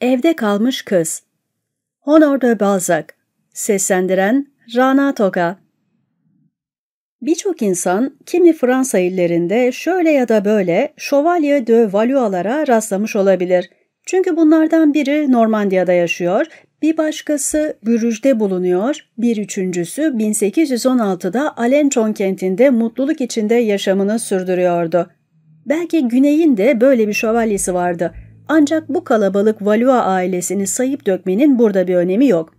Evde kalmış kız. Honor de Balzac. Seslendiren Rana Toka. Birçok insan kimi Fransa illerinde şöyle ya da böyle Chevalier de Valois'lara rastlamış olabilir. Çünkü bunlardan biri Normandiya'da yaşıyor, bir başkası Bürüj'de bulunuyor, bir üçüncüsü 1816'da Alençon kentinde mutluluk içinde yaşamını sürdürüyordu. Belki Güney'in de böyle bir şövalyesi vardı. Ancak bu kalabalık Valois ailesini sayıp dökmenin burada bir önemi yok.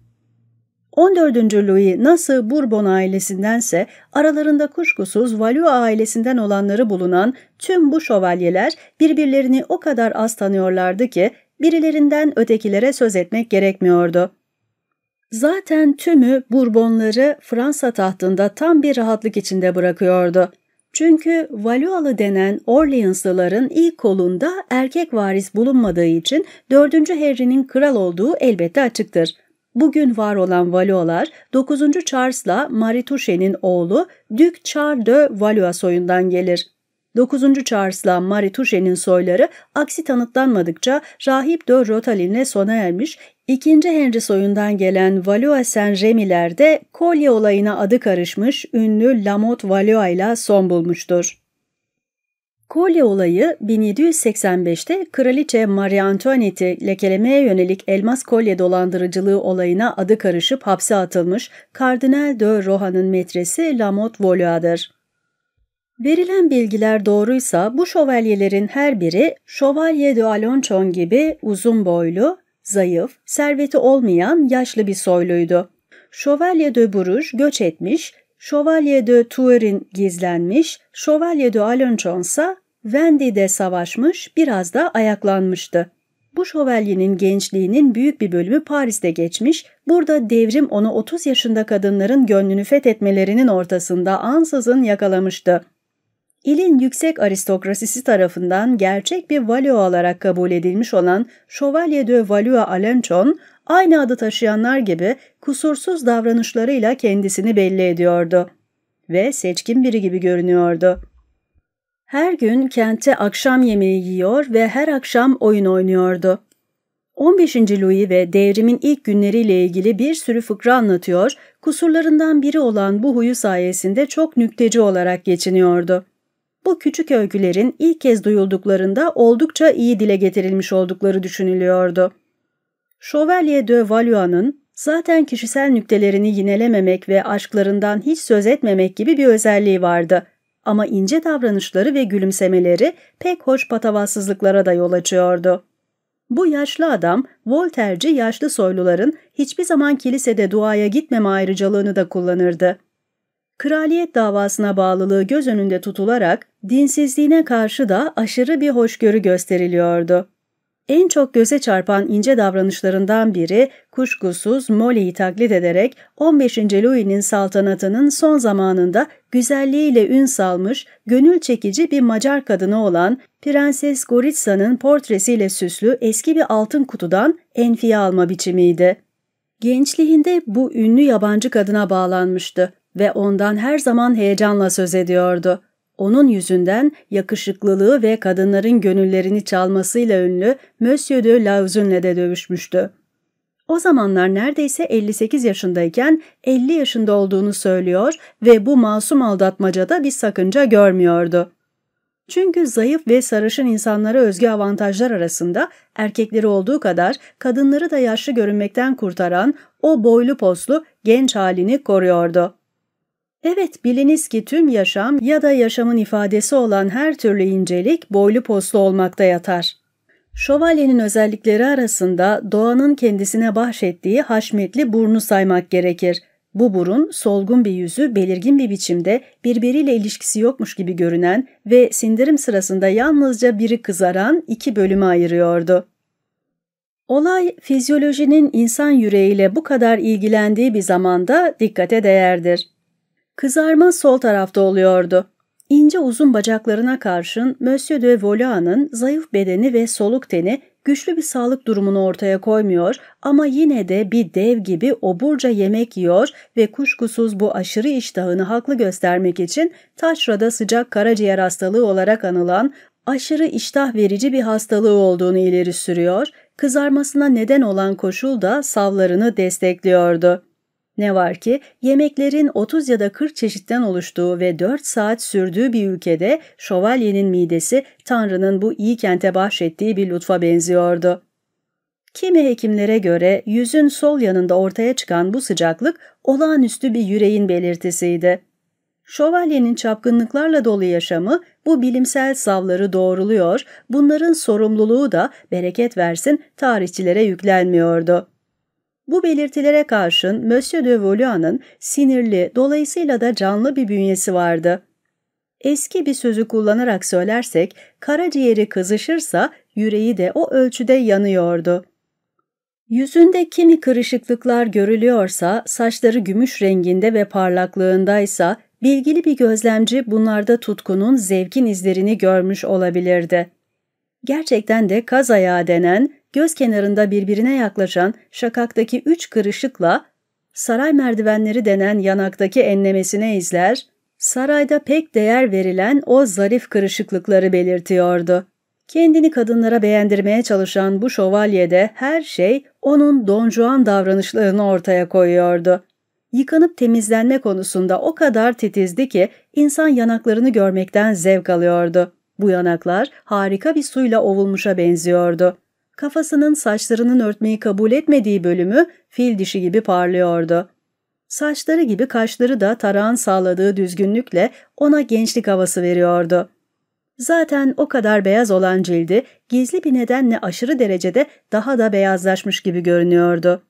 14. Louis nasıl Bourbon ailesindense aralarında kuşkusuz Valois ailesinden olanları bulunan tüm bu şövalyeler birbirlerini o kadar az tanıyorlardı ki birilerinden ötekilere söz etmek gerekmiyordu. Zaten tümü Bourbonları Fransa tahtında tam bir rahatlık içinde bırakıyordu. Çünkü Valois'lı denen Orleanslıların ilk kolunda erkek varis bulunmadığı için 4. Henry'nin kral olduğu elbette açıktır. Bugün var olan Valois'lar 9. Charles'la Marie Touché'nin oğlu Duc Charles de Valois soyundan gelir. 9. Charles'la Marie Touché'nin soyları aksi tanıtlanmadıkça Rahip de Rotalin'le sona ermiş, 2. Henry soyundan gelen Valois Saint-Remy'ler de kolye olayına adı karışmış ünlü Lamotte Valois ile son bulmuştur. Kolye olayı 1785'te Kraliçe Marie Antoinette'i lekelemeye yönelik elmas kolye dolandırıcılığı olayına adı karışıp hapse atılmış Kardinal de Rohan'ın metresi Lamotte Valois'dır. Verilen bilgiler doğruysa bu şövalyelerin her biri Şövalye de Alençon gibi uzun boylu, zayıf, serveti olmayan yaşlı bir soyluydu. Şövalye de Bruges göç etmiş, Şövalye de Turin gizlenmiş, Şövalye de Alençon ise Vendi'de savaşmış, biraz da ayaklanmıştı. Bu şövalyenin gençliğinin büyük bir bölümü Paris'te geçmiş, burada devrim onu 30 yaşında kadınların gönlünü fethetmelerinin ortasında ansızın yakalamıştı. İlin yüksek aristokrasisi tarafından gerçek bir Valois olarak kabul edilmiş olan Chevalier de Valois Alençon, aynı adı taşıyanlar gibi kusursuz davranışlarıyla kendisini belli ediyordu. Ve seçkin biri gibi görünüyordu. Her gün kente akşam yemeği yiyor ve her akşam oyun oynuyordu. 15. Louis ve devrimin ilk günleriyle ilgili bir sürü fıkra anlatıyor, kusurlarından biri olan bu huyu sayesinde çok nükteci olarak geçiniyordu. Bu küçük öykülerin ilk kez duyulduklarında oldukça iyi dile getirilmiş oldukları düşünülüyordu. Chevalier de Valois'ın zaten kişisel nüktelerini yinelememek ve aşklarından hiç söz etmemek gibi bir özelliği vardı. Ama ince davranışları ve gülümsemeleri pek hoş patavatsızlıklara da yol açıyordu. Bu yaşlı adam, Voltaire'ci yaşlı soyluların hiçbir zaman kilisede duaya gitmeme ayrıcalığını da kullanırdı kraliyet davasına bağlılığı göz önünde tutularak dinsizliğine karşı da aşırı bir hoşgörü gösteriliyordu. En çok göze çarpan ince davranışlarından biri kuşkusuz Molly'yi taklit ederek 15. Louis'nin saltanatının son zamanında güzelliğiyle ün salmış, gönül çekici bir Macar kadını olan Prenses Goritsa'nın portresiyle süslü eski bir altın kutudan enfiye alma biçimiydi. Gençliğinde bu ünlü yabancı kadına bağlanmıştı ve ondan her zaman heyecanla söz ediyordu. Onun yüzünden yakışıklılığı ve kadınların gönüllerini çalmasıyla ünlü Monsieur de Lauzun'le de dövüşmüştü. O zamanlar neredeyse 58 yaşındayken 50 yaşında olduğunu söylüyor ve bu masum aldatmacada bir sakınca görmüyordu. Çünkü zayıf ve sarışın insanlara özgü avantajlar arasında erkekleri olduğu kadar kadınları da yaşlı görünmekten kurtaran o boylu poslu genç halini koruyordu. Evet biliniz ki tüm yaşam ya da yaşamın ifadesi olan her türlü incelik boylu poslu olmakta yatar. Şövalyenin özellikleri arasında doğanın kendisine bahşettiği haşmetli burnu saymak gerekir. Bu burun solgun bir yüzü belirgin bir biçimde birbiriyle ilişkisi yokmuş gibi görünen ve sindirim sırasında yalnızca biri kızaran iki bölüme ayırıyordu. Olay fizyolojinin insan yüreğiyle bu kadar ilgilendiği bir zamanda dikkate değerdir. Kızarma sol tarafta oluyordu. İnce uzun bacaklarına karşın Monsieur de Volaan'ın zayıf bedeni ve soluk teni güçlü bir sağlık durumunu ortaya koymuyor ama yine de bir dev gibi oburca yemek yiyor ve kuşkusuz bu aşırı iştahını haklı göstermek için taşrada sıcak karaciğer hastalığı olarak anılan aşırı iştah verici bir hastalığı olduğunu ileri sürüyor, kızarmasına neden olan koşul da savlarını destekliyordu. Ne var ki yemeklerin 30 ya da 40 çeşitten oluştuğu ve 4 saat sürdüğü bir ülkede şövalyenin midesi Tanrı'nın bu iyi kente bahşettiği bir lütfa benziyordu. Kimi hekimlere göre yüzün sol yanında ortaya çıkan bu sıcaklık olağanüstü bir yüreğin belirtisiydi. Şövalyenin çapkınlıklarla dolu yaşamı bu bilimsel savları doğruluyor, bunların sorumluluğu da bereket versin tarihçilere yüklenmiyordu. Bu belirtilere karşın Monsieur de Vaulieu'nun sinirli, dolayısıyla da canlı bir bünyesi vardı. Eski bir sözü kullanarak söylersek, karaciğeri kızışırsa yüreği de o ölçüde yanıyordu. Yüzünde kimi kırışıklıklar görülüyorsa, saçları gümüş renginde ve parlaklığındaysa, bilgili bir gözlemci bunlarda tutkunun, zevkin izlerini görmüş olabilirdi. Gerçekten de kaz ayağı denen, göz kenarında birbirine yaklaşan şakaktaki üç kırışıkla, saray merdivenleri denen yanaktaki enlemesine izler, sarayda pek değer verilen o zarif kırışıklıkları belirtiyordu. Kendini kadınlara beğendirmeye çalışan bu şövalyede her şey onun Don Juan davranışlarını ortaya koyuyordu. Yıkanıp temizlenme konusunda o kadar titizdi ki insan yanaklarını görmekten zevk alıyordu. Bu yanaklar harika bir suyla ovulmuşa benziyordu. Kafasının saçlarının örtmeyi kabul etmediği bölümü fil dişi gibi parlıyordu. Saçları gibi kaşları da tarağın sağladığı düzgünlükle ona gençlik havası veriyordu. Zaten o kadar beyaz olan cildi gizli bir nedenle aşırı derecede daha da beyazlaşmış gibi görünüyordu.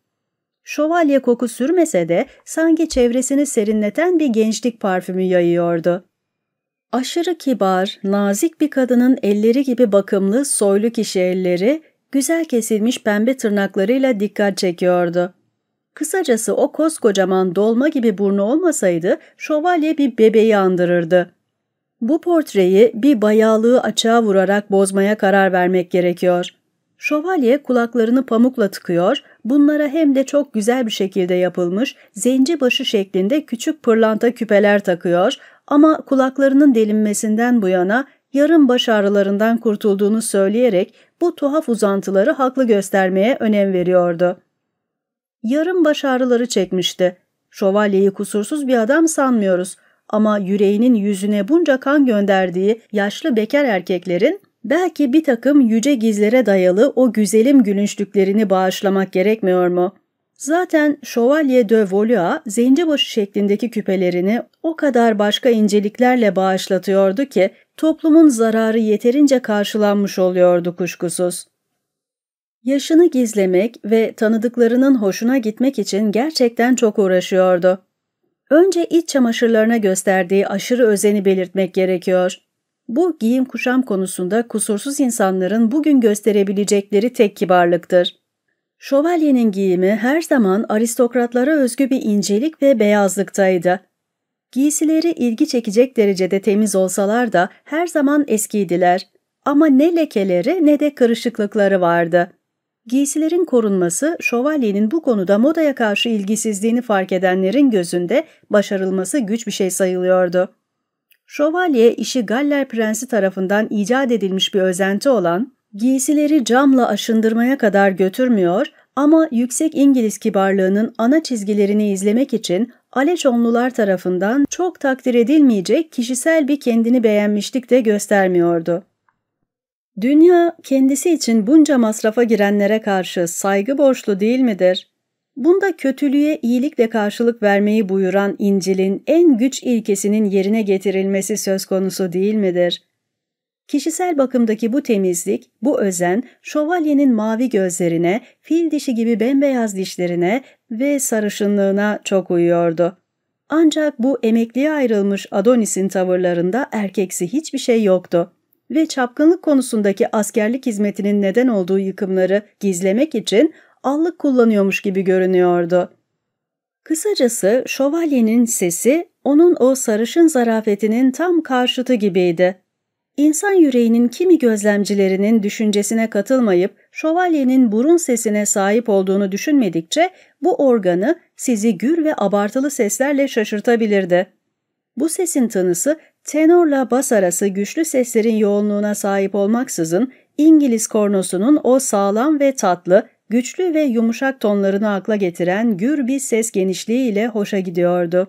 Şövalye koku sürmese de sanki çevresini serinleten bir gençlik parfümü yayıyordu. Aşırı kibar, nazik bir kadının elleri gibi bakımlı, soylu kişi elleri, güzel kesilmiş pembe tırnaklarıyla dikkat çekiyordu. Kısacası o koskocaman dolma gibi burnu olmasaydı şövalye bir bebeği andırırdı. Bu portreyi bir bayağılığı açığa vurarak bozmaya karar vermek gerekiyor. Şövalye kulaklarını pamukla tıkıyor, bunlara hem de çok güzel bir şekilde yapılmış zenci başı şeklinde küçük pırlanta küpeler takıyor ama kulaklarının delinmesinden bu yana yarım baş ağrılarından kurtulduğunu söyleyerek bu tuhaf uzantıları haklı göstermeye önem veriyordu. Yarım baş ağrıları çekmişti. Şövalyeyi kusursuz bir adam sanmıyoruz ama yüreğinin yüzüne bunca kan gönderdiği yaşlı bekar erkeklerin belki bir takım yüce gizlere dayalı o güzelim gülünçlüklerini bağışlamak gerekmiyor mu? Zaten Şövalye de Volua zencibaşı şeklindeki küpelerini o kadar başka inceliklerle bağışlatıyordu ki toplumun zararı yeterince karşılanmış oluyordu kuşkusuz. Yaşını gizlemek ve tanıdıklarının hoşuna gitmek için gerçekten çok uğraşıyordu. Önce iç çamaşırlarına gösterdiği aşırı özeni belirtmek gerekiyor. Bu giyim kuşam konusunda kusursuz insanların bugün gösterebilecekleri tek kibarlıktır. Şövalyenin giyimi her zaman aristokratlara özgü bir incelik ve beyazlıktaydı. Giysileri ilgi çekecek derecede temiz olsalar da her zaman eskiydiler ama ne lekeleri ne de kırışıklıkları vardı. Giysilerin korunması, şövalyenin bu konuda modaya karşı ilgisizliğini fark edenlerin gözünde başarılması güç bir şey sayılıyordu. Şövalye işi Galler Prensi tarafından icat edilmiş bir özenti olan, giysileri camla aşındırmaya kadar götürmüyor ama yüksek İngiliz kibarlığının ana çizgilerini izlemek için Aleçonlular tarafından çok takdir edilmeyecek kişisel bir kendini beğenmişlik de göstermiyordu. Dünya kendisi için bunca masrafa girenlere karşı saygı borçlu değil midir? Bunda kötülüğe iyilikle karşılık vermeyi buyuran İncil'in en güç ilkesinin yerine getirilmesi söz konusu değil midir? Kişisel bakımdaki bu temizlik, bu özen, şövalyenin mavi gözlerine, fil dişi gibi bembeyaz dişlerine ve sarışınlığına çok uyuyordu. Ancak bu emekliye ayrılmış Adonis'in tavırlarında erkeksi hiçbir şey yoktu ve çapkınlık konusundaki askerlik hizmetinin neden olduğu yıkımları gizlemek için allık kullanıyormuş gibi görünüyordu. Kısacası şövalyenin sesi onun o sarışın zarafetinin tam karşıtı gibiydi. İnsan yüreğinin kimi gözlemcilerinin düşüncesine katılmayıp şövalyenin burun sesine sahip olduğunu düşünmedikçe bu organı sizi gür ve abartılı seslerle şaşırtabilirdi. Bu sesin tanısı tenorla bas arası güçlü seslerin yoğunluğuna sahip olmaksızın İngiliz kornosunun o sağlam ve tatlı, güçlü ve yumuşak tonlarını akla getiren gür bir ses genişliğiyle hoşa gidiyordu.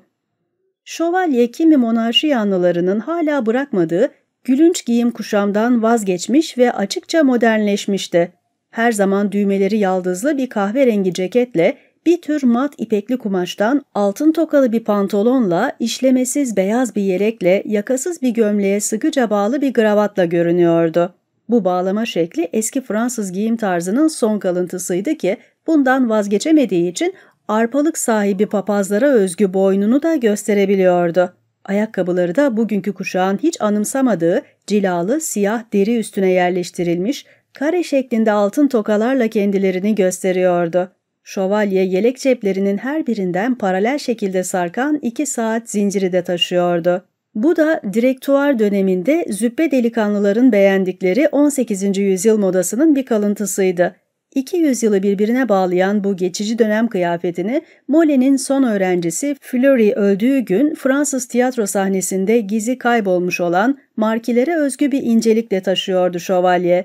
Şövalye kimi monarşi yanlılarının hala bırakmadığı gülünç giyim kuşamdan vazgeçmiş ve açıkça modernleşmişti. Her zaman düğmeleri yaldızlı bir kahverengi ceketle bir tür mat ipekli kumaştan altın tokalı bir pantolonla, işlemesiz beyaz bir yelekle, yakasız bir gömleğe sıkıca bağlı bir gravatla görünüyordu. Bu bağlama şekli eski Fransız giyim tarzının son kalıntısıydı ki bundan vazgeçemediği için arpalık sahibi papazlara özgü boynunu da gösterebiliyordu. Ayakkabıları da bugünkü kuşağın hiç anımsamadığı cilalı siyah deri üstüne yerleştirilmiş, kare şeklinde altın tokalarla kendilerini gösteriyordu. Şövalye yelek ceplerinin her birinden paralel şekilde sarkan iki saat zinciri de taşıyordu. Bu da direktuar döneminde züppe delikanlıların beğendikleri 18. yüzyıl modasının bir kalıntısıydı. İki yüzyılı birbirine bağlayan bu geçici dönem kıyafetini Mole'nin son öğrencisi Fleury öldüğü gün Fransız tiyatro sahnesinde gizi kaybolmuş olan markilere özgü bir incelikle taşıyordu şövalye.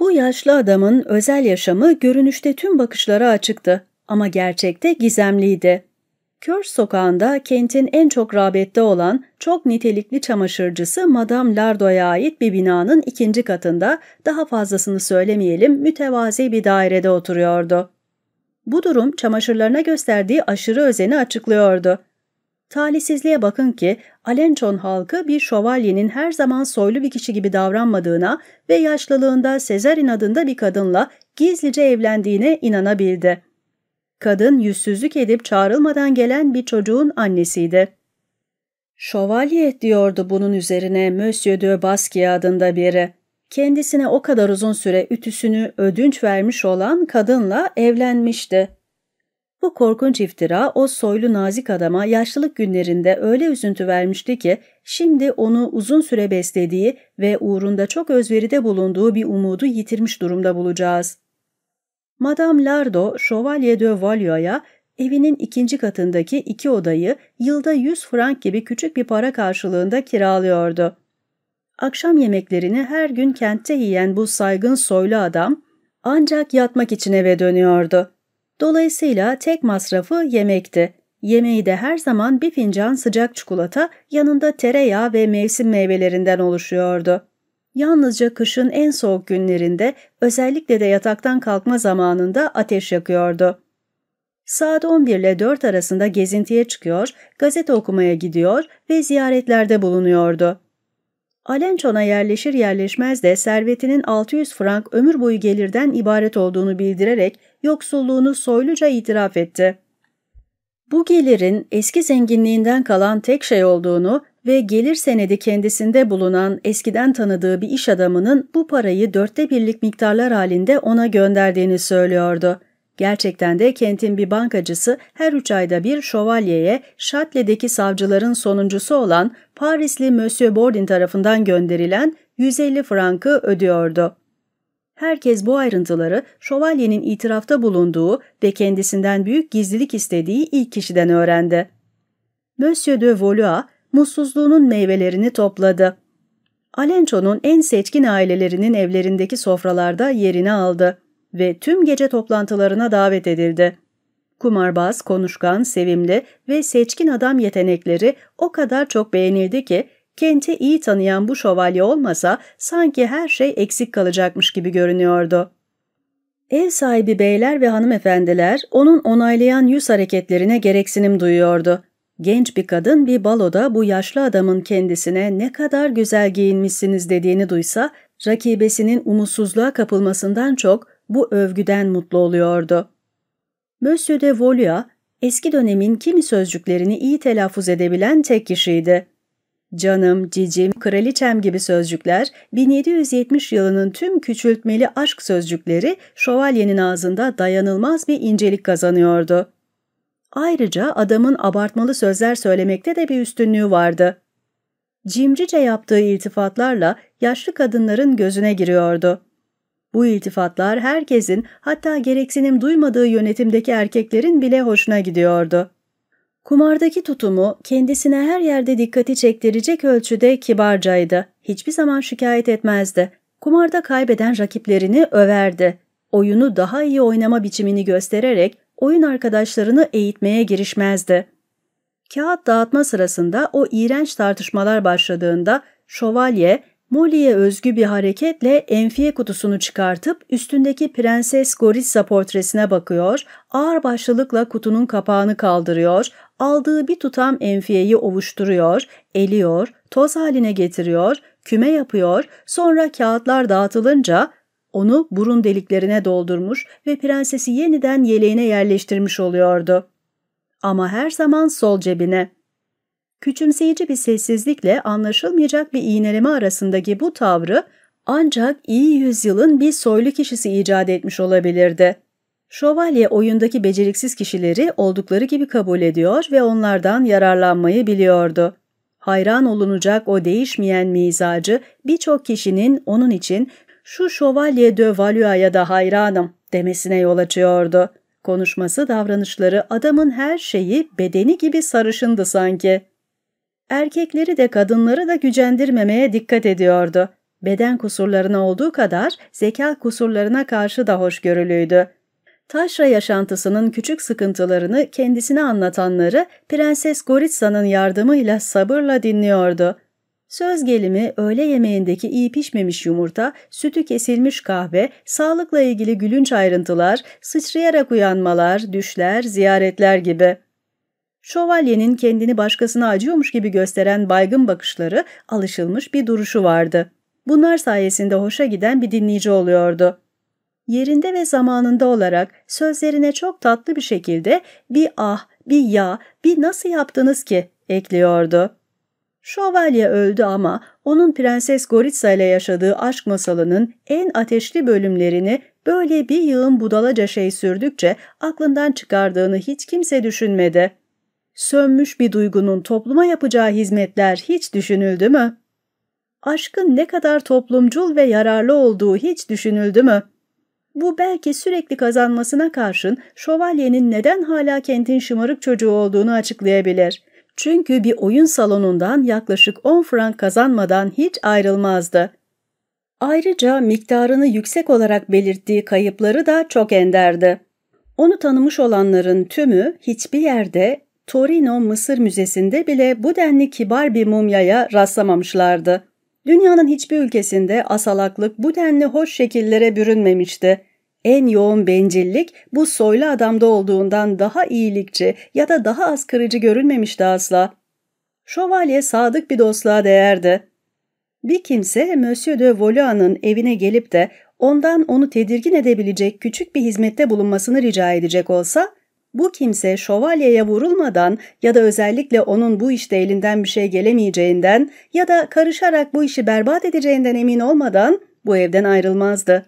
Bu yaşlı adamın özel yaşamı görünüşte tüm bakışlara açıktı ama gerçekte gizemliydi. Kör sokağında kentin en çok rağbette olan çok nitelikli çamaşırcısı Madame Lardo'ya ait bir binanın ikinci katında daha fazlasını söylemeyelim mütevazi bir dairede oturuyordu. Bu durum çamaşırlarına gösterdiği aşırı özeni açıklıyordu. Talihsizliğe bakın ki Alençon halkı bir şövalyenin her zaman soylu bir kişi gibi davranmadığına ve yaşlılığında Sezarin adında bir kadınla gizlice evlendiğine inanabildi. Kadın yüzsüzlük edip çağrılmadan gelen bir çocuğun annesiydi. Şövalye diyordu bunun üzerine Monsieur de Basquiat adında biri. Kendisine o kadar uzun süre ütüsünü ödünç vermiş olan kadınla evlenmişti. Bu korkunç iftira o soylu nazik adama yaşlılık günlerinde öyle üzüntü vermişti ki şimdi onu uzun süre beslediği ve uğrunda çok özveride bulunduğu bir umudu yitirmiş durumda bulacağız. Madame Lardo, Chevalier de Valio'ya evinin ikinci katındaki iki odayı yılda 100 frank gibi küçük bir para karşılığında kiralıyordu. Akşam yemeklerini her gün kentte yiyen bu saygın soylu adam ancak yatmak için eve dönüyordu. Dolayısıyla tek masrafı yemekti. Yemeği de her zaman bir fincan sıcak çikolata yanında tereyağı ve mevsim meyvelerinden oluşuyordu. Yalnızca kışın en soğuk günlerinde özellikle de yataktan kalkma zamanında ateş yakıyordu. Saat 11 ile 4 arasında gezintiye çıkıyor, gazete okumaya gidiyor ve ziyaretlerde bulunuyordu. Alençon'a yerleşir yerleşmez de servetinin 600 frank ömür boyu gelirden ibaret olduğunu bildirerek yoksulluğunu soyluca itiraf etti. Bu gelirin eski zenginliğinden kalan tek şey olduğunu ve gelir senedi kendisinde bulunan eskiden tanıdığı bir iş adamının bu parayı dörtte birlik miktarlar halinde ona gönderdiğini söylüyordu. Gerçekten de kentin bir bankacısı her üç ayda bir şövalyeye Şatle'deki savcıların sonuncusu olan Parisli Monsieur Bordin tarafından gönderilen 150 frankı ödüyordu. Herkes bu ayrıntıları şövalyenin itirafta bulunduğu ve kendisinden büyük gizlilik istediği ilk kişiden öğrendi. Monsieur de Valois, mutsuzluğunun meyvelerini topladı. Alenço'nun en seçkin ailelerinin evlerindeki sofralarda yerini aldı ve tüm gece toplantılarına davet edildi. Kumarbaz, konuşkan, sevimli ve seçkin adam yetenekleri o kadar çok beğenildi ki kenti iyi tanıyan bu şövalye olmasa sanki her şey eksik kalacakmış gibi görünüyordu. Ev sahibi beyler ve hanımefendiler onun onaylayan yüz hareketlerine gereksinim duyuyordu. Genç bir kadın bir baloda bu yaşlı adamın kendisine ne kadar güzel giyinmişsiniz dediğini duysa, rakibesinin umutsuzluğa kapılmasından çok bu övgüden mutlu oluyordu. Monsieur de Valois, eski dönemin kimi sözcüklerini iyi telaffuz edebilen tek kişiydi. Canım, cicim, kraliçem gibi sözcükler 1770 yılının tüm küçültmeli aşk sözcükleri şövalyenin ağzında dayanılmaz bir incelik kazanıyordu. Ayrıca adamın abartmalı sözler söylemekte de bir üstünlüğü vardı. Cimrice yaptığı iltifatlarla yaşlı kadınların gözüne giriyordu. Bu iltifatlar herkesin hatta gereksinim duymadığı yönetimdeki erkeklerin bile hoşuna gidiyordu. Kumardaki tutumu kendisine her yerde dikkati çektirecek ölçüde kibarcaydı. Hiçbir zaman şikayet etmezdi. Kumarda kaybeden rakiplerini överdi. Oyunu daha iyi oynama biçimini göstererek oyun arkadaşlarını eğitmeye girişmezdi. Kağıt dağıtma sırasında o iğrenç tartışmalar başladığında şövalye Molly'e özgü bir hareketle enfiye kutusunu çıkartıp üstündeki Prenses Goritza portresine bakıyor, ağır başlılıkla kutunun kapağını kaldırıyor, aldığı bir tutam enfiyeyi ovuşturuyor, eliyor, toz haline getiriyor, küme yapıyor, sonra kağıtlar dağıtılınca onu burun deliklerine doldurmuş ve prensesi yeniden yeleğine yerleştirmiş oluyordu. Ama her zaman sol cebine. Küçümseyici bir sessizlikle anlaşılmayacak bir iğneleme arasındaki bu tavrı ancak iyi yüzyılın bir soylu kişisi icat etmiş olabilirdi. Şövalye oyundaki beceriksiz kişileri oldukları gibi kabul ediyor ve onlardan yararlanmayı biliyordu. Hayran olunacak o değişmeyen mizacı birçok kişinin onun için şu şövalye de Valua'ya da hayranım demesine yol açıyordu. Konuşması, davranışları, adamın her şeyi bedeni gibi sarışındı sanki. Erkekleri de kadınları da gücendirmemeye dikkat ediyordu. Beden kusurlarına olduğu kadar zeka kusurlarına karşı da hoşgörülüydü. Taşra yaşantısının küçük sıkıntılarını kendisine anlatanları Prenses Goritsa'nın yardımıyla sabırla dinliyordu. Söz gelimi öğle yemeğindeki iyi pişmemiş yumurta, sütü kesilmiş kahve, sağlıkla ilgili gülünç ayrıntılar, sıçrayarak uyanmalar, düşler, ziyaretler gibi. Şövalyenin kendini başkasına acıyormuş gibi gösteren baygın bakışları, alışılmış bir duruşu vardı. Bunlar sayesinde hoşa giden bir dinleyici oluyordu. Yerinde ve zamanında olarak sözlerine çok tatlı bir şekilde bir ah, bir ya, bir nasıl yaptınız ki ekliyordu. Şövalye öldü ama onun Prenses Goritza ile yaşadığı aşk masalının en ateşli bölümlerini böyle bir yığın budalaca şey sürdükçe aklından çıkardığını hiç kimse düşünmedi. Sönmüş bir duygunun topluma yapacağı hizmetler hiç düşünüldü mü? Aşkın ne kadar toplumcul ve yararlı olduğu hiç düşünüldü mü? Bu belki sürekli kazanmasına karşın şövalyenin neden hala kentin şımarık çocuğu olduğunu açıklayabilir. Çünkü bir oyun salonundan yaklaşık 10 frank kazanmadan hiç ayrılmazdı. Ayrıca miktarını yüksek olarak belirttiği kayıpları da çok enderdi. Onu tanımış olanların tümü hiçbir yerde Torino Mısır Müzesi'nde bile bu denli kibar bir mumyaya rastlamamışlardı. Dünyanın hiçbir ülkesinde asalaklık bu denli hoş şekillere bürünmemişti. En yoğun bencillik bu soylu adamda olduğundan daha iyilikçi ya da daha az kırıcı görülmemişti asla. Şövalye sadık bir dostluğa değerdi. Bir kimse Monsieur de Valois'ın evine gelip de ondan onu tedirgin edebilecek küçük bir hizmette bulunmasını rica edecek olsa, bu kimse şövalyeye vurulmadan ya da özellikle onun bu işte elinden bir şey gelemeyeceğinden ya da karışarak bu işi berbat edeceğinden emin olmadan bu evden ayrılmazdı.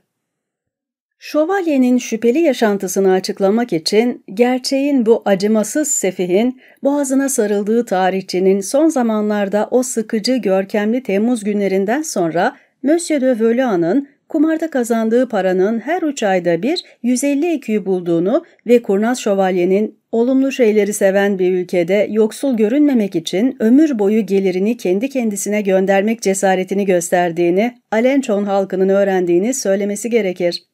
Şövalyenin şüpheli yaşantısını açıklamak için gerçeğin bu acımasız sefihin boğazına sarıldığı tarihçinin son zamanlarda o sıkıcı görkemli Temmuz günlerinden sonra Monsieur de Veulean'ın kumarda kazandığı paranın her üç ayda bir 150 eküyü bulduğunu ve kurnaz şövalyenin olumlu şeyleri seven bir ülkede yoksul görünmemek için ömür boyu gelirini kendi kendisine göndermek cesaretini gösterdiğini, Alençon halkının öğrendiğini söylemesi gerekir.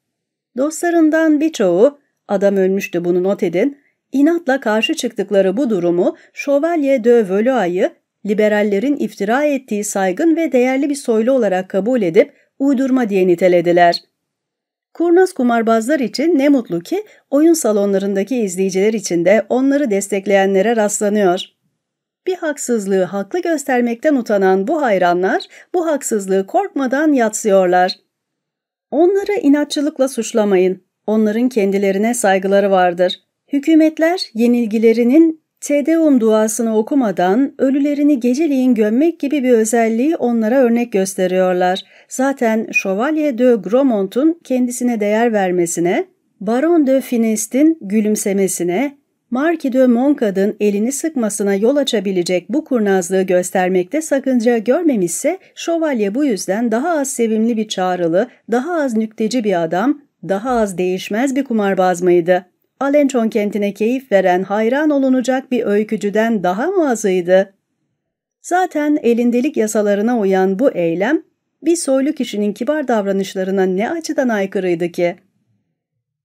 Dostlarından birçoğu, adam ölmüştü bunu not edin, inatla karşı çıktıkları bu durumu Şövalye de Valois'ı liberallerin iftira ettiği saygın ve değerli bir soylu olarak kabul edip uydurma diye nitelediler. Kurnaz kumarbazlar için ne mutlu ki oyun salonlarındaki izleyiciler için de onları destekleyenlere rastlanıyor. Bir haksızlığı haklı göstermekten utanan bu hayranlar bu haksızlığı korkmadan yatsıyorlar. Onları inatçılıkla suçlamayın. Onların kendilerine saygıları vardır. Hükümetler yenilgilerinin Tedeum duasını okumadan ölülerini geceliğin gömmek gibi bir özelliği onlara örnek gösteriyorlar. Zaten Şövalye de Gromont'un kendisine değer vermesine, Baron de Finest'in gülümsemesine, Marquis de Moncad'ın elini sıkmasına yol açabilecek bu kurnazlığı göstermekte sakınca görmemişse, şövalye bu yüzden daha az sevimli bir çağrılı, daha az nükteci bir adam, daha az değişmez bir kumarbaz mıydı? Alençon kentine keyif veren, hayran olunacak bir öykücüden daha mı azıydı? Zaten elindelik yasalarına uyan bu eylem, Bir soylu kişinin kibar davranışlarına ne açıdan aykırıydı ki?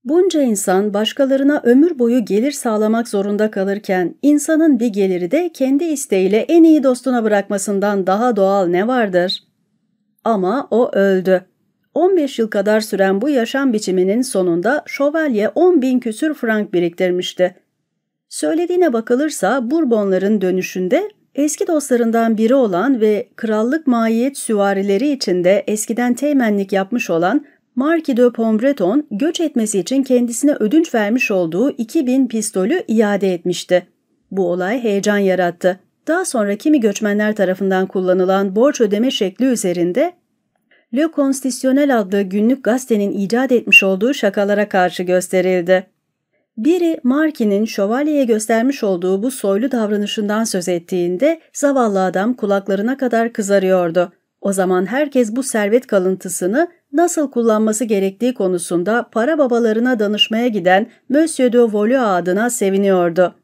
Bunca insan başkalarına ömür boyu gelir sağlamak zorunda kalırken insanın bir geliri de kendi isteğiyle en iyi dostuna bırakmasından daha doğal ne vardır? Ama o öldü. 15 yıl kadar süren bu yaşam biçiminin sonunda şövalye 10 bin küsür frank biriktirmişti. Söylediğine bakılırsa Bourbonların dönüşünde eski dostlarından biri olan ve krallık mahiyet süvarileri içinde eskiden teğmenlik yapmış olan Marquis de Pombreton göç etmesi için kendisine ödünç vermiş olduğu 2000 pistolü iade etmişti. Bu olay heyecan yarattı. Daha sonra kimi göçmenler tarafından kullanılan borç ödeme şekli üzerinde Le Constitutionnel adlı günlük gazetenin icat etmiş olduğu şakalara karşı gösterildi. Biri Markin'in şövalyeye göstermiş olduğu bu soylu davranışından söz ettiğinde zavallı adam kulaklarına kadar kızarıyordu. O zaman herkes bu servet kalıntısını nasıl kullanması gerektiği konusunda para babalarına danışmaya giden Monsieur de Volu adına seviniyordu.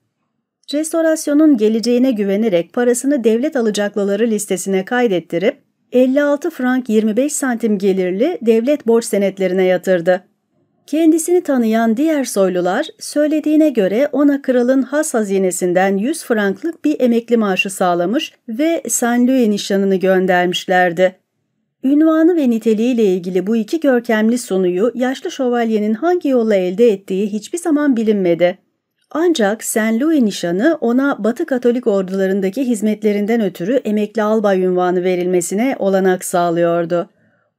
Restorasyonun geleceğine güvenerek parasını devlet alacaklıları listesine kaydettirip 56 frank 25 santim gelirli devlet borç senetlerine yatırdı. Kendisini tanıyan diğer soylular söylediğine göre ona kralın has hazinesinden 100 franklık bir emekli maaşı sağlamış ve Saint Louis nişanını göndermişlerdi. Ünvanı ve niteliğiyle ilgili bu iki görkemli sunuyu yaşlı şövalyenin hangi yolla elde ettiği hiçbir zaman bilinmedi. Ancak Saint Louis nişanı ona Batı Katolik ordularındaki hizmetlerinden ötürü emekli albay ünvanı verilmesine olanak sağlıyordu.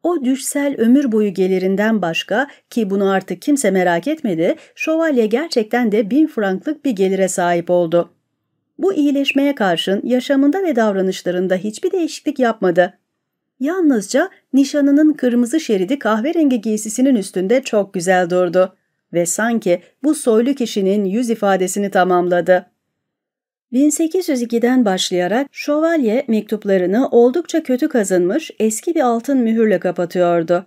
O düşsel ömür boyu gelirinden başka ki bunu artık kimse merak etmedi, şövalye gerçekten de bin franklık bir gelire sahip oldu. Bu iyileşmeye karşın yaşamında ve davranışlarında hiçbir değişiklik yapmadı. Yalnızca nişanının kırmızı şeridi kahverengi giysisinin üstünde çok güzel durdu ve sanki bu soylu kişinin yüz ifadesini tamamladı. 1802'den başlayarak şövalye mektuplarını oldukça kötü kazınmış eski bir altın mühürle kapatıyordu.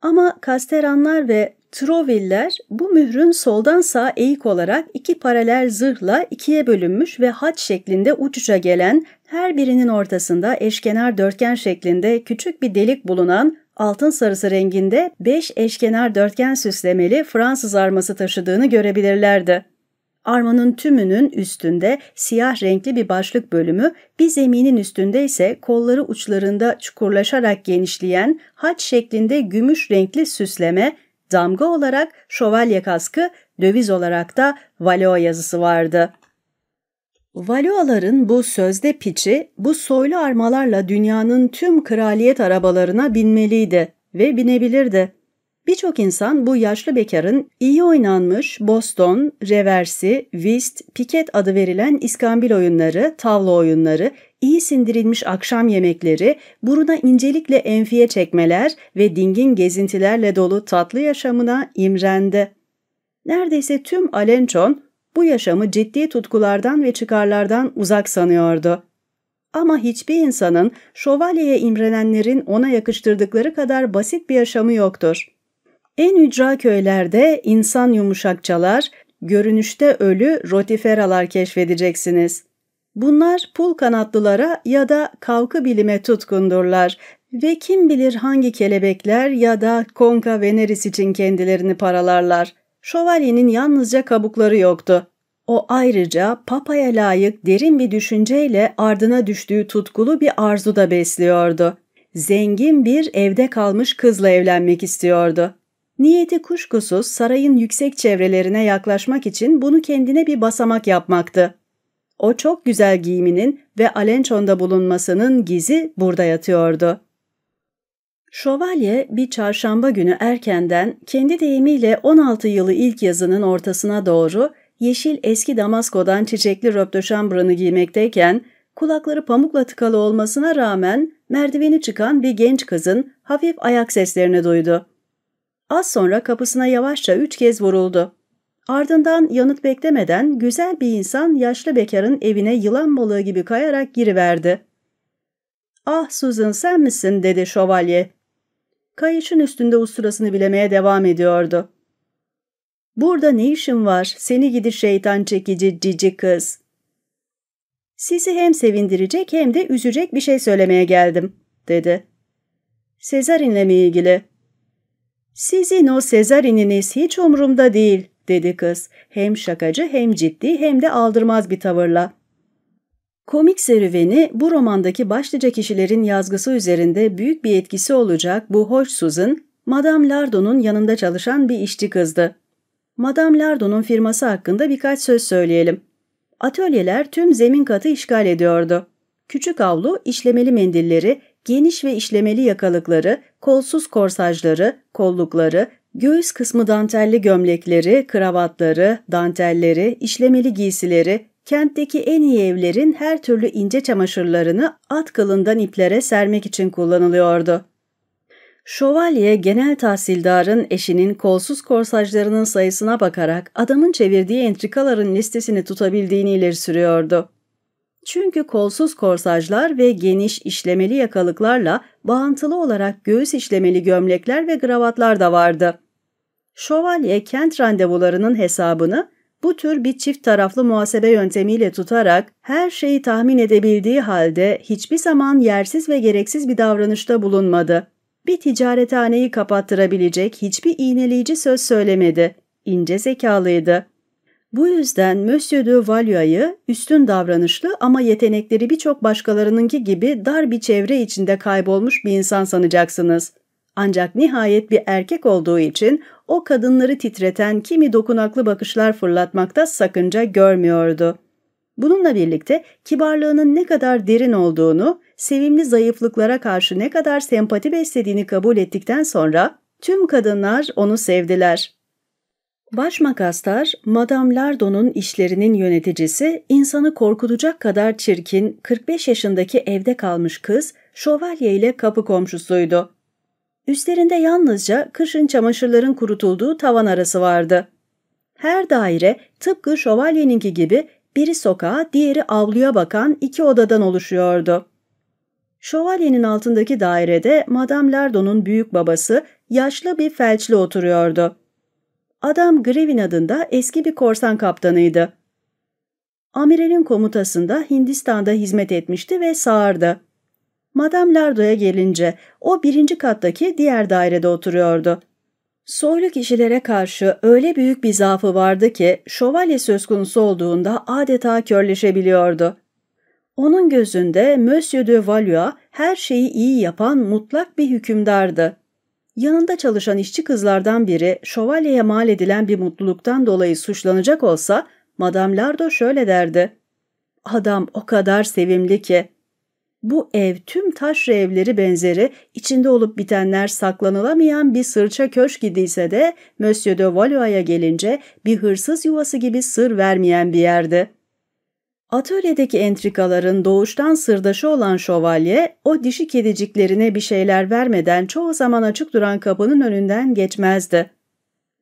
Ama Kasteranlar ve Troviller bu mührün soldan sağa eğik olarak iki paralel zırhla ikiye bölünmüş ve haç şeklinde uç uça gelen her birinin ortasında eşkenar dörtgen şeklinde küçük bir delik bulunan altın sarısı renginde beş eşkenar dörtgen süslemeli Fransız arması taşıdığını görebilirlerdi. Armanın tümünün üstünde siyah renkli bir başlık bölümü, bir zeminin üstünde ise kolları uçlarında çukurlaşarak genişleyen haç şeklinde gümüş renkli süsleme, damga olarak şövalye kaskı, döviz olarak da Valeo yazısı vardı. Valoaların bu sözde piçi bu soylu armalarla dünyanın tüm kraliyet arabalarına binmeliydi ve binebilirdi. Birçok insan bu yaşlı bekarın iyi oynanmış Boston, reversi, whist, piket adı verilen iskambil oyunları, tavla oyunları, iyi sindirilmiş akşam yemekleri, buruna incelikle enfiye çekmeler ve dingin gezintilerle dolu tatlı yaşamına imrendi. Neredeyse tüm Alençon bu yaşamı ciddi tutkulardan ve çıkarlardan uzak sanıyordu. Ama hiçbir insanın şövalyeye imrenenlerin ona yakıştırdıkları kadar basit bir yaşamı yoktur. En ücra köylerde insan yumuşakçalar, görünüşte ölü rotiferalar keşfedeceksiniz. Bunlar pul kanatlılara ya da kavkı bilime tutkundurlar ve kim bilir hangi kelebekler ya da konka veneris için kendilerini paralarlar. Şövalyenin yalnızca kabukları yoktu. O ayrıca papaya layık derin bir düşünceyle ardına düştüğü tutkulu bir arzu da besliyordu. Zengin bir evde kalmış kızla evlenmek istiyordu. Niyeti kuşkusuz sarayın yüksek çevrelerine yaklaşmak için bunu kendine bir basamak yapmaktı. O çok güzel giyiminin ve Alençon'da bulunmasının gizi burada yatıyordu. Şövalye bir çarşamba günü erkenden kendi deyimiyle 16 yılı ilk yazının ortasına doğru yeşil eski Damasko'dan çiçekli röptöşambranı giymekteyken kulakları pamukla tıkalı olmasına rağmen merdiveni çıkan bir genç kızın hafif ayak seslerini duydu. Az sonra kapısına yavaşça üç kez vuruldu. Ardından yanıt beklemeden güzel bir insan yaşlı bekarın evine yılan balığı gibi kayarak giriverdi. ''Ah Susan sen misin?'' dedi şövalye. Kayışın üstünde usturasını bilemeye devam ediyordu. ''Burada ne işin var seni gidi şeytan çekici cici kız?'' ''Sizi hem sevindirecek hem de üzecek bir şey söylemeye geldim.'' dedi. Sezarin'le mi ilgili? Sizin o Sezarin'iniz hiç umurumda değil, dedi kız. Hem şakacı hem ciddi hem de aldırmaz bir tavırla. Komik serüveni bu romandaki başlıca kişilerin yazgısı üzerinde büyük bir etkisi olacak bu hoş Susan, Madame Lardon'un yanında çalışan bir işçi kızdı. Madame Lardon'un firması hakkında birkaç söz söyleyelim. Atölyeler tüm zemin katı işgal ediyordu. Küçük avlu işlemeli mendilleri, geniş ve işlemeli yakalıkları, kolsuz korsajları, kollukları, göğüs kısmı dantelli gömlekleri, kravatları, dantelleri, işlemeli giysileri, kentteki en iyi evlerin her türlü ince çamaşırlarını at kılından iplere sermek için kullanılıyordu. Şövalye genel tahsildarın eşinin kolsuz korsajlarının sayısına bakarak adamın çevirdiği entrikaların listesini tutabildiğini ileri sürüyordu. Çünkü kolsuz korsajlar ve geniş işlemeli yakalıklarla bağıntılı olarak göğüs işlemeli gömlekler ve gravatlar da vardı. Şövalye kent randevularının hesabını bu tür bir çift taraflı muhasebe yöntemiyle tutarak her şeyi tahmin edebildiği halde hiçbir zaman yersiz ve gereksiz bir davranışta bulunmadı. Bir ticarethaneyi kapattırabilecek hiçbir iğneleyici söz söylemedi. İnce zekalıydı. Bu yüzden Monsieur de Valois'ı üstün davranışlı ama yetenekleri birçok başkalarınınki gibi dar bir çevre içinde kaybolmuş bir insan sanacaksınız. Ancak nihayet bir erkek olduğu için o kadınları titreten kimi dokunaklı bakışlar fırlatmakta sakınca görmüyordu. Bununla birlikte kibarlığının ne kadar derin olduğunu, sevimli zayıflıklara karşı ne kadar sempati beslediğini kabul ettikten sonra tüm kadınlar onu sevdiler. Başmakaslar, Madame Lardon'un işlerinin yöneticisi, insanı korkutacak kadar çirkin, 45 yaşındaki evde kalmış kız, şövalye ile kapı komşusuydu. Üstlerinde yalnızca kışın çamaşırların kurutulduğu tavan arası vardı. Her daire tıpkı şövalyeninki gibi biri sokağa, diğeri avluya bakan iki odadan oluşuyordu. Şövalyenin altındaki dairede Madame Lardon'un büyük babası yaşlı bir felçli oturuyordu. Adam Grevin adında eski bir korsan kaptanıydı. Amiralin komutasında Hindistan'da hizmet etmişti ve sağırdı. Madame Lardo'ya gelince o birinci kattaki diğer dairede oturuyordu. Soylu kişilere karşı öyle büyük bir zaafı vardı ki şövalye söz konusu olduğunda adeta körleşebiliyordu. Onun gözünde Monsieur de Valois her şeyi iyi yapan mutlak bir hükümdardı. Yanında çalışan işçi kızlardan biri şövalyeye mal edilen bir mutluluktan dolayı suçlanacak olsa Madame Lardo şöyle derdi. Adam o kadar sevimli ki. Bu ev tüm taş evleri benzeri içinde olup bitenler saklanılamayan bir sırça köşk idiyse de Monsieur de Valois'a gelince bir hırsız yuvası gibi sır vermeyen bir yerdi. Atölyedeki entrikaların doğuştan sırdaşı olan şövalye, o dişi kediciklerine bir şeyler vermeden çoğu zaman açık duran kapının önünden geçmezdi.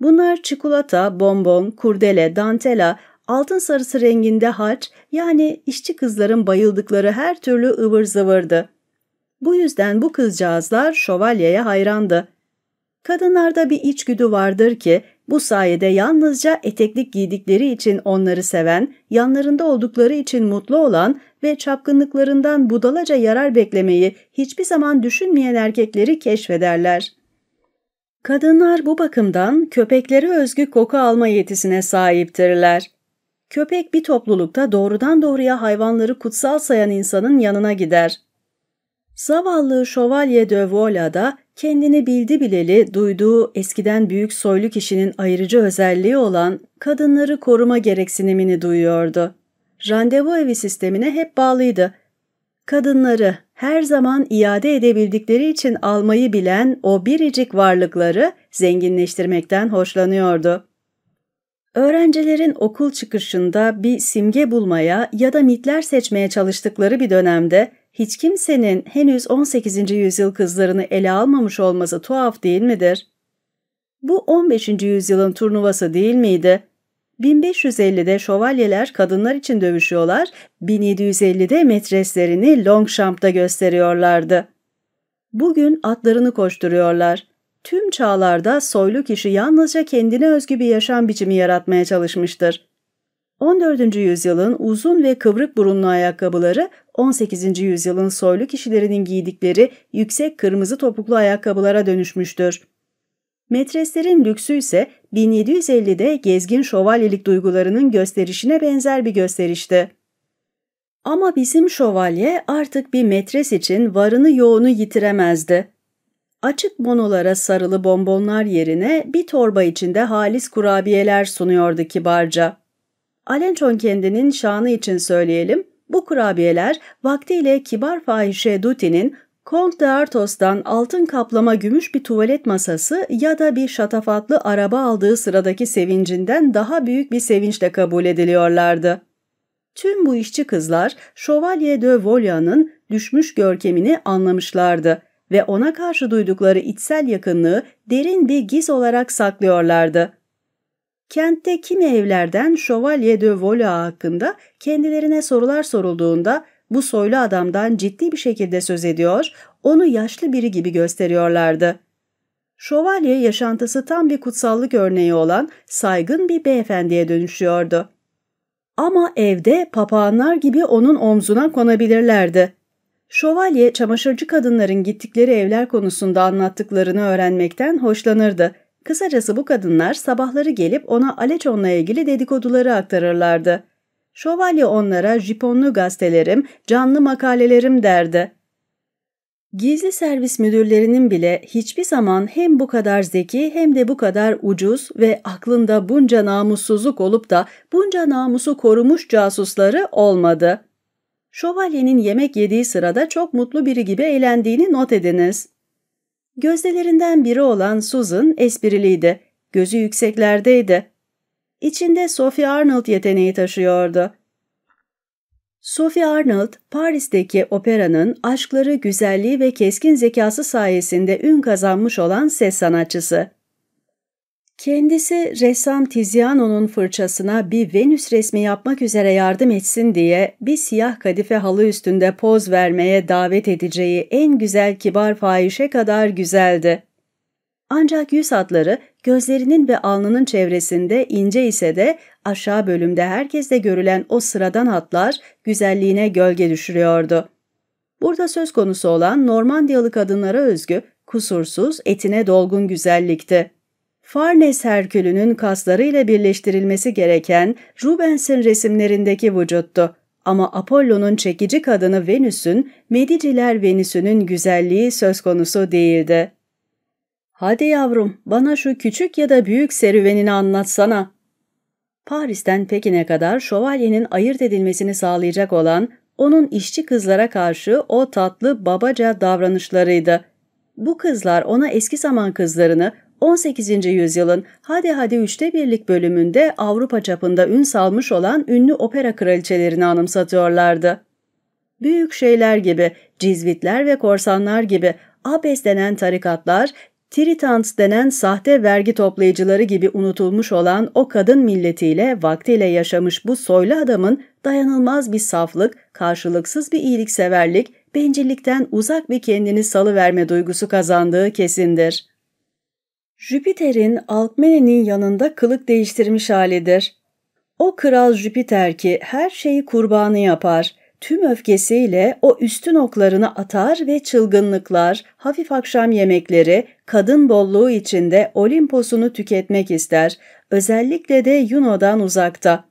Bunlar çikolata, bonbon, kurdele, dantela, altın sarısı renginde haç yani işçi kızların bayıldıkları her türlü ıvır zıvırdı. Bu yüzden bu kızcağızlar şövalyeye hayrandı. Kadınlarda bir içgüdü vardır ki bu sayede yalnızca eteklik giydikleri için onları seven, yanlarında oldukları için mutlu olan ve çapkınlıklarından budalaca yarar beklemeyi hiçbir zaman düşünmeyen erkekleri keşfederler. Kadınlar bu bakımdan köpeklere özgü koku alma yetisine sahiptirler. Köpek bir toplulukta doğrudan doğruya hayvanları kutsal sayan insanın yanına gider. Zavallı Şövalye de Vola'da kendini bildi bileli duyduğu eskiden büyük soylu kişinin ayrıcı özelliği olan kadınları koruma gereksinimini duyuyordu. Randevu evi sistemine hep bağlıydı. Kadınları her zaman iade edebildikleri için almayı bilen o biricik varlıkları zenginleştirmekten hoşlanıyordu. Öğrencilerin okul çıkışında bir simge bulmaya ya da mitler seçmeye çalıştıkları bir dönemde hiç kimsenin henüz 18. yüzyıl kızlarını ele almamış olması tuhaf değil midir? Bu 15. yüzyılın turnuvası değil miydi? 1550'de şövalyeler kadınlar için dövüşüyorlar, 1750'de metreslerini Longchamp'ta gösteriyorlardı. Bugün atlarını koşturuyorlar. Tüm çağlarda soylu kişi yalnızca kendine özgü bir yaşam biçimi yaratmaya çalışmıştır. 14. yüzyılın uzun ve kıvrık burunlu ayakkabıları 18. yüzyılın soylu kişilerinin giydikleri yüksek kırmızı topuklu ayakkabılara dönüşmüştür. Metreslerin lüksü ise 1750'de gezgin şövalyelik duygularının gösterişine benzer bir gösterişti. Ama bizim şövalye artık bir metres için varını yoğunu yitiremezdi. Açık monolara sarılı bonbonlar yerine bir torba içinde halis kurabiyeler sunuyordu kibarca. Alençon kendinin şanı için söyleyelim, bu kurabiyeler vaktiyle kibar fahişe Duti'nin Comte de altın kaplama gümüş bir tuvalet masası ya da bir şatafatlı araba aldığı sıradaki sevincinden daha büyük bir sevinçle kabul ediliyorlardı. Tüm bu işçi kızlar Şövalye de Volia'nın düşmüş görkemini anlamışlardı ve ona karşı duydukları içsel yakınlığı derin bir giz olarak saklıyorlardı. Kentte kimi evlerden Şövalye de Volia hakkında kendilerine sorular sorulduğunda bu soylu adamdan ciddi bir şekilde söz ediyor, onu yaşlı biri gibi gösteriyorlardı. Şövalye yaşantısı tam bir kutsallık örneği olan saygın bir beyefendiye dönüşüyordu. Ama evde papağanlar gibi onun omzuna konabilirlerdi. Şövalye çamaşırcı kadınların gittikleri evler konusunda anlattıklarını öğrenmekten hoşlanırdı. Kısacası bu kadınlar sabahları gelip ona Aleçon'la ilgili dedikoduları aktarırlardı. Şövalye onlara jiponlu gazetelerim, canlı makalelerim derdi. Gizli servis müdürlerinin bile hiçbir zaman hem bu kadar zeki hem de bu kadar ucuz ve aklında bunca namussuzluk olup da bunca namusu korumuş casusları olmadı. Şövalyenin yemek yediği sırada çok mutlu biri gibi eğlendiğini not ediniz. Gözdelerinden biri olan Susan espriliydi. Gözü yükseklerdeydi. İçinde Sophie Arnold yeteneği taşıyordu. Sophie Arnold, Paris'teki operanın aşkları, güzelliği ve keskin zekası sayesinde ün kazanmış olan ses sanatçısı. Kendisi ressam Tiziano'nun fırçasına bir Venüs resmi yapmak üzere yardım etsin diye bir siyah kadife halı üstünde poz vermeye davet edeceği en güzel kibar fahişe kadar güzeldi. Ancak yüz hatları gözlerinin ve alnının çevresinde ince ise de aşağı bölümde herkeste görülen o sıradan hatlar güzelliğine gölge düşürüyordu. Burada söz konusu olan Normandiyalı kadınlara özgü, kusursuz, etine dolgun güzellikti. Farnes Herkülü'nün kaslarıyla birleştirilmesi gereken Rubens'in resimlerindeki vücuttu. Ama Apollo'nun çekici kadını Venüs'ün, Mediciler Venüs'ünün güzelliği söz konusu değildi. ''Hadi yavrum, bana şu küçük ya da büyük serüvenini anlatsana.'' Paris'ten Pekin'e kadar şövalyenin ayırt edilmesini sağlayacak olan onun işçi kızlara karşı o tatlı babaca davranışlarıydı. Bu kızlar ona eski zaman kızlarını 18. yüzyılın hadi hadi üçte birlik bölümünde Avrupa çapında ün salmış olan ünlü opera kraliçelerini anımsatıyorlardı. Büyük şeyler gibi, cizvitler ve korsanlar gibi abes denen tarikatlar, Tritans denen sahte vergi toplayıcıları gibi unutulmuş olan o kadın milletiyle vaktiyle yaşamış bu soylu adamın dayanılmaz bir saflık, karşılıksız bir iyilikseverlik, bencillikten uzak bir kendini salıverme duygusu kazandığı kesindir. Jüpiter'in Alkmene'nin yanında kılık değiştirmiş halidir. O kral Jüpiter ki her şeyi kurbanı yapar, tüm öfkesiyle o üstün oklarını atar ve çılgınlıklar, hafif akşam yemekleri, kadın bolluğu içinde Olimpos'unu tüketmek ister, özellikle de Yuno'dan uzakta.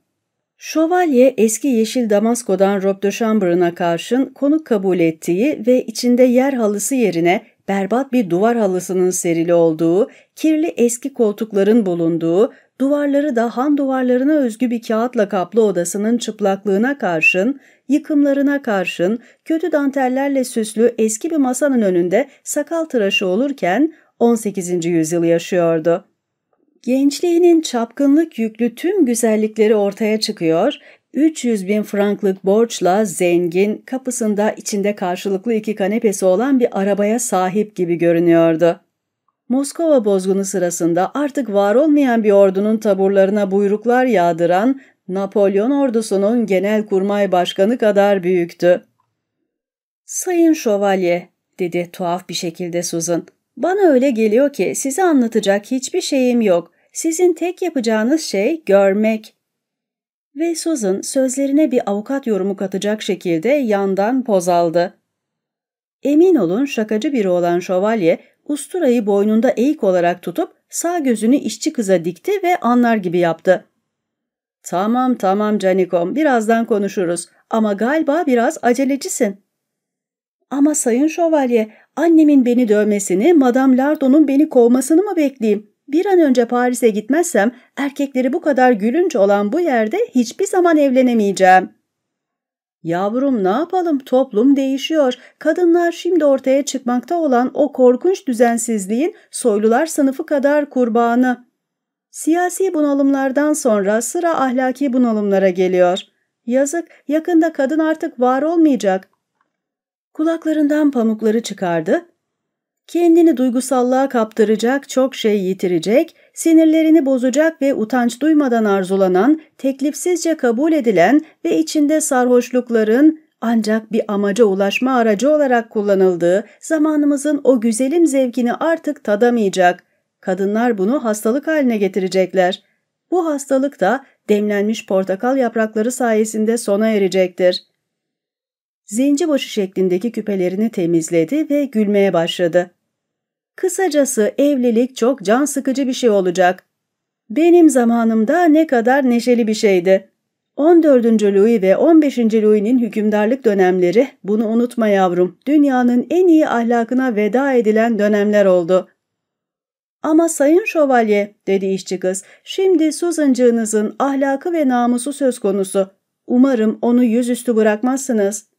Şövalye eski yeşil Damasko'dan Rob de Chambre'ına karşın konuk kabul ettiği ve içinde yer halısı yerine berbat bir duvar halısının serili olduğu, kirli eski koltukların bulunduğu, duvarları da han duvarlarına özgü bir kağıtla kaplı odasının çıplaklığına karşın, yıkımlarına karşın, kötü dantellerle süslü eski bir masanın önünde sakal tıraşı olurken 18. yüzyıl yaşıyordu. Gençliğinin çapkınlık yüklü tüm güzellikleri ortaya çıkıyor 300 bin franklık borçla zengin, kapısında içinde karşılıklı iki kanepesi olan bir arabaya sahip gibi görünüyordu. Moskova bozgunu sırasında artık var olmayan bir ordunun taburlarına buyruklar yağdıran Napolyon ordusunun genel kurmay başkanı kadar büyüktü. ''Sayın Şövalye'' dedi tuhaf bir şekilde Susan. ''Bana öyle geliyor ki size anlatacak hiçbir şeyim yok. Sizin tek yapacağınız şey görmek.'' Ve Susan sözlerine bir avukat yorumu katacak şekilde yandan poz aldı. Emin olun şakacı biri olan şövalye usturayı boynunda eğik olarak tutup sağ gözünü işçi kıza dikti ve anlar gibi yaptı. Tamam tamam Canikom birazdan konuşuruz ama galiba biraz acelecisin. Ama sayın şövalye annemin beni dövmesini, Madame Lardon'un beni kovmasını mı bekleyeyim? Bir an önce Paris'e gitmezsem erkekleri bu kadar gülünç olan bu yerde hiçbir zaman evlenemeyeceğim. Yavrum ne yapalım toplum değişiyor. Kadınlar şimdi ortaya çıkmakta olan o korkunç düzensizliğin soylular sınıfı kadar kurbanı. Siyasi bunalımlardan sonra sıra ahlaki bunalımlara geliyor. Yazık yakında kadın artık var olmayacak. Kulaklarından pamukları çıkardı. Kendini duygusallığa kaptıracak, çok şey yitirecek, sinirlerini bozacak ve utanç duymadan arzulanan, teklifsizce kabul edilen ve içinde sarhoşlukların ancak bir amaca ulaşma aracı olarak kullanıldığı zamanımızın o güzelim zevkini artık tadamayacak. Kadınlar bunu hastalık haline getirecekler. Bu hastalık da demlenmiş portakal yaprakları sayesinde sona erecektir. Zencibaşı şeklindeki küpelerini temizledi ve gülmeye başladı. Kısacası evlilik çok can sıkıcı bir şey olacak. Benim zamanımda ne kadar neşeli bir şeydi. 14. Louis ve 15. Louis'nin hükümdarlık dönemleri, bunu unutma yavrum, dünyanın en iyi ahlakına veda edilen dönemler oldu. Ama sayın şövalye, dedi işçi kız, şimdi Suzancığınızın ahlakı ve namusu söz konusu. Umarım onu yüzüstü bırakmazsınız.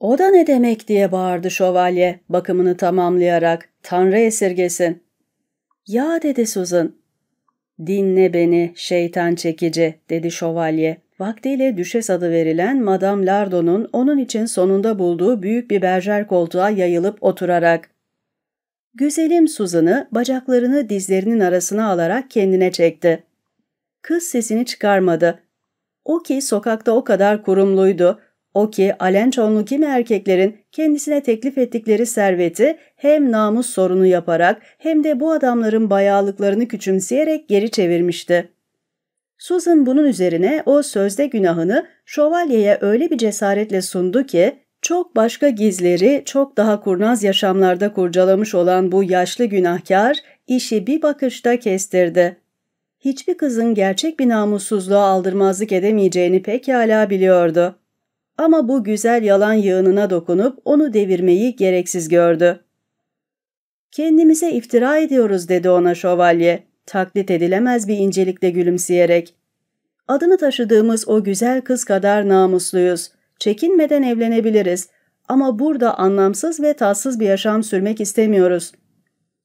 O da ne demek diye bağırdı şövalye bakımını tamamlayarak. Tanrı esirgesin. Ya dedi Susan. Dinle beni şeytan çekici dedi şövalye. Vaktiyle düşes adı verilen Madame Lardon'un onun için sonunda bulduğu büyük bir berjer koltuğa yayılıp oturarak. Güzelim Suzan'ı bacaklarını dizlerinin arasına alarak kendine çekti. Kız sesini çıkarmadı. O ki sokakta o kadar kurumluydu, o ki alençonlu kimi erkeklerin kendisine teklif ettikleri serveti hem namus sorunu yaparak hem de bu adamların bayağılıklarını küçümseyerek geri çevirmişti. Susan bunun üzerine o sözde günahını şövalyeye öyle bir cesaretle sundu ki çok başka gizleri çok daha kurnaz yaşamlarda kurcalamış olan bu yaşlı günahkar işi bir bakışta kestirdi. Hiçbir kızın gerçek bir namussuzluğa aldırmazlık edemeyeceğini pekala biliyordu. Ama bu güzel yalan yığınına dokunup onu devirmeyi gereksiz gördü. Kendimize iftira ediyoruz dedi ona şövalye, taklit edilemez bir incelikle gülümseyerek. Adını taşıdığımız o güzel kız kadar namusluyuz. Çekinmeden evlenebiliriz ama burada anlamsız ve tatsız bir yaşam sürmek istemiyoruz.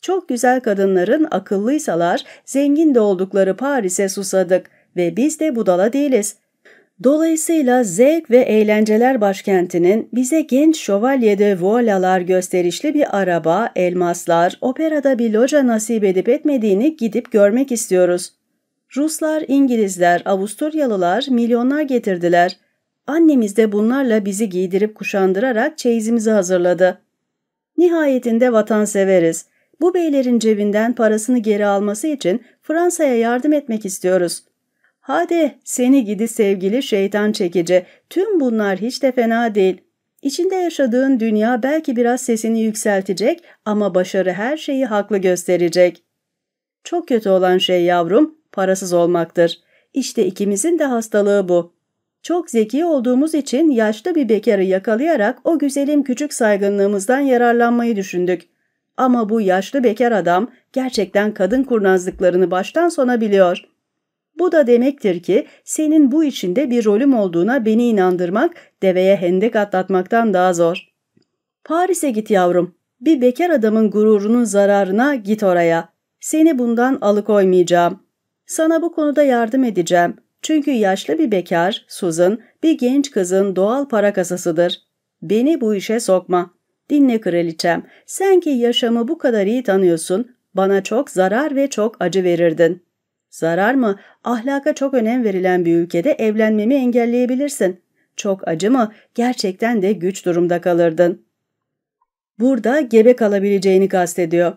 Çok güzel kadınların akıllıysalar zengin de oldukları Paris'e susadık ve biz de budala değiliz. Dolayısıyla zevk ve eğlenceler başkentinin bize genç şövalyede vualalar gösterişli bir araba, elmaslar, operada bir loca nasip edip etmediğini gidip görmek istiyoruz. Ruslar, İngilizler, Avusturyalılar milyonlar getirdiler. Annemiz de bunlarla bizi giydirip kuşandırarak çeyizimizi hazırladı. Nihayetinde vatanseveriz. Bu beylerin cebinden parasını geri alması için Fransa'ya yardım etmek istiyoruz. Hadi seni gidi sevgili şeytan çekici. Tüm bunlar hiç de fena değil. İçinde yaşadığın dünya belki biraz sesini yükseltecek ama başarı her şeyi haklı gösterecek. Çok kötü olan şey yavrum, parasız olmaktır. İşte ikimizin de hastalığı bu. Çok zeki olduğumuz için yaşlı bir bekarı yakalayarak o güzelim küçük saygınlığımızdan yararlanmayı düşündük. Ama bu yaşlı bekar adam gerçekten kadın kurnazlıklarını baştan sona biliyor.'' Bu da demektir ki senin bu işinde bir rolüm olduğuna beni inandırmak deveye hendek atlatmaktan daha zor. Paris'e git yavrum. Bir bekar adamın gururunun zararına git oraya. Seni bundan alıkoymayacağım. Sana bu konuda yardım edeceğim. Çünkü yaşlı bir bekar, Susan, bir genç kızın doğal para kasasıdır. Beni bu işe sokma. Dinle kraliçem, sen ki yaşamı bu kadar iyi tanıyorsun, bana çok zarar ve çok acı verirdin. Zarar mı? Ahlaka çok önem verilen bir ülkede evlenmemi engelleyebilirsin. Çok acı mı? Gerçekten de güç durumda kalırdın. Burada gebe kalabileceğini kastediyor.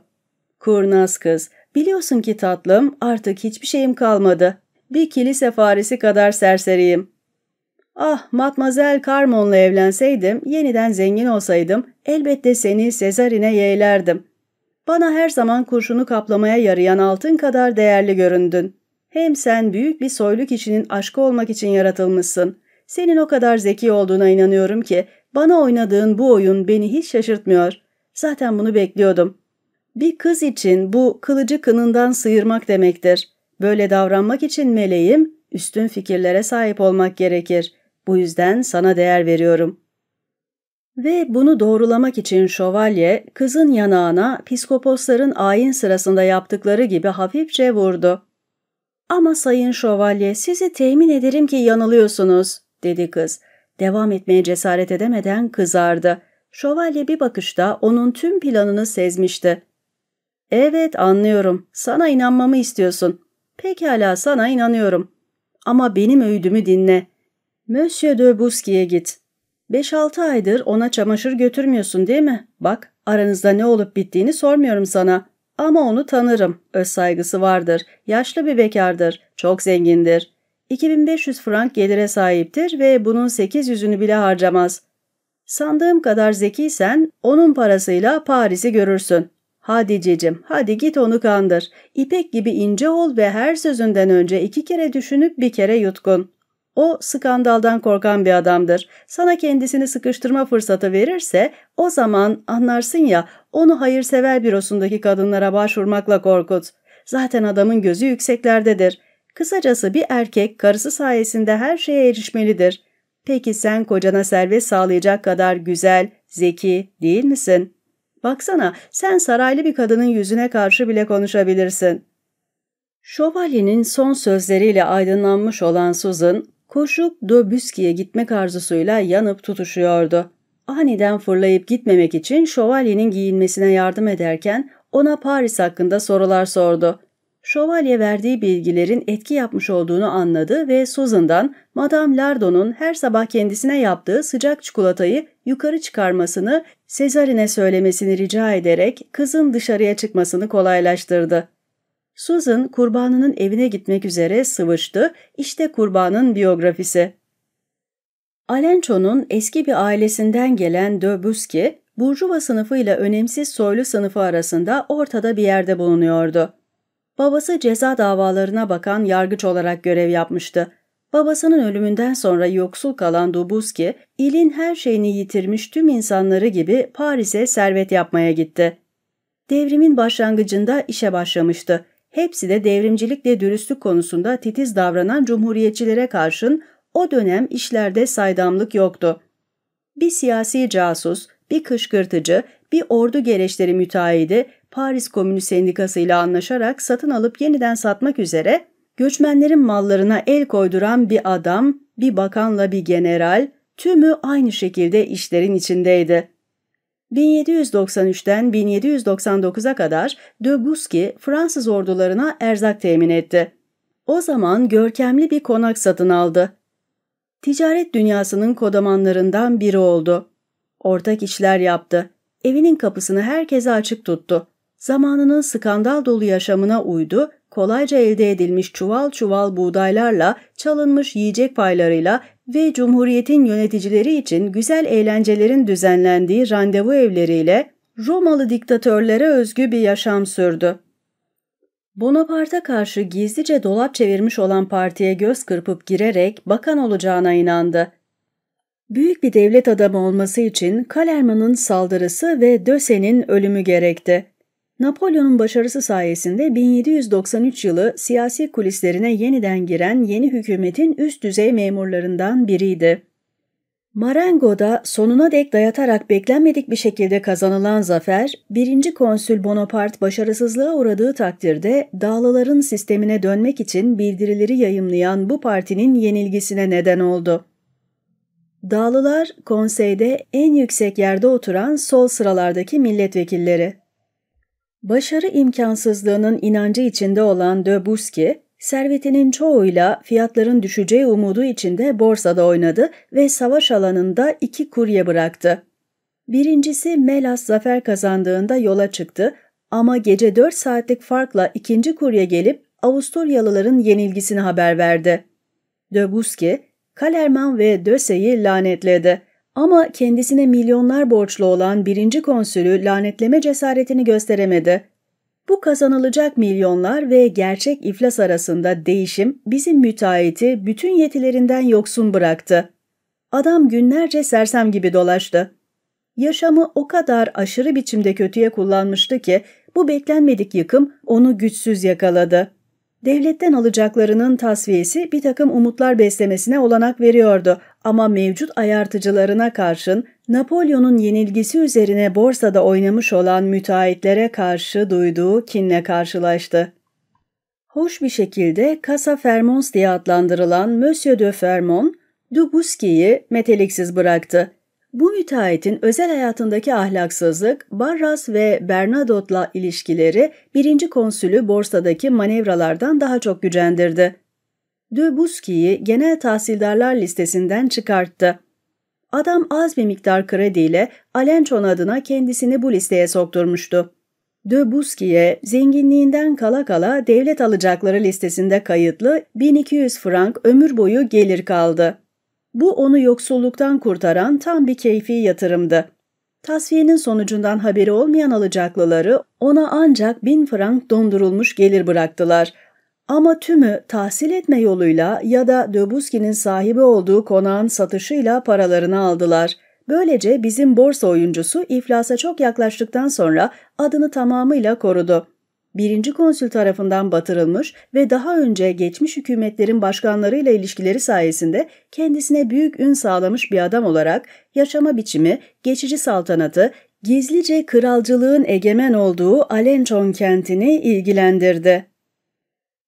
Kurnaz kız, biliyorsun ki tatlım artık hiçbir şeyim kalmadı. Bir kilise faresi kadar serseriyim. Ah, Matmazel Carmon'la evlenseydim, yeniden zengin olsaydım, elbette seni Sezarine yeğlerdim. Bana her zaman kurşunu kaplamaya yarayan altın kadar değerli göründün. Hem sen büyük bir soylu kişinin aşkı olmak için yaratılmışsın. Senin o kadar zeki olduğuna inanıyorum ki, bana oynadığın bu oyun beni hiç şaşırtmıyor. Zaten bunu bekliyordum. Bir kız için bu kılıcı kınından sıyırmak demektir. Böyle davranmak için meleğim, üstün fikirlere sahip olmak gerekir. Bu yüzden sana değer veriyorum. Ve bunu doğrulamak için şövalye, kızın yanağına piskoposların ayin sırasında yaptıkları gibi hafifçe vurdu. Ama sayın şövalye sizi temin ederim ki yanılıyorsunuz, dedi kız. Devam etmeye cesaret edemeden kızardı. Şövalye bir bakışta onun tüm planını sezmişti. Evet anlıyorum. Sana inanmamı istiyorsun. Pekala sana inanıyorum. Ama benim öğüdümü dinle. Monsieur de Busqui'ye git. 5-6 aydır ona çamaşır götürmüyorsun değil mi? Bak aranızda ne olup bittiğini sormuyorum sana. Ama onu tanırım. Öz saygısı vardır. Yaşlı bir bekardır. Çok zengindir. 2500 frank gelire sahiptir ve bunun 800'ünü bile harcamaz. Sandığım kadar zekiysen onun parasıyla Paris'i görürsün. Hadi cicim, hadi git onu kandır. İpek gibi ince ol ve her sözünden önce iki kere düşünüp bir kere yutkun. O skandaldan korkan bir adamdır. Sana kendisini sıkıştırma fırsatı verirse o zaman anlarsın ya onu hayırsever bürosundaki kadınlara başvurmakla korkut. Zaten adamın gözü yükseklerdedir. Kısacası bir erkek karısı sayesinde her şeye erişmelidir. Peki sen kocana servet sağlayacak kadar güzel, zeki değil misin? Baksana sen saraylı bir kadının yüzüne karşı bile konuşabilirsin. Şövalyenin son sözleriyle aydınlanmış olan Susan, koşup Dobüski'ye gitmek arzusuyla yanıp tutuşuyordu. Aniden fırlayıp gitmemek için şövalyenin giyinmesine yardım ederken ona Paris hakkında sorular sordu. Şövalye verdiği bilgilerin etki yapmış olduğunu anladı ve Susan'dan Madame Lardon'un her sabah kendisine yaptığı sıcak çikolatayı yukarı çıkarmasını, Sezarine söylemesini rica ederek kızın dışarıya çıkmasını kolaylaştırdı. Susan kurbanının evine gitmek üzere sıvıştı, işte kurbanın biyografisi. Alenço'nun eski bir ailesinden gelen Döbuski, Burjuva sınıfıyla önemsiz soylu sınıfı arasında ortada bir yerde bulunuyordu. Babası ceza davalarına bakan yargıç olarak görev yapmıştı. Babasının ölümünden sonra yoksul kalan Dubuski, ilin her şeyini yitirmiş tüm insanları gibi Paris'e servet yapmaya gitti. Devrimin başlangıcında işe başlamıştı. Hepsi de devrimcilikle dürüstlük konusunda titiz davranan cumhuriyetçilere karşın o dönem işlerde saydamlık yoktu. Bir siyasi casus, bir kışkırtıcı, bir ordu gereçleri müteahhidi Paris Komünü Sendikası ile anlaşarak satın alıp yeniden satmak üzere göçmenlerin mallarına el koyduran bir adam, bir bakanla bir general, tümü aynı şekilde işlerin içindeydi. 1793'ten 1799'a kadar de Busky Fransız ordularına erzak temin etti. O zaman görkemli bir konak satın aldı. Ticaret dünyasının kodamanlarından biri oldu. Ortak işler yaptı. Evinin kapısını herkese açık tuttu. Zamanının skandal dolu yaşamına uydu, kolayca elde edilmiş çuval çuval buğdaylarla, çalınmış yiyecek paylarıyla ve Cumhuriyet'in yöneticileri için güzel eğlencelerin düzenlendiği randevu evleriyle Romalı diktatörlere özgü bir yaşam sürdü. Bonaparte'a karşı gizlice dolap çevirmiş olan partiye göz kırpıp girerek bakan olacağına inandı. Büyük bir devlet adamı olması için Kalerman'ın saldırısı ve Döse'nin ölümü gerekti. Napolyon'un başarısı sayesinde 1793 yılı siyasi kulislerine yeniden giren yeni hükümetin üst düzey memurlarından biriydi. Marengo'da sonuna dek dayatarak beklenmedik bir şekilde kazanılan zafer, 1. konsül Bonaparte başarısızlığa uğradığı takdirde dağlıların sistemine dönmek için bildirileri yayımlayan bu partinin yenilgisine neden oldu. Dağlılar, konseyde en yüksek yerde oturan sol sıralardaki milletvekilleri. Başarı imkansızlığının inancı içinde olan de Busky, servetinin çoğuyla fiyatların düşeceği umudu içinde borsada oynadı ve savaş alanında iki kurye bıraktı. Birincisi Melas zafer kazandığında yola çıktı ama gece 4 saatlik farkla ikinci kurye gelip Avusturyalıların yenilgisini haber verdi. De Busque, Kalerman ve Döse'yi lanetledi. Ama kendisine milyonlar borçlu olan birinci konsülü lanetleme cesaretini gösteremedi. Bu kazanılacak milyonlar ve gerçek iflas arasında değişim bizim müteahhiti bütün yetilerinden yoksun bıraktı. Adam günlerce sersem gibi dolaştı. Yaşamı o kadar aşırı biçimde kötüye kullanmıştı ki bu beklenmedik yıkım onu güçsüz yakaladı. Devletten alacaklarının tasfiyesi bir takım umutlar beslemesine olanak veriyordu ama mevcut ayartıcılarına karşın Napolyon'un yenilgisi üzerine borsada oynamış olan müteahhitlere karşı duyduğu kinle karşılaştı. Hoş bir şekilde Casa Fermons diye adlandırılan Monsieur de Fermont, Dubusqui'yi meteliksiz bıraktı. Bu müteahhitin özel hayatındaki ahlaksızlık, Barras ve Bernadotte'la ilişkileri birinci konsülü borsadaki manevralardan daha çok gücendirdi. De genel tahsildarlar listesinden çıkarttı. Adam az bir miktar krediyle Alençon adına kendisini bu listeye sokturmuştu. De zenginliğinden kala kala devlet alacakları listesinde kayıtlı 1200 frank ömür boyu gelir kaldı. Bu onu yoksulluktan kurtaran tam bir keyfi yatırımdı. Tasfiyenin sonucundan haberi olmayan alacaklıları ona ancak bin frank dondurulmuş gelir bıraktılar. Ama tümü tahsil etme yoluyla ya da Döbuski'nin sahibi olduğu konağın satışıyla paralarını aldılar. Böylece bizim borsa oyuncusu iflasa çok yaklaştıktan sonra adını tamamıyla korudu birinci konsül tarafından batırılmış ve daha önce geçmiş hükümetlerin başkanlarıyla ilişkileri sayesinde kendisine büyük ün sağlamış bir adam olarak yaşama biçimi, geçici saltanatı, gizlice kralcılığın egemen olduğu Alençon kentini ilgilendirdi.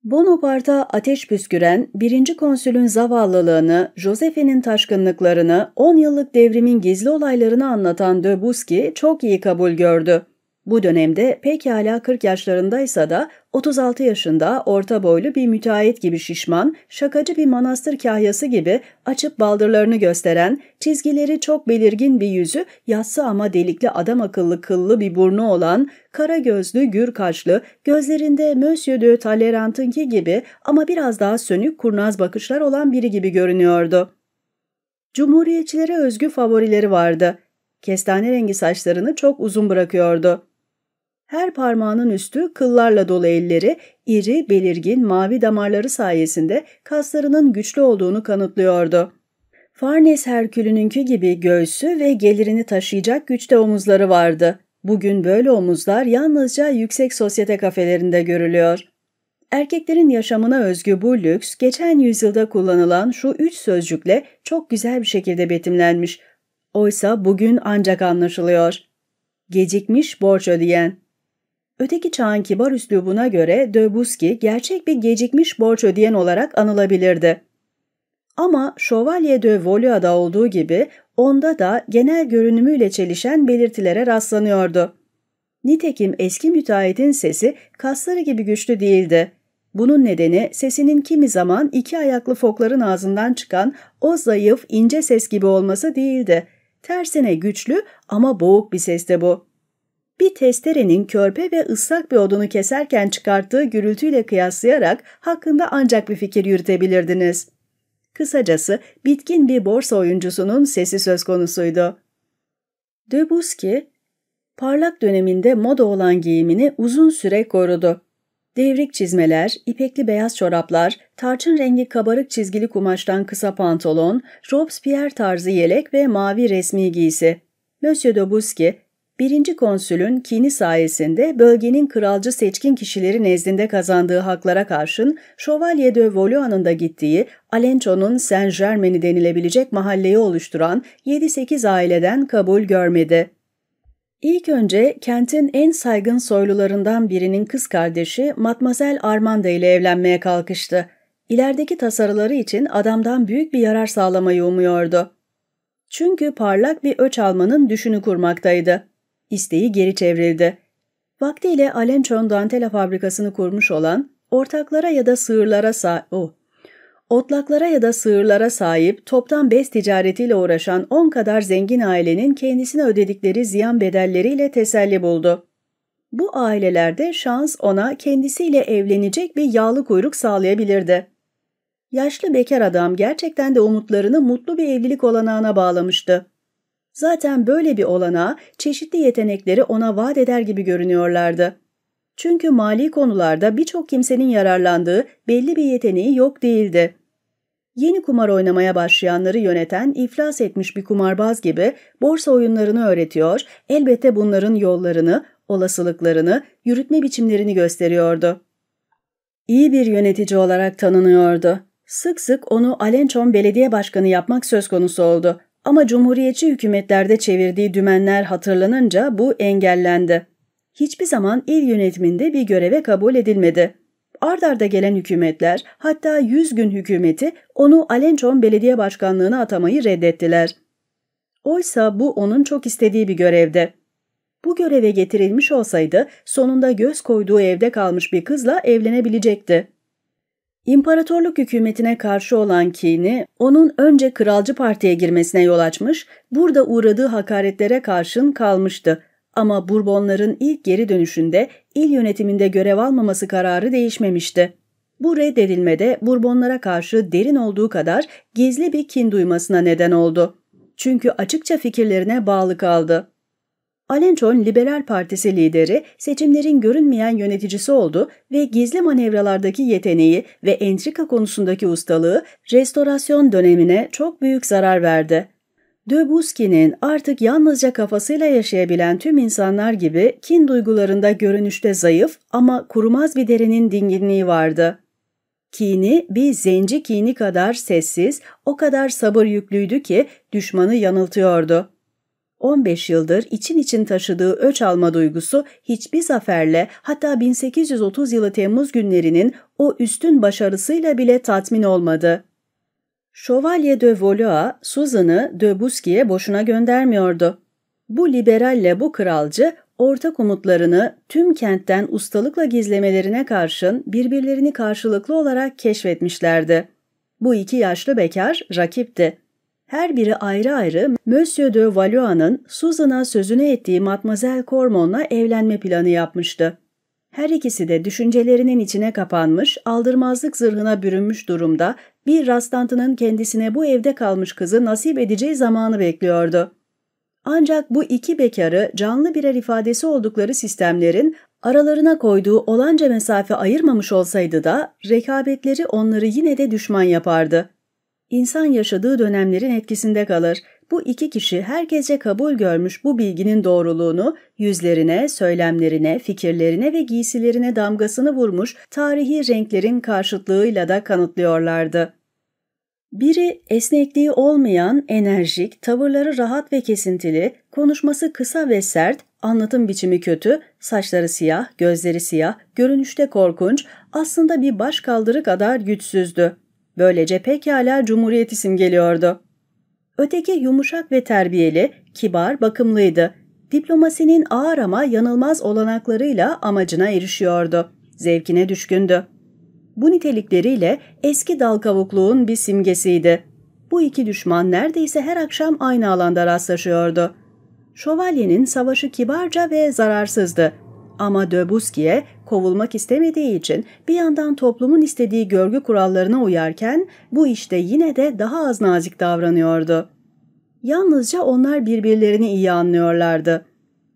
Bonaparte'a ateş püsküren birinci konsülün zavallılığını, Josephine'in taşkınlıklarını, 10 yıllık devrimin gizli olaylarını anlatan de Busky çok iyi kabul gördü. Bu dönemde pekala 40 yaşlarındaysa da 36 yaşında orta boylu bir müteahhit gibi şişman, şakacı bir manastır kahyası gibi açıp baldırlarını gösteren, çizgileri çok belirgin bir yüzü, yassı ama delikli adam akıllı kıllı bir burnu olan, kara gözlü, gür kaşlı, gözlerinde Monsieur de Talleyrand'ınki gibi ama biraz daha sönük kurnaz bakışlar olan biri gibi görünüyordu. Cumhuriyetçilere özgü favorileri vardı. Kestane rengi saçlarını çok uzun bırakıyordu. Her parmağının üstü kıllarla dolu elleri, iri, belirgin, mavi damarları sayesinde kaslarının güçlü olduğunu kanıtlıyordu. Farnes Herkülününki gibi göğsü ve gelirini taşıyacak güçte omuzları vardı. Bugün böyle omuzlar yalnızca yüksek sosyete kafelerinde görülüyor. Erkeklerin yaşamına özgü bu lüks, geçen yüzyılda kullanılan şu üç sözcükle çok güzel bir şekilde betimlenmiş. Oysa bugün ancak anlaşılıyor. Gecikmiş borç ödeyen. Öteki çağın kibar üslubuna göre Döbuski gerçek bir gecikmiş borç ödeyen olarak anılabilirdi. Ama Şövalye de Volia'da olduğu gibi onda da genel görünümüyle çelişen belirtilere rastlanıyordu. Nitekim eski müteahhitin sesi kasları gibi güçlü değildi. Bunun nedeni sesinin kimi zaman iki ayaklı fokların ağzından çıkan o zayıf, ince ses gibi olması değildi. Tersine güçlü ama boğuk bir sesti bu bir testerenin körpe ve ıslak bir odunu keserken çıkarttığı gürültüyle kıyaslayarak hakkında ancak bir fikir yürütebilirdiniz. Kısacası bitkin bir borsa oyuncusunun sesi söz konusuydu. Debussy, parlak döneminde moda olan giyimini uzun süre korudu. Devrik çizmeler, ipekli beyaz çoraplar, tarçın rengi kabarık çizgili kumaştan kısa pantolon, Robespierre tarzı yelek ve mavi resmi giysi. Monsieur Debussy, Birinci konsülün kini sayesinde bölgenin kralcı seçkin kişileri nezdinde kazandığı haklara karşın Şövalye de Valois'ın da gittiği Alenço'nun Saint Germain'i denilebilecek mahalleyi oluşturan 7-8 aileden kabul görmedi. İlk önce kentin en saygın soylularından birinin kız kardeşi Matmazel Armanda ile evlenmeye kalkıştı. İlerideki tasarıları için adamdan büyük bir yarar sağlamayı umuyordu. Çünkü parlak bir öç almanın düşünü kurmaktaydı. İsteği geri çevrildi. Vaktiyle Alençon Dantela fabrikasını kurmuş olan, ortaklara ya da sığırlara sa oh, otlaklara ya da sığırlara sahip, toptan bez ticaretiyle uğraşan on kadar zengin ailenin kendisine ödedikleri ziyan bedelleriyle teselli buldu. Bu ailelerde şans ona kendisiyle evlenecek bir yağlı kuyruk sağlayabilirdi. Yaşlı bekar adam gerçekten de umutlarını mutlu bir evlilik olanağına bağlamıştı. Zaten böyle bir olanağı çeşitli yetenekleri ona vaat eder gibi görünüyorlardı. Çünkü mali konularda birçok kimsenin yararlandığı belli bir yeteneği yok değildi. Yeni kumar oynamaya başlayanları yöneten iflas etmiş bir kumarbaz gibi borsa oyunlarını öğretiyor, elbette bunların yollarını, olasılıklarını, yürütme biçimlerini gösteriyordu. İyi bir yönetici olarak tanınıyordu. Sık sık onu Alençon Belediye Başkanı yapmak söz konusu oldu ama cumhuriyetçi hükümetlerde çevirdiği dümenler hatırlanınca bu engellendi. Hiçbir zaman il yönetiminde bir göreve kabul edilmedi. Ard arda gelen hükümetler, hatta 100 gün hükümeti onu Alençon Belediye Başkanlığı'na atamayı reddettiler. Oysa bu onun çok istediği bir görevdi. Bu göreve getirilmiş olsaydı sonunda göz koyduğu evde kalmış bir kızla evlenebilecekti. İmparatorluk hükümetine karşı olan kini, onun önce kralcı partiye girmesine yol açmış, burada uğradığı hakaretlere karşın kalmıştı. Ama Bourbonların ilk geri dönüşünde il yönetiminde görev almaması kararı değişmemişti. Bu reddedilmede Bourbonlara karşı derin olduğu kadar gizli bir kin duymasına neden oldu. Çünkü açıkça fikirlerine bağlı kaldı. Alençon Liberal Partisi lideri, seçimlerin görünmeyen yöneticisi oldu ve gizli manevralardaki yeteneği ve entrika konusundaki ustalığı restorasyon dönemine çok büyük zarar verdi. De Busqui'nin artık yalnızca kafasıyla yaşayabilen tüm insanlar gibi kin duygularında görünüşte zayıf ama kurumaz bir derinin dinginliği vardı. Kini bir zenci kini kadar sessiz, o kadar sabır yüklüydü ki düşmanı yanıltıyordu. 15 yıldır için için taşıdığı öç alma duygusu hiçbir zaferle hatta 1830 yılı Temmuz günlerinin o üstün başarısıyla bile tatmin olmadı. Şövalye de Valois, Susan'ı de Busqui'ye boşuna göndermiyordu. Bu liberalle bu kralcı ortak umutlarını tüm kentten ustalıkla gizlemelerine karşın birbirlerini karşılıklı olarak keşfetmişlerdi. Bu iki yaşlı bekar rakipti. Her biri ayrı ayrı Monsieur de Valois'ın Susan'a sözünü ettiği Mademoiselle Cormon'la evlenme planı yapmıştı. Her ikisi de düşüncelerinin içine kapanmış, aldırmazlık zırhına bürünmüş durumda bir rastlantının kendisine bu evde kalmış kızı nasip edeceği zamanı bekliyordu. Ancak bu iki bekarı canlı birer ifadesi oldukları sistemlerin aralarına koyduğu olanca mesafe ayırmamış olsaydı da rekabetleri onları yine de düşman yapardı. İnsan yaşadığı dönemlerin etkisinde kalır. Bu iki kişi herkese kabul görmüş bu bilginin doğruluğunu yüzlerine, söylemlerine, fikirlerine ve giysilerine damgasını vurmuş tarihi renklerin karşıtlığıyla da kanıtlıyorlardı. Biri esnekliği olmayan, enerjik, tavırları rahat ve kesintili, konuşması kısa ve sert, anlatım biçimi kötü, saçları siyah, gözleri siyah, görünüşte korkunç, aslında bir baş kaldırı kadar güçsüzdü. Böylece pekala Cumhuriyet isim geliyordu. Öteki yumuşak ve terbiyeli, kibar, bakımlıydı. Diplomasinin ağır ama yanılmaz olanaklarıyla amacına erişiyordu. Zevkine düşkündü. Bu nitelikleriyle eski dal kavukluğun bir simgesiydi. Bu iki düşman neredeyse her akşam aynı alanda rastlaşıyordu. Şövalyenin savaşı kibarca ve zararsızdı. Ama Döbuski'ye kovulmak istemediği için bir yandan toplumun istediği görgü kurallarına uyarken bu işte yine de daha az nazik davranıyordu. Yalnızca onlar birbirlerini iyi anlıyorlardı.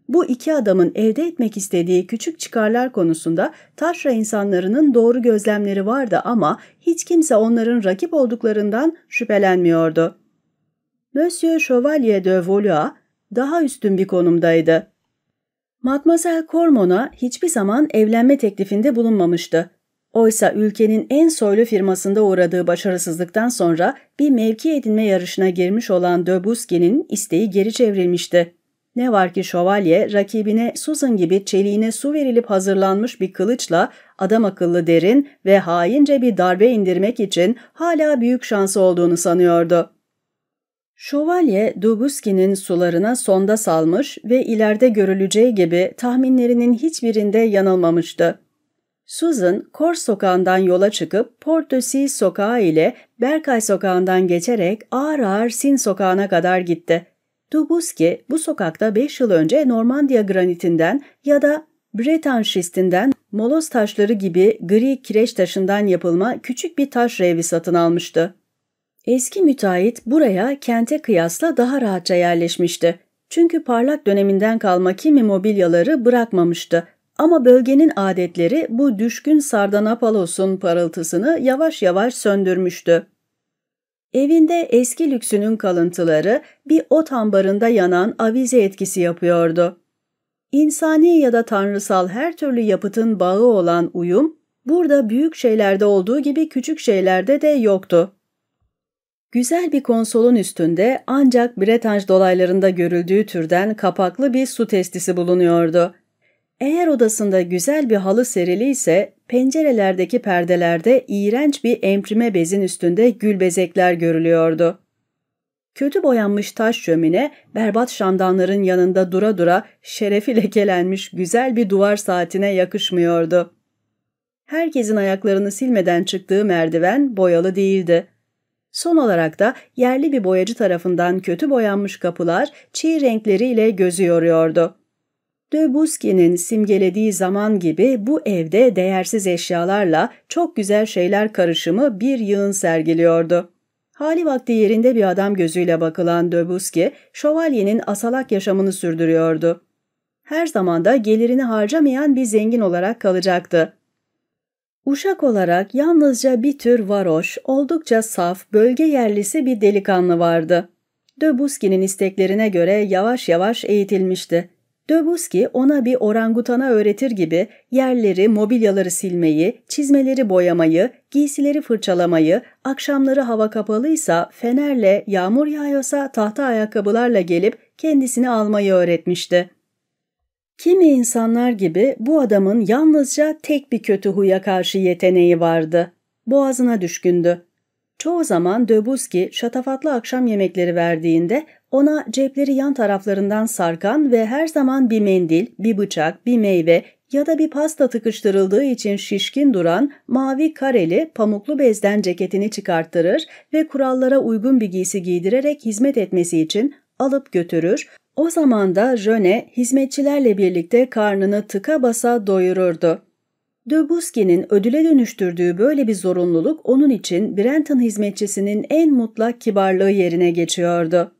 Bu iki adamın elde etmek istediği küçük çıkarlar konusunda taşra insanlarının doğru gözlemleri vardı ama hiç kimse onların rakip olduklarından şüphelenmiyordu. Monsieur Chevalier de Valois daha üstün bir konumdaydı. Mademoiselle Cormon'a hiçbir zaman evlenme teklifinde bulunmamıştı. Oysa ülkenin en soylu firmasında uğradığı başarısızlıktan sonra bir mevki edinme yarışına girmiş olan de Busquet'in isteği geri çevrilmişti. Ne var ki şövalye rakibine Susan gibi çeliğine su verilip hazırlanmış bir kılıçla adam akıllı derin ve haince bir darbe indirmek için hala büyük şansı olduğunu sanıyordu. Şövalye, Dubuski'nin sularına sonda salmış ve ileride görüleceği gibi tahminlerinin hiçbirinde yanılmamıştı. Susan, Kors sokağından yola çıkıp Port de Sis sokağı ile Berkay sokağından geçerek ağır ağır Sin sokağına kadar gitti. Dubuski bu sokakta 5 yıl önce Normandiya granitinden ya da Bretan şistinden molos taşları gibi gri kireç taşından yapılma küçük bir taş revi satın almıştı. Eski müteahhit buraya kente kıyasla daha rahatça yerleşmişti. Çünkü parlak döneminden kalma kimi mobilyaları bırakmamıştı. Ama bölgenin adetleri bu düşkün Sardanapalos'un parıltısını yavaş yavaş söndürmüştü. Evinde eski lüksünün kalıntıları bir ot ambarında yanan avize etkisi yapıyordu. İnsani ya da tanrısal her türlü yapıtın bağı olan uyum, burada büyük şeylerde olduğu gibi küçük şeylerde de yoktu. Güzel bir konsolun üstünde ancak Bretanj dolaylarında görüldüğü türden kapaklı bir su testisi bulunuyordu. Eğer odasında güzel bir halı serili ise pencerelerdeki perdelerde iğrenç bir emprime bezin üstünde gül bezekler görülüyordu. Kötü boyanmış taş şömine, berbat şamdanların yanında dura dura şerefi lekelenmiş güzel bir duvar saatine yakışmıyordu. Herkesin ayaklarını silmeden çıktığı merdiven boyalı değildi. Son olarak da yerli bir boyacı tarafından kötü boyanmış kapılar çiğ renkleriyle gözü yoruyordu. Döbuski'nin simgelediği zaman gibi bu evde değersiz eşyalarla çok güzel şeyler karışımı bir yığın sergiliyordu. Hali vakti yerinde bir adam gözüyle bakılan Döbuski, şövalyenin asalak yaşamını sürdürüyordu. Her zaman da gelirini harcamayan bir zengin olarak kalacaktı. Uşak olarak yalnızca bir tür varoş, oldukça saf, bölge yerlisi bir delikanlı vardı. Döbuski'nin isteklerine göre yavaş yavaş eğitilmişti. Döbuski ona bir orangutana öğretir gibi yerleri, mobilyaları silmeyi, çizmeleri boyamayı, giysileri fırçalamayı, akşamları hava kapalıysa fenerle, yağmur yağıyorsa tahta ayakkabılarla gelip kendisini almayı öğretmişti. Kimi insanlar gibi bu adamın yalnızca tek bir kötü huya karşı yeteneği vardı. Boğazına düşkündü. Çoğu zaman Döbuski şatafatlı akşam yemekleri verdiğinde ona cepleri yan taraflarından sarkan ve her zaman bir mendil, bir bıçak, bir meyve ya da bir pasta tıkıştırıldığı için şişkin duran mavi kareli pamuklu bezden ceketini çıkarttırır ve kurallara uygun bir giysi giydirerek hizmet etmesi için alıp götürür, o zaman da Jöne hizmetçilerle birlikte karnını tıka basa doyururdu. Döbuski'nin ödüle dönüştürdüğü böyle bir zorunluluk onun için Brenton hizmetçisinin en mutlak kibarlığı yerine geçiyordu.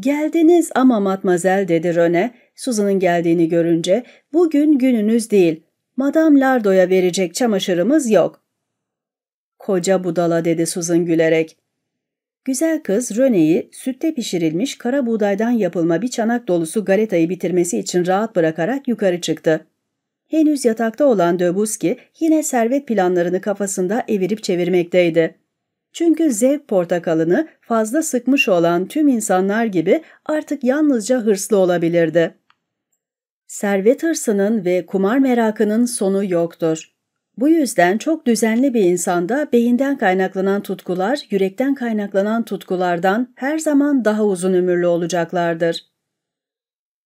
''Geldiniz ama matmazel'' dedi Röne, Susan'ın geldiğini görünce. ''Bugün gününüz değil. Madame Lardo'ya verecek çamaşırımız yok.'' ''Koca budala'' dedi Susan gülerek. Güzel kız Röne'yi sütte pişirilmiş kara buğdaydan yapılma bir çanak dolusu galetayı bitirmesi için rahat bırakarak yukarı çıktı. Henüz yatakta olan Döbuski yine servet planlarını kafasında evirip çevirmekteydi. Çünkü zevk portakalını fazla sıkmış olan tüm insanlar gibi artık yalnızca hırslı olabilirdi. Servet hırsının ve kumar merakının sonu yoktur. Bu yüzden çok düzenli bir insanda beyinden kaynaklanan tutkular, yürekten kaynaklanan tutkulardan her zaman daha uzun ömürlü olacaklardır.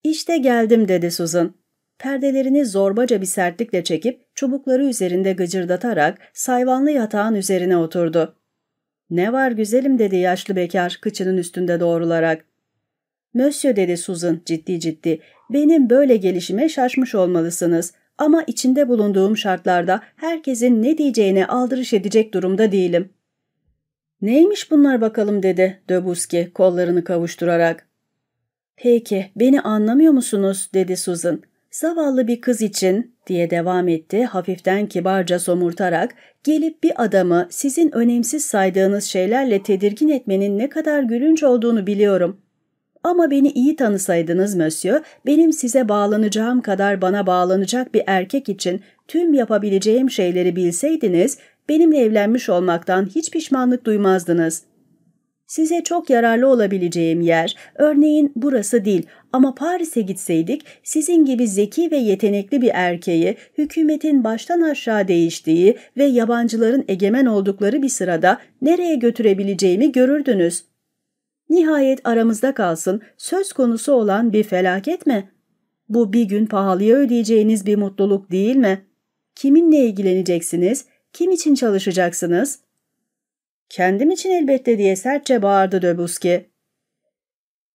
İşte geldim dedi Susan. Perdelerini zorbaca bir sertlikle çekip çubukları üzerinde gıcırdatarak sayvanlı yatağın üzerine oturdu. ''Ne var güzelim?'' dedi yaşlı bekar kıçının üstünde doğrularak. ''Monsieur'' dedi Susan ciddi ciddi. ''Benim böyle gelişime şaşmış olmalısınız. Ama içinde bulunduğum şartlarda herkesin ne diyeceğine aldırış edecek durumda değilim.'' ''Neymiş bunlar bakalım?'' dedi Döbuski kollarını kavuşturarak. ''Peki, beni anlamıyor musunuz?'' dedi Susan. Zavallı bir kız için diye devam etti hafiften kibarca somurtarak gelip bir adamı sizin önemsiz saydığınız şeylerle tedirgin etmenin ne kadar gülünç olduğunu biliyorum. Ama beni iyi tanısaydınız Monsieur, benim size bağlanacağım kadar bana bağlanacak bir erkek için tüm yapabileceğim şeyleri bilseydiniz, benimle evlenmiş olmaktan hiç pişmanlık duymazdınız. Size çok yararlı olabileceğim yer, örneğin burası değil ama Paris'e gitseydik sizin gibi zeki ve yetenekli bir erkeği hükümetin baştan aşağı değiştiği ve yabancıların egemen oldukları bir sırada nereye götürebileceğimi görürdünüz. Nihayet aramızda kalsın söz konusu olan bir felaket mi? Bu bir gün pahalıya ödeyeceğiniz bir mutluluk değil mi? Kiminle ilgileneceksiniz? Kim için çalışacaksınız? Kendim için elbette diye sertçe bağırdı Döbuski.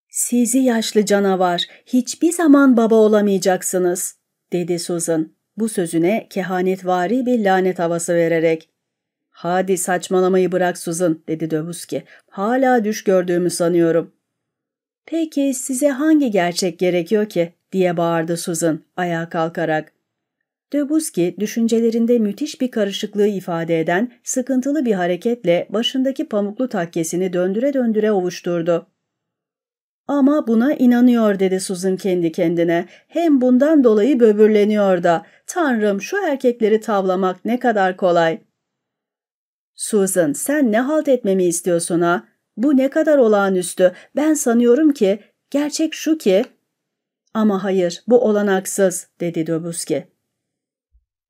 Sizi yaşlı canavar, hiçbir zaman baba olamayacaksınız. dedi Susan, bu sözüne kehanetvari bir lanet havası vererek. Hadi saçmalamayı bırak Susan, dedi Döbuski. Hala düş gördüğümü sanıyorum. Peki size hangi gerçek gerekiyor ki? diye bağırdı Susan ayağa kalkarak. Döbuski düşüncelerinde müthiş bir karışıklığı ifade eden sıkıntılı bir hareketle başındaki pamuklu takkesini döndüre döndüre ovuşturdu. Ama buna inanıyor dedi Susan kendi kendine. Hem bundan dolayı böbürleniyor da. Tanrım şu erkekleri tavlamak ne kadar kolay. Susan sen ne halt etmemi istiyorsun ha? Bu ne kadar olağanüstü. Ben sanıyorum ki, gerçek şu ki... Ama hayır, bu olanaksız, dedi Dobuski.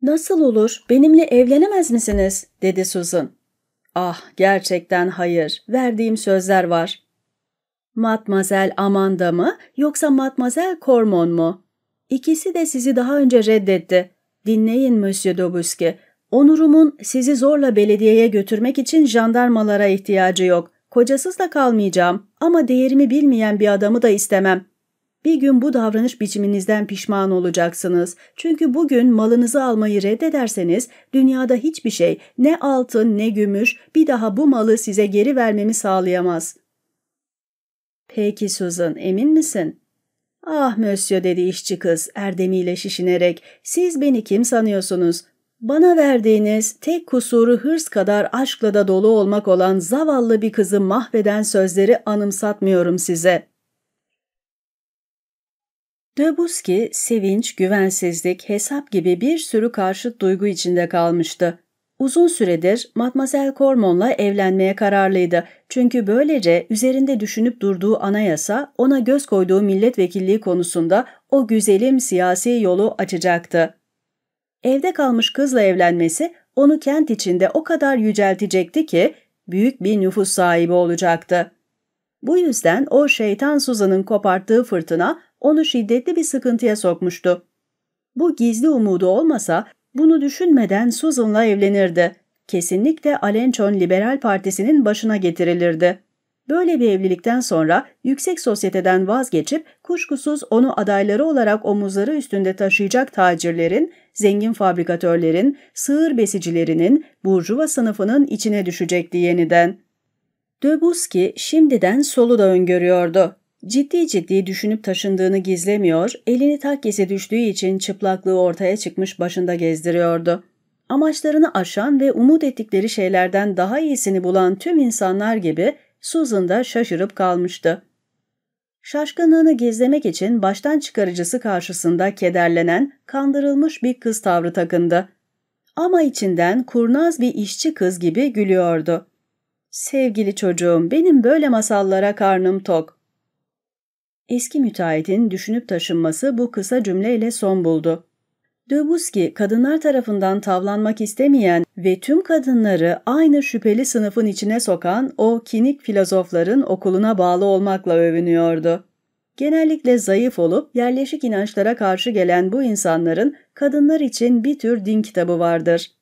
Nasıl olur, benimle evlenemez misiniz, dedi Susan. Ah, gerçekten hayır, verdiğim sözler var. Matmazel Amanda mı, yoksa Matmazel Cormon mu? İkisi de sizi daha önce reddetti. Dinleyin Monsieur Dobuski, Onurumun sizi zorla belediyeye götürmek için jandarmalara ihtiyacı yok. Kocasız da kalmayacağım ama değerimi bilmeyen bir adamı da istemem. Bir gün bu davranış biçiminizden pişman olacaksınız. Çünkü bugün malınızı almayı reddederseniz dünyada hiçbir şey ne altın ne gümüş bir daha bu malı size geri vermemi sağlayamaz. Peki Susan emin misin? Ah Monsieur dedi işçi kız erdemiyle şişinerek siz beni kim sanıyorsunuz? Bana verdiğiniz tek kusuru hırs kadar aşkla da dolu olmak olan zavallı bir kızı mahveden sözleri anımsatmıyorum size. Debussy, sevinç, güvensizlik, hesap gibi bir sürü karşıt duygu içinde kalmıştı. Uzun süredir Matmazel Cormon'la evlenmeye kararlıydı. Çünkü böylece üzerinde düşünüp durduğu anayasa ona göz koyduğu milletvekilliği konusunda o güzelim siyasi yolu açacaktı. Evde kalmış kızla evlenmesi onu kent içinde o kadar yüceltecekti ki büyük bir nüfus sahibi olacaktı. Bu yüzden o şeytan Suzan'ın koparttığı fırtına onu şiddetli bir sıkıntıya sokmuştu. Bu gizli umudu olmasa bunu düşünmeden Susan'la evlenirdi. Kesinlikle Alençon Liberal Partisi'nin başına getirilirdi. Böyle bir evlilikten sonra yüksek sosyeteden vazgeçip kuşkusuz onu adayları olarak omuzları üstünde taşıyacak tacirlerin, zengin fabrikatörlerin, sığır besicilerinin, burjuva sınıfının içine düşecekti yeniden. Döbuski şimdiden solu da öngörüyordu. Ciddi ciddi düşünüp taşındığını gizlemiyor, elini takkesi düştüğü için çıplaklığı ortaya çıkmış başında gezdiriyordu. Amaçlarını aşan ve umut ettikleri şeylerden daha iyisini bulan tüm insanlar gibi Susan da şaşırıp kalmıştı. Şaşkınlığını gizlemek için baştan çıkarıcısı karşısında kederlenen, kandırılmış bir kız tavrı takındı. Ama içinden kurnaz bir işçi kız gibi gülüyordu. Sevgili çocuğum, benim böyle masallara karnım tok. Eski müteahhitin düşünüp taşınması bu kısa cümleyle son buldu. Debussy, kadınlar tarafından tavlanmak istemeyen ve tüm kadınları aynı şüpheli sınıfın içine sokan o kinik filozofların okuluna bağlı olmakla övünüyordu. Genellikle zayıf olup yerleşik inançlara karşı gelen bu insanların kadınlar için bir tür din kitabı vardır.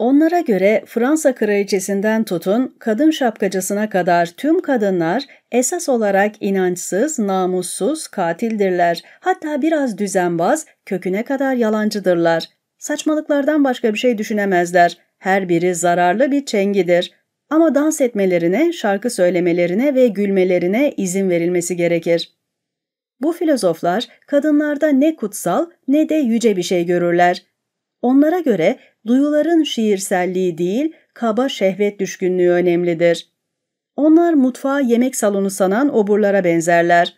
Onlara göre Fransa kraliçesinden tutun kadın şapkacısına kadar tüm kadınlar esas olarak inançsız, namussuz, katildirler. Hatta biraz düzenbaz, köküne kadar yalancıdırlar. Saçmalıklardan başka bir şey düşünemezler. Her biri zararlı bir çengidir. Ama dans etmelerine, şarkı söylemelerine ve gülmelerine izin verilmesi gerekir. Bu filozoflar kadınlarda ne kutsal ne de yüce bir şey görürler. Onlara göre duyuların şiirselliği değil, kaba şehvet düşkünlüğü önemlidir. Onlar mutfağı yemek salonu sanan oburlara benzerler.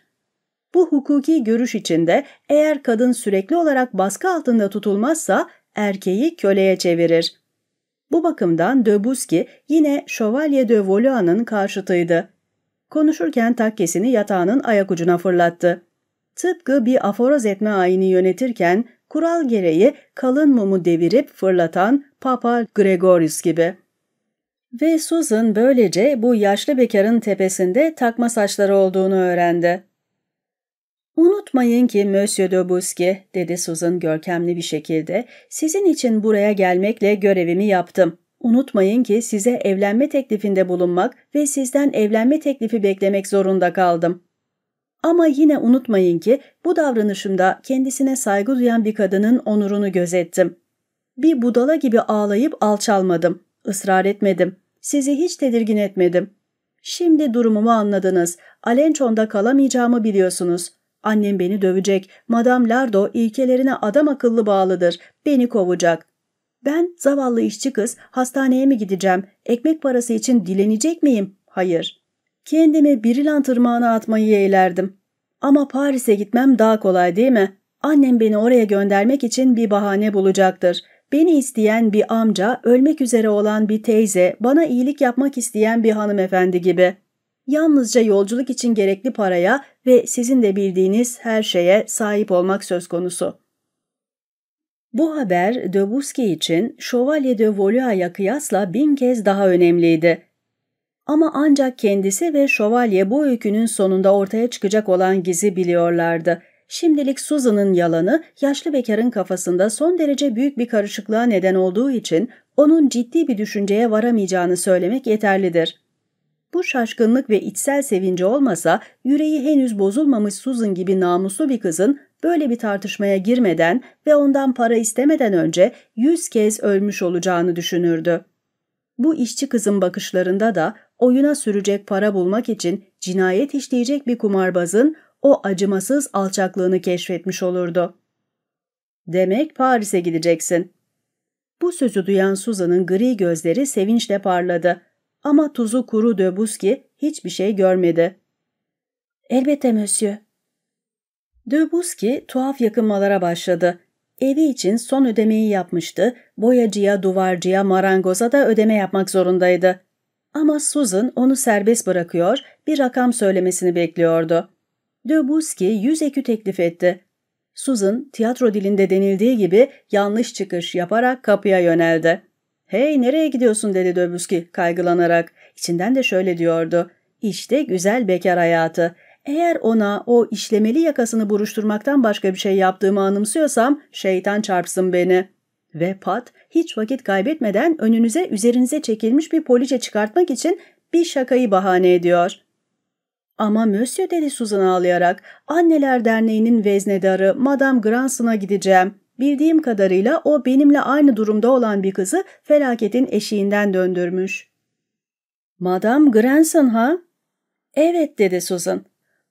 Bu hukuki görüş içinde eğer kadın sürekli olarak baskı altında tutulmazsa erkeği köleye çevirir. Bu bakımdan Döbuski yine Şövalye de Valois'ın karşıtıydı. Konuşurken takkesini yatağının ayak ucuna fırlattı. Tıpkı bir aforoz etme ayini yönetirken kural gereği kalın mumu devirip fırlatan Papa Gregorius gibi. Ve Susan böylece bu yaşlı bekarın tepesinde takma saçları olduğunu öğrendi. Unutmayın ki Monsieur de dedi Susan görkemli bir şekilde, sizin için buraya gelmekle görevimi yaptım. Unutmayın ki size evlenme teklifinde bulunmak ve sizden evlenme teklifi beklemek zorunda kaldım. Ama yine unutmayın ki bu davranışımda kendisine saygı duyan bir kadının onurunu gözettim. Bir budala gibi ağlayıp alçalmadım, ısrar etmedim, sizi hiç tedirgin etmedim. Şimdi durumumu anladınız, Alençon'da kalamayacağımı biliyorsunuz. Annem beni dövecek, Madame Lardo ilkelerine adam akıllı bağlıdır, beni kovacak. Ben zavallı işçi kız hastaneye mi gideceğim, ekmek parası için dilenecek miyim? Hayır. Kendimi Birilan tırmağına atmayı yeğlerdim. Ama Paris'e gitmem daha kolay değil mi? Annem beni oraya göndermek için bir bahane bulacaktır. Beni isteyen bir amca, ölmek üzere olan bir teyze, bana iyilik yapmak isteyen bir hanımefendi gibi. Yalnızca yolculuk için gerekli paraya ve sizin de bildiğiniz her şeye sahip olmak söz konusu. Bu haber Döbuski için Şövalye de Valois'a kıyasla bin kez daha önemliydi. Ama ancak kendisi ve şövalye bu öykünün sonunda ortaya çıkacak olan gizi biliyorlardı. Şimdilik Susan'ın yalanı yaşlı bekarın kafasında son derece büyük bir karışıklığa neden olduğu için onun ciddi bir düşünceye varamayacağını söylemek yeterlidir. Bu şaşkınlık ve içsel sevinci olmasa yüreği henüz bozulmamış Susan gibi namuslu bir kızın böyle bir tartışmaya girmeden ve ondan para istemeden önce yüz kez ölmüş olacağını düşünürdü. Bu işçi kızın bakışlarında da oyuna sürecek para bulmak için cinayet işleyecek bir kumarbazın o acımasız alçaklığını keşfetmiş olurdu. Demek Paris'e gideceksin. Bu sözü duyan Suzan'ın gri gözleri sevinçle parladı. Ama tuzu kuru Döbuski hiçbir şey görmedi. Elbette monsieur. Döbuski tuhaf yakınmalara başladı. Evi için son ödemeyi yapmıştı, boyacıya, duvarcıya, marangoza da ödeme yapmak zorundaydı. Ama Susan onu serbest bırakıyor, bir rakam söylemesini bekliyordu. Debussy yüz ekü teklif etti. Susan, tiyatro dilinde denildiği gibi yanlış çıkış yaparak kapıya yöneldi. ''Hey, nereye gidiyorsun?'' dedi Debussy kaygılanarak. İçinden de şöyle diyordu. ''İşte güzel bekar hayatı. Eğer ona o işlemeli yakasını buruşturmaktan başka bir şey yaptığımı anımsıyorsam şeytan çarpsın beni.'' Ve Pat hiç vakit kaybetmeden önünüze üzerinize çekilmiş bir poliçe çıkartmak için bir şakayı bahane ediyor. Ama Monsieur dedi Susan ağlayarak, Anneler Derneği'nin veznedarı Madame Granson'a gideceğim. Bildiğim kadarıyla o benimle aynı durumda olan bir kızı felaketin eşiğinden döndürmüş. Madame Granson ha? Evet dedi Susan.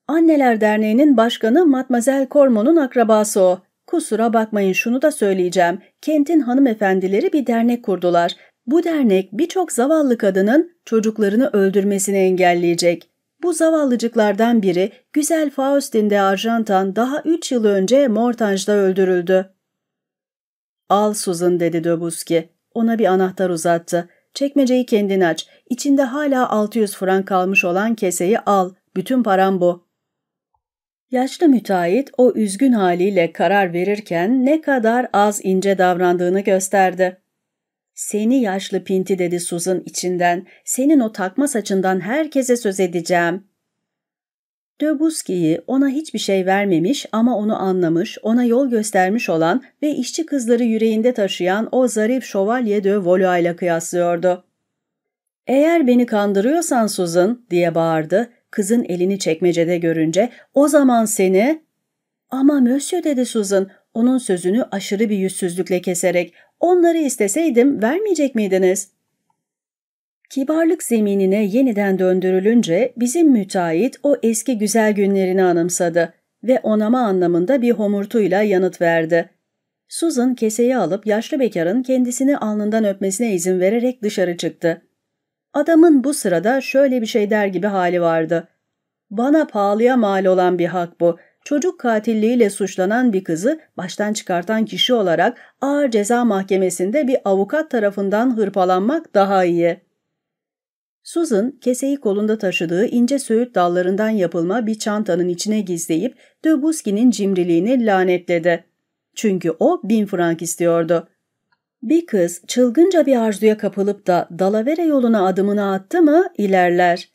Anneler Derneği'nin başkanı Matmazel Cormon'un akrabası o. Kusura bakmayın şunu da söyleyeceğim. Kentin hanımefendileri bir dernek kurdular. Bu dernek birçok zavallı kadının çocuklarını öldürmesini engelleyecek. Bu zavallıcıklardan biri güzel Faustin de Argentan daha üç yıl önce Mortange'da öldürüldü. Al Susan dedi Döbuski. Ona bir anahtar uzattı. Çekmeceyi kendin aç. İçinde hala 600 frank kalmış olan keseyi al. Bütün param bu. Yaşlı müteahhit o üzgün haliyle karar verirken ne kadar az ince davrandığını gösterdi. Seni yaşlı pinti dedi Susan içinden. Senin o takma saçından herkese söz edeceğim. Döbuski'yi ona hiçbir şey vermemiş ama onu anlamış, ona yol göstermiş olan ve işçi kızları yüreğinde taşıyan o zarif şövalye de Valois ile kıyaslıyordu. ''Eğer beni kandırıyorsan Susan'' diye bağırdı. Kızın elini çekmecede görünce ''O zaman seni'' ''Ama Monsieur'' dedi Susan, onun sözünü aşırı bir yüzsüzlükle keserek ''Onları isteseydim vermeyecek miydiniz?'' Kibarlık zeminine yeniden döndürülünce bizim müteahhit o eski güzel günlerini anımsadı ve onama anlamında bir homurtuyla yanıt verdi. Susan keseyi alıp yaşlı bekarın kendisini alnından öpmesine izin vererek dışarı çıktı. Adamın bu sırada şöyle bir şey der gibi hali vardı. Bana pahalıya mal olan bir hak bu. Çocuk katilliğiyle suçlanan bir kızı baştan çıkartan kişi olarak ağır ceza mahkemesinde bir avukat tarafından hırpalanmak daha iyi. Susan, keseyi kolunda taşıdığı ince söğüt dallarından yapılma bir çantanın içine gizleyip Döbuski'nin cimriliğini lanetledi. Çünkü o bin frank istiyordu. Bir kız çılgınca bir arzuya kapılıp da Dalavere yoluna adımını attı mı ilerler.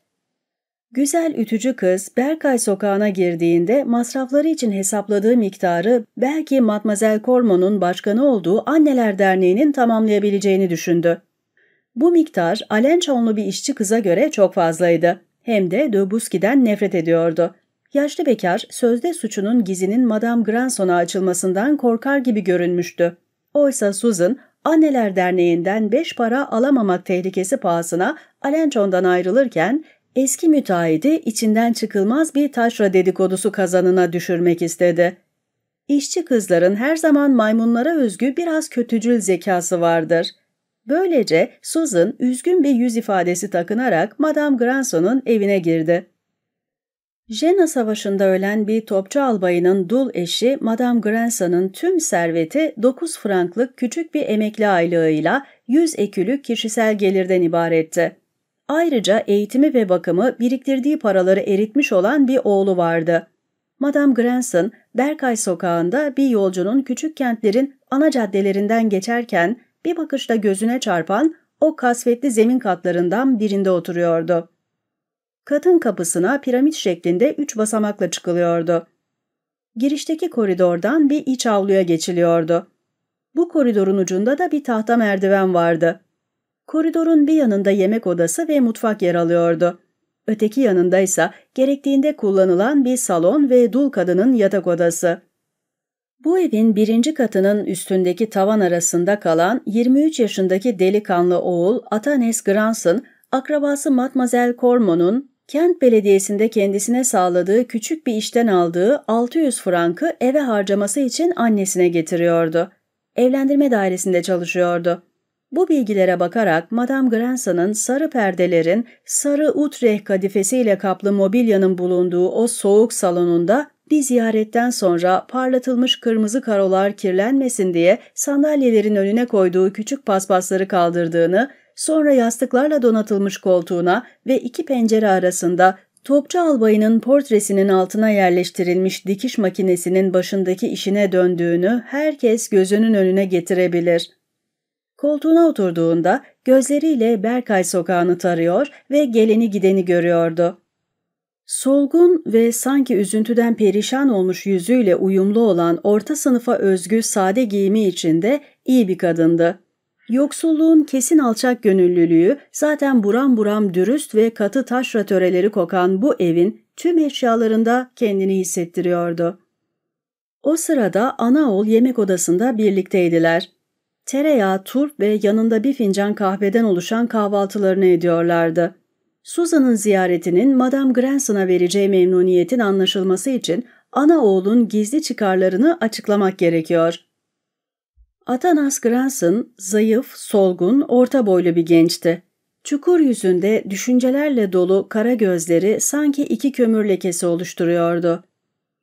Güzel ütücü kız Berkay sokağına girdiğinde masrafları için hesapladığı miktarı belki Matmazel Cormon'un başkanı olduğu Anneler Derneği'nin tamamlayabileceğini düşündü. Bu miktar Alençonlu bir işçi kıza göre çok fazlaydı. Hem de Döbuski'den nefret ediyordu. Yaşlı bekar sözde suçunun gizinin Madame Granson'a açılmasından korkar gibi görünmüştü. Oysa Susan, Anneler Derneği'nden beş para alamamak tehlikesi pahasına Alençon'dan ayrılırken eski müteahhidi içinden çıkılmaz bir taşra dedikodusu kazanına düşürmek istedi. İşçi kızların her zaman maymunlara özgü biraz kötücül zekası vardır. Böylece Susan üzgün bir yüz ifadesi takınarak Madame Granson'un evine girdi. Jena Savaşı'nda ölen bir topçu albayının dul eşi Madame Granson'ın tüm serveti 9 franklık küçük bir emekli aylığıyla 100 ekülük kişisel gelirden ibaretti. Ayrıca eğitimi ve bakımı biriktirdiği paraları eritmiş olan bir oğlu vardı. Madame Granson, Berkay sokağında bir yolcunun küçük kentlerin ana caddelerinden geçerken bir bakışta gözüne çarpan o kasvetli zemin katlarından birinde oturuyordu. Katın kapısına piramit şeklinde üç basamakla çıkılıyordu. Girişteki koridordan bir iç avluya geçiliyordu. Bu koridorun ucunda da bir tahta merdiven vardı. Koridorun bir yanında yemek odası ve mutfak yer alıyordu. Öteki yanında ise gerektiğinde kullanılan bir salon ve dul kadının yatak odası. Bu evin birinci katının üstündeki tavan arasında kalan 23 yaşındaki delikanlı oğul Atanes Granson, akrabası Matmazel Cormon'un kent belediyesinde kendisine sağladığı küçük bir işten aldığı 600 frankı eve harcaması için annesine getiriyordu. Evlendirme dairesinde çalışıyordu. Bu bilgilere bakarak Madame Granson'ın sarı perdelerin, sarı Utrecht kadifesiyle kaplı mobilyanın bulunduğu o soğuk salonunda bir ziyaretten sonra parlatılmış kırmızı karolar kirlenmesin diye sandalyelerin önüne koyduğu küçük paspasları kaldırdığını, sonra yastıklarla donatılmış koltuğuna ve iki pencere arasında topçu albayının portresinin altına yerleştirilmiş dikiş makinesinin başındaki işine döndüğünü herkes gözünün önüne getirebilir. Koltuğuna oturduğunda gözleriyle Berkay sokağını tarıyor ve geleni gideni görüyordu. Solgun ve sanki üzüntüden perişan olmuş yüzüyle uyumlu olan orta sınıfa özgü sade giyimi içinde iyi bir kadındı. Yoksulluğun kesin alçak gönüllülüğü zaten buram buram dürüst ve katı taşra töreleri kokan bu evin tüm eşyalarında kendini hissettiriyordu. O sırada ana oğul yemek odasında birlikteydiler. Tereyağı, turp ve yanında bir fincan kahveden oluşan kahvaltılarını ediyorlardı. Susan'ın ziyaretinin Madame Granson'a vereceği memnuniyetin anlaşılması için ana oğlun gizli çıkarlarını açıklamak gerekiyor. Atanas Granson, zayıf, solgun, orta boylu bir gençti. Çukur yüzünde düşüncelerle dolu kara gözleri sanki iki kömür lekesi oluşturuyordu.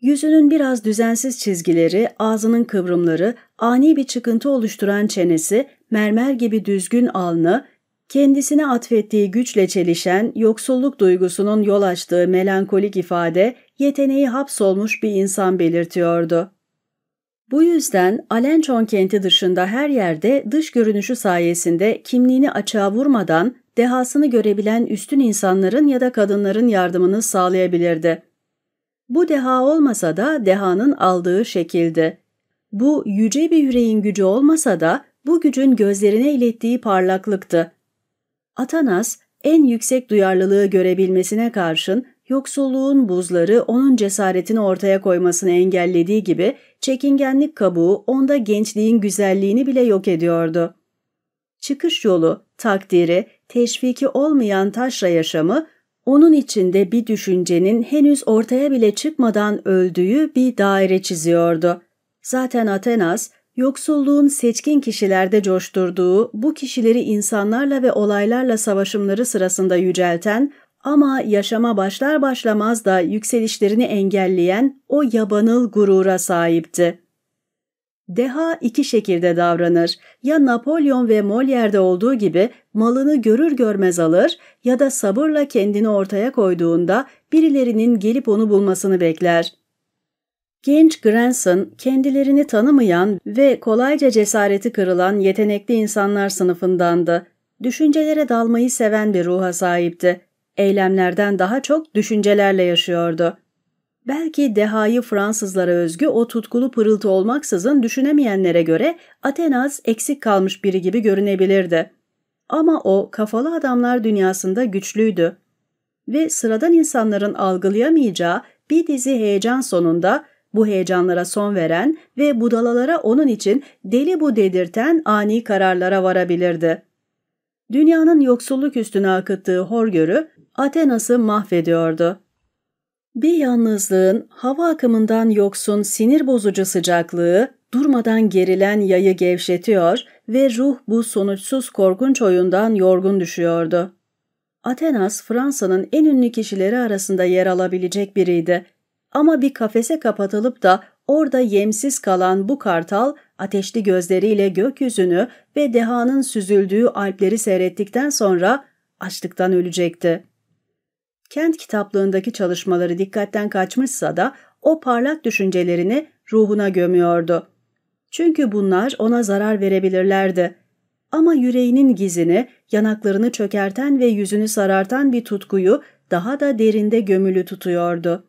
Yüzünün biraz düzensiz çizgileri, ağzının kıvrımları, ani bir çıkıntı oluşturan çenesi, mermer gibi düzgün alnı, kendisine atfettiği güçle çelişen, yoksulluk duygusunun yol açtığı melankolik ifade, yeteneği hapsolmuş bir insan belirtiyordu. Bu yüzden Alençon kenti dışında her yerde dış görünüşü sayesinde kimliğini açığa vurmadan dehasını görebilen üstün insanların ya da kadınların yardımını sağlayabilirdi. Bu deha olmasa da dehanın aldığı şekildi. Bu yüce bir yüreğin gücü olmasa da bu gücün gözlerine ilettiği parlaklıktı. Atanas en yüksek duyarlılığı görebilmesine karşın yoksulluğun buzları onun cesaretini ortaya koymasını engellediği gibi çekingenlik kabuğu onda gençliğin güzelliğini bile yok ediyordu. Çıkış yolu, takdiri, teşviki olmayan taşra yaşamı onun içinde bir düşüncenin henüz ortaya bile çıkmadan öldüğü bir daire çiziyordu. Zaten Atenas, yoksulluğun seçkin kişilerde coşturduğu, bu kişileri insanlarla ve olaylarla savaşımları sırasında yücelten ama yaşama başlar başlamaz da yükselişlerini engelleyen o yabanıl gurura sahipti. Deha iki şekilde davranır. Ya Napolyon ve Molière'de olduğu gibi malını görür görmez alır ya da sabırla kendini ortaya koyduğunda birilerinin gelip onu bulmasını bekler. Genç Granson, kendilerini tanımayan ve kolayca cesareti kırılan yetenekli insanlar sınıfındandı. Düşüncelere dalmayı seven bir ruha sahipti. Eylemlerden daha çok düşüncelerle yaşıyordu. Belki dehayı Fransızlara özgü o tutkulu pırıltı olmaksızın düşünemeyenlere göre Atenas eksik kalmış biri gibi görünebilirdi. Ama o kafalı adamlar dünyasında güçlüydü ve sıradan insanların algılayamayacağı bir dizi heyecan sonunda bu heyecanlara son veren ve budalalara onun için deli bu dedirten ani kararlara varabilirdi. Dünyanın yoksulluk üstüne akıttığı horgörü Athenas'ı mahvediyordu. Bir yalnızlığın hava akımından yoksun sinir bozucu sıcaklığı durmadan gerilen yayı gevşetiyor ve ruh bu sonuçsuz korkunç oyundan yorgun düşüyordu. Atenas, Fransa'nın en ünlü kişileri arasında yer alabilecek biriydi. Ama bir kafese kapatılıp da orada yemsiz kalan bu kartal, ateşli gözleriyle gökyüzünü ve dehanın süzüldüğü alpleri seyrettikten sonra açlıktan ölecekti. Kent kitaplığındaki çalışmaları dikkatten kaçmışsa da o parlak düşüncelerini ruhuna gömüyordu. Çünkü bunlar ona zarar verebilirlerdi. Ama yüreğinin gizini, yanaklarını çökerten ve yüzünü sarartan bir tutkuyu daha da derinde gömülü tutuyordu.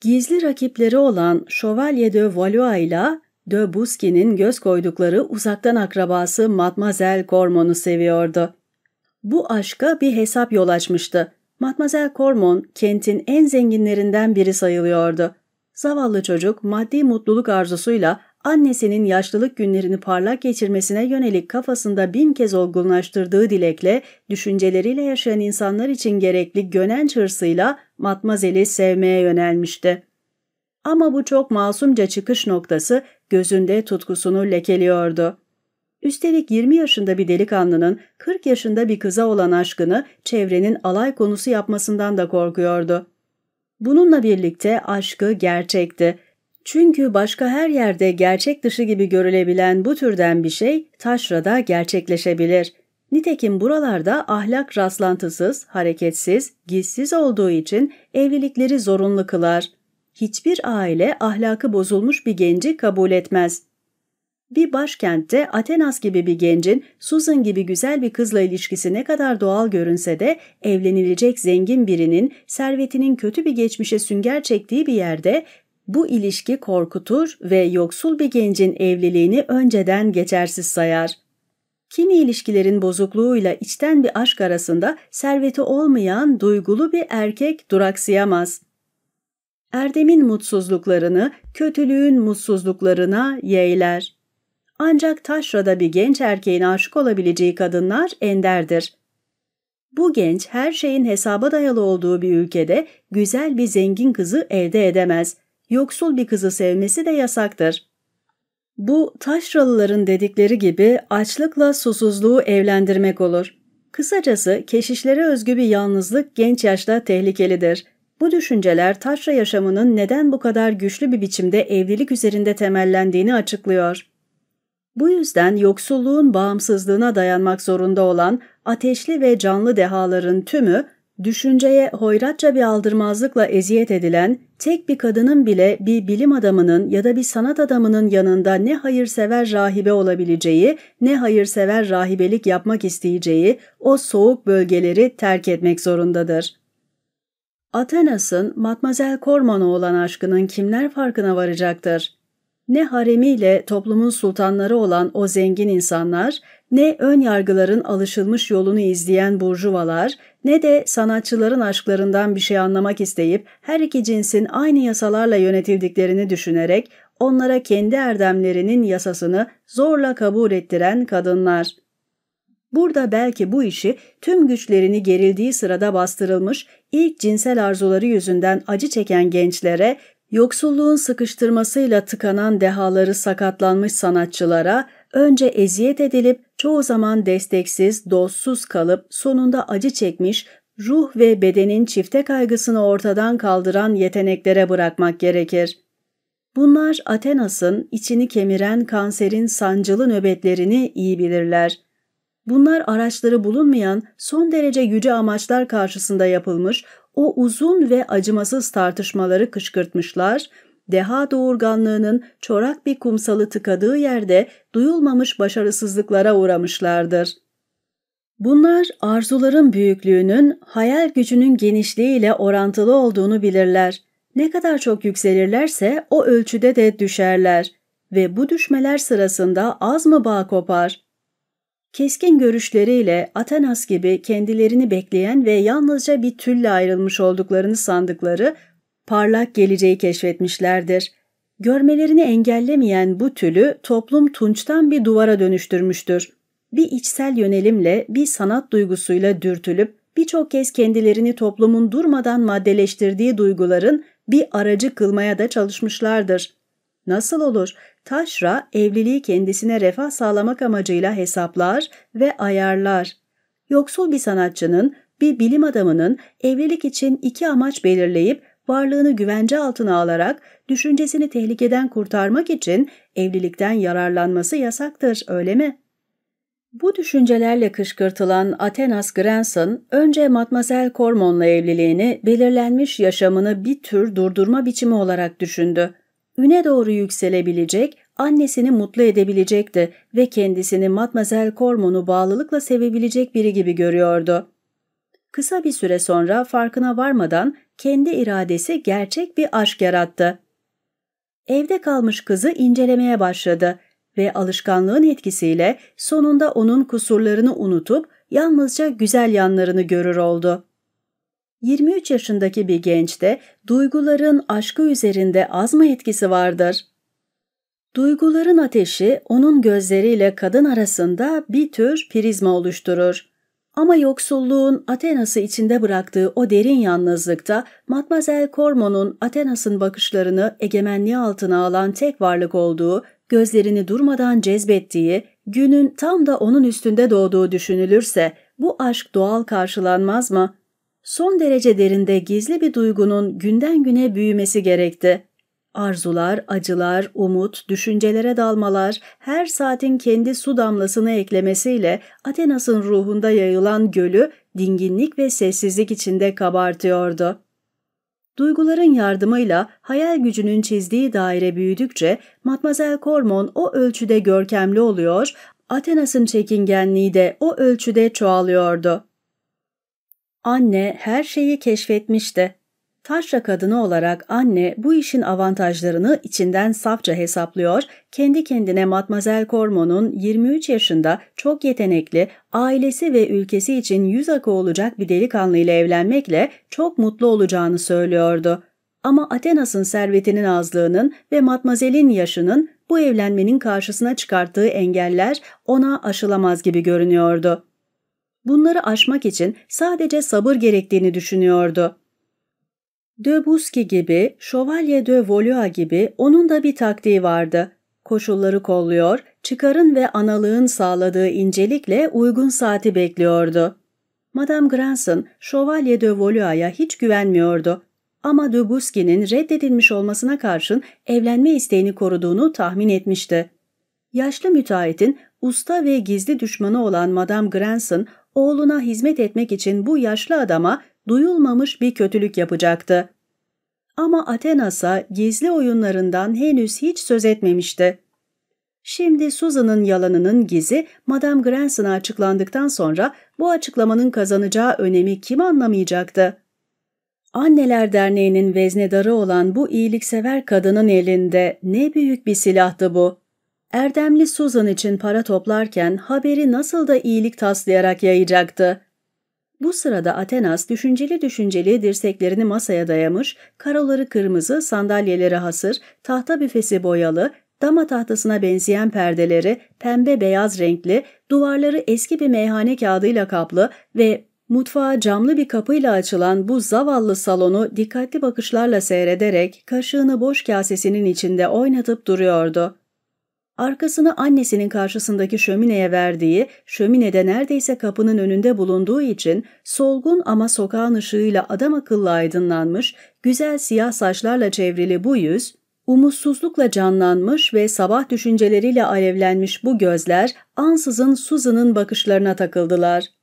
Gizli rakipleri olan Chevalier de Valois ile de Busqui'nin göz koydukları uzaktan akrabası Mademoiselle Cormon'u seviyordu. Bu aşka bir hesap yol açmıştı. Mademoiselle Cormon, kentin en zenginlerinden biri sayılıyordu. Zavallı çocuk maddi mutluluk arzusuyla annesinin yaşlılık günlerini parlak geçirmesine yönelik kafasında bin kez olgunlaştırdığı dilekle, düşünceleriyle yaşayan insanlar için gerekli gönenç hırsıyla Matmazel'i sevmeye yönelmişti. Ama bu çok masumca çıkış noktası gözünde tutkusunu lekeliyordu. Üstelik 20 yaşında bir delikanlının 40 yaşında bir kıza olan aşkını çevrenin alay konusu yapmasından da korkuyordu. Bununla birlikte aşkı gerçekti çünkü başka her yerde gerçek dışı gibi görülebilen bu türden bir şey taşrada gerçekleşebilir. Nitekim buralarda ahlak rastlantısız, hareketsiz, gizsiz olduğu için evlilikleri zorunlu kılar. Hiçbir aile ahlakı bozulmuş bir genci kabul etmez. Bir başkentte Atenas gibi bir gencin Susan gibi güzel bir kızla ilişkisi ne kadar doğal görünse de evlenilecek zengin birinin servetinin kötü bir geçmişe sünger çektiği bir yerde bu ilişki korkutur ve yoksul bir gencin evliliğini önceden geçersiz sayar. Kimi ilişkilerin bozukluğuyla içten bir aşk arasında serveti olmayan duygulu bir erkek duraksayamaz. Erdemin mutsuzluklarını kötülüğün mutsuzluklarına yeğler. Ancak taşrada bir genç erkeğin aşık olabileceği kadınlar enderdir. Bu genç her şeyin hesaba dayalı olduğu bir ülkede güzel bir zengin kızı elde edemez yoksul bir kızı sevmesi de yasaktır. Bu taşralıların dedikleri gibi açlıkla susuzluğu evlendirmek olur. Kısacası keşişlere özgü bir yalnızlık genç yaşta tehlikelidir. Bu düşünceler taşra yaşamının neden bu kadar güçlü bir biçimde evlilik üzerinde temellendiğini açıklıyor. Bu yüzden yoksulluğun bağımsızlığına dayanmak zorunda olan ateşli ve canlı dehaların tümü Düşünceye hoyratça bir aldırmazlıkla eziyet edilen, tek bir kadının bile bir bilim adamının ya da bir sanat adamının yanında ne hayırsever rahibe olabileceği, ne hayırsever rahibelik yapmak isteyeceği o soğuk bölgeleri terk etmek zorundadır. Athenas'ın Matmazel Cormon'a olan aşkının kimler farkına varacaktır? Ne haremiyle toplumun sultanları olan o zengin insanlar, ne ön yargıların alışılmış yolunu izleyen burjuvalar, ne de sanatçıların aşklarından bir şey anlamak isteyip her iki cinsin aynı yasalarla yönetildiklerini düşünerek onlara kendi erdemlerinin yasasını zorla kabul ettiren kadınlar. Burada belki bu işi tüm güçlerini gerildiği sırada bastırılmış ilk cinsel arzuları yüzünden acı çeken gençlere, yoksulluğun sıkıştırmasıyla tıkanan dehaları sakatlanmış sanatçılara, önce eziyet edilip çoğu zaman desteksiz, dostsuz kalıp sonunda acı çekmiş, ruh ve bedenin çifte kaygısını ortadan kaldıran yeteneklere bırakmak gerekir. Bunlar Athenas'ın içini kemiren kanserin sancılı nöbetlerini iyi bilirler. Bunlar araçları bulunmayan son derece yüce amaçlar karşısında yapılmış o uzun ve acımasız tartışmaları kışkırtmışlar deha doğurganlığının çorak bir kumsalı tıkadığı yerde duyulmamış başarısızlıklara uğramışlardır. Bunlar arzuların büyüklüğünün hayal gücünün genişliğiyle orantılı olduğunu bilirler. Ne kadar çok yükselirlerse o ölçüde de düşerler ve bu düşmeler sırasında az mı bağ kopar? Keskin görüşleriyle Atanas gibi kendilerini bekleyen ve yalnızca bir tülle ayrılmış olduklarını sandıkları parlak geleceği keşfetmişlerdir. Görmelerini engellemeyen bu tülü toplum tunçtan bir duvara dönüştürmüştür. Bir içsel yönelimle, bir sanat duygusuyla dürtülüp birçok kez kendilerini toplumun durmadan maddeleştirdiği duyguların bir aracı kılmaya da çalışmışlardır. Nasıl olur? Taşra evliliği kendisine refah sağlamak amacıyla hesaplar ve ayarlar. Yoksul bir sanatçının, bir bilim adamının evlilik için iki amaç belirleyip varlığını güvence altına alarak düşüncesini tehlikeden kurtarmak için evlilikten yararlanması yasaktır, öyle mi? Bu düşüncelerle kışkırtılan Athenas Granson, önce Matmazel Cormon'la evliliğini belirlenmiş yaşamını bir tür durdurma biçimi olarak düşündü. Üne doğru yükselebilecek, annesini mutlu edebilecekti ve kendisini Matmazel Cormon'u bağlılıkla sevebilecek biri gibi görüyordu. Kısa bir süre sonra farkına varmadan kendi iradesi gerçek bir aşk yarattı. Evde kalmış kızı incelemeye başladı ve alışkanlığın etkisiyle sonunda onun kusurlarını unutup yalnızca güzel yanlarını görür oldu. 23 yaşındaki bir gençte duyguların aşkı üzerinde az mı etkisi vardır? Duyguların ateşi onun gözleriyle kadın arasında bir tür prizma oluşturur. Ama yoksulluğun Athenas'ı içinde bıraktığı o derin yalnızlıkta Matmazel Cormon'un Athenas'ın bakışlarını egemenliği altına alan tek varlık olduğu, gözlerini durmadan cezbettiği, günün tam da onun üstünde doğduğu düşünülürse bu aşk doğal karşılanmaz mı? Son derece derinde gizli bir duygunun günden güne büyümesi gerekti. Arzular, acılar, umut, düşüncelere dalmalar, her saatin kendi su damlasını eklemesiyle Athenas'ın ruhunda yayılan gölü dinginlik ve sessizlik içinde kabartıyordu. Duyguların yardımıyla hayal gücünün çizdiği daire büyüdükçe Matmazel Cormon o ölçüde görkemli oluyor, Athenas'ın çekingenliği de o ölçüde çoğalıyordu. Anne her şeyi keşfetmişti. Taşra kadını olarak anne bu işin avantajlarını içinden safça hesaplıyor, kendi kendine Matmazel Cormon'un 23 yaşında çok yetenekli, ailesi ve ülkesi için yüz akı olacak bir delikanlı ile evlenmekle çok mutlu olacağını söylüyordu. Ama Athenas'ın servetinin azlığının ve Matmazel'in yaşının bu evlenmenin karşısına çıkarttığı engeller ona aşılamaz gibi görünüyordu. Bunları aşmak için sadece sabır gerektiğini düşünüyordu. De Busky gibi, Şövalye de Valois gibi onun da bir taktiği vardı. Koşulları kolluyor, çıkarın ve analığın sağladığı incelikle uygun saati bekliyordu. Madame Granson, Şövalye de Valois'a hiç güvenmiyordu. Ama de Busky'nin reddedilmiş olmasına karşın evlenme isteğini koruduğunu tahmin etmişti. Yaşlı müteahhitin usta ve gizli düşmanı olan Madame Granson, oğluna hizmet etmek için bu yaşlı adama duyulmamış bir kötülük yapacaktı. Ama Athenas'a gizli oyunlarından henüz hiç söz etmemişti. Şimdi Susan'ın yalanının gizi Madame Granson'a açıklandıktan sonra bu açıklamanın kazanacağı önemi kim anlamayacaktı? Anneler Derneği'nin veznedarı olan bu iyiliksever kadının elinde ne büyük bir silahtı bu. Erdemli Susan için para toplarken haberi nasıl da iyilik taslayarak yayacaktı. Bu sırada Atenas düşünceli düşünceli dirseklerini masaya dayamış, karoları kırmızı, sandalyeleri hasır, tahta büfesi boyalı, dama tahtasına benzeyen perdeleri pembe beyaz renkli, duvarları eski bir meyhane kağıdıyla kaplı ve mutfağa camlı bir kapıyla açılan bu zavallı salonu dikkatli bakışlarla seyrederek kaşığını boş kasesinin içinde oynatıp duruyordu. Arkasını annesinin karşısındaki şömineye verdiği, şöminede neredeyse kapının önünde bulunduğu için solgun ama sokağın ışığıyla adam akıllı aydınlanmış, güzel siyah saçlarla çevrili bu yüz, umutsuzlukla canlanmış ve sabah düşünceleriyle alevlenmiş bu gözler ansızın Susan'ın bakışlarına takıldılar.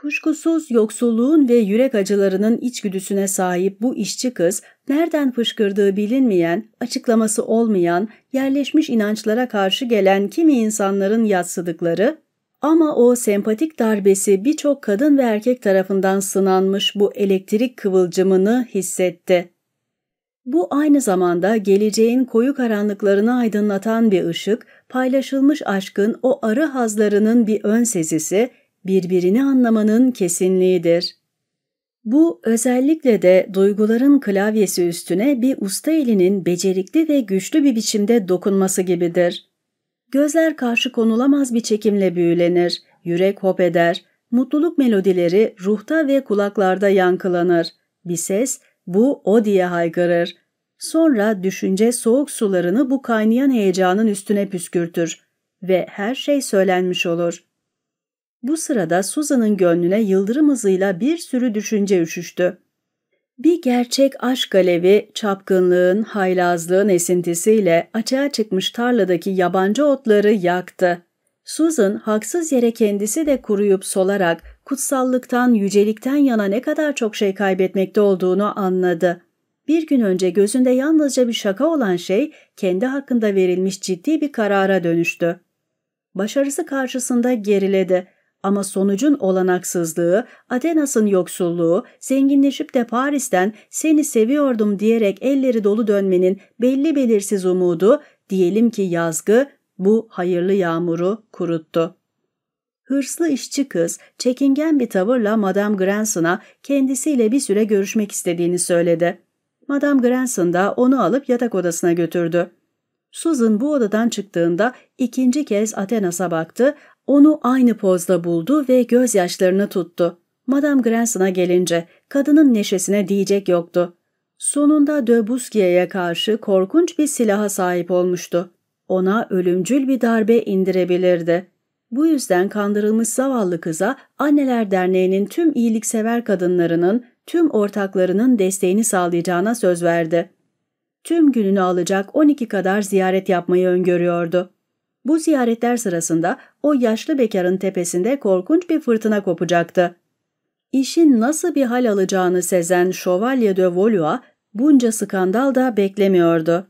Kuşkusuz yoksulluğun ve yürek acılarının içgüdüsüne sahip bu işçi kız, nereden fışkırdığı bilinmeyen, açıklaması olmayan, yerleşmiş inançlara karşı gelen kimi insanların yatsıdıkları, ama o sempatik darbesi birçok kadın ve erkek tarafından sınanmış bu elektrik kıvılcımını hissetti. Bu aynı zamanda geleceğin koyu karanlıklarını aydınlatan bir ışık, paylaşılmış aşkın o arı hazlarının bir ön sezisi, birbirini anlamanın kesinliğidir. Bu özellikle de duyguların klavyesi üstüne bir usta elinin becerikli ve güçlü bir biçimde dokunması gibidir. Gözler karşı konulamaz bir çekimle büyülenir, yürek hop eder, mutluluk melodileri ruhta ve kulaklarda yankılanır. Bir ses bu o diye haykırır. Sonra düşünce soğuk sularını bu kaynayan heyecanın üstüne püskürtür ve her şey söylenmiş olur. Bu sırada Susan'ın gönlüne yıldırım hızıyla bir sürü düşünce üşüştü. Bir gerçek aşk alevi çapkınlığın, haylazlığın esintisiyle açığa çıkmış tarladaki yabancı otları yaktı. Susan haksız yere kendisi de kuruyup solarak kutsallıktan, yücelikten yana ne kadar çok şey kaybetmekte olduğunu anladı. Bir gün önce gözünde yalnızca bir şaka olan şey kendi hakkında verilmiş ciddi bir karara dönüştü. Başarısı karşısında geriledi ama sonucun olanaksızlığı, Athenas'ın yoksulluğu, zenginleşip de Paris'ten seni seviyordum diyerek elleri dolu dönmenin belli belirsiz umudu, diyelim ki yazgı, bu hayırlı yağmuru kuruttu. Hırslı işçi kız çekingen bir tavırla Madame Granson'a kendisiyle bir süre görüşmek istediğini söyledi. Madame Granson da onu alıp yatak odasına götürdü. Susan bu odadan çıktığında ikinci kez Athenas'a baktı, onu aynı pozda buldu ve gözyaşlarını tuttu. Madame Granson'a gelince kadının neşesine diyecek yoktu. Sonunda de karşı korkunç bir silaha sahip olmuştu. Ona ölümcül bir darbe indirebilirdi. Bu yüzden kandırılmış zavallı kıza Anneler Derneği'nin tüm iyiliksever kadınlarının, tüm ortaklarının desteğini sağlayacağına söz verdi. Tüm gününü alacak 12 kadar ziyaret yapmayı öngörüyordu. Bu ziyaretler sırasında o yaşlı bekarın tepesinde korkunç bir fırtına kopacaktı. İşin nasıl bir hal alacağını sezen Şövalye de Valois bunca skandal da beklemiyordu.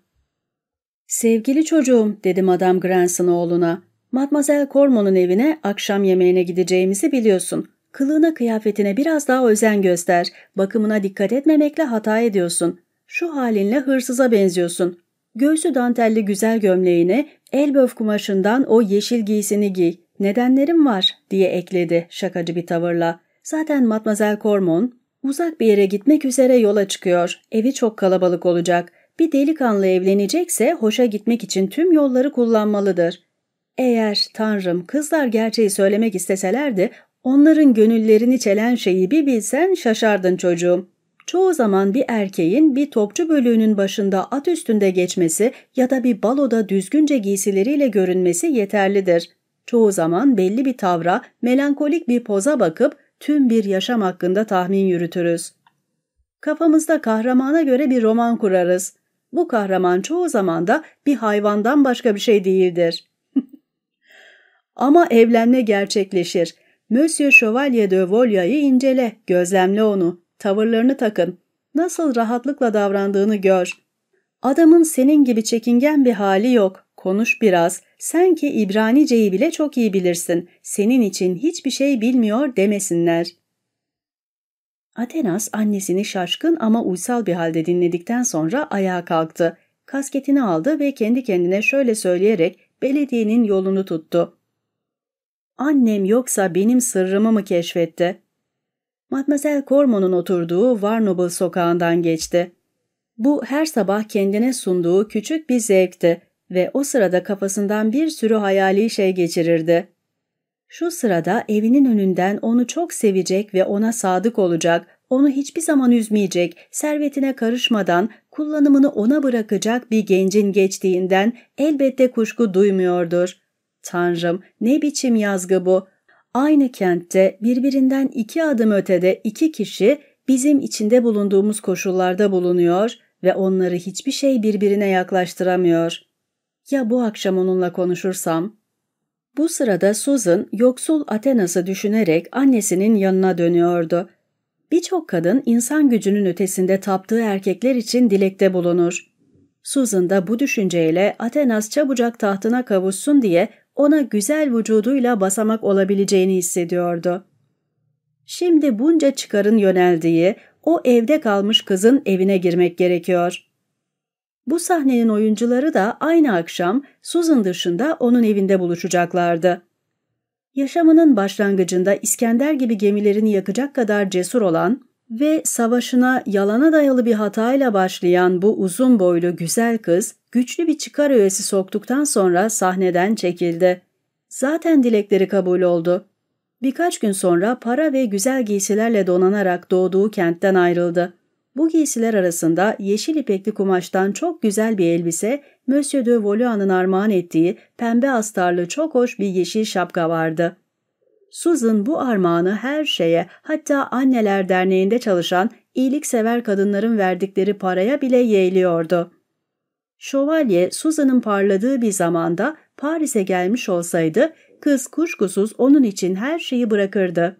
''Sevgili çocuğum'' dedi Madame Granson oğluna. ''Mademoiselle Cormon'un evine akşam yemeğine gideceğimizi biliyorsun. Kılığına kıyafetine biraz daha özen göster. Bakımına dikkat etmemekle hata ediyorsun. Şu halinle hırsıza benziyorsun. Göğsü dantelli güzel gömleğini, elböf kumaşından o yeşil giysini giy. Nedenlerim var diye ekledi şakacı bir tavırla. Zaten Mademoiselle Cormon uzak bir yere gitmek üzere yola çıkıyor. Evi çok kalabalık olacak. Bir delikanlı evlenecekse hoşa gitmek için tüm yolları kullanmalıdır. Eğer Tanrım kızlar gerçeği söylemek isteselerdi onların gönüllerini çelen şeyi bir bilsen şaşardın çocuğum. Çoğu zaman bir erkeğin bir topçu bölüğünün başında at üstünde geçmesi ya da bir baloda düzgünce giysileriyle görünmesi yeterlidir. Çoğu zaman belli bir tavra, melankolik bir poza bakıp tüm bir yaşam hakkında tahmin yürütürüz. Kafamızda kahramana göre bir roman kurarız. Bu kahraman çoğu zaman da bir hayvandan başka bir şey değildir. Ama evlenme gerçekleşir. Monsieur Chevalier de Volia'yı incele, gözlemle onu. Tavırlarını takın. Nasıl rahatlıkla davrandığını gör. Adamın senin gibi çekingen bir hali yok. Konuş biraz. Sen ki İbranice'yi bile çok iyi bilirsin. Senin için hiçbir şey bilmiyor demesinler. Atenas annesini şaşkın ama uysal bir halde dinledikten sonra ayağa kalktı. Kasketini aldı ve kendi kendine şöyle söyleyerek belediyenin yolunu tuttu. Annem yoksa benim sırrımı mı keşfetti? Mademoiselle Cormon'un oturduğu Varnoble sokağından geçti. Bu her sabah kendine sunduğu küçük bir zevkti ve o sırada kafasından bir sürü hayali şey geçirirdi. Şu sırada evinin önünden onu çok sevecek ve ona sadık olacak, onu hiçbir zaman üzmeyecek, servetine karışmadan kullanımını ona bırakacak bir gencin geçtiğinden elbette kuşku duymuyordur. Tanrım ne biçim yazgı bu? Aynı kentte birbirinden iki adım ötede iki kişi bizim içinde bulunduğumuz koşullarda bulunuyor ve onları hiçbir şey birbirine yaklaştıramıyor. Ya bu akşam onunla konuşursam? Bu sırada Susan yoksul Athenas'ı düşünerek annesinin yanına dönüyordu. Birçok kadın insan gücünün ötesinde taptığı erkekler için dilekte bulunur. Susan da bu düşünceyle Athenas çabucak tahtına kavuşsun diye ona güzel vücuduyla basamak olabileceğini hissediyordu. Şimdi bunca çıkarın yöneldiği, o evde kalmış kızın evine girmek gerekiyor. Bu sahnenin oyuncuları da aynı akşam Susan dışında onun evinde buluşacaklardı. Yaşamının başlangıcında İskender gibi gemilerini yakacak kadar cesur olan, Ve savaşına yalana dayalı bir hatayla başlayan bu uzun boylu güzel kız güçlü bir çıkar öğesi soktuktan sonra sahneden çekildi. Zaten dilekleri kabul oldu. Birkaç gün sonra para ve güzel giysilerle donanarak doğduğu kentten ayrıldı. Bu giysiler arasında yeşil ipekli kumaştan çok güzel bir elbise, Monsieur de Valois'ın armağan ettiği pembe astarlı çok hoş bir yeşil şapka vardı. Susan bu armağanı her şeye hatta anneler derneğinde çalışan iyiliksever kadınların verdikleri paraya bile yeğliyordu. Şövalye Susan'ın parladığı bir zamanda Paris'e gelmiş olsaydı kız kuşkusuz onun için her şeyi bırakırdı.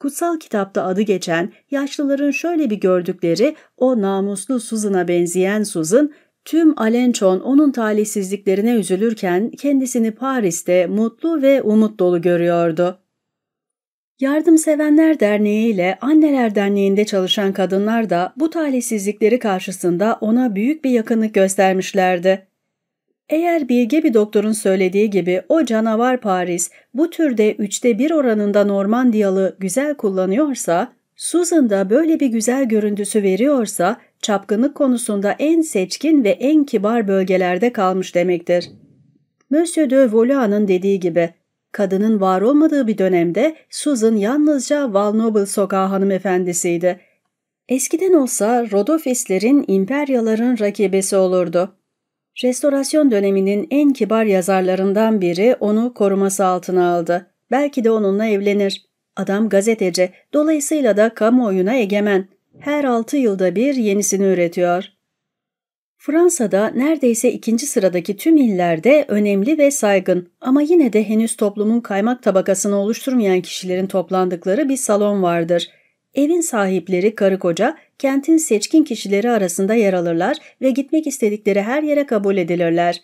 Kutsal kitapta adı geçen yaşlıların şöyle bir gördükleri o namuslu Susan'a benzeyen Susan, tüm Alençon onun talihsizliklerine üzülürken kendisini Paris'te mutlu ve umut dolu görüyordu. Yardımsevenler Derneği ile Anneler Derneği'nde çalışan kadınlar da bu talihsizlikleri karşısında ona büyük bir yakınlık göstermişlerdi. Eğer bilge bir doktorun söylediği gibi o canavar Paris bu türde üçte bir oranında Normandiyalı güzel kullanıyorsa, Susan da böyle bir güzel görüntüsü veriyorsa, çapkınlık konusunda en seçkin ve en kibar bölgelerde kalmış demektir. Monsieur de Valois'ın dediği gibi, kadının var olmadığı bir dönemde Susan yalnızca Val sokağı hanımefendisiydi. Eskiden olsa Rodofislerin, imperyaların rakibesi olurdu. Restorasyon döneminin en kibar yazarlarından biri onu koruması altına aldı. Belki de onunla evlenir. Adam gazeteci, dolayısıyla da kamuoyuna egemen. Her altı yılda bir yenisini üretiyor. Fransa'da neredeyse ikinci sıradaki tüm illerde önemli ve saygın ama yine de henüz toplumun kaymak tabakasını oluşturmayan kişilerin toplandıkları bir salon vardır. Evin sahipleri karı koca kentin seçkin kişileri arasında yer alırlar ve gitmek istedikleri her yere kabul edilirler.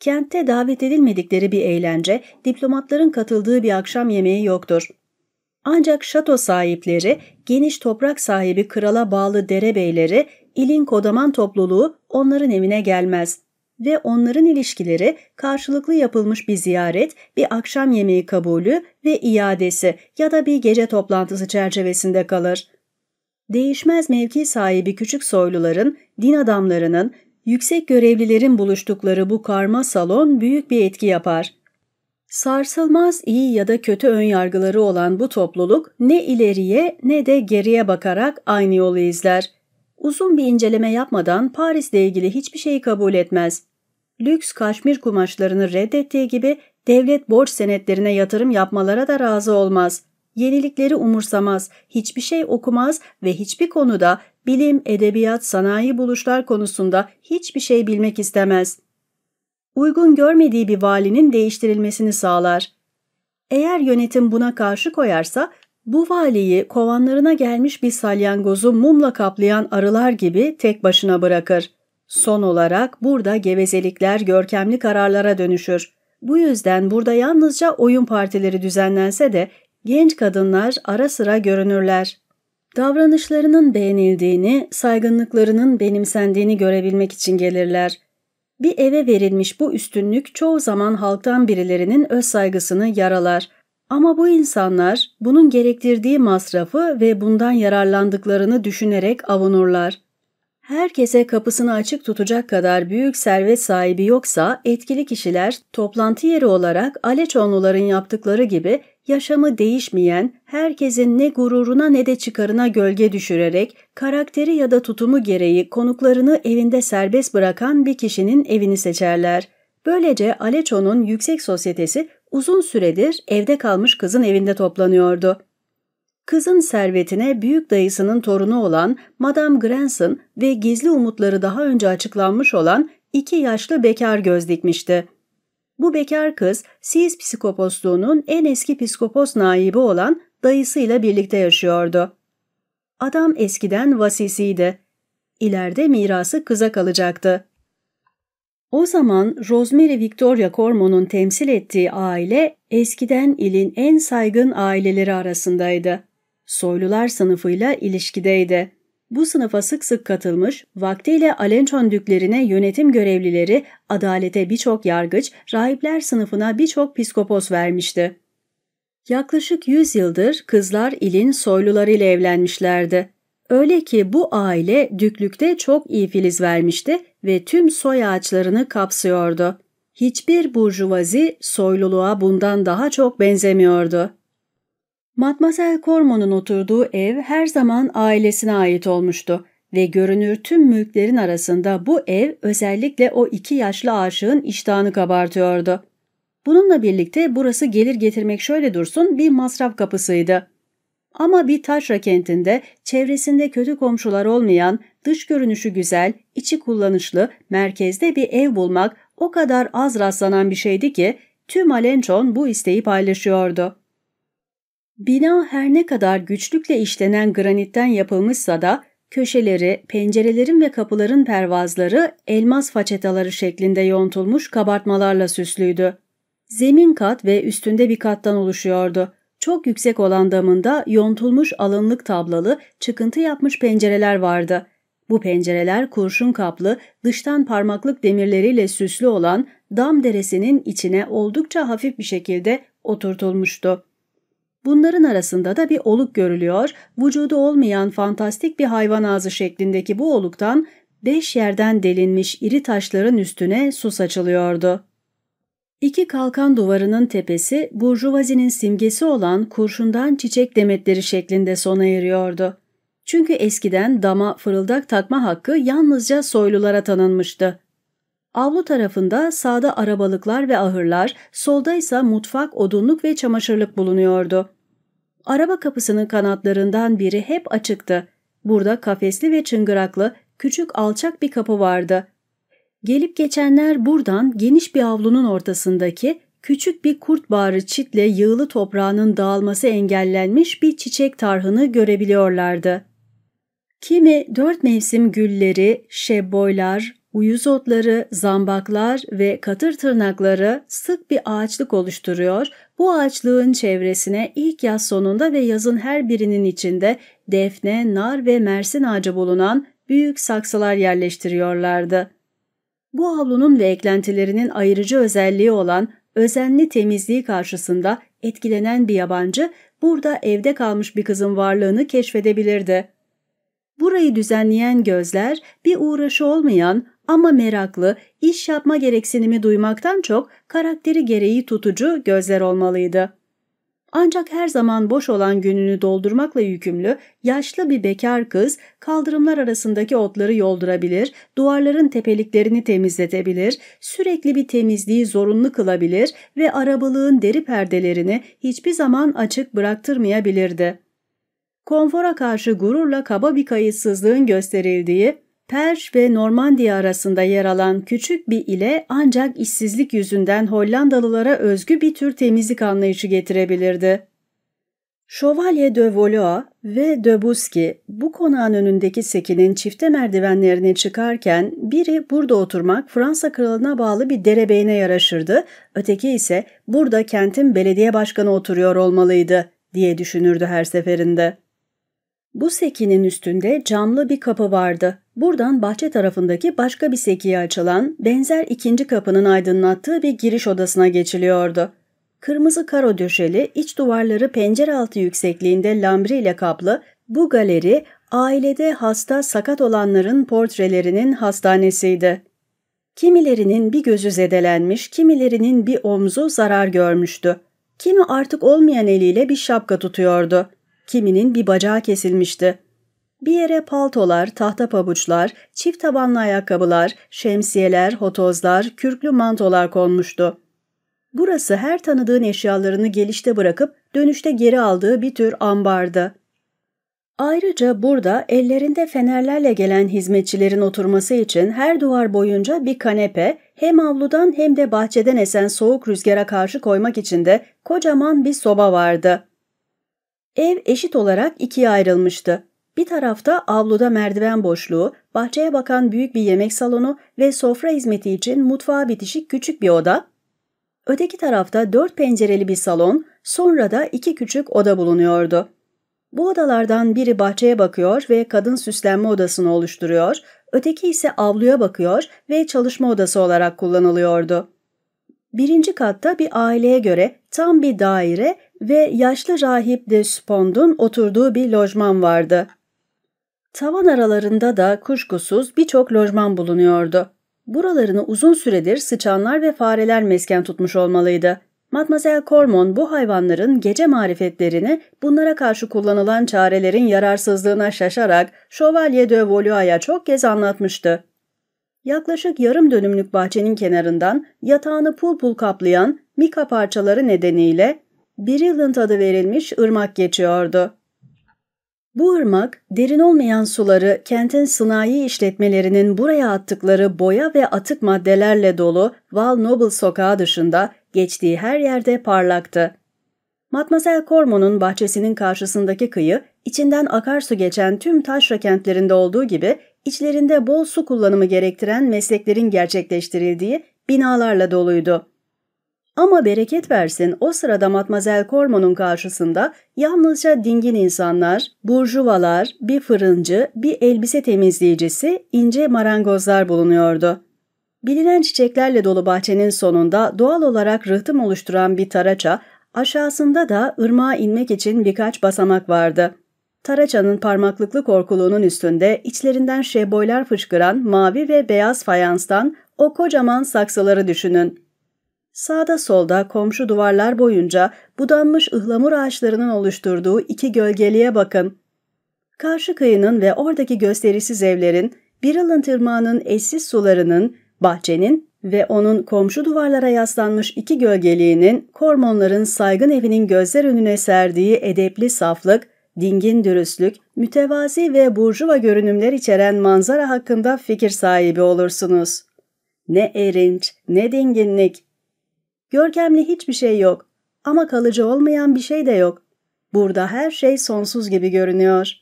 Kentte davet edilmedikleri bir eğlence, diplomatların katıldığı bir akşam yemeği yoktur. Ancak şato sahipleri, geniş toprak sahibi krala bağlı derebeyleri, ilin kodaman topluluğu onların evine gelmez ve onların ilişkileri karşılıklı yapılmış bir ziyaret, bir akşam yemeği kabulü ve iadesi ya da bir gece toplantısı çerçevesinde kalır değişmez mevki sahibi küçük soyluların, din adamlarının, yüksek görevlilerin buluştukları bu karma salon büyük bir etki yapar. Sarsılmaz iyi ya da kötü ön yargıları olan bu topluluk ne ileriye ne de geriye bakarak aynı yolu izler. Uzun bir inceleme yapmadan Paris'le ilgili hiçbir şeyi kabul etmez. Lüks kaşmir kumaşlarını reddettiği gibi devlet borç senetlerine yatırım yapmalara da razı olmaz.'' Yenilikleri umursamaz, hiçbir şey okumaz ve hiçbir konuda bilim, edebiyat, sanayi buluşlar konusunda hiçbir şey bilmek istemez. Uygun görmediği bir valinin değiştirilmesini sağlar. Eğer yönetim buna karşı koyarsa, bu valiyi kovanlarına gelmiş bir salyangozu mumla kaplayan arılar gibi tek başına bırakır. Son olarak burada gevezelikler görkemli kararlara dönüşür. Bu yüzden burada yalnızca oyun partileri düzenlense de genç kadınlar ara sıra görünürler. Davranışlarının beğenildiğini, saygınlıklarının benimsendiğini görebilmek için gelirler. Bir eve verilmiş bu üstünlük çoğu zaman halktan birilerinin öz saygısını yaralar. Ama bu insanlar bunun gerektirdiği masrafı ve bundan yararlandıklarını düşünerek avunurlar. Herkese kapısını açık tutacak kadar büyük servet sahibi yoksa etkili kişiler toplantı yeri olarak Aleçonluların yaptıkları gibi yaşamı değişmeyen, herkesin ne gururuna ne de çıkarına gölge düşürerek, karakteri ya da tutumu gereği konuklarını evinde serbest bırakan bir kişinin evini seçerler. Böylece Aleço'nun yüksek sosyetesi uzun süredir evde kalmış kızın evinde toplanıyordu. Kızın servetine büyük dayısının torunu olan Madame Granson ve gizli umutları daha önce açıklanmış olan iki yaşlı bekar göz dikmişti. Bu bekar kız Sis psikoposluğunun en eski psikopos naibi olan dayısıyla birlikte yaşıyordu. Adam eskiden vasisiydi. İleride mirası kıza kalacaktı. O zaman Rosemary Victoria Cormon'un temsil ettiği aile eskiden ilin en saygın aileleri arasındaydı. Soylular sınıfıyla ilişkideydi. Bu sınıfa sık sık katılmış, vaktiyle Alençon düklerine yönetim görevlileri, adalete birçok yargıç, rahipler sınıfına birçok piskopos vermişti. Yaklaşık 100 yıldır kızlar ilin soylularıyla evlenmişlerdi. Öyle ki bu aile düklükte çok iyi filiz vermişti ve tüm soy ağaçlarını kapsıyordu. Hiçbir burjuvazi soyluluğa bundan daha çok benzemiyordu. Matmazel Cormon'un oturduğu ev her zaman ailesine ait olmuştu ve görünür tüm mülklerin arasında bu ev özellikle o iki yaşlı aşığın iştahını kabartıyordu. Bununla birlikte burası gelir getirmek şöyle dursun bir masraf kapısıydı. Ama bir taşra kentinde çevresinde kötü komşular olmayan, dış görünüşü güzel, içi kullanışlı, merkezde bir ev bulmak o kadar az rastlanan bir şeydi ki tüm Alençon bu isteği paylaşıyordu. Bina her ne kadar güçlükle işlenen granitten yapılmışsa da köşeleri, pencerelerin ve kapıların pervazları elmas façetaları şeklinde yontulmuş kabartmalarla süslüydü. Zemin kat ve üstünde bir kattan oluşuyordu. Çok yüksek olan damında yontulmuş alınlık tablalı, çıkıntı yapmış pencereler vardı. Bu pencereler kurşun kaplı, dıştan parmaklık demirleriyle süslü olan dam deresinin içine oldukça hafif bir şekilde oturtulmuştu. Bunların arasında da bir oluk görülüyor, vücudu olmayan fantastik bir hayvan ağzı şeklindeki bu oluktan beş yerden delinmiş iri taşların üstüne su saçılıyordu. İki kalkan duvarının tepesi burjuvazinin simgesi olan kurşundan çiçek demetleri şeklinde sona eriyordu. Çünkü eskiden dama fırıldak takma hakkı yalnızca soylulara tanınmıştı. Avlu tarafında sağda arabalıklar ve ahırlar, solda ise mutfak, odunluk ve çamaşırlık bulunuyordu. Araba kapısının kanatlarından biri hep açıktı. Burada kafesli ve çıngıraklı, küçük alçak bir kapı vardı. Gelip geçenler buradan geniş bir avlunun ortasındaki küçük bir kurt bağrı çitle yığılı toprağının dağılması engellenmiş bir çiçek tarhını görebiliyorlardı. Kimi dört mevsim gülleri, şebboylar, uyuz otları, zambaklar ve katır tırnakları sık bir ağaçlık oluşturuyor, bu ağaçlığın çevresine ilk yaz sonunda ve yazın her birinin içinde defne, nar ve mersin ağacı bulunan büyük saksılar yerleştiriyorlardı. Bu avlunun ve eklentilerinin ayırıcı özelliği olan özenli temizliği karşısında etkilenen bir yabancı burada evde kalmış bir kızın varlığını keşfedebilirdi. Burayı düzenleyen gözler bir uğraşı olmayan ama meraklı, iş yapma gereksinimi duymaktan çok karakteri gereği tutucu gözler olmalıydı. Ancak her zaman boş olan gününü doldurmakla yükümlü yaşlı bir bekar kız kaldırımlar arasındaki otları yoldurabilir, duvarların tepeliklerini temizletebilir, sürekli bir temizliği zorunlu kılabilir ve arabalığın deri perdelerini hiçbir zaman açık bıraktırmayabilirdi. Konfora karşı gururla kaba bir kayıtsızlığın gösterildiği, Perş ve Normandiya arasında yer alan küçük bir ile ancak işsizlik yüzünden Hollandalılara özgü bir tür temizlik anlayışı getirebilirdi. Şövalye de Valois ve de Busky bu konağın önündeki sekinin çifte merdivenlerine çıkarken biri burada oturmak Fransa kralına bağlı bir derebeyine yaraşırdı, öteki ise burada kentin belediye başkanı oturuyor olmalıydı diye düşünürdü her seferinde. Bu sekinin üstünde camlı bir kapı vardı. Buradan bahçe tarafındaki başka bir sekiye açılan, benzer ikinci kapının aydınlattığı bir giriş odasına geçiliyordu. Kırmızı karo döşeli, iç duvarları pencere altı yüksekliğinde lambri ile kaplı, bu galeri ailede hasta sakat olanların portrelerinin hastanesiydi. Kimilerinin bir gözü zedelenmiş, kimilerinin bir omzu zarar görmüştü. Kimi artık olmayan eliyle bir şapka tutuyordu. Kiminin bir bacağı kesilmişti. Bir yere paltolar, tahta pabuçlar, çift tabanlı ayakkabılar, şemsiyeler, hotozlar, kürklü mantolar konmuştu. Burası her tanıdığın eşyalarını gelişte bırakıp dönüşte geri aldığı bir tür ambardı. Ayrıca burada ellerinde fenerlerle gelen hizmetçilerin oturması için her duvar boyunca bir kanepe, hem avludan hem de bahçeden esen soğuk rüzgara karşı koymak için de kocaman bir soba vardı. Ev eşit olarak ikiye ayrılmıştı. Bir tarafta avluda merdiven boşluğu, bahçeye bakan büyük bir yemek salonu ve sofra hizmeti için mutfağa bitişik küçük bir oda. Öteki tarafta dört pencereli bir salon, sonra da iki küçük oda bulunuyordu. Bu odalardan biri bahçeye bakıyor ve kadın süslenme odasını oluşturuyor, öteki ise avluya bakıyor ve çalışma odası olarak kullanılıyordu. Birinci katta bir aileye göre tam bir daire ve yaşlı rahip de Spond'un oturduğu bir lojman vardı. Tavan aralarında da kuşkusuz birçok lojman bulunuyordu. Buralarını uzun süredir sıçanlar ve fareler mesken tutmuş olmalıydı. Mademoiselle Cormon bu hayvanların gece marifetlerini bunlara karşı kullanılan çarelerin yararsızlığına şaşarak Şövalye de Valois'a çok kez anlatmıştı. Yaklaşık yarım dönümlük bahçenin kenarından yatağını pul pul kaplayan mika parçaları nedeniyle Brilliant adı verilmiş ırmak geçiyordu. Bu ırmak, derin olmayan suları kentin sınai işletmelerinin buraya attıkları boya ve atık maddelerle dolu Val Noble sokağı dışında geçtiği her yerde parlaktı. Matmazel Cormon'un bahçesinin karşısındaki kıyı, içinden akarsu geçen tüm taşra kentlerinde olduğu gibi içlerinde bol su kullanımı gerektiren mesleklerin gerçekleştirildiği binalarla doluydu. Ama bereket versin o sırada Matmazel Cormon'un karşısında yalnızca dingin insanlar, burjuvalar, bir fırıncı, bir elbise temizleyicisi, ince marangozlar bulunuyordu. Bilinen çiçeklerle dolu bahçenin sonunda doğal olarak rıhtım oluşturan bir taraça, aşağısında da ırmağa inmek için birkaç basamak vardı. Taraçanın parmaklıklı korkuluğunun üstünde içlerinden şeboylar fışkıran mavi ve beyaz fayanstan o kocaman saksıları düşünün. Sağda solda komşu duvarlar boyunca budanmış ıhlamur ağaçlarının oluşturduğu iki gölgeliğe bakın. Karşı kıyının ve oradaki gösterisiz evlerin, Biralın tırmağının eşsiz sularının, bahçenin ve onun komşu duvarlara yaslanmış iki gölgeliğinin, Kormonların saygın evinin gözler önüne serdiği edepli saflık, dingin dürüstlük, mütevazi ve burjuva görünümler içeren manzara hakkında fikir sahibi olursunuz. Ne erinç, ne dinginlik, Görkemli hiçbir şey yok ama kalıcı olmayan bir şey de yok. Burada her şey sonsuz gibi görünüyor.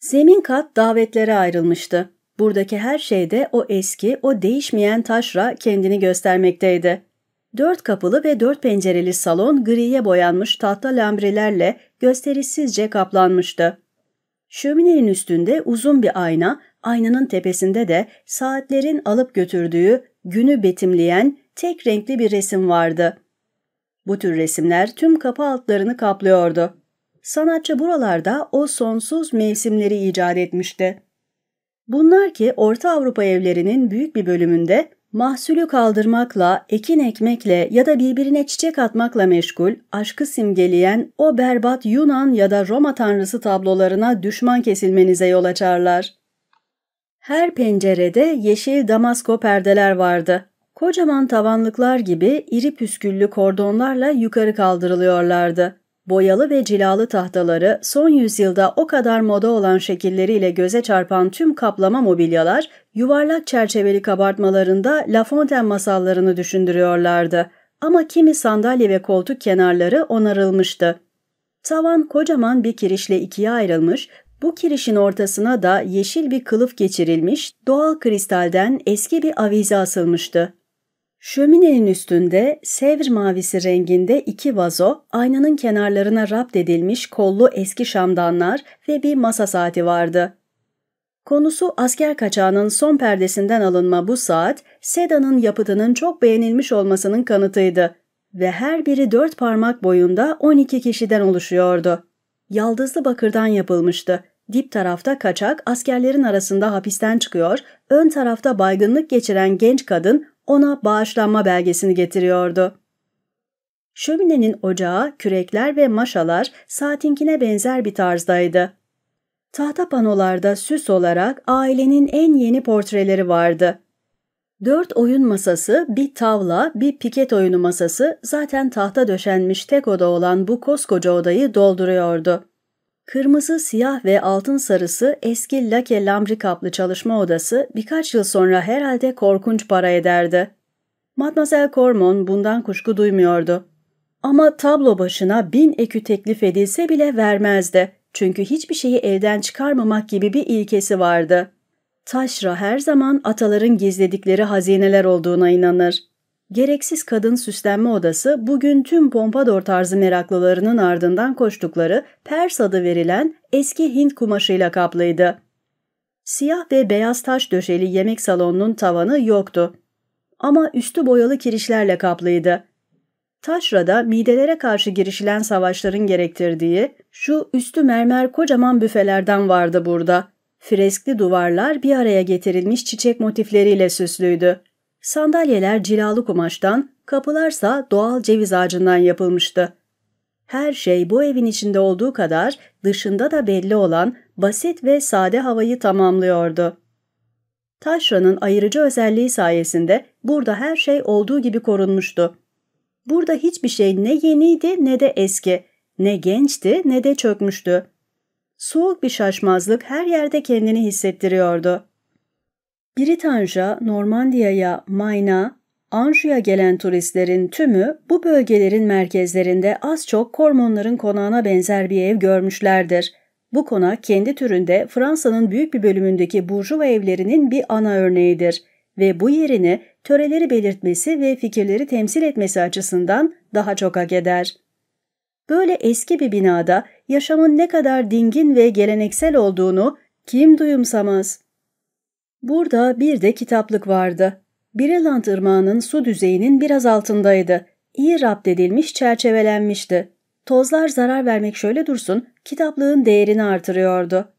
Zemin kat davetlere ayrılmıştı. Buradaki her şeyde o eski, o değişmeyen taşra kendini göstermekteydi. Dört kapılı ve dört pencereli salon griye boyanmış tahta lambrilerle gösterişsizce kaplanmıştı. Şöminenin üstünde uzun bir ayna, aynanın tepesinde de saatlerin alıp götürdüğü, günü betimleyen, tek renkli bir resim vardı. Bu tür resimler tüm kapı altlarını kaplıyordu. Sanatçı buralarda o sonsuz mevsimleri icat etmişti. Bunlar ki Orta Avrupa evlerinin büyük bir bölümünde mahsulü kaldırmakla, ekin ekmekle ya da birbirine çiçek atmakla meşgul, aşkı simgeleyen o berbat Yunan ya da Roma tanrısı tablolarına düşman kesilmenize yol açarlar. Her pencerede yeşil damasko perdeler vardı. Kocaman tavanlıklar gibi iri püsküllü kordonlarla yukarı kaldırılıyorlardı. Boyalı ve cilalı tahtaları son yüzyılda o kadar moda olan şekilleriyle göze çarpan tüm kaplama mobilyalar yuvarlak çerçeveli kabartmalarında La Fontaine masallarını düşündürüyorlardı. Ama kimi sandalye ve koltuk kenarları onarılmıştı. Tavan kocaman bir kirişle ikiye ayrılmış, bu kirişin ortasına da yeşil bir kılıf geçirilmiş, doğal kristalden eski bir avize asılmıştı. Şöminenin üstünde sevr mavisi renginde iki vazo, aynanın kenarlarına rapt edilmiş kollu eski şamdanlar ve bir masa saati vardı. Konusu asker kaçağının son perdesinden alınma bu saat, Seda'nın yapıtının çok beğenilmiş olmasının kanıtıydı ve her biri dört parmak boyunda 12 kişiden oluşuyordu. Yaldızlı bakırdan yapılmıştı. Dip tarafta kaçak askerlerin arasında hapisten çıkıyor, ön tarafta baygınlık geçiren genç kadın ona bağışlanma belgesini getiriyordu. Şöminenin ocağı, kürekler ve maşalar saatinkine benzer bir tarzdaydı. Tahta panolarda süs olarak ailenin en yeni portreleri vardı. Dört oyun masası, bir tavla, bir piket oyunu masası zaten tahta döşenmiş tek oda olan bu koskoca odayı dolduruyordu. Kırmızı, siyah ve altın sarısı eski lake lambri kaplı çalışma odası birkaç yıl sonra herhalde korkunç para ederdi. Mademoiselle Cormon bundan kuşku duymuyordu. Ama tablo başına bin ekü teklif edilse bile vermezdi. Çünkü hiçbir şeyi elden çıkarmamak gibi bir ilkesi vardı. Taşra her zaman ataların gizledikleri hazineler olduğuna inanır. Gereksiz kadın süslenme odası bugün tüm Pompadour tarzı meraklılarının ardından koştukları Pers adı verilen eski Hint kumaşıyla kaplıydı. Siyah ve beyaz taş döşeli yemek salonunun tavanı yoktu. Ama üstü boyalı kirişlerle kaplıydı. Taşra'da midelere karşı girişilen savaşların gerektirdiği şu üstü mermer kocaman büfelerden vardı burada. Freskli duvarlar bir araya getirilmiş çiçek motifleriyle süslüydü. Sandalyeler cilalı kumaştan, kapılarsa doğal ceviz ağacından yapılmıştı. Her şey bu evin içinde olduğu kadar dışında da belli olan basit ve sade havayı tamamlıyordu. Taşra'nın ayırıcı özelliği sayesinde burada her şey olduğu gibi korunmuştu. Burada hiçbir şey ne yeniydi ne de eski, ne gençti ne de çökmüştü. Soğuk bir şaşmazlık her yerde kendini hissettiriyordu. Britanya, Normandiya'ya, Mayna, Anjou'ya gelen turistlerin tümü bu bölgelerin merkezlerinde az çok Kormonların konağına benzer bir ev görmüşlerdir. Bu konak kendi türünde Fransa'nın büyük bir bölümündeki burjuva evlerinin bir ana örneğidir ve bu yerini töreleri belirtmesi ve fikirleri temsil etmesi açısından daha çok hak eder. Böyle eski bir binada yaşamın ne kadar dingin ve geleneksel olduğunu kim duyumsamaz? Burada bir de kitaplık vardı. Bireland ırmağının su düzeyinin biraz altındaydı. İyi rapt edilmiş, çerçevelenmişti. Tozlar zarar vermek şöyle dursun, kitaplığın değerini artırıyordu.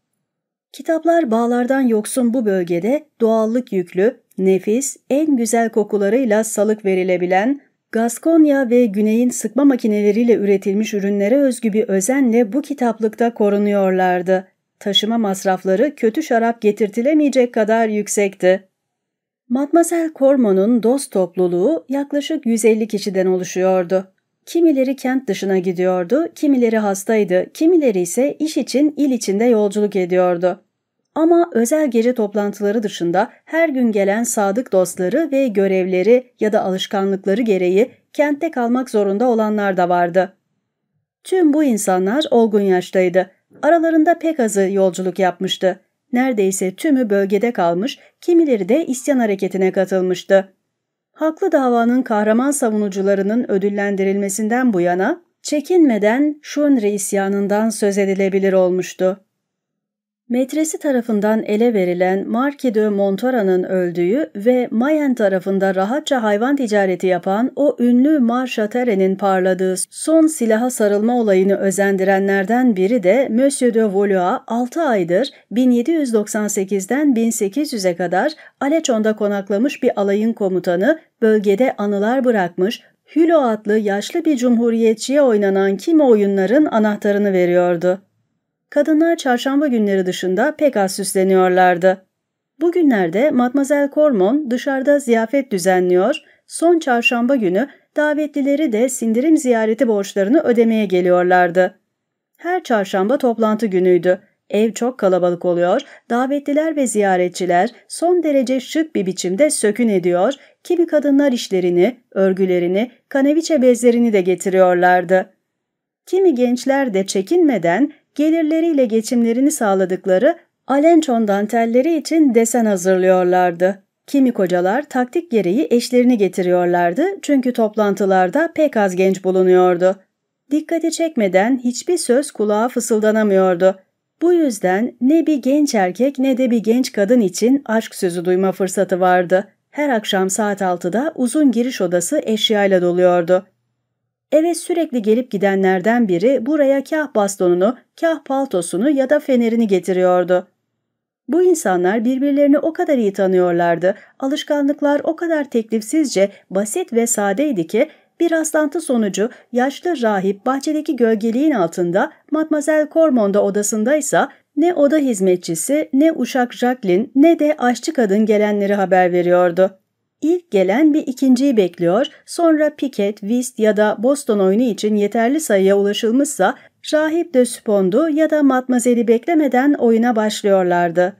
Kitaplar bağlardan yoksun bu bölgede doğallık yüklü, nefis, en güzel kokularıyla salık verilebilen, Gaskonya ve Güney'in sıkma makineleriyle üretilmiş ürünlere özgü bir özenle bu kitaplıkta korunuyorlardı. Taşıma masrafları kötü şarap getirtilemeyecek kadar yüksekti. Matmazel Cormon'un dost topluluğu yaklaşık 150 kişiden oluşuyordu. Kimileri kent dışına gidiyordu, kimileri hastaydı, kimileri ise iş için il içinde yolculuk ediyordu. Ama özel gece toplantıları dışında her gün gelen sadık dostları ve görevleri ya da alışkanlıkları gereği kentte kalmak zorunda olanlar da vardı. Tüm bu insanlar olgun yaştaydı. Aralarında pek azı yolculuk yapmıştı. Neredeyse tümü bölgede kalmış, kimileri de isyan hareketine katılmıştı. Haklı davanın kahraman savunucularının ödüllendirilmesinden bu yana çekinmeden Şunri isyanından söz edilebilir olmuştu. Metresi tarafından ele verilen Marquis de Montora'nın öldüğü ve Mayen tarafında rahatça hayvan ticareti yapan o ünlü Marchatere'nin parladığı son silaha sarılma olayını özendirenlerden biri de Monsieur de Valois 6 aydır 1798'den 1800'e kadar Aleçon'da konaklamış bir alayın komutanı, bölgede anılar bırakmış, Hülo adlı yaşlı bir cumhuriyetçiye oynanan kimi oyunların anahtarını veriyordu kadınlar çarşamba günleri dışında pek az süsleniyorlardı. Bugünlerde Matmazel Cormon dışarıda ziyafet düzenliyor, son çarşamba günü davetlileri de sindirim ziyareti borçlarını ödemeye geliyorlardı. Her çarşamba toplantı günüydü. Ev çok kalabalık oluyor, davetliler ve ziyaretçiler son derece şık bir biçimde sökün ediyor, kimi kadınlar işlerini, örgülerini, kaneviçe bezlerini de getiriyorlardı. Kimi gençler de çekinmeden gelirleriyle geçimlerini sağladıkları alençon dantelleri için desen hazırlıyorlardı. Kimi kocalar taktik gereği eşlerini getiriyorlardı çünkü toplantılarda pek az genç bulunuyordu. Dikkati çekmeden hiçbir söz kulağa fısıldanamıyordu. Bu yüzden ne bir genç erkek ne de bir genç kadın için aşk sözü duyma fırsatı vardı. Her akşam saat 6'da uzun giriş odası eşyayla doluyordu. Eve sürekli gelip gidenlerden biri buraya kah bastonunu, kah paltosunu ya da fenerini getiriyordu. Bu insanlar birbirlerini o kadar iyi tanıyorlardı, alışkanlıklar o kadar teklifsizce, basit ve sadeydi ki bir rastlantı sonucu yaşlı rahip bahçedeki gölgeliğin altında Matmazel Cormon'da odasındaysa ne oda hizmetçisi ne uşak Jacqueline ne de aşçı kadın gelenleri haber veriyordu. İlk gelen bir ikinciyi bekliyor, sonra piket, whist ya da Boston oyunu için yeterli sayıya ulaşılmışsa Rahip de Süpondu ya da Matmazel'i beklemeden oyuna başlıyorlardı.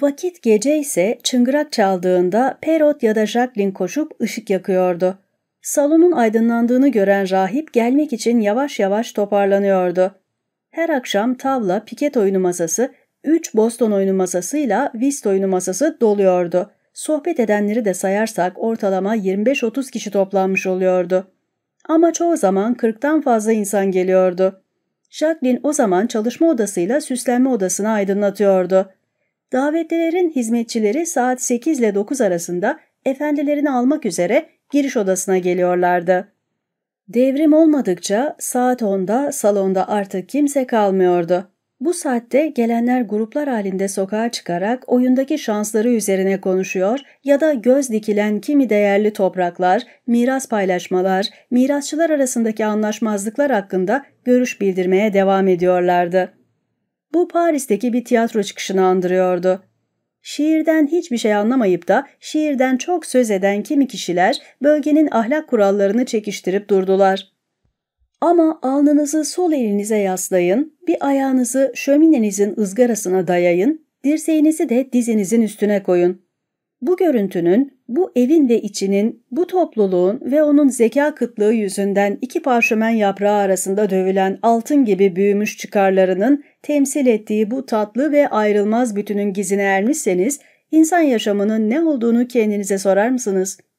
Vakit gece ise çıngırak çaldığında Perot ya da Jacqueline koşup ışık yakıyordu. Salonun aydınlandığını gören rahip gelmek için yavaş yavaş toparlanıyordu. Her akşam tavla, piket oyunu masası, üç Boston oyunu masasıyla whist oyunu masası doluyordu. Sohbet edenleri de sayarsak ortalama 25-30 kişi toplanmış oluyordu. Ama çoğu zaman 40'tan fazla insan geliyordu. Jacqueline o zaman çalışma odasıyla süslenme odasını aydınlatıyordu. Davetlilerin hizmetçileri saat 8 ile 9 arasında efendilerini almak üzere giriş odasına geliyorlardı. Devrim olmadıkça saat 10'da salonda artık kimse kalmıyordu. Bu saatte gelenler gruplar halinde sokağa çıkarak oyundaki şansları üzerine konuşuyor ya da göz dikilen kimi değerli topraklar, miras paylaşmalar, mirasçılar arasındaki anlaşmazlıklar hakkında görüş bildirmeye devam ediyorlardı. Bu Paris'teki bir tiyatro çıkışını andırıyordu. Şiirden hiçbir şey anlamayıp da şiirden çok söz eden kimi kişiler bölgenin ahlak kurallarını çekiştirip durdular. Ama alnınızı sol elinize yaslayın, bir ayağınızı şöminenizin ızgarasına dayayın, dirseğinizi de dizinizin üstüne koyun. Bu görüntünün, bu evin ve içinin, bu topluluğun ve onun zeka kıtlığı yüzünden iki parşömen yaprağı arasında dövülen altın gibi büyümüş çıkarlarının temsil ettiği bu tatlı ve ayrılmaz bütünün gizine ermişseniz, insan yaşamının ne olduğunu kendinize sorar mısınız?''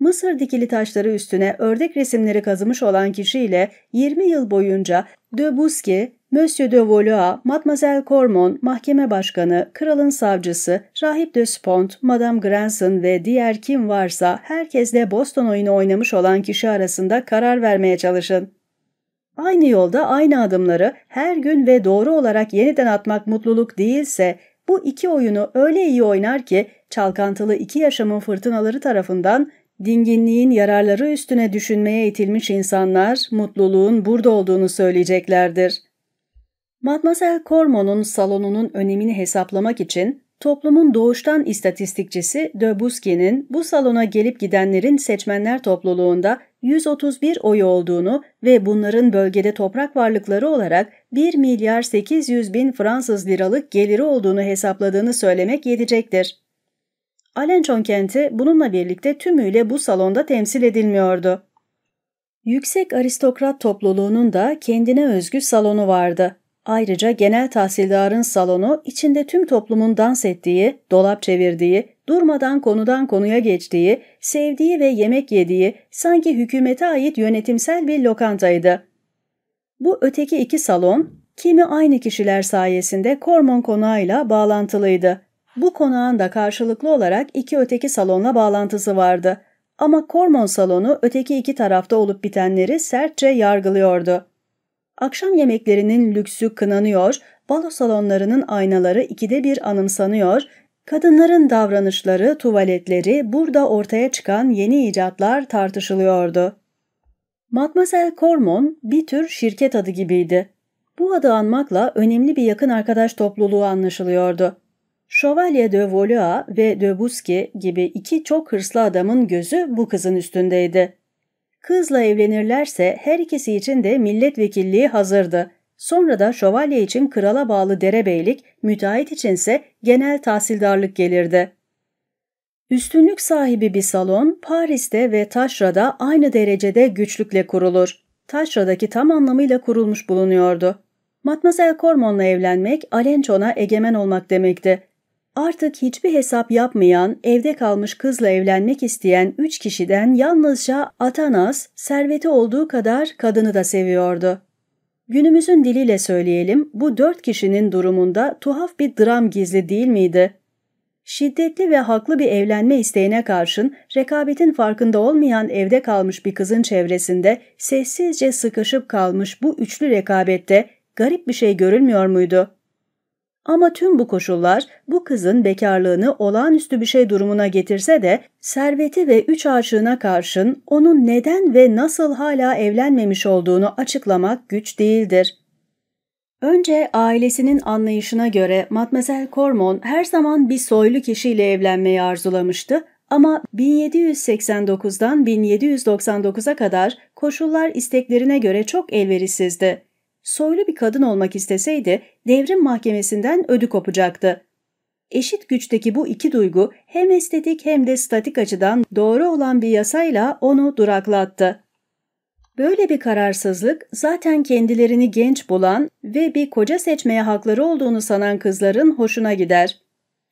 Mısır dikili taşları üstüne ördek resimleri kazımış olan kişiyle 20 yıl boyunca de Busque, Monsieur de Valois, Mademoiselle Cormon, mahkeme başkanı, kralın savcısı, Rahip de Spont, Madame Granson ve diğer kim varsa herkesle Boston oyunu oynamış olan kişi arasında karar vermeye çalışın. Aynı yolda aynı adımları her gün ve doğru olarak yeniden atmak mutluluk değilse bu iki oyunu öyle iyi oynar ki çalkantılı iki yaşamın fırtınaları tarafından Dinginliğin yararları üstüne düşünmeye itilmiş insanlar mutluluğun burada olduğunu söyleyeceklerdir. Mademoiselle Cormon'un salonunun önemini hesaplamak için toplumun doğuştan istatistikçisi de Busquet'in bu salona gelip gidenlerin seçmenler topluluğunda 131 oyu olduğunu ve bunların bölgede toprak varlıkları olarak 1 milyar 800 bin Fransız liralık geliri olduğunu hesapladığını söylemek yetecektir. Alençon kenti bununla birlikte tümüyle bu salonda temsil edilmiyordu. Yüksek aristokrat topluluğunun da kendine özgü salonu vardı. Ayrıca genel tahsildarın salonu içinde tüm toplumun dans ettiği, dolap çevirdiği, durmadan konudan konuya geçtiği, sevdiği ve yemek yediği sanki hükümete ait yönetimsel bir lokantaydı. Bu öteki iki salon, kimi aynı kişiler sayesinde Kormon konağıyla bağlantılıydı. Bu konağın da karşılıklı olarak iki öteki salonla bağlantısı vardı. Ama Kormon salonu öteki iki tarafta olup bitenleri sertçe yargılıyordu. Akşam yemeklerinin lüksü kınanıyor, balo salonlarının aynaları ikide bir anımsanıyor, kadınların davranışları, tuvaletleri, burada ortaya çıkan yeni icatlar tartışılıyordu. Mademoiselle Cormon bir tür şirket adı gibiydi. Bu adı anmakla önemli bir yakın arkadaş topluluğu anlaşılıyordu. Şövalye de Valois ve de Busque gibi iki çok hırslı adamın gözü bu kızın üstündeydi. Kızla evlenirlerse her ikisi için de milletvekilliği hazırdı. Sonra da şövalye için krala bağlı derebeylik, müteahhit içinse genel tahsildarlık gelirdi. Üstünlük sahibi bir salon Paris'te ve Taşra'da aynı derecede güçlükle kurulur. Taşra'daki tam anlamıyla kurulmuş bulunuyordu. Matmazel Cormon'la evlenmek Alençon'a egemen olmak demekti. Artık hiçbir hesap yapmayan, evde kalmış kızla evlenmek isteyen üç kişiden yalnızca Atanas, serveti olduğu kadar kadını da seviyordu. Günümüzün diliyle söyleyelim, bu dört kişinin durumunda tuhaf bir dram gizli değil miydi? Şiddetli ve haklı bir evlenme isteğine karşın rekabetin farkında olmayan evde kalmış bir kızın çevresinde sessizce sıkışıp kalmış bu üçlü rekabette garip bir şey görülmüyor muydu? Ama tüm bu koşullar bu kızın bekarlığını olağanüstü bir şey durumuna getirse de serveti ve üç aşığına karşın onun neden ve nasıl hala evlenmemiş olduğunu açıklamak güç değildir. Önce ailesinin anlayışına göre Mademoiselle Cormon her zaman bir soylu kişiyle evlenmeyi arzulamıştı ama 1789'dan 1799'a kadar koşullar isteklerine göre çok elverişsizdi soylu bir kadın olmak isteseydi devrim mahkemesinden ödü kopacaktı. Eşit güçteki bu iki duygu hem estetik hem de statik açıdan doğru olan bir yasayla onu duraklattı. Böyle bir kararsızlık zaten kendilerini genç bulan ve bir koca seçmeye hakları olduğunu sanan kızların hoşuna gider.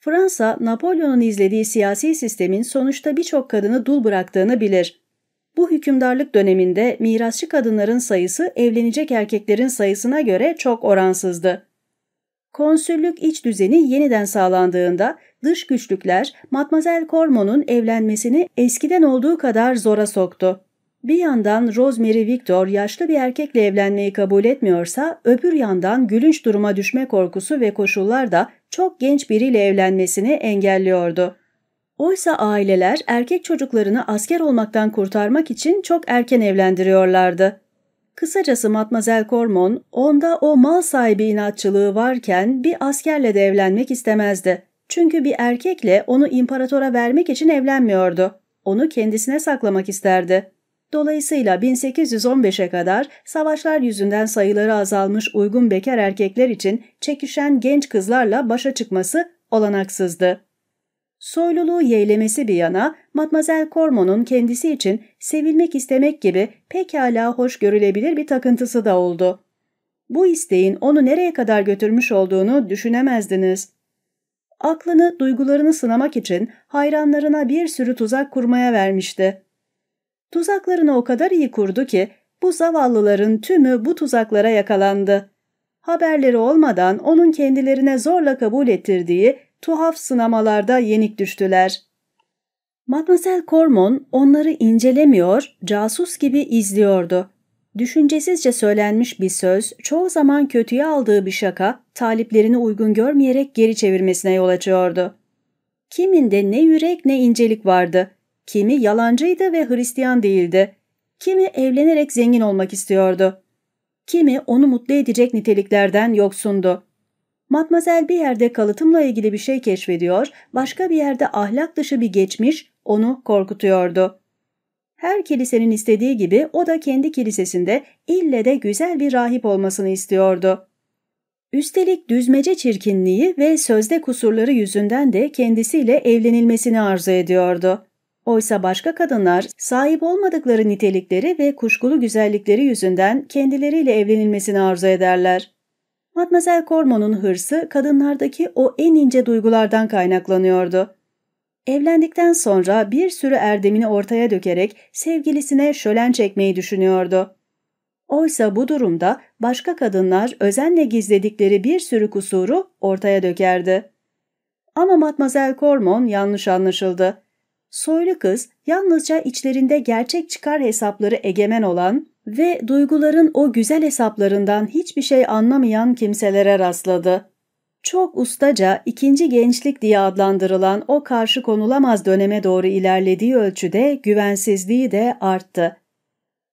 Fransa, Napolyon'un izlediği siyasi sistemin sonuçta birçok kadını dul bıraktığını bilir. Bu hükümdarlık döneminde mirasçı kadınların sayısı evlenecek erkeklerin sayısına göre çok oransızdı. Konsüllük iç düzeni yeniden sağlandığında dış güçlükler Matmazel Cormon'un evlenmesini eskiden olduğu kadar zora soktu. Bir yandan Rosemary Victor yaşlı bir erkekle evlenmeyi kabul etmiyorsa, öbür yandan gülünç duruma düşme korkusu ve koşullar da çok genç biriyle evlenmesini engelliyordu. Oysa aileler erkek çocuklarını asker olmaktan kurtarmak için çok erken evlendiriyorlardı. Kısacası Matmazel Cormon, onda o mal sahibi inatçılığı varken bir askerle de evlenmek istemezdi. Çünkü bir erkekle onu imparatora vermek için evlenmiyordu. Onu kendisine saklamak isterdi. Dolayısıyla 1815'e kadar savaşlar yüzünden sayıları azalmış uygun bekar erkekler için çekişen genç kızlarla başa çıkması olanaksızdı. Soyluluğu yeğlemesi bir yana, Matmazel Cormon'un kendisi için sevilmek istemek gibi pekala hoş görülebilir bir takıntısı da oldu. Bu isteğin onu nereye kadar götürmüş olduğunu düşünemezdiniz. Aklını, duygularını sınamak için hayranlarına bir sürü tuzak kurmaya vermişti. Tuzaklarını o kadar iyi kurdu ki bu zavallıların tümü bu tuzaklara yakalandı. Haberleri olmadan onun kendilerine zorla kabul ettirdiği tuhaf sınamalarda yenik düştüler. Mademoiselle Cormon onları incelemiyor, casus gibi izliyordu. Düşüncesizce söylenmiş bir söz, çoğu zaman kötüye aldığı bir şaka, taliplerini uygun görmeyerek geri çevirmesine yol açıyordu. Kiminde ne yürek ne incelik vardı. Kimi yalancıydı ve Hristiyan değildi. Kimi evlenerek zengin olmak istiyordu. Kimi onu mutlu edecek niteliklerden yoksundu. Matmazel bir yerde kalıtımla ilgili bir şey keşfediyor, başka bir yerde ahlak dışı bir geçmiş onu korkutuyordu. Her kilisenin istediği gibi o da kendi kilisesinde ille de güzel bir rahip olmasını istiyordu. Üstelik düzmece çirkinliği ve sözde kusurları yüzünden de kendisiyle evlenilmesini arzu ediyordu. Oysa başka kadınlar sahip olmadıkları nitelikleri ve kuşkulu güzellikleri yüzünden kendileriyle evlenilmesini arzu ederler. Matmazel Cormon'un hırsı kadınlardaki o en ince duygulardan kaynaklanıyordu. Evlendikten sonra bir sürü erdemini ortaya dökerek sevgilisine şölen çekmeyi düşünüyordu. Oysa bu durumda başka kadınlar özenle gizledikleri bir sürü kusuru ortaya dökerdi. Ama Matmazel Cormon yanlış anlaşıldı. Soylu kız yalnızca içlerinde gerçek çıkar hesapları egemen olan ve duyguların o güzel hesaplarından hiçbir şey anlamayan kimselere rastladı. Çok ustaca ikinci gençlik diye adlandırılan o karşı konulamaz döneme doğru ilerlediği ölçüde güvensizliği de arttı.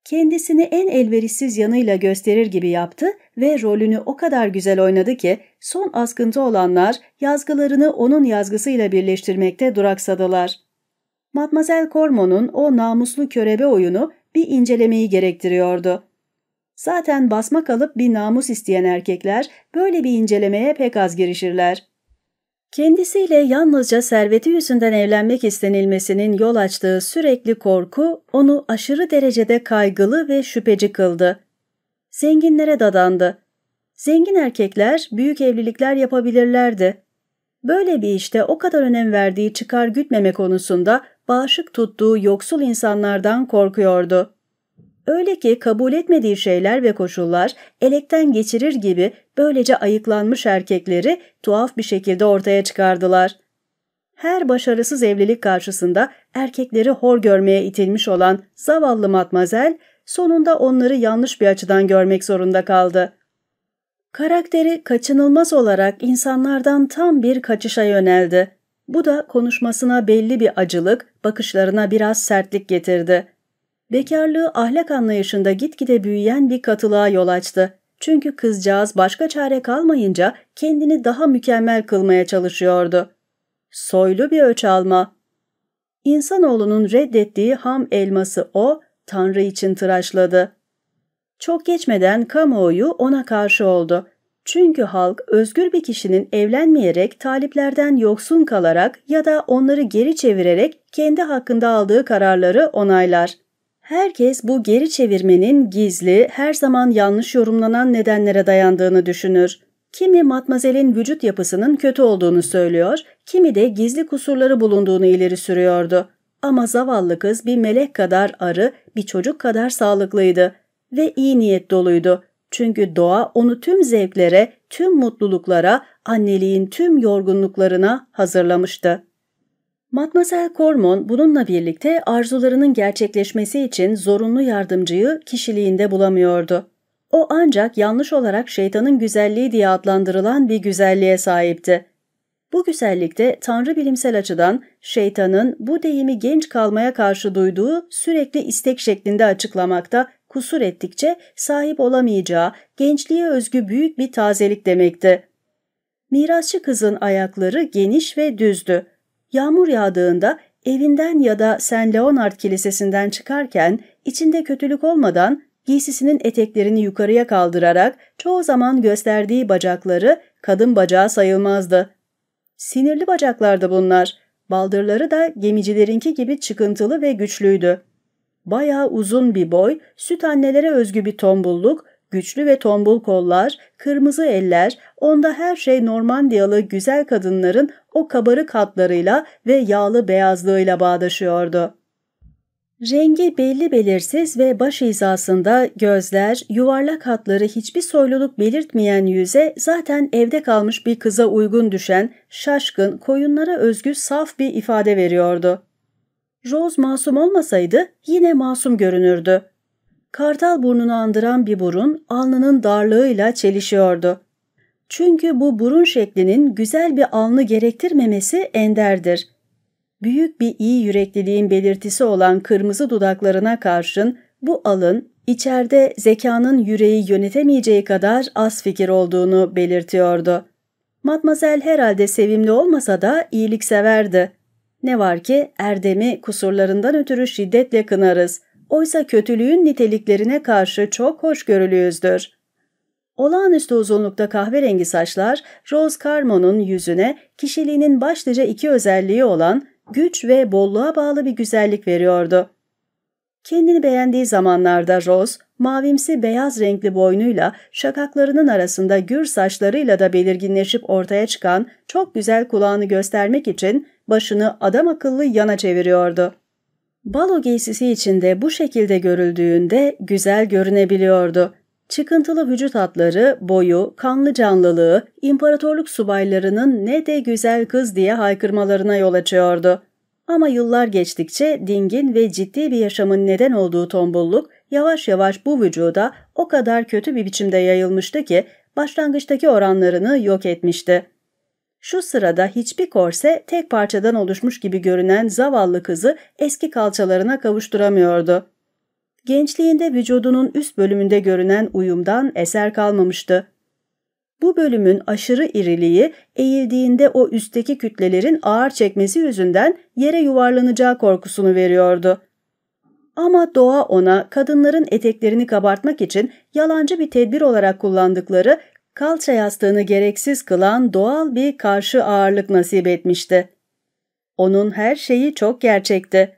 Kendisini en elverişsiz yanıyla gösterir gibi yaptı ve rolünü o kadar güzel oynadı ki son askıntı olanlar yazgılarını onun yazgısıyla birleştirmekte duraksadılar. Matmazel Cormon'un o namuslu körebe oyunu bir incelemeyi gerektiriyordu. Zaten basma kalıp bir namus isteyen erkekler böyle bir incelemeye pek az girişirler. Kendisiyle yalnızca serveti yüzünden evlenmek istenilmesinin yol açtığı sürekli korku onu aşırı derecede kaygılı ve şüpheci kıldı. Zenginlere dadandı. Zengin erkekler büyük evlilikler yapabilirlerdi. Böyle bir işte o kadar önem verdiği çıkar gütmeme konusunda bağışık tuttuğu yoksul insanlardan korkuyordu. Öyle ki kabul etmediği şeyler ve koşullar elekten geçirir gibi böylece ayıklanmış erkekleri tuhaf bir şekilde ortaya çıkardılar. Her başarısız evlilik karşısında erkekleri hor görmeye itilmiş olan zavallı matmazel sonunda onları yanlış bir açıdan görmek zorunda kaldı. Karakteri kaçınılmaz olarak insanlardan tam bir kaçışa yöneldi. Bu da konuşmasına belli bir acılık, bakışlarına biraz sertlik getirdi. Bekarlığı ahlak anlayışında gitgide büyüyen bir katılığa yol açtı. Çünkü kızcağız başka çare kalmayınca kendini daha mükemmel kılmaya çalışıyordu. Soylu bir öç alma. İnsanoğlunun reddettiği ham elması o, Tanrı için tıraşladı. Çok geçmeden kamuoyu ona karşı oldu. Çünkü halk özgür bir kişinin evlenmeyerek taliplerden yoksun kalarak ya da onları geri çevirerek kendi hakkında aldığı kararları onaylar. Herkes bu geri çevirmenin gizli, her zaman yanlış yorumlanan nedenlere dayandığını düşünür. Kimi matmazelin vücut yapısının kötü olduğunu söylüyor, kimi de gizli kusurları bulunduğunu ileri sürüyordu. Ama zavallı kız bir melek kadar arı, bir çocuk kadar sağlıklıydı ve iyi niyet doluydu. Çünkü doğa onu tüm zevklere, tüm mutluluklara, anneliğin tüm yorgunluklarına hazırlamıştı. Matmazel Cormon bununla birlikte arzularının gerçekleşmesi için zorunlu yardımcıyı kişiliğinde bulamıyordu. O ancak yanlış olarak şeytanın güzelliği diye adlandırılan bir güzelliğe sahipti. Bu güzellikte tanrı bilimsel açıdan şeytanın bu deyimi genç kalmaya karşı duyduğu sürekli istek şeklinde açıklamakta kusur ettikçe sahip olamayacağı gençliğe özgü büyük bir tazelik demekti. Mirasçı kızın ayakları geniş ve düzdü. Yağmur yağdığında evinden ya da St. Leonard Kilisesi'nden çıkarken içinde kötülük olmadan giysisinin eteklerini yukarıya kaldırarak çoğu zaman gösterdiği bacakları kadın bacağı sayılmazdı. Sinirli bacaklardı bunlar. Baldırları da gemicilerinki gibi çıkıntılı ve güçlüydü. Bayağı uzun bir boy, süt annelere özgü bir tombulluk, güçlü ve tombul kollar, kırmızı eller, onda her şey Normandiyalı güzel kadınların o kabarık hatlarıyla ve yağlı beyazlığıyla bağdaşıyordu. Rengi belli belirsiz ve baş hizasında gözler, yuvarlak hatları hiçbir soyluluk belirtmeyen yüze zaten evde kalmış bir kıza uygun düşen, şaşkın, koyunlara özgü saf bir ifade veriyordu. Rose masum olmasaydı yine masum görünürdü. Kartal burnunu andıran bir burun alnının darlığıyla çelişiyordu. Çünkü bu burun şeklinin güzel bir alnı gerektirmemesi enderdir büyük bir iyi yürekliliğin belirtisi olan kırmızı dudaklarına karşın bu alın içeride zekanın yüreği yönetemeyeceği kadar az fikir olduğunu belirtiyordu. Matmazel herhalde sevimli olmasa da iyilikseverdi. Ne var ki erdemi kusurlarından ötürü şiddetle kınarız. Oysa kötülüğün niteliklerine karşı çok hoşgörülüyüzdür. Olağanüstü uzunlukta kahverengi saçlar Rose Carmon'un yüzüne kişiliğinin başlıca iki özelliği olan güç ve bolluğa bağlı bir güzellik veriyordu. Kendini beğendiği zamanlarda Rose, mavimsi beyaz renkli boynuyla şakaklarının arasında gür saçlarıyla da belirginleşip ortaya çıkan çok güzel kulağını göstermek için başını adam akıllı yana çeviriyordu. Balo giysisi içinde bu şekilde görüldüğünde güzel görünebiliyordu. Çıkıntılı vücut hatları, boyu, kanlı canlılığı, imparatorluk subaylarının ne de güzel kız diye haykırmalarına yol açıyordu. Ama yıllar geçtikçe dingin ve ciddi bir yaşamın neden olduğu tombulluk yavaş yavaş bu vücuda o kadar kötü bir biçimde yayılmıştı ki başlangıçtaki oranlarını yok etmişti. Şu sırada hiçbir korse tek parçadan oluşmuş gibi görünen zavallı kızı eski kalçalarına kavuşturamıyordu. Gençliğinde vücudunun üst bölümünde görünen uyumdan eser kalmamıştı. Bu bölümün aşırı iriliği eğildiğinde o üstteki kütlelerin ağır çekmesi yüzünden yere yuvarlanacağı korkusunu veriyordu. Ama doğa ona kadınların eteklerini kabartmak için yalancı bir tedbir olarak kullandıkları kalça yastığını gereksiz kılan doğal bir karşı ağırlık nasip etmişti. Onun her şeyi çok gerçekti.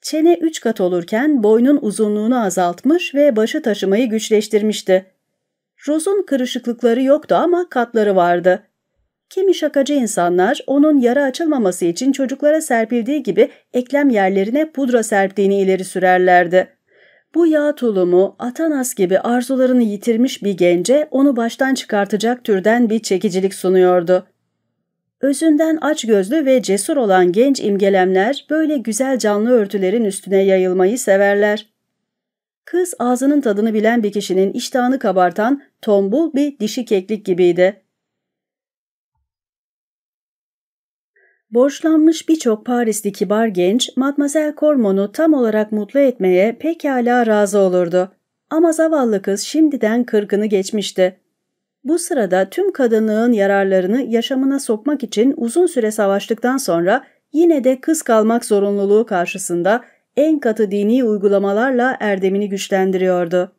Çene üç kat olurken boynun uzunluğunu azaltmış ve başı taşımayı güçleştirmişti. Rose'un kırışıklıkları yoktu ama katları vardı. Kimi şakacı insanlar onun yara açılmaması için çocuklara serpildiği gibi eklem yerlerine pudra serptiğini ileri sürerlerdi. Bu yağ tulumu Atanas gibi arzularını yitirmiş bir gence onu baştan çıkartacak türden bir çekicilik sunuyordu. Özünden açgözlü ve cesur olan genç imgelemler böyle güzel canlı örtülerin üstüne yayılmayı severler. Kız ağzının tadını bilen bir kişinin iştahını kabartan tombul bir dişi keklik gibiydi. Borçlanmış birçok Parisli kibar genç Mademoiselle Cormon'u tam olarak mutlu etmeye pekala razı olurdu. Ama zavallı kız şimdiden kırkını geçmişti. Bu sırada tüm kadınlığın yararlarını yaşamına sokmak için uzun süre savaştıktan sonra yine de kız kalmak zorunluluğu karşısında en katı dini uygulamalarla erdemini güçlendiriyordu.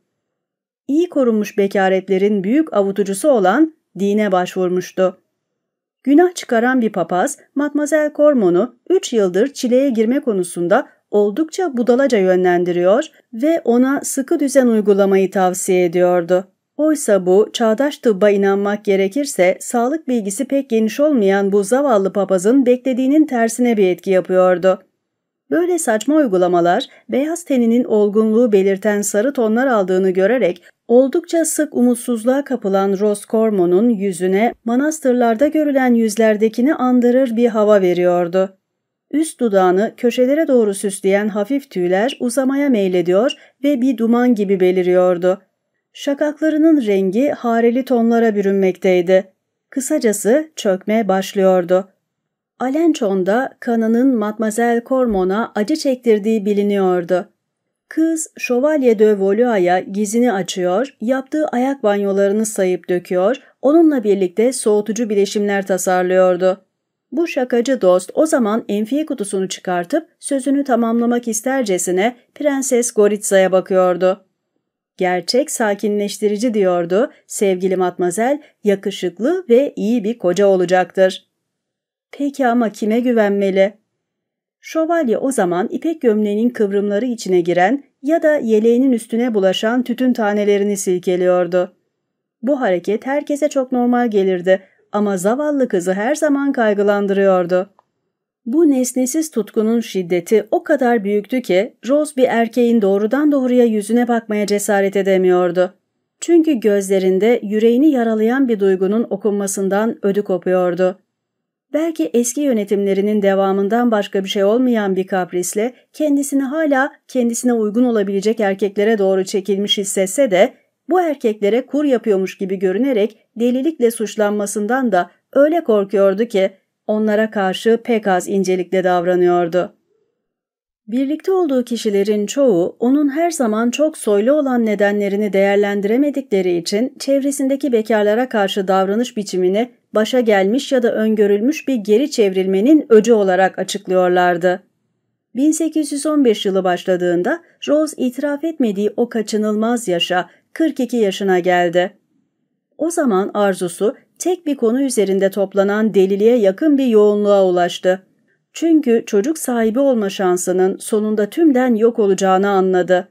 İyi korunmuş bekaretlerin büyük avutucusu olan dine başvurmuştu. Günah çıkaran bir papaz, Matmazel Cormon'u 3 yıldır çileye girme konusunda oldukça budalaca yönlendiriyor ve ona sıkı düzen uygulamayı tavsiye ediyordu. Oysa bu, çağdaş tıbba inanmak gerekirse, sağlık bilgisi pek geniş olmayan bu zavallı papazın beklediğinin tersine bir etki yapıyordu. Böyle saçma uygulamalar, beyaz teninin olgunluğu belirten sarı tonlar aldığını görerek Oldukça sık umutsuzluğa kapılan Roskormo'nun yüzüne manastırlarda görülen yüzlerdekini andırır bir hava veriyordu. Üst dudağını köşelere doğru süsleyen hafif tüyler uzamaya meylediyor ve bir duman gibi beliriyordu. Şakaklarının rengi hareli tonlara bürünmekteydi. Kısacası çökme başlıyordu. Alençon'da kanının Matmazel Cormon'a acı çektirdiği biliniyordu. Kız Şövalye de Valois'a gizini açıyor, yaptığı ayak banyolarını sayıp döküyor, onunla birlikte soğutucu bileşimler tasarlıyordu. Bu şakacı dost o zaman enfiye kutusunu çıkartıp sözünü tamamlamak istercesine Prenses Goritsa'ya bakıyordu. Gerçek sakinleştirici diyordu, sevgili matmazel yakışıklı ve iyi bir koca olacaktır. Peki ama kime güvenmeli? Şövalye o zaman ipek gömleğinin kıvrımları içine giren ya da yeleğinin üstüne bulaşan tütün tanelerini silkeliyordu. Bu hareket herkese çok normal gelirdi ama zavallı kızı her zaman kaygılandırıyordu. Bu nesnesiz tutkunun şiddeti o kadar büyüktü ki Rose bir erkeğin doğrudan doğruya yüzüne bakmaya cesaret edemiyordu. Çünkü gözlerinde yüreğini yaralayan bir duygunun okunmasından ödü kopuyordu. Belki eski yönetimlerinin devamından başka bir şey olmayan bir kaprisle kendisini hala kendisine uygun olabilecek erkeklere doğru çekilmiş hissetse de bu erkeklere kur yapıyormuş gibi görünerek delilikle suçlanmasından da öyle korkuyordu ki onlara karşı pek az incelikle davranıyordu. Birlikte olduğu kişilerin çoğu onun her zaman çok soylu olan nedenlerini değerlendiremedikleri için çevresindeki bekarlara karşı davranış biçimini başa gelmiş ya da öngörülmüş bir geri çevrilmenin öcü olarak açıklıyorlardı. 1815 yılı başladığında Rose itiraf etmediği o kaçınılmaz yaşa 42 yaşına geldi. O zaman arzusu tek bir konu üzerinde toplanan deliliğe yakın bir yoğunluğa ulaştı. Çünkü çocuk sahibi olma şansının sonunda tümden yok olacağını anladı.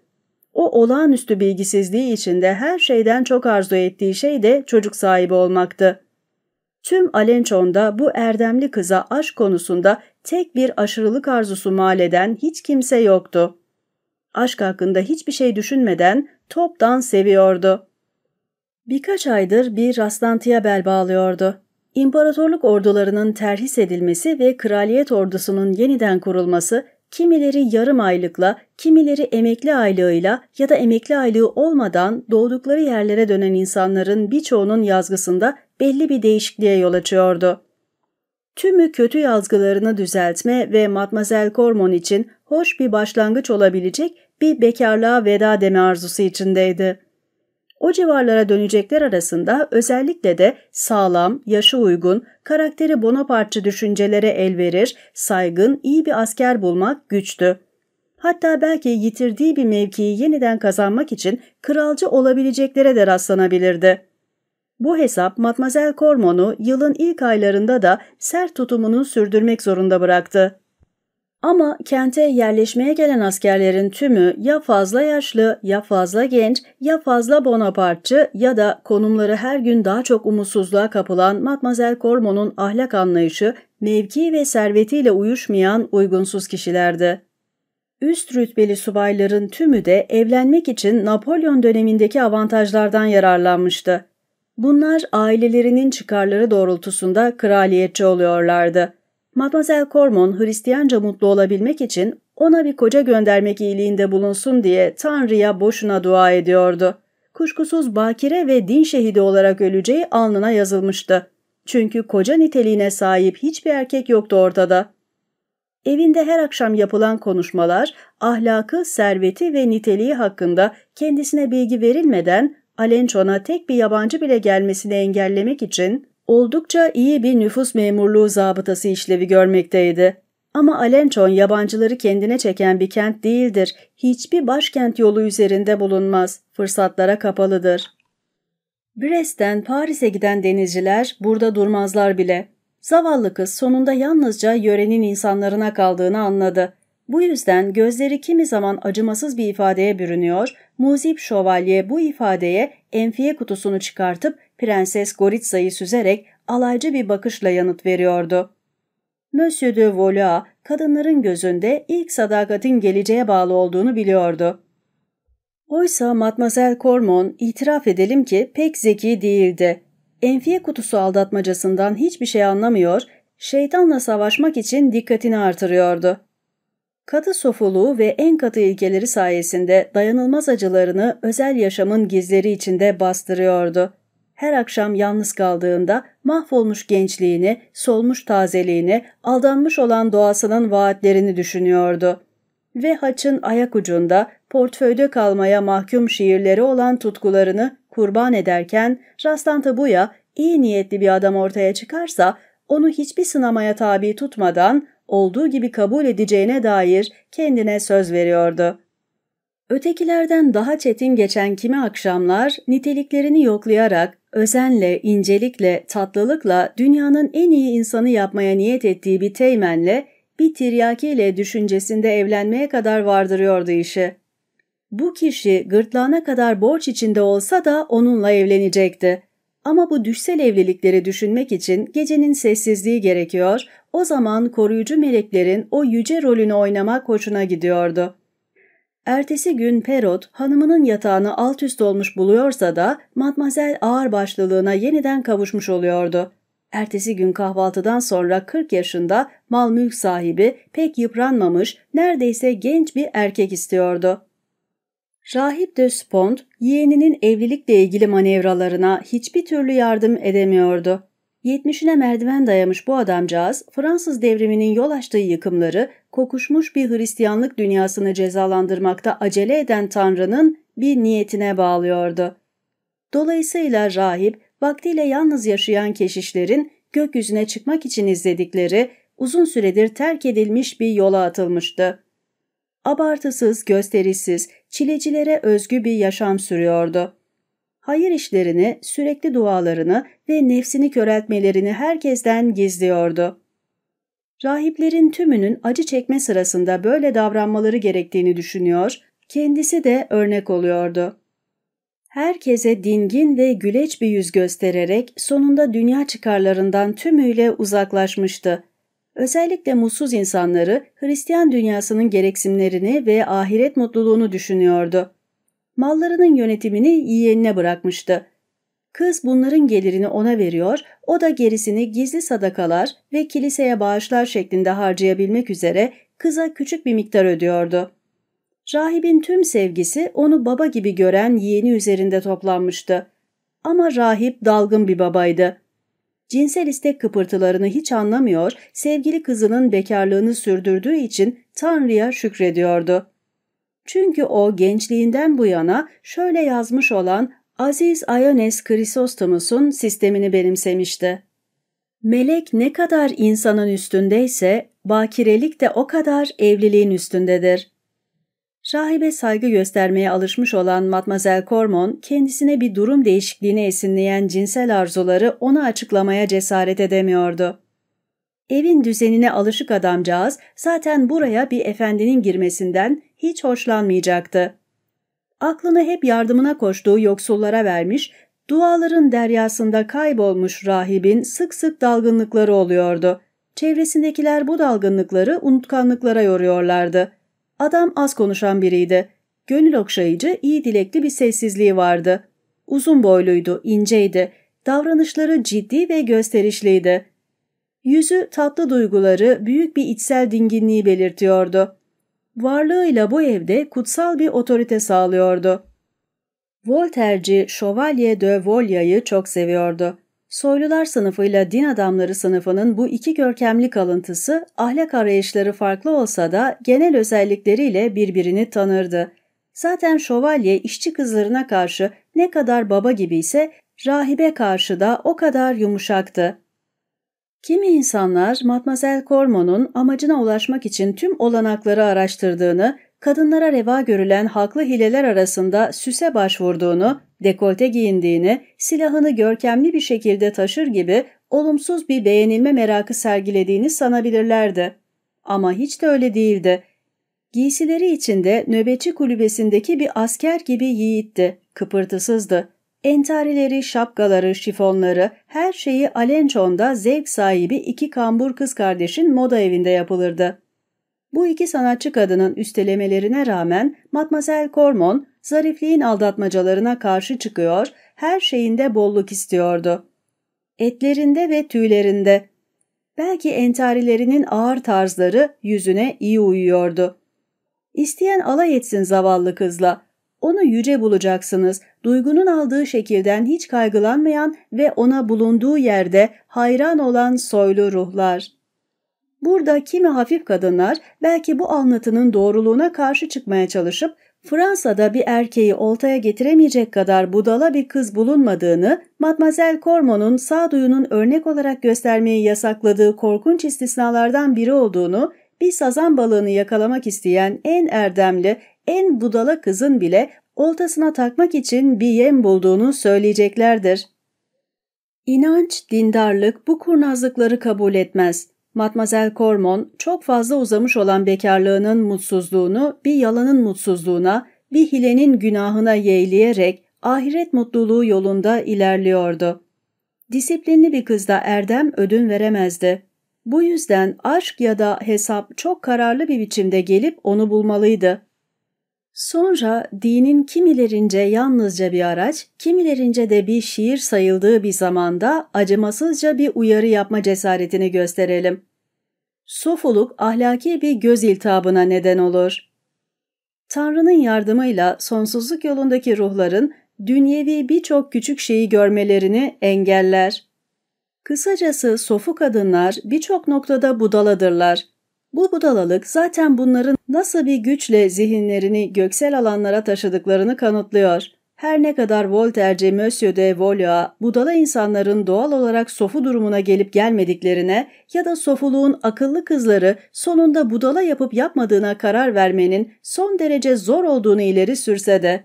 O olağanüstü bilgisizliği içinde her şeyden çok arzu ettiği şey de çocuk sahibi olmaktı. Tüm Alençon'da bu erdemli kıza aşk konusunda tek bir aşırılık arzusu mal eden hiç kimse yoktu. Aşk hakkında hiçbir şey düşünmeden toptan seviyordu. Birkaç aydır bir rastlantıya bel bağlıyordu. İmparatorluk ordularının terhis edilmesi ve kraliyet ordusunun yeniden kurulması kimileri yarım aylıkla, kimileri emekli aylığıyla ya da emekli aylığı olmadan doğdukları yerlere dönen insanların birçoğunun yazgısında belli bir değişikliğe yol açıyordu. Tümü kötü yazgılarını düzeltme ve Matmazel Cormon için hoş bir başlangıç olabilecek bir bekarlığa veda deme arzusu içindeydi. O civarlara dönecekler arasında özellikle de sağlam, yaşı uygun, karakteri Bonapartçı düşüncelere el verir, saygın, iyi bir asker bulmak güçtü. Hatta belki yitirdiği bir mevkiyi yeniden kazanmak için kralcı olabileceklere de rastlanabilirdi. Bu hesap Matmazel Cormon'u yılın ilk aylarında da sert tutumunu sürdürmek zorunda bıraktı. Ama kente yerleşmeye gelen askerlerin tümü ya fazla yaşlı, ya fazla genç, ya fazla Bonapartçı ya da konumları her gün daha çok umutsuzluğa kapılan Matmazel Cormon'un ahlak anlayışı, mevki ve servetiyle uyuşmayan uygunsuz kişilerdi. Üst rütbeli subayların tümü de evlenmek için Napolyon dönemindeki avantajlardan yararlanmıştı. Bunlar ailelerinin çıkarları doğrultusunda kraliyetçi oluyorlardı. Mademoiselle Cormon Hristiyanca mutlu olabilmek için ona bir koca göndermek iyiliğinde bulunsun diye Tanrı'ya boşuna dua ediyordu. Kuşkusuz bakire ve din şehidi olarak öleceği alnına yazılmıştı. Çünkü koca niteliğine sahip hiçbir erkek yoktu ortada. Evinde her akşam yapılan konuşmalar, ahlakı, serveti ve niteliği hakkında kendisine bilgi verilmeden Alençon'a tek bir yabancı bile gelmesini engellemek için oldukça iyi bir nüfus memurluğu zabıtası işlevi görmekteydi. Ama Alençon yabancıları kendine çeken bir kent değildir. Hiçbir başkent yolu üzerinde bulunmaz. Fırsatlara kapalıdır. Brest'ten Paris'e giden denizciler burada durmazlar bile. Zavallı kız sonunda yalnızca yörenin insanlarına kaldığını anladı. Bu yüzden gözleri kimi zaman acımasız bir ifadeye bürünüyor, Muzip Şövalye bu ifadeye enfiye kutusunu çıkartıp Prenses Goritsa'yı süzerek alaycı bir bakışla yanıt veriyordu. Monsieur de Valois, kadınların gözünde ilk sadakatin geleceğe bağlı olduğunu biliyordu. Oysa Matmazel Cormon itiraf edelim ki pek zeki değildi. Enfiye kutusu aldatmacasından hiçbir şey anlamıyor, şeytanla savaşmak için dikkatini artırıyordu. Katı sofuluğu ve en katı ilkeleri sayesinde dayanılmaz acılarını özel yaşamın gizleri içinde bastırıyordu. Her akşam yalnız kaldığında mahvolmuş gençliğini, solmuş tazeliğini, aldanmış olan doğasının vaatlerini düşünüyordu. Ve haçın ayak ucunda portföyde kalmaya mahkum şiirleri olan tutkularını kurban ederken rastlantı bu ya iyi niyetli bir adam ortaya çıkarsa onu hiçbir sınamaya tabi tutmadan olduğu gibi kabul edeceğine dair kendine söz veriyordu. Ötekilerden daha çetin geçen kimi akşamlar niteliklerini yoklayarak, özenle, incelikle, tatlılıkla dünyanın en iyi insanı yapmaya niyet ettiği bir teğmenle, bir tiryakiyle düşüncesinde evlenmeye kadar vardırıyordu işi. Bu kişi gırtlağına kadar borç içinde olsa da onunla evlenecekti. Ama bu düşsel evlilikleri düşünmek için gecenin sessizliği gerekiyor, o zaman koruyucu meleklerin o yüce rolünü oynamak hoşuna gidiyordu. Ertesi gün Perot hanımının yatağını alt üst olmuş buluyorsa da Matmazel ağırbaşlılığına yeniden kavuşmuş oluyordu. Ertesi gün kahvaltıdan sonra 40 yaşında mal mülk sahibi pek yıpranmamış, neredeyse genç bir erkek istiyordu. Rahip de Spont, yeğeninin evlilikle ilgili manevralarına hiçbir türlü yardım edemiyordu. Yetmişine merdiven dayamış bu adamcağız, Fransız devriminin yol açtığı yıkımları, kokuşmuş bir Hristiyanlık dünyasını cezalandırmakta acele eden Tanrı'nın bir niyetine bağlıyordu. Dolayısıyla rahip, vaktiyle yalnız yaşayan keşişlerin gökyüzüne çıkmak için izledikleri, uzun süredir terk edilmiş bir yola atılmıştı. Abartısız, gösterişsiz, çilecilere özgü bir yaşam sürüyordu. Hayır işlerini, sürekli dualarını ve nefsini köreltmelerini herkesten gizliyordu. Rahiplerin tümünün acı çekme sırasında böyle davranmaları gerektiğini düşünüyor, kendisi de örnek oluyordu. Herkese dingin ve güleç bir yüz göstererek sonunda dünya çıkarlarından tümüyle uzaklaşmıştı. Özellikle mutsuz insanları Hristiyan dünyasının gereksinlerini ve ahiret mutluluğunu düşünüyordu. Mallarının yönetimini yeğenine bırakmıştı. Kız bunların gelirini ona veriyor, o da gerisini gizli sadakalar ve kiliseye bağışlar şeklinde harcayabilmek üzere kıza küçük bir miktar ödüyordu. Rahibin tüm sevgisi onu baba gibi gören yeğeni üzerinde toplanmıştı. Ama rahip dalgın bir babaydı. Cinsel istek kıpırtılarını hiç anlamıyor, sevgili kızının bekarlığını sürdürdüğü için Tanrı'ya şükrediyordu. Çünkü o gençliğinden bu yana şöyle yazmış olan Aziz Iones Chrysostomus'un sistemini benimsemişti. Melek ne kadar insanın üstündeyse, bakirelik de o kadar evliliğin üstündedir. Rahibe saygı göstermeye alışmış olan Matmazel Cormon, kendisine bir durum değişikliğini esinleyen cinsel arzuları ona açıklamaya cesaret edemiyordu. Evin düzenine alışık adamcağız zaten buraya bir efendinin girmesinden hiç hoşlanmayacaktı. Aklını hep yardımına koştuğu yoksullara vermiş, duaların deryasında kaybolmuş rahibin sık sık dalgınlıkları oluyordu. Çevresindekiler bu dalgınlıkları unutkanlıklara yoruyorlardı. Adam az konuşan biriydi. Gönül okşayıcı, iyi dilekli bir sessizliği vardı. Uzun boyluydu, inceydi. Davranışları ciddi ve gösterişliydi. Yüzü tatlı duyguları, büyük bir içsel dinginliği belirtiyordu. Varlığıyla bu evde kutsal bir otorite sağlıyordu. Voltaire'ci Chevalier de Volya'yı çok seviyordu. Soylular sınıfıyla din adamları sınıfının bu iki görkemli kalıntısı ahlak arayışları farklı olsa da genel özellikleriyle birbirini tanırdı. Zaten şövalye işçi kızlarına karşı ne kadar baba gibiyse rahibe karşı da o kadar yumuşaktı. Kimi insanlar Matmazel Cormon'un amacına ulaşmak için tüm olanakları araştırdığını, kadınlara reva görülen haklı hileler arasında süse başvurduğunu, dekolte giyindiğini, silahını görkemli bir şekilde taşır gibi olumsuz bir beğenilme merakı sergilediğini sanabilirlerdi. Ama hiç de öyle değildi. Giysileri içinde nöbetçi kulübesindeki bir asker gibi yiğitti, kıpırtısızdı. Entarileri, şapkaları, şifonları, her şeyi Alençon'da zevk sahibi iki kambur kız kardeşin moda evinde yapılırdı. Bu iki sanatçı kadının üstelemelerine rağmen Matmazel Cormon zarifliğin aldatmacalarına karşı çıkıyor, her şeyinde bolluk istiyordu. Etlerinde ve tüylerinde. Belki entarilerinin ağır tarzları yüzüne iyi uyuyordu. İsteyen alay etsin zavallı kızla. Onu yüce bulacaksınız, duygunun aldığı şekilden hiç kaygılanmayan ve ona bulunduğu yerde hayran olan soylu ruhlar. Burada kimi hafif kadınlar belki bu anlatının doğruluğuna karşı çıkmaya çalışıp Fransa'da bir erkeği oltaya getiremeyecek kadar budala bir kız bulunmadığını, Mademoiselle Cormon'un sağduyunun örnek olarak göstermeyi yasakladığı korkunç istisnalardan biri olduğunu, bir sazan balığını yakalamak isteyen en erdemli, en budala kızın bile oltasına takmak için bir yem bulduğunu söyleyeceklerdir. İnanç, dindarlık bu kurnazlıkları kabul etmez. Matmazel Cormon çok fazla uzamış olan bekarlığının mutsuzluğunu bir yalanın mutsuzluğuna, bir hilenin günahına yeğleyerek ahiret mutluluğu yolunda ilerliyordu. Disiplinli bir kızda Erdem ödün veremezdi. Bu yüzden aşk ya da hesap çok kararlı bir biçimde gelip onu bulmalıydı. Sonra dinin kimilerince yalnızca bir araç, kimilerince de bir şiir sayıldığı bir zamanda acımasızca bir uyarı yapma cesaretini gösterelim. Sofuluk ahlaki bir göz iltihabına neden olur. Tanrı'nın yardımıyla sonsuzluk yolundaki ruhların dünyevi birçok küçük şeyi görmelerini engeller. Kısacası sofu kadınlar birçok noktada budaladırlar. Bu budalalık zaten bunların nasıl bir güçle zihinlerini göksel alanlara taşıdıklarını kanıtlıyor. Her ne kadar Voltaire'ci Monsieur de Valois budala insanların doğal olarak sofu durumuna gelip gelmediklerine ya da sofuluğun akıllı kızları sonunda budala yapıp yapmadığına karar vermenin son derece zor olduğunu ileri sürse de.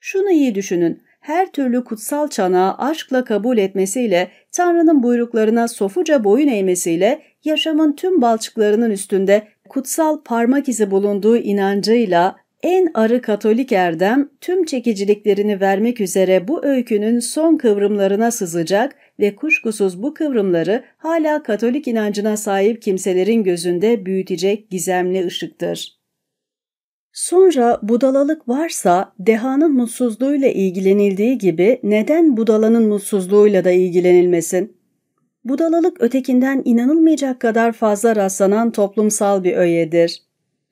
Şunu iyi düşünün, her türlü kutsal çanağı aşkla kabul etmesiyle, Tanrı'nın buyruklarına sofuca boyun eğmesiyle, yaşamın tüm balçıklarının üstünde kutsal parmak izi bulunduğu inancıyla en arı Katolik erdem tüm çekiciliklerini vermek üzere bu öykünün son kıvrımlarına sızacak ve kuşkusuz bu kıvrımları hala Katolik inancına sahip kimselerin gözünde büyütecek gizemli ışıktır. Sonra budalalık varsa dehanın mutsuzluğuyla ilgilenildiği gibi neden budalanın mutsuzluğuyla da ilgilenilmesin? Budalalık ötekinden inanılmayacak kadar fazla rastlanan toplumsal bir öğedir.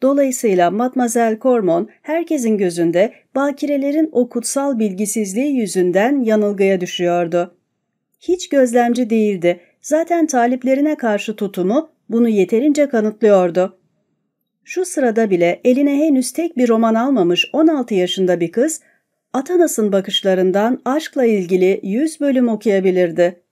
Dolayısıyla Matmazel Cormon herkesin gözünde bakirelerin o kutsal bilgisizliği yüzünden yanılgıya düşüyordu. Hiç gözlemci değildi. Zaten taliplerine karşı tutumu bunu yeterince kanıtlıyordu. Şu sırada bile eline henüz tek bir roman almamış 16 yaşında bir kız, Atanas'ın bakışlarından aşkla ilgili 100 bölüm okuyabilirdi.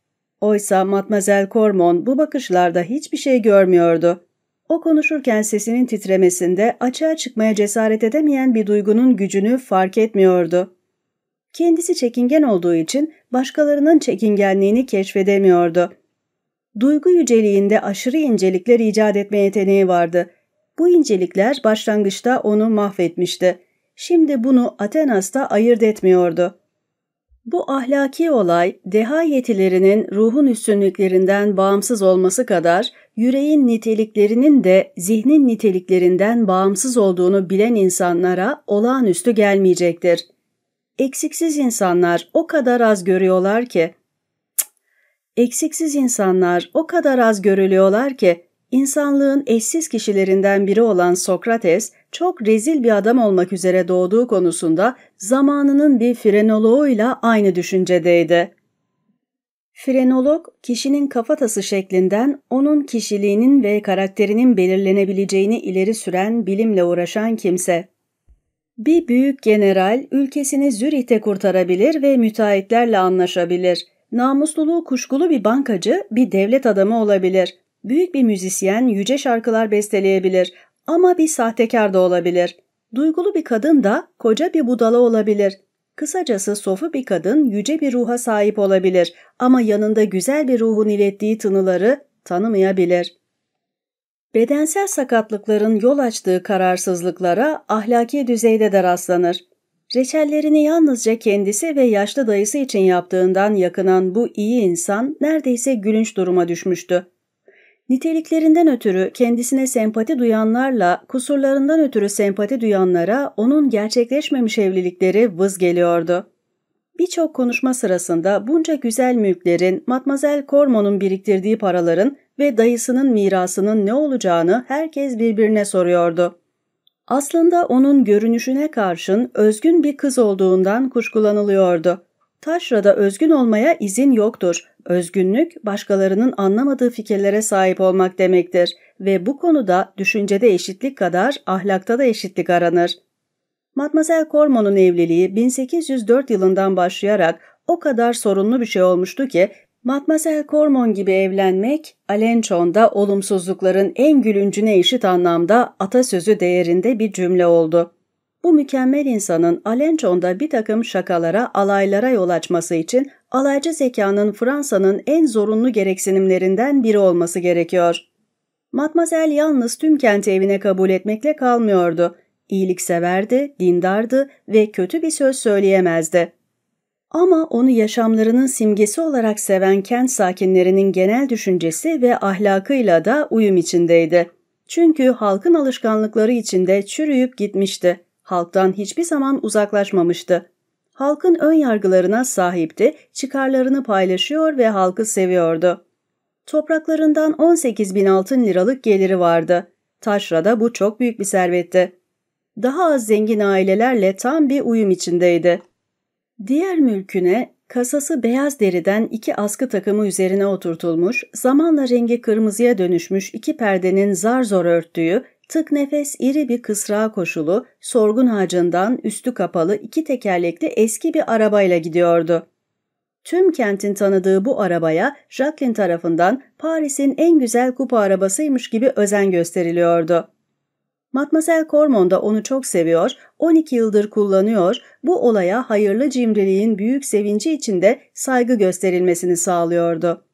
Oysa Matmazel Cormon bu bakışlarda hiçbir şey görmüyordu. O konuşurken sesinin titremesinde açığa çıkmaya cesaret edemeyen bir duygunun gücünü fark etmiyordu. Kendisi çekingen olduğu için başkalarının çekingenliğini keşfedemiyordu. Duygu yüceliğinde aşırı incelikler icat etme yeteneği vardı. Bu incelikler başlangıçta onu mahvetmişti. Şimdi bunu Athenas'ta ayırt etmiyordu. Bu ahlaki olay, deha yetilerinin ruhun üstünlüklerinden bağımsız olması kadar, yüreğin niteliklerinin de zihnin niteliklerinden bağımsız olduğunu bilen insanlara olağanüstü gelmeyecektir. Eksiksiz insanlar o kadar az görüyorlar ki, eksiksiz insanlar o kadar az görülüyorlar ki, insanlığın eşsiz kişilerinden biri olan Sokrates, çok rezil bir adam olmak üzere doğduğu konusunda zamanının bir frenoloğuyla aynı düşüncedeydi. Frenolog, kişinin kafatası şeklinden onun kişiliğinin ve karakterinin belirlenebileceğini ileri süren bilimle uğraşan kimse. Bir büyük general ülkesini Zürih'te kurtarabilir ve müteahhitlerle anlaşabilir. Namusluluğu kuşkulu bir bankacı bir devlet adamı olabilir. Büyük bir müzisyen yüce şarkılar besteleyebilir ama bir sahtekar da olabilir. Duygulu bir kadın da koca bir budala olabilir. Kısacası sofu bir kadın yüce bir ruha sahip olabilir ama yanında güzel bir ruhun ilettiği tınıları tanımayabilir. Bedensel sakatlıkların yol açtığı kararsızlıklara ahlaki düzeyde de rastlanır. Reçellerini yalnızca kendisi ve yaşlı dayısı için yaptığından yakınan bu iyi insan neredeyse gülünç duruma düşmüştü. Niteliklerinden ötürü kendisine sempati duyanlarla kusurlarından ötürü sempati duyanlara onun gerçekleşmemiş evlilikleri vız geliyordu. Birçok konuşma sırasında bunca güzel mülklerin, Matmazel Cormon'un biriktirdiği paraların ve dayısının mirasının ne olacağını herkes birbirine soruyordu. Aslında onun görünüşüne karşın özgün bir kız olduğundan kuşkulanılıyordu. Taşra'da özgün olmaya izin yoktur. Özgünlük, başkalarının anlamadığı fikirlere sahip olmak demektir ve bu konuda düşüncede eşitlik kadar ahlakta da eşitlik aranır. Mademoiselle Cormon'un evliliği 1804 yılından başlayarak o kadar sorunlu bir şey olmuştu ki Mademoiselle Cormon gibi evlenmek, Alençon'da olumsuzlukların en gülüncüne eşit anlamda atasözü değerinde bir cümle oldu. Bu mükemmel insanın Alençon'da bir takım şakalara, alaylara yol açması için alaycı zekanın Fransa'nın en zorunlu gereksinimlerinden biri olması gerekiyor. Matmazel yalnız tüm kenti evine kabul etmekle kalmıyordu. İyilikseverdi, dindardı ve kötü bir söz söyleyemezdi. Ama onu yaşamlarının simgesi olarak seven kent sakinlerinin genel düşüncesi ve ahlakıyla da uyum içindeydi. Çünkü halkın alışkanlıkları içinde çürüyüp gitmişti. Halktan hiçbir zaman uzaklaşmamıştı. Halkın ön yargılarına sahipti, çıkarlarını paylaşıyor ve halkı seviyordu. Topraklarından 18 bin altın liralık geliri vardı. Taşra'da bu çok büyük bir servetti. Daha az zengin ailelerle tam bir uyum içindeydi. Diğer mülküne kasası beyaz deriden iki askı takımı üzerine oturtulmuş, zamanla rengi kırmızıya dönüşmüş iki perdenin zar zor örttüğü, tık nefes iri bir kısrağa koşulu, sorgun ağacından üstü kapalı iki tekerlekli eski bir arabayla gidiyordu. Tüm kentin tanıdığı bu arabaya Jacqueline tarafından Paris'in en güzel kupa arabasıymış gibi özen gösteriliyordu. Matmazel Cormon da onu çok seviyor, 12 yıldır kullanıyor, bu olaya hayırlı cimriliğin büyük sevinci içinde saygı gösterilmesini sağlıyordu.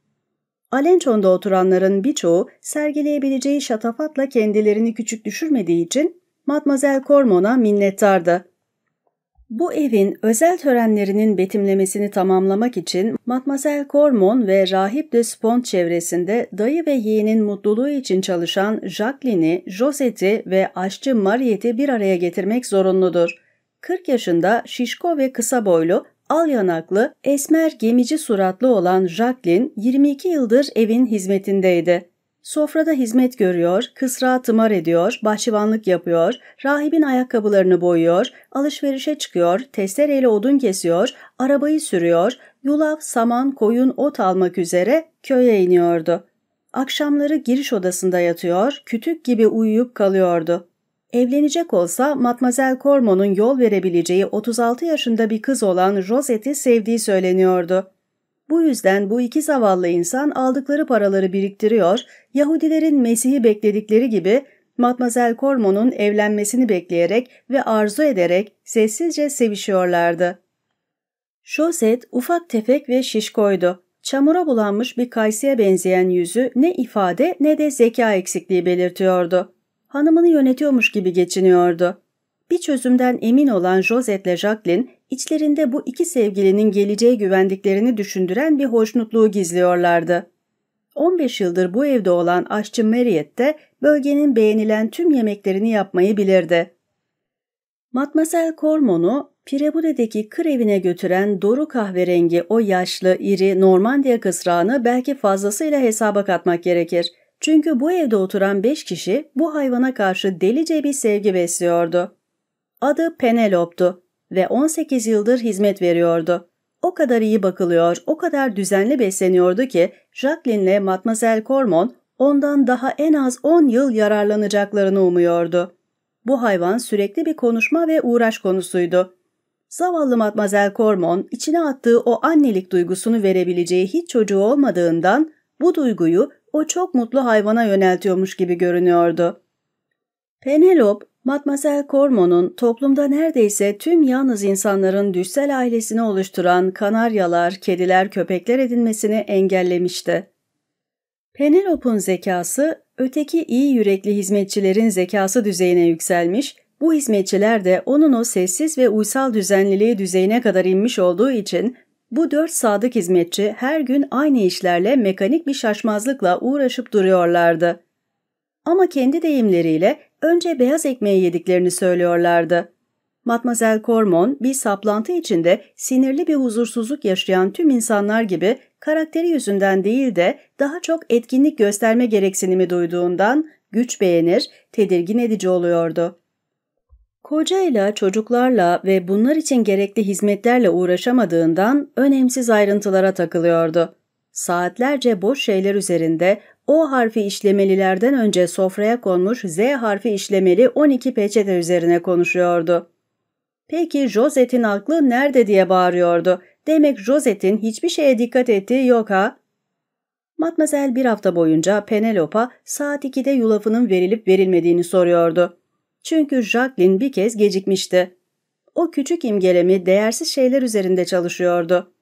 Alençon'da oturanların birçoğu sergileyebileceği şatafatla kendilerini küçük düşürmediği için Matmazel Cormon'a minnettardı. Bu evin özel törenlerinin betimlemesini tamamlamak için Matmazel Cormon ve Rahip de Spont çevresinde dayı ve yeğenin mutluluğu için çalışan Jacqueline'i, Josette'i ve aşçı Mariette'i bir araya getirmek zorunludur. 40 yaşında şişko ve kısa boylu, al yanaklı, esmer gemici suratlı olan Jacqueline 22 yıldır evin hizmetindeydi. Sofrada hizmet görüyor, kısra tımar ediyor, bahçıvanlık yapıyor, rahibin ayakkabılarını boyuyor, alışverişe çıkıyor, testereyle odun kesiyor, arabayı sürüyor, yulaf, saman, koyun, ot almak üzere köye iniyordu. Akşamları giriş odasında yatıyor, kütük gibi uyuyup kalıyordu. Evlenecek olsa Matmazel Cormon'un yol verebileceği 36 yaşında bir kız olan Rosette'i sevdiği söyleniyordu. Bu yüzden bu iki zavallı insan aldıkları paraları biriktiriyor, Yahudilerin Mesih'i bekledikleri gibi Matmazel Cormon'un evlenmesini bekleyerek ve arzu ederek sessizce sevişiyorlardı. Şoset ufak tefek ve şişkoydu. Çamura bulanmış bir kayısıya benzeyen yüzü ne ifade ne de zeka eksikliği belirtiyordu. Hanımını yönetiyormuş gibi geçiniyordu. Bir çözümden emin olan Josette ile Jacqueline içlerinde bu iki sevgilinin geleceğe güvendiklerini düşündüren bir hoşnutluğu gizliyorlardı. 15 yıldır bu evde olan aşçı Mariette de bölgenin beğenilen tüm yemeklerini yapmayı bilirdi. Matmasel Cormon'u Pirebude'deki kır evine götüren doru kahverengi o yaşlı, iri Normandiya kısrağını belki fazlasıyla hesaba katmak gerekir. Çünkü bu evde oturan beş kişi bu hayvana karşı delice bir sevgi besliyordu. Adı Penelope'du ve 18 yıldır hizmet veriyordu. O kadar iyi bakılıyor, o kadar düzenli besleniyordu ki Jacqueline ile Mademoiselle Cormon ondan daha en az 10 yıl yararlanacaklarını umuyordu. Bu hayvan sürekli bir konuşma ve uğraş konusuydu. Zavallı Mademoiselle Cormon içine attığı o annelik duygusunu verebileceği hiç çocuğu olmadığından bu duyguyu o çok mutlu hayvana yöneltiyormuş gibi görünüyordu. Penelope Matmazel Cormon'un toplumda neredeyse tüm yalnız insanların düşsel ailesini oluşturan kanaryalar, kediler, köpekler edinmesini engellemişti. Penelope'un zekası, öteki iyi yürekli hizmetçilerin zekası düzeyine yükselmiş, bu hizmetçiler de onun o sessiz ve uysal düzenliliği düzeyine kadar inmiş olduğu için Bu dört sadık hizmetçi her gün aynı işlerle mekanik bir şaşmazlıkla uğraşıp duruyorlardı. Ama kendi deyimleriyle önce beyaz ekmeği yediklerini söylüyorlardı. Matmazel Cormon bir saplantı içinde sinirli bir huzursuzluk yaşayan tüm insanlar gibi karakteri yüzünden değil de daha çok etkinlik gösterme gereksinimi duyduğundan güç beğenir, tedirgin edici oluyordu. Kocayla, çocuklarla ve bunlar için gerekli hizmetlerle uğraşamadığından önemsiz ayrıntılara takılıyordu. Saatlerce boş şeyler üzerinde O harfi işlemelilerden önce sofraya konmuş Z harfi işlemeli 12 peçete üzerine konuşuyordu. Peki Josette'in aklı nerede diye bağırıyordu. Demek Josette'in hiçbir şeye dikkat ettiği yok ha? Matmazel bir hafta boyunca Penelope'a saat 2'de yulafının verilip verilmediğini soruyordu. Çünkü Jacqueline bir kez gecikmişti. O küçük imgelemi değersiz şeyler üzerinde çalışıyordu.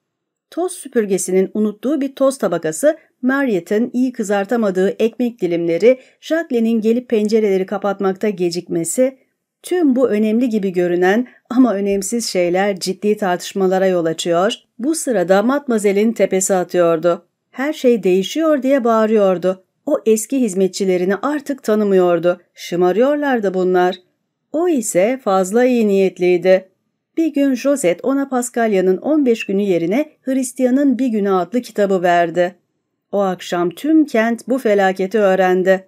Toz süpürgesinin unuttuğu bir toz tabakası, Marriott'ın iyi kızartamadığı ekmek dilimleri, Jacqueline'in gelip pencereleri kapatmakta gecikmesi, tüm bu önemli gibi görünen ama önemsiz şeyler ciddi tartışmalara yol açıyor, bu sırada Matmazel'in tepesi atıyordu. Her şey değişiyor diye bağırıyordu. O eski hizmetçilerini artık tanımıyordu. Şımarıyorlardı bunlar. O ise fazla iyi niyetliydi. Bir gün Josette ona Paskalya'nın 15 günü yerine Hristiyan'ın Bir Günü adlı kitabı verdi. O akşam tüm kent bu felaketi öğrendi.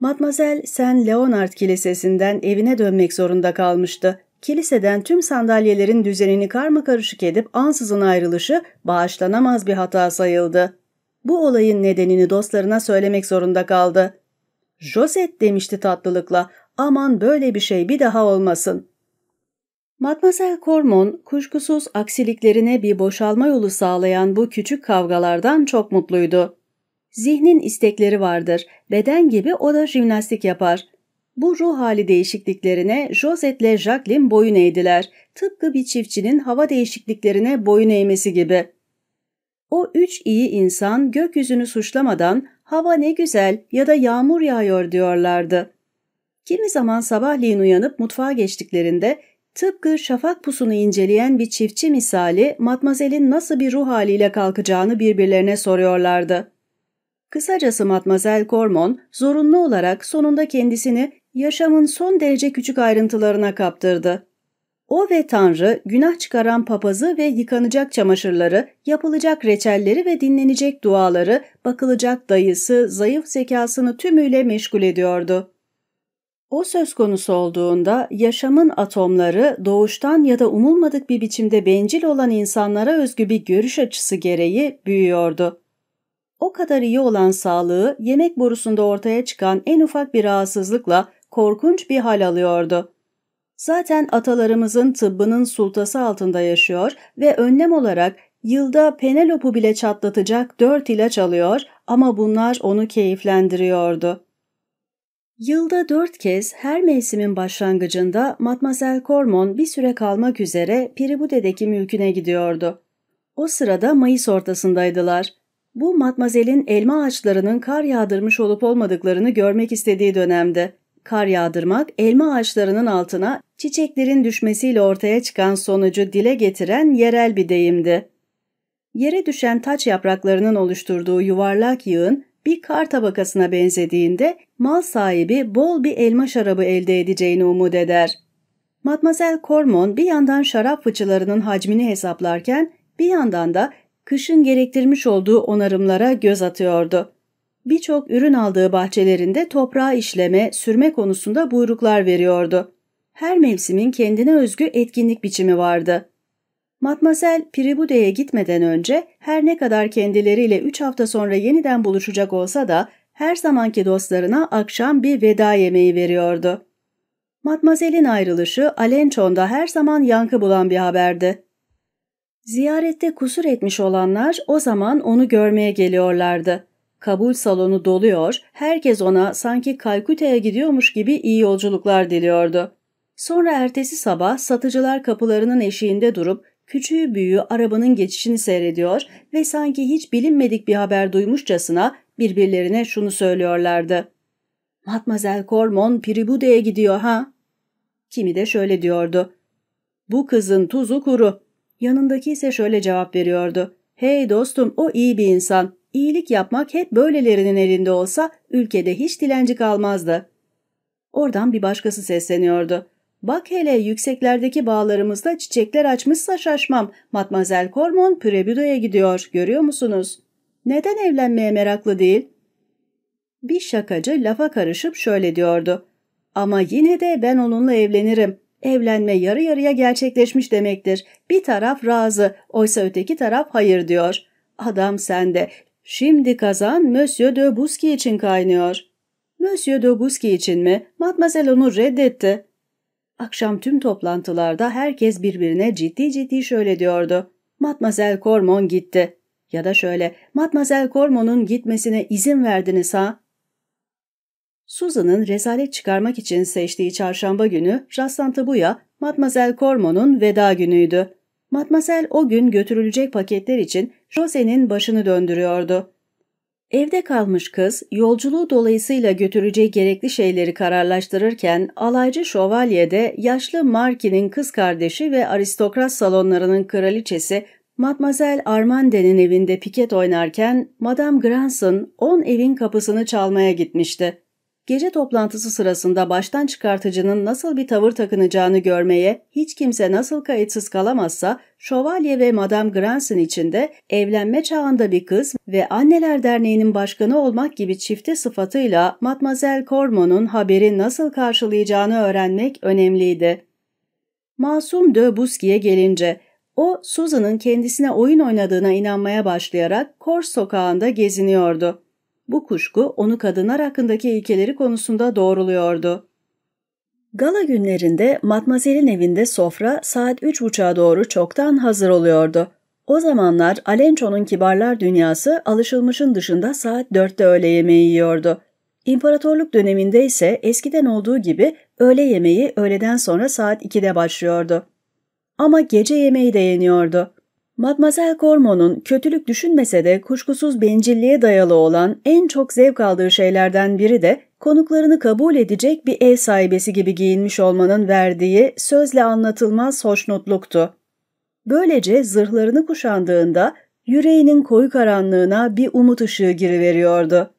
Matmazel Saint Leonard Kilisesi'nden evine dönmek zorunda kalmıştı. Kiliseden tüm sandalyelerin düzenini karma karışık edip ansızın ayrılışı bağışlanamaz bir hata sayıldı. Bu olayın nedenini dostlarına söylemek zorunda kaldı. Joset demişti tatlılıkla, aman böyle bir şey bir daha olmasın. Matmazel Cormon kuşkusuz aksiliklerine bir boşalma yolu sağlayan bu küçük kavgalardan çok mutluydu. Zihnin istekleri vardır, beden gibi o da jimnastik yapar. Bu ruh hali değişikliklerine Josette ile Jacqueline boyun eğdiler, tıpkı bir çiftçinin hava değişikliklerine boyun eğmesi gibi. O üç iyi insan gökyüzünü suçlamadan hava ne güzel ya da yağmur yağıyor diyorlardı. Kimi zaman sabahleyin uyanıp mutfağa geçtiklerinde tıpkı şafak pusunu inceleyen bir çiftçi misali Matmazel'in nasıl bir ruh haliyle kalkacağını birbirlerine soruyorlardı. Kısacası Matmazel Cormon zorunlu olarak sonunda kendisini yaşamın son derece küçük ayrıntılarına kaptırdı. O ve Tanrı, günah çıkaran papazı ve yıkanacak çamaşırları, yapılacak reçelleri ve dinlenecek duaları, bakılacak dayısı, zayıf zekasını tümüyle meşgul ediyordu. O söz konusu olduğunda yaşamın atomları doğuştan ya da umulmadık bir biçimde bencil olan insanlara özgü bir görüş açısı gereği büyüyordu. O kadar iyi olan sağlığı yemek borusunda ortaya çıkan en ufak bir rahatsızlıkla korkunç bir hal alıyordu. Zaten atalarımızın tıbbının sultası altında yaşıyor ve önlem olarak yılda Penelope'u bile çatlatacak dört ilaç alıyor ama bunlar onu keyiflendiriyordu. Yılda dört kez her mevsimin başlangıcında Matmazel Cormon bir süre kalmak üzere Piribude'deki mülküne gidiyordu. O sırada Mayıs ortasındaydılar. Bu Matmazel'in elma ağaçlarının kar yağdırmış olup olmadıklarını görmek istediği dönemde. Kar yağdırmak, elma ağaçlarının altına çiçeklerin düşmesiyle ortaya çıkan sonucu dile getiren yerel bir deyimdi. Yere düşen taç yapraklarının oluşturduğu yuvarlak yığın bir kar tabakasına benzediğinde mal sahibi bol bir elma şarabı elde edeceğini umut eder. Matmazel Cormon bir yandan şarap fıçılarının hacmini hesaplarken bir yandan da kışın gerektirmiş olduğu onarımlara göz atıyordu. Birçok ürün aldığı bahçelerinde toprağı işleme, sürme konusunda buyruklar veriyordu. Her mevsimin kendine özgü etkinlik biçimi vardı. Matmazel Piribude'ye gitmeden önce her ne kadar kendileriyle üç hafta sonra yeniden buluşacak olsa da her zamanki dostlarına akşam bir veda yemeği veriyordu. Matmazel'in ayrılışı Alençon'da her zaman yankı bulan bir haberdi. Ziyarette kusur etmiş olanlar o zaman onu görmeye geliyorlardı. Kabul salonu doluyor, herkes ona sanki Kalküta'ya gidiyormuş gibi iyi yolculuklar diliyordu. Sonra ertesi sabah satıcılar kapılarının eşiğinde durup küçüğü büyüğü arabanın geçişini seyrediyor ve sanki hiç bilinmedik bir haber duymuşçasına birbirlerine şunu söylüyorlardı. Matmazel Cormon Piribude'ye gidiyor ha? Kimi de şöyle diyordu. Bu kızın tuzu kuru. Yanındaki ise şöyle cevap veriyordu. Hey dostum o iyi bir insan. İyilik yapmak hep böylelerinin elinde olsa ülkede hiç dilenci kalmazdı. Oradan bir başkası sesleniyordu. Bak hele yükseklerdeki bağlarımızda çiçekler açmışsa şaşmam. Matmazel Cormon Pürebudo'ya gidiyor. Görüyor musunuz? Neden evlenmeye meraklı değil? Bir şakacı lafa karışıp şöyle diyordu. Ama yine de ben onunla evlenirim. Evlenme yarı yarıya gerçekleşmiş demektir. Bir taraf razı, oysa öteki taraf hayır diyor. Adam sende. Şimdi kazan Monsieur de Busky için kaynıyor. Monsieur de Busky için mi? Matmazel onu reddetti. Akşam tüm toplantılarda herkes birbirine ciddi ciddi şöyle diyordu. Matmazel Cormon gitti. Ya da şöyle, Matmazel Cormon'un gitmesine izin verdiniz ha? Susan'ın rezalet çıkarmak için seçtiği çarşamba günü rastlantı bu ya Matmazel Cormon'un veda günüydü. Matmazel o gün götürülecek paketler için Jose'nin başını döndürüyordu. Evde kalmış kız, yolculuğu dolayısıyla götüreceği gerekli şeyleri kararlaştırırken alaycı şövalye de yaşlı Marky'nin kız kardeşi ve aristokrat salonlarının kraliçesi Mademoiselle Armande'nin evinde piket oynarken Madame Granson on evin kapısını çalmaya gitmişti. Gece toplantısı sırasında baştan çıkartıcının nasıl bir tavır takınacağını görmeye hiç kimse nasıl kayıtsız kalamazsa Şövalye ve Madame Granson için de evlenme çağında bir kız ve Anneler Derneği'nin başkanı olmak gibi çifte sıfatıyla Mademoiselle Cormon'un haberi nasıl karşılayacağını öğrenmek önemliydi. Masum de Busqui'ye gelince o Susan'ın kendisine oyun oynadığına inanmaya başlayarak Kors sokağında geziniyordu. Bu kuşku onu kadınlar hakkındaki ilkeleri konusunda doğruluyordu. Gala günlerinde Matmazel'in evinde sofra saat üç buçuğa doğru çoktan hazır oluyordu. O zamanlar Alenço'nun kibarlar dünyası alışılmışın dışında saat dörtte öğle yemeği yiyordu. İmparatorluk döneminde ise eskiden olduğu gibi öğle yemeği öğleden sonra saat 2'de başlıyordu. Ama gece yemeği de yeniyordu. Mademoiselle Cormon'un kötülük düşünmese de kuşkusuz bencilliğe dayalı olan en çok zevk aldığı şeylerden biri de konuklarını kabul edecek bir ev sahibesi gibi giyinmiş olmanın verdiği sözle anlatılmaz hoşnutluktu. Böylece zırhlarını kuşandığında yüreğinin koyu karanlığına bir umut ışığı giriveriyordu.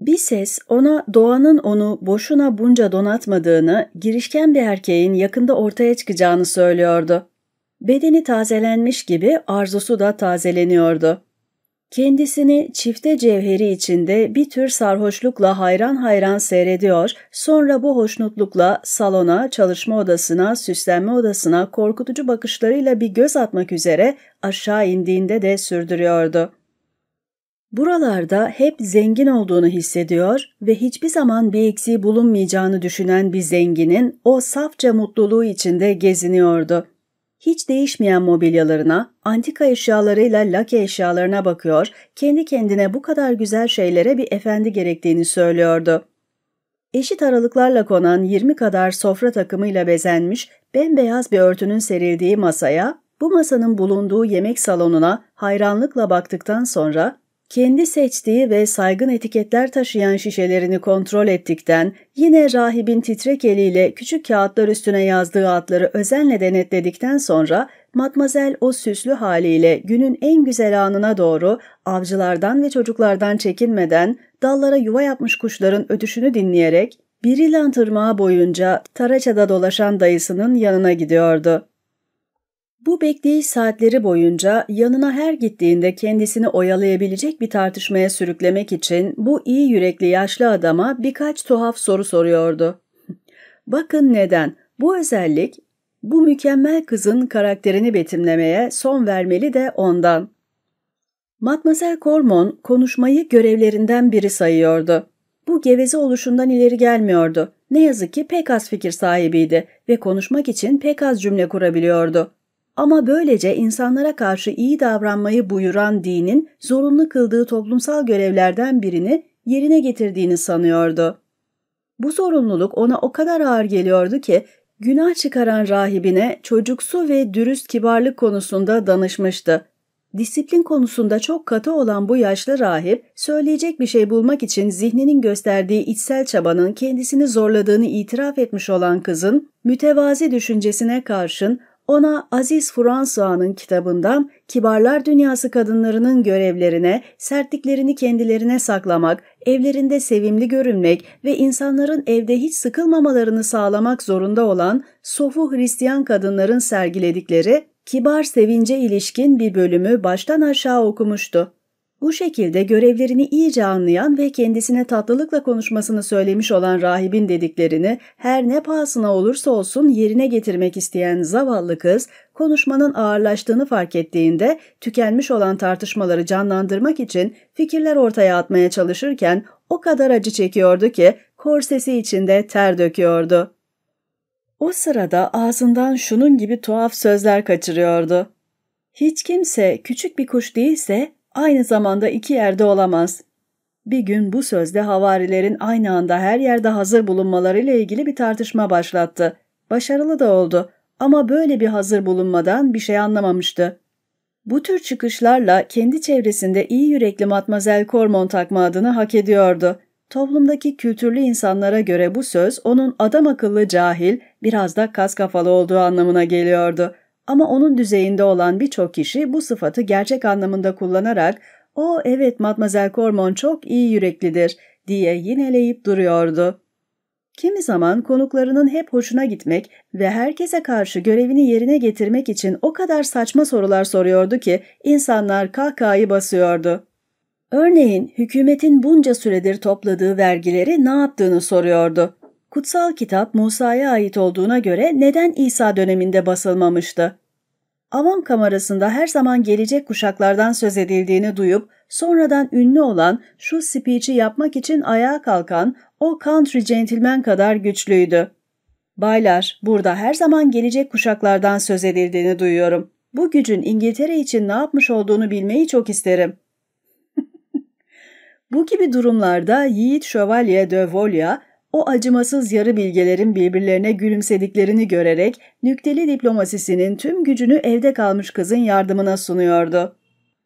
Bir ses ona doğanın onu boşuna bunca donatmadığını, girişken bir erkeğin yakında ortaya çıkacağını söylüyordu. Bedeni tazelenmiş gibi arzusu da tazeleniyordu. Kendisini çifte cevheri içinde bir tür sarhoşlukla hayran hayran seyrediyor, sonra bu hoşnutlukla salona, çalışma odasına, süslenme odasına korkutucu bakışlarıyla bir göz atmak üzere aşağı indiğinde de sürdürüyordu. Buralarda hep zengin olduğunu hissediyor ve hiçbir zaman bir eksiği bulunmayacağını düşünen bir zenginin o safça mutluluğu içinde geziniyordu hiç değişmeyen mobilyalarına, antika eşyalarıyla lake eşyalarına bakıyor, kendi kendine bu kadar güzel şeylere bir efendi gerektiğini söylüyordu. Eşit aralıklarla konan 20 kadar sofra takımıyla bezenmiş, bembeyaz bir örtünün serildiği masaya, bu masanın bulunduğu yemek salonuna hayranlıkla baktıktan sonra kendi seçtiği ve saygın etiketler taşıyan şişelerini kontrol ettikten, yine rahibin titrek eliyle küçük kağıtlar üstüne yazdığı adları özenle denetledikten sonra Matmazel o süslü haliyle günün en güzel anına doğru avcılardan ve çocuklardan çekinmeden dallara yuva yapmış kuşların ötüşünü dinleyerek bir ilan tırmağı boyunca Taraça'da dolaşan dayısının yanına gidiyordu. Bu bekleyiş saatleri boyunca yanına her gittiğinde kendisini oyalayabilecek bir tartışmaya sürüklemek için bu iyi yürekli yaşlı adama birkaç tuhaf soru soruyordu. Bakın neden, bu özellik bu mükemmel kızın karakterini betimlemeye son vermeli de ondan. Matmazel Cormon konuşmayı görevlerinden biri sayıyordu. Bu geveze oluşundan ileri gelmiyordu. Ne yazık ki pek az fikir sahibiydi ve konuşmak için pek az cümle kurabiliyordu. Ama böylece insanlara karşı iyi davranmayı buyuran dinin zorunlu kıldığı toplumsal görevlerden birini yerine getirdiğini sanıyordu. Bu zorunluluk ona o kadar ağır geliyordu ki günah çıkaran rahibine çocuksu ve dürüst kibarlık konusunda danışmıştı. Disiplin konusunda çok katı olan bu yaşlı rahip, söyleyecek bir şey bulmak için zihninin gösterdiği içsel çabanın kendisini zorladığını itiraf etmiş olan kızın, mütevazi düşüncesine karşın Ona Aziz François'nın kitabından kibarlar dünyası kadınlarının görevlerine, sertliklerini kendilerine saklamak, evlerinde sevimli görünmek ve insanların evde hiç sıkılmamalarını sağlamak zorunda olan sofu Hristiyan kadınların sergiledikleri kibar sevince ilişkin bir bölümü baştan aşağı okumuştu. Bu şekilde görevlerini iyice anlayan ve kendisine tatlılıkla konuşmasını söylemiş olan rahibin dediklerini her ne pahasına olursa olsun yerine getirmek isteyen zavallı kız konuşmanın ağırlaştığını fark ettiğinde tükenmiş olan tartışmaları canlandırmak için fikirler ortaya atmaya çalışırken o kadar acı çekiyordu ki korsesi içinde ter döküyordu. O sırada ağzından şunun gibi tuhaf sözler kaçırıyordu. Hiç kimse küçük bir kuş değilse aynı zamanda iki yerde olamaz. Bir gün bu sözde havarilerin aynı anda her yerde hazır bulunmalarıyla ilgili bir tartışma başlattı. Başarılı da oldu ama böyle bir hazır bulunmadan bir şey anlamamıştı. Bu tür çıkışlarla kendi çevresinde iyi yürekli Matmazel Cormon takma adını hak ediyordu. Toplumdaki kültürlü insanlara göre bu söz onun adam akıllı cahil, biraz da kas kafalı olduğu anlamına geliyordu. Ama onun düzeyinde olan birçok kişi bu sıfatı gerçek anlamında kullanarak ''O evet Matmazel Cormon çok iyi yüreklidir'' diye yineleyip duruyordu. Kimi zaman konuklarının hep hoşuna gitmek ve herkese karşı görevini yerine getirmek için o kadar saçma sorular soruyordu ki insanlar kahkahayı basıyordu. Örneğin hükümetin bunca süredir topladığı vergileri ne yaptığını soruyordu. Kutsal kitap Musa'ya ait olduğuna göre neden İsa döneminde basılmamıştı? Avam kamerasında her zaman gelecek kuşaklardan söz edildiğini duyup sonradan ünlü olan şu speech'i yapmak için ayağa kalkan o country gentleman kadar güçlüydü. Baylar, burada her zaman gelecek kuşaklardan söz edildiğini duyuyorum. Bu gücün İngiltere için ne yapmış olduğunu bilmeyi çok isterim. Bu gibi durumlarda Yiğit Şövalye de Volya o acımasız yarı bilgelerin birbirlerine gülümsediklerini görerek nükteli diplomasisinin tüm gücünü evde kalmış kızın yardımına sunuyordu.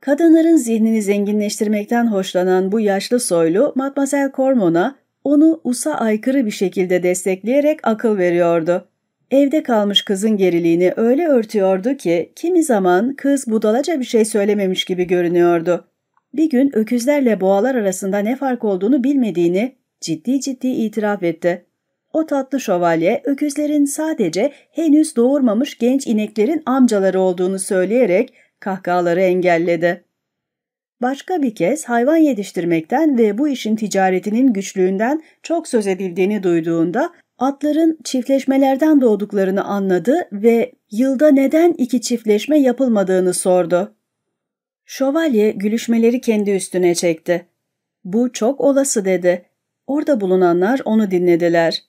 Kadınların zihnini zenginleştirmekten hoşlanan bu yaşlı soylu Matmazel Cormon'a onu USA aykırı bir şekilde destekleyerek akıl veriyordu. Evde kalmış kızın geriliğini öyle örtüyordu ki kimi zaman kız budalaca bir şey söylememiş gibi görünüyordu. Bir gün öküzlerle boğalar arasında ne fark olduğunu bilmediğini ciddi ciddi itiraf etti. O tatlı şövalye öküzlerin sadece henüz doğurmamış genç ineklerin amcaları olduğunu söyleyerek kahkahaları engelledi. Başka bir kez hayvan yetiştirmekten ve bu işin ticaretinin güçlüğünden çok söz edildiğini duyduğunda atların çiftleşmelerden doğduklarını anladı ve yılda neden iki çiftleşme yapılmadığını sordu. Şövalye gülüşmeleri kendi üstüne çekti. Bu çok olası dedi. Orada bulunanlar onu dinlediler.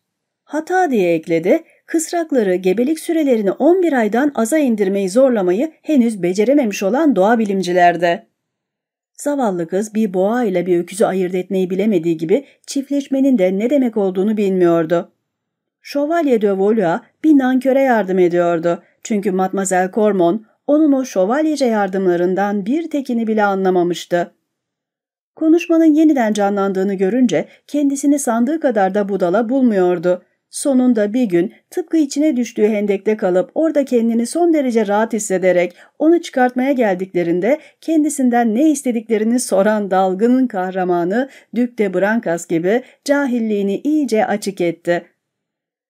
Hata diye ekledi, kısrakları gebelik sürelerini 11 aydan aza indirmeyi zorlamayı henüz becerememiş olan doğa bilimcilerde. Zavallı kız bir boğa ile bir öküzü ayırt etmeyi bilemediği gibi çiftleşmenin de ne demek olduğunu bilmiyordu. Şövalye de Valois bir nanköre yardım ediyordu. Çünkü Matmazel Cormon onun o şövalyece yardımlarından bir tekini bile anlamamıştı. Konuşmanın yeniden canlandığını görünce kendisini sandığı kadar da budala bulmuyordu. Sonunda bir gün tıpkı içine düştüğü hendekte kalıp orada kendini son derece rahat hissederek onu çıkartmaya geldiklerinde kendisinden ne istediklerini soran dalgının kahramanı Dük de Brancas gibi cahilliğini iyice açık etti.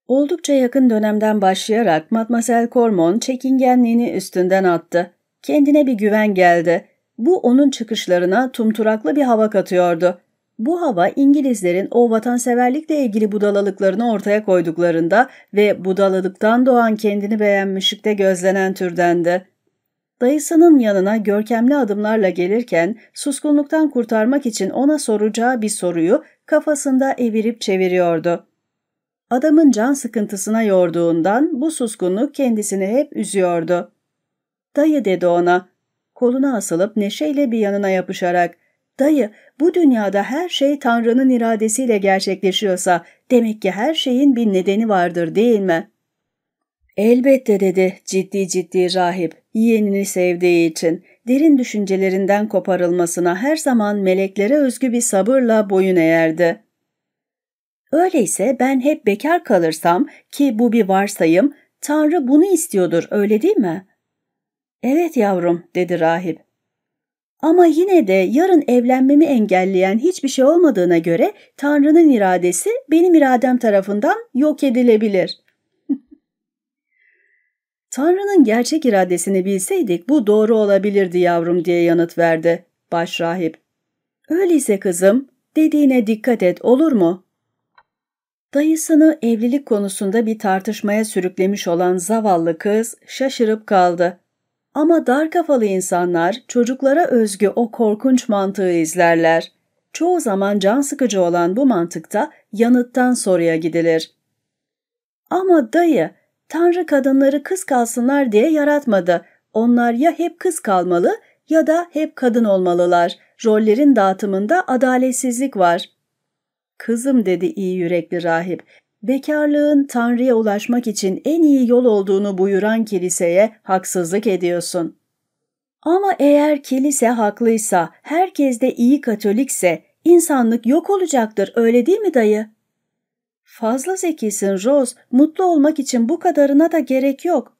Oldukça yakın dönemden başlayarak Matmazel Cormon çekingenliğini üstünden attı. Kendine bir güven geldi. Bu onun çıkışlarına tumturaklı bir hava katıyordu. Bu hava İngilizlerin o vatanseverlikle ilgili budalalıklarını ortaya koyduklarında ve budalalıktan doğan kendini beğenmişlikte gözlenen türdendi. Dayısının yanına görkemli adımlarla gelirken suskunluktan kurtarmak için ona soracağı bir soruyu kafasında evirip çeviriyordu. Adamın can sıkıntısına yorduğundan bu suskunluk kendisini hep üzüyordu. Dayı dedi ona, koluna asılıp neşeyle bir yanına yapışarak, ''Dayı, bu dünyada her şey Tanrı'nın iradesiyle gerçekleşiyorsa demek ki her şeyin bir nedeni vardır değil mi?'' ''Elbette'' dedi ciddi ciddi rahip, yeğenini sevdiği için, derin düşüncelerinden koparılmasına her zaman meleklere özgü bir sabırla boyun eğerdi. Öyleyse ben hep bekar kalırsam ki bu bir varsayım, Tanrı bunu istiyordur, öyle değil mi? Evet yavrum, dedi rahip. Ama yine de yarın evlenmemi engelleyen hiçbir şey olmadığına göre Tanrı'nın iradesi benim iradem tarafından yok edilebilir. Tanrı'nın gerçek iradesini bilseydik bu doğru olabilirdi yavrum diye yanıt verdi başrahip. Öyleyse kızım, dediğine dikkat et olur mu? Dayısını evlilik konusunda bir tartışmaya sürüklemiş olan zavallı kız şaşırıp kaldı. Ama dar kafalı insanlar çocuklara özgü o korkunç mantığı izlerler. Çoğu zaman can sıkıcı olan bu mantıkta yanıttan soruya gidilir. Ama dayı, Tanrı kadınları kız kalsınlar diye yaratmadı. Onlar ya hep kız kalmalı ya da hep kadın olmalılar. Rollerin dağıtımında adaletsizlik var. Kızım dedi iyi yürekli rahip. Bekarlığın Tanrı'ya ulaşmak için en iyi yol olduğunu buyuran kiliseye haksızlık ediyorsun. Ama eğer kilise haklıysa, herkes de iyi katolikse, insanlık yok olacaktır öyle değil mi dayı? Fazla zekisin Rose, mutlu olmak için bu kadarına da gerek yok.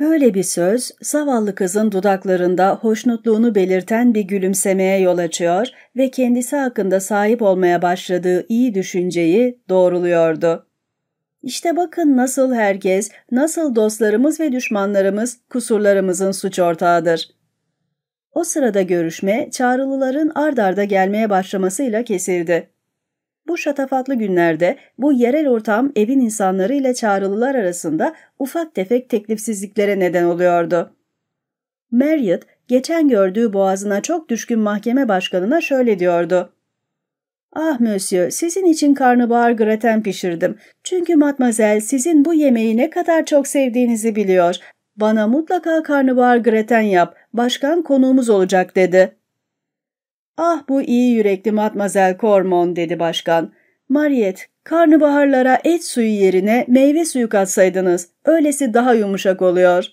Böyle bir söz, zavallı kızın dudaklarında hoşnutluğunu belirten bir gülümsemeye yol açıyor ve kendisi hakkında sahip olmaya başladığı iyi düşünceyi doğruluyordu. İşte bakın nasıl herkes, nasıl dostlarımız ve düşmanlarımız kusurlarımızın suç ortağıdır. O sırada görüşme, çağrılıların ard arda gelmeye başlamasıyla kesildi. Bu şatafatlı günlerde bu yerel ortam evin insanları ile çağrılılar arasında ufak tefek teklifsizliklere neden oluyordu. Marriott, geçen gördüğü boğazına çok düşkün mahkeme başkanına şöyle diyordu. Ah monsieur, sizin için karnabahar graten pişirdim. Çünkü matmazel sizin bu yemeği ne kadar çok sevdiğinizi biliyor. Bana mutlaka karnabahar graten yap, başkan konuğumuz olacak dedi. Ah bu iyi yürekli Matmazel Cormon dedi başkan. Mariet, karnabaharlara et suyu yerine meyve suyu katsaydınız. Öylesi daha yumuşak oluyor.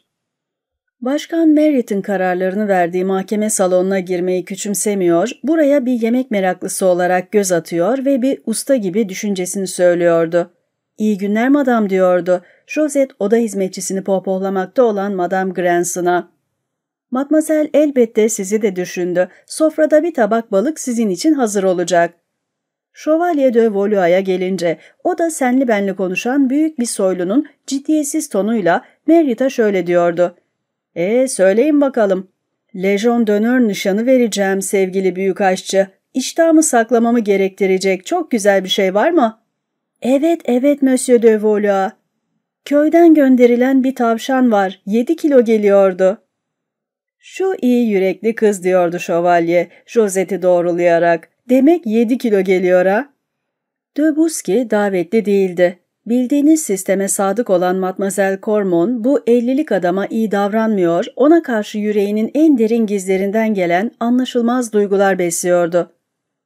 Başkan Marriott'ın kararlarını verdiği mahkeme salonuna girmeyi küçümsemiyor, buraya bir yemek meraklısı olarak göz atıyor ve bir usta gibi düşüncesini söylüyordu. İyi günler madam diyordu. Josette oda hizmetçisini pohpohlamakta olan Madame Granson'a. Matmazel elbette sizi de düşündü. Sofrada bir tabak balık sizin için hazır olacak. Şövalye de Volua'ya gelince o da senli benli konuşan büyük bir soylunun ciddiyetsiz tonuyla Merita şöyle diyordu. ''E söyleyin bakalım. Lejon dönör nişanı vereceğim sevgili büyük aşçı. İştahımı saklamamı gerektirecek çok güzel bir şey var mı?'' ''Evet, evet Monsieur de Volua. Köyden gönderilen bir tavşan var. Yedi kilo geliyordu.'' Şu iyi yürekli kız diyordu şövalye, Josette'i doğrulayarak. Demek yedi kilo geliyor ha? Döbuski davetli değildi. Bildiğiniz sisteme sadık olan Matmazel Cormon bu ellilik adama iyi davranmıyor, ona karşı yüreğinin en derin gizlerinden gelen anlaşılmaz duygular besliyordu.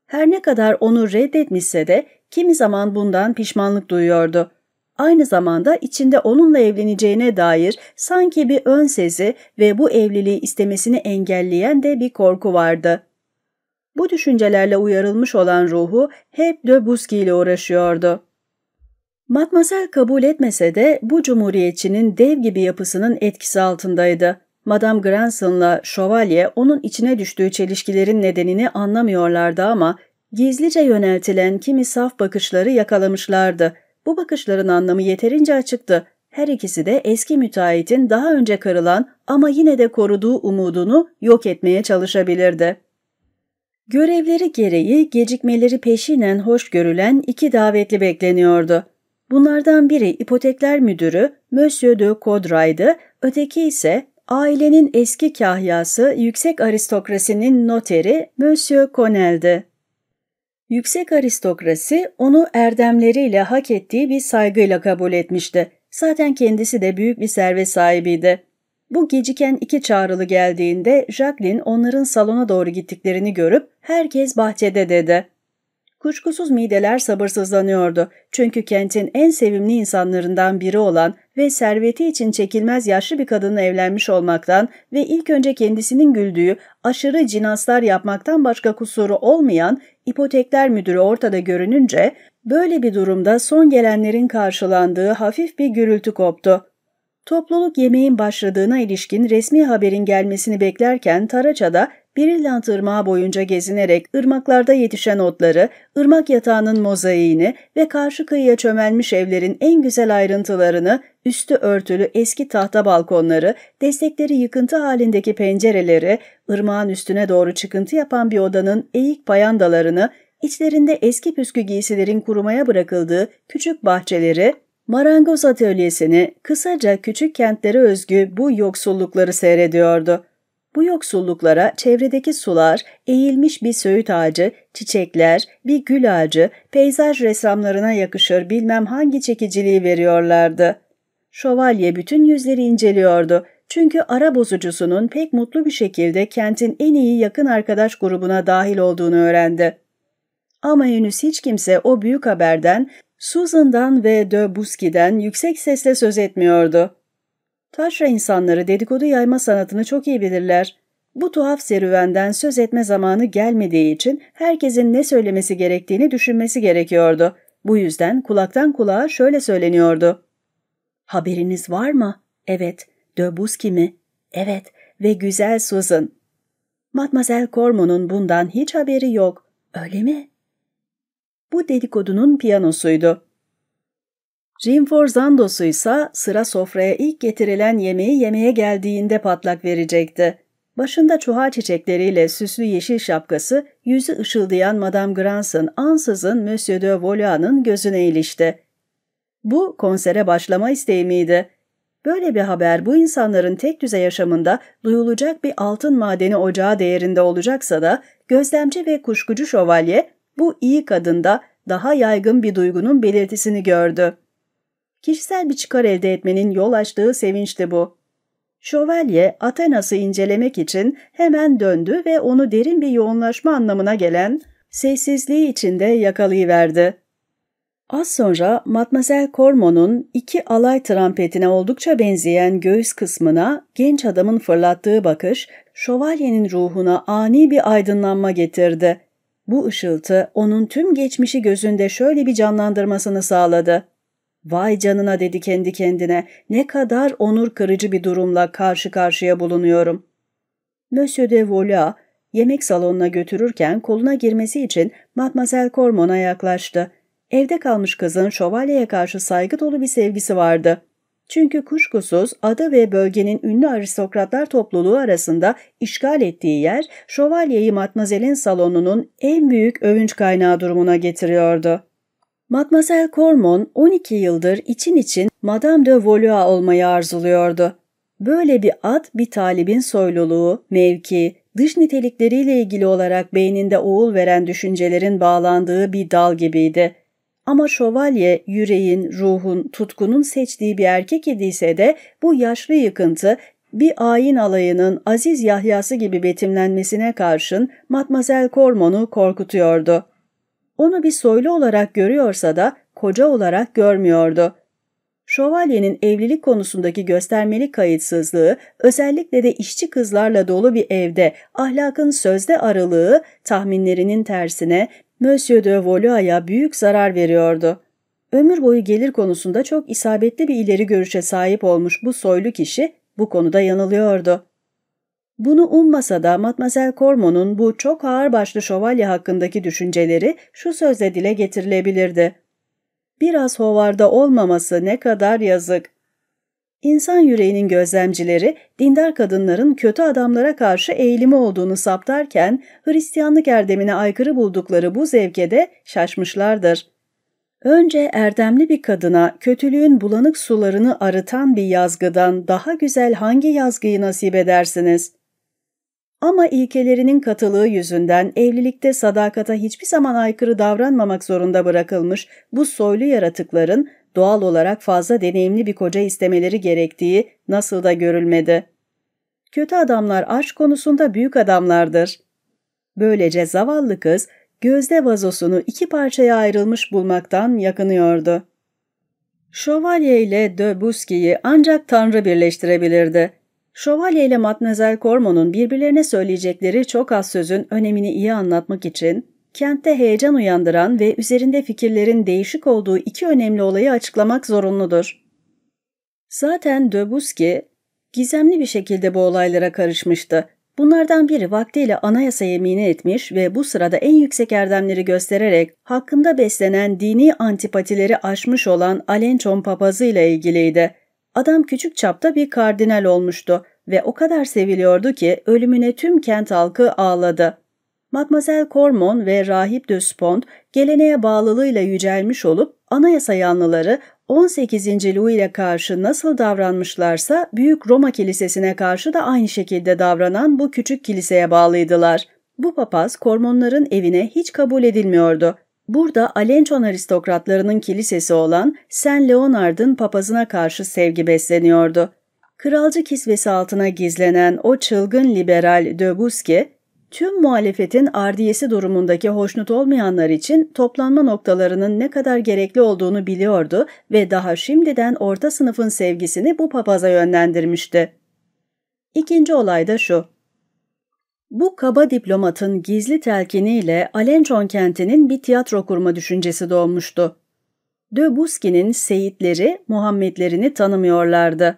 Her ne kadar onu reddetmişse de kimi zaman bundan pişmanlık duyuyordu aynı zamanda içinde onunla evleneceğine dair sanki bir ön sezi ve bu evliliği istemesini engelleyen de bir korku vardı. Bu düşüncelerle uyarılmış olan ruhu hep de Buski ile uğraşıyordu. Matmazel kabul etmese de bu cumhuriyetçinin dev gibi yapısının etkisi altındaydı. Madame Granson'la şövalye onun içine düştüğü çelişkilerin nedenini anlamıyorlardı ama gizlice yöneltilen kimi saf bakışları yakalamışlardı bu bakışların anlamı yeterince açıktı. Her ikisi de eski müteahhitin daha önce kırılan ama yine de koruduğu umudunu yok etmeye çalışabilirdi. Görevleri gereği gecikmeleri peşinen hoş görülen iki davetli bekleniyordu. Bunlardan biri ipotekler müdürü Monsieur de Codray'dı, öteki ise ailenin eski kahyası yüksek aristokrasinin noteri Monsieur Connell'di. Yüksek aristokrasi onu erdemleriyle hak ettiği bir saygıyla kabul etmişti. Zaten kendisi de büyük bir servet sahibiydi. Bu geciken iki çağrılı geldiğinde Jacqueline onların salona doğru gittiklerini görüp herkes bahçede dedi. Kuşkusuz mideler sabırsızlanıyordu. Çünkü kentin en sevimli insanlarından biri olan ve serveti için çekilmez yaşlı bir kadınla evlenmiş olmaktan ve ilk önce kendisinin güldüğü aşırı cinaslar yapmaktan başka kusuru olmayan İpotekler müdürü ortada görününce böyle bir durumda son gelenlerin karşılandığı hafif bir gürültü koptu. Topluluk yemeğin başladığına ilişkin resmi haberin gelmesini beklerken Taraça'da Brilliant Irmağı boyunca gezinerek ırmaklarda yetişen otları, ırmak yatağının mozaiğini ve karşı kıyıya çömelmiş evlerin en güzel ayrıntılarını, üstü örtülü eski tahta balkonları, destekleri yıkıntı halindeki pencereleri, ırmağın üstüne doğru çıkıntı yapan bir odanın eğik payandalarını, içlerinde eski püskü giysilerin kurumaya bırakıldığı küçük bahçeleri, marangoz atölyesini, kısaca küçük kentlere özgü bu yoksullukları seyrediyordu. Bu yoksulluklara çevredeki sular, eğilmiş bir söğüt ağacı, çiçekler, bir gül ağacı, peyzaj ressamlarına yakışır bilmem hangi çekiciliği veriyorlardı. Şövalye bütün yüzleri inceliyordu. Çünkü ara bozucusunun pek mutlu bir şekilde kentin en iyi yakın arkadaş grubuna dahil olduğunu öğrendi. Ama henüz hiç kimse o büyük haberden, Susan'dan ve de Buski'den yüksek sesle söz etmiyordu. Taşra insanları dedikodu yayma sanatını çok iyi bilirler. Bu tuhaf serüvenden söz etme zamanı gelmediği için herkesin ne söylemesi gerektiğini düşünmesi gerekiyordu. Bu yüzden kulaktan kulağa şöyle söyleniyordu. Haberiniz var mı? Evet. Döbus mi? Evet. Ve güzel Susan. Matmazel Cormon'un bundan hiç haberi yok. Öyle mi? Bu dedikodunun piyanosuydu. Rinforzandosu ise sıra sofraya ilk getirilen yemeği yemeye geldiğinde patlak verecekti. Başında çuha çiçekleriyle süslü yeşil şapkası, yüzü ışıldayan Madame Granson ansızın Monsieur de Volia'nın gözüne ilişti. Bu konsere başlama isteği miydi? Böyle bir haber bu insanların tek düze yaşamında duyulacak bir altın madeni ocağı değerinde olacaksa da gözlemci ve kuşkucu şövalye bu iyi kadında daha yaygın bir duygunun belirtisini gördü. Kişisel bir çıkar elde etmenin yol açtığı sevinçti bu. Şövalye Athenas'ı incelemek için hemen döndü ve onu derin bir yoğunlaşma anlamına gelen sessizliği içinde yakalayıverdi. Az sonra Matmazel Cormon'un iki alay trampetine oldukça benzeyen göğüs kısmına genç adamın fırlattığı bakış, şövalyenin ruhuna ani bir aydınlanma getirdi. Bu ışıltı onun tüm geçmişi gözünde şöyle bir canlandırmasını sağladı. Vay canına dedi kendi kendine, ne kadar onur kırıcı bir durumla karşı karşıya bulunuyorum. Monsieur de Vola yemek salonuna götürürken koluna girmesi için Mademoiselle Cormon'a yaklaştı. Evde kalmış kızın şövalyeye karşı saygı dolu bir sevgisi vardı. Çünkü kuşkusuz adı ve bölgenin ünlü aristokratlar topluluğu arasında işgal ettiği yer, şövalyeyi Matmazel'in salonunun en büyük övünç kaynağı durumuna getiriyordu. Mademoiselle Cormon 12 yıldır için için Madame de Valois olmayı arzuluyordu. Böyle bir ad bir talibin soyluluğu, mevki, dış nitelikleriyle ilgili olarak beyninde oğul veren düşüncelerin bağlandığı bir dal gibiydi. Ama şövalye yüreğin, ruhun, tutkunun seçtiği bir erkek idiyse de bu yaşlı yıkıntı bir ayin alayının Aziz Yahyası gibi betimlenmesine karşın Matmazel Cormon'u korkutuyordu. Onu bir soylu olarak görüyorsa da koca olarak görmüyordu. Şövalyenin evlilik konusundaki göstermelik kayıtsızlığı, özellikle de işçi kızlarla dolu bir evde ahlakın sözde aralığı, tahminlerinin tersine Monsieur de Valois'a büyük zarar veriyordu. Ömür boyu gelir konusunda çok isabetli bir ileri görüşe sahip olmuş bu soylu kişi bu konuda yanılıyordu. Bunu ummasa da Matmazel Cormon'un bu çok ağırbaşlı şövalye hakkındaki düşünceleri şu sözle dile getirilebilirdi. Biraz hovarda olmaması ne kadar yazık. İnsan yüreğinin gözlemcileri dindar kadınların kötü adamlara karşı eğilimi olduğunu saptarken Hristiyanlık erdemine aykırı buldukları bu zevke de şaşmışlardır. Önce erdemli bir kadına kötülüğün bulanık sularını arıtan bir yazgıdan daha güzel hangi yazgıyı nasip edersiniz? Ama ilkelerinin katılığı yüzünden evlilikte sadakata hiçbir zaman aykırı davranmamak zorunda bırakılmış bu soylu yaratıkların doğal olarak fazla deneyimli bir koca istemeleri gerektiği nasıl da görülmedi. Kötü adamlar aşk konusunda büyük adamlardır. Böylece zavallı kız gözde vazosunu iki parçaya ayrılmış bulmaktan yakınıyordu. Şövalye ile de Busqui'yi ancak Tanrı birleştirebilirdi. Şövalye ile Matmazel Cormon'un birbirlerine söyleyecekleri çok az sözün önemini iyi anlatmak için kentte heyecan uyandıran ve üzerinde fikirlerin değişik olduğu iki önemli olayı açıklamak zorunludur. Zaten Döbuski gizemli bir şekilde bu olaylara karışmıştı. Bunlardan biri vaktiyle anayasa yemini etmiş ve bu sırada en yüksek erdemleri göstererek hakkında beslenen dini antipatileri aşmış olan Alençon papazı ile ilgiliydi. Adam küçük çapta bir kardinal olmuştu ve o kadar seviliyordu ki ölümüne tüm kent halkı ağladı. Mademoiselle Cormon ve Rahip de Spont geleneğe bağlılığıyla yücelmiş olup anayasa yanlıları 18. Louis ile karşı nasıl davranmışlarsa Büyük Roma Kilisesi'ne karşı da aynı şekilde davranan bu küçük kiliseye bağlıydılar. Bu papaz Kormonların evine hiç kabul edilmiyordu. Burada Alençon aristokratlarının kilisesi olan Saint Leonard'ın papazına karşı sevgi besleniyordu. Kralcı kisvesi altına gizlenen o çılgın liberal de Busque, tüm muhalefetin ardiyesi durumundaki hoşnut olmayanlar için toplanma noktalarının ne kadar gerekli olduğunu biliyordu ve daha şimdiden orta sınıfın sevgisini bu papaza yönlendirmişti. İkinci olay da şu. Bu kaba diplomatın gizli telkiniyle Alençon kentinin bir tiyatro kurma düşüncesi doğmuştu. De Busqui'nin Seyitleri, Muhammedlerini tanımıyorlardı.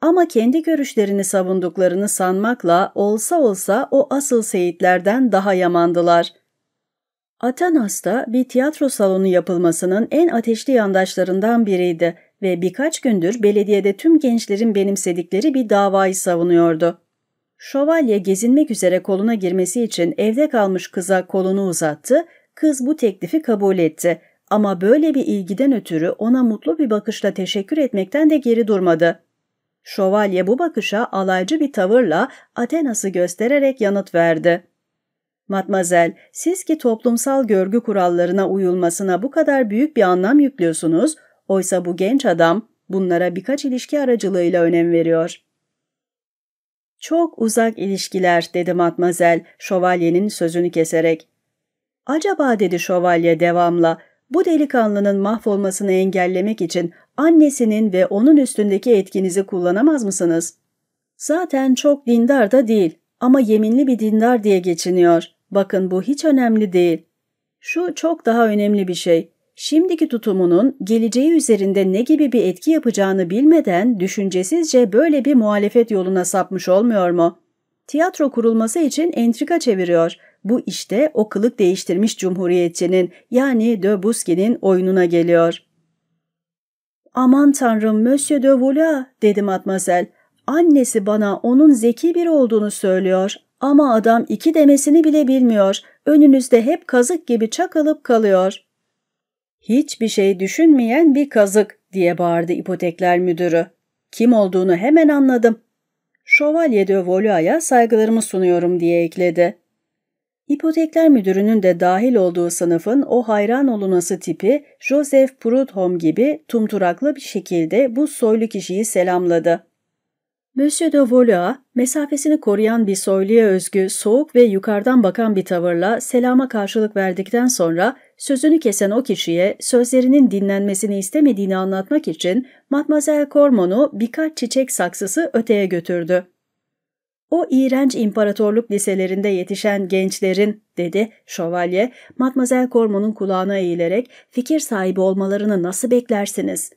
Ama kendi görüşlerini savunduklarını sanmakla olsa olsa o asıl seyitlerden daha yamandılar. Atanas'ta bir tiyatro salonu yapılmasının en ateşli yandaşlarından biriydi ve birkaç gündür belediyede tüm gençlerin benimsedikleri bir davayı savunuyordu. Şövalye gezinmek üzere koluna girmesi için evde kalmış kıza kolunu uzattı, kız bu teklifi kabul etti ama böyle bir ilgiden ötürü ona mutlu bir bakışla teşekkür etmekten de geri durmadı. Şövalye bu bakışa alaycı bir tavırla Athenas'ı göstererek yanıt verdi. Matmazel, siz ki toplumsal görgü kurallarına uyulmasına bu kadar büyük bir anlam yüklüyorsunuz, oysa bu genç adam bunlara birkaç ilişki aracılığıyla önem veriyor. Çok uzak ilişkiler, dedi Matmazel, şövalyenin sözünü keserek. Acaba, dedi şövalye devamla, bu delikanlının mahvolmasını engellemek için annesinin ve onun üstündeki etkinizi kullanamaz mısınız? Zaten çok dindar da değil ama yeminli bir dindar diye geçiniyor. Bakın bu hiç önemli değil. Şu çok daha önemli bir şey. Şimdiki tutumunun geleceği üzerinde ne gibi bir etki yapacağını bilmeden düşüncesizce böyle bir muhalefet yoluna sapmış olmuyor mu? Tiyatro kurulması için entrika çeviriyor. Bu işte o kılık değiştirmiş cumhuriyetçinin yani de Busque'nin oyununa geliyor. Aman tanrım Monsieur de Voula dedi matmazel. Annesi bana onun zeki biri olduğunu söylüyor ama adam iki demesini bile bilmiyor. Önünüzde hep kazık gibi çakalıp kalıyor. Hiçbir şey düşünmeyen bir kazık diye bağırdı ipotekler müdürü. Kim olduğunu hemen anladım. Şövalye de Vola'ya saygılarımı sunuyorum diye ekledi. İpotekler müdürünün de dahil olduğu sınıfın o hayran olunası tipi Joseph Prudhomme gibi tumturaklı bir şekilde bu soylu kişiyi selamladı. Monsieur de Valois, mesafesini koruyan bir soyluya özgü soğuk ve yukarıdan bakan bir tavırla selama karşılık verdikten sonra sözünü kesen o kişiye sözlerinin dinlenmesini istemediğini anlatmak için Mademoiselle Cormon'u birkaç çiçek saksısı öteye götürdü. O iğrenç imparatorluk liselerinde yetişen gençlerin, dedi şövalye, Matmazel Cormon'un kulağına eğilerek fikir sahibi olmalarını nasıl beklersiniz?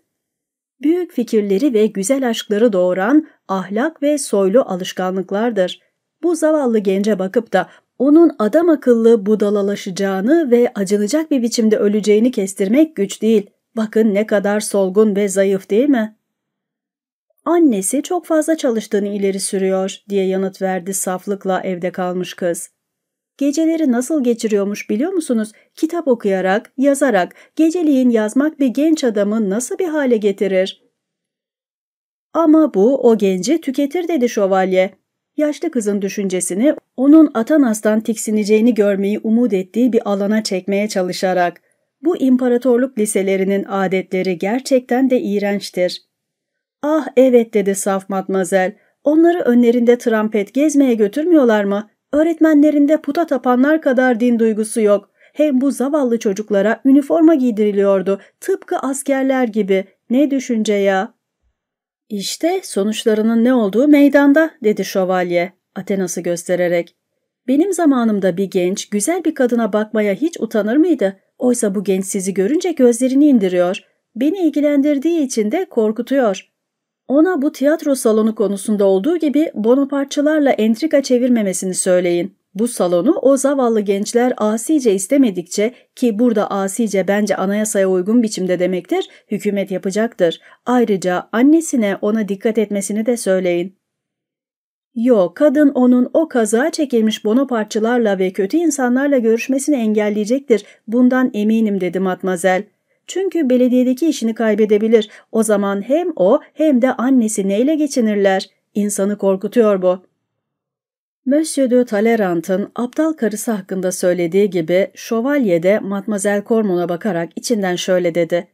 Büyük fikirleri ve güzel aşkları doğuran ahlak ve soylu alışkanlıklardır. Bu zavallı gence bakıp da onun adam akıllı budalalaşacağını ve acınacak bir biçimde öleceğini kestirmek güç değil. Bakın ne kadar solgun ve zayıf değil mi?'' Annesi çok fazla çalıştığını ileri sürüyor diye yanıt verdi saflıkla evde kalmış kız. Geceleri nasıl geçiriyormuş biliyor musunuz? Kitap okuyarak, yazarak, geceliğin yazmak bir genç adamı nasıl bir hale getirir? Ama bu o genci tüketir dedi şövalye. Yaşlı kızın düşüncesini onun Atanas'tan tiksineceğini görmeyi umut ettiği bir alana çekmeye çalışarak. Bu imparatorluk liselerinin adetleri gerçekten de iğrençtir. Ah evet dedi saf matmazel. Onları önlerinde trampet gezmeye götürmüyorlar mı? Öğretmenlerinde puta tapanlar kadar din duygusu yok. Hem bu zavallı çocuklara üniforma giydiriliyordu. Tıpkı askerler gibi. Ne düşünce ya? İşte sonuçlarının ne olduğu meydanda dedi şövalye Athenas'ı göstererek. Benim zamanımda bir genç güzel bir kadına bakmaya hiç utanır mıydı? Oysa bu genç sizi görünce gözlerini indiriyor. Beni ilgilendirdiği için de korkutuyor. Ona bu tiyatro salonu konusunda olduğu gibi Bonapartçılarla entrika çevirmemesini söyleyin. Bu salonu o zavallı gençler asice istemedikçe ki burada asice bence anayasaya uygun biçimde demektir, hükümet yapacaktır. Ayrıca annesine ona dikkat etmesini de söyleyin. Yok, kadın onun o kaza çekilmiş Bonapartçılarla ve kötü insanlarla görüşmesini engelleyecektir. Bundan eminim dedi matmazel. Çünkü belediyedeki işini kaybedebilir. O zaman hem o hem de annesi neyle geçinirler? İnsanı korkutuyor bu. Monsieur de Talleyrand'ın aptal karısı hakkında söylediği gibi şövalye de Mademoiselle Cormon'a bakarak içinden şöyle dedi.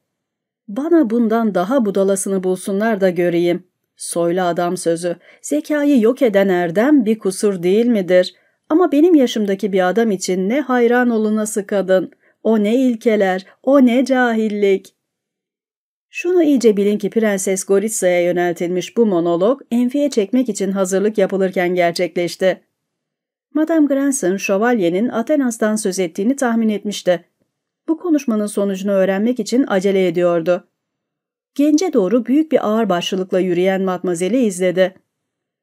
Bana bundan daha budalasını bulsunlar da göreyim. Soylu adam sözü. Zekayı yok eden erdem bir kusur değil midir? Ama benim yaşımdaki bir adam için ne hayran olunası kadın. O ne ilkeler, o ne cahillik. Şunu iyice bilin ki Prenses Goritsa'ya yöneltilmiş bu monolog enfiye çekmek için hazırlık yapılırken gerçekleşti. Madame Granson, şövalyenin Athenas'tan söz ettiğini tahmin etmişti. Bu konuşmanın sonucunu öğrenmek için acele ediyordu. Gence doğru büyük bir ağırbaşlılıkla yürüyen Matmazel'i izledi.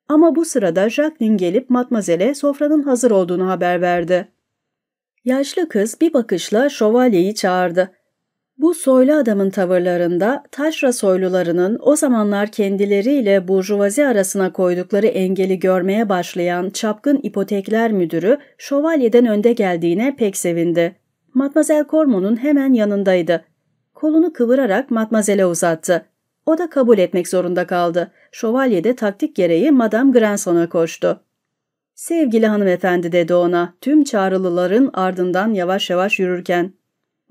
Ama bu sırada Jacqueline gelip Matmazel'e sofranın hazır olduğunu haber verdi. Yaşlı kız bir bakışla şövalyeyi çağırdı. Bu soylu adamın tavırlarında taşra soylularının o zamanlar kendileriyle burjuvazi arasına koydukları engeli görmeye başlayan çapkın ipotekler müdürü şövalyeden önde geldiğine pek sevindi. Matmazel Cormon'un hemen yanındaydı. Kolunu kıvırarak Matmazel'e uzattı. O da kabul etmek zorunda kaldı. Şövalye de taktik gereği Madame Granson'a koştu. Sevgili hanımefendi dedi ona tüm çağrılıların ardından yavaş yavaş yürürken.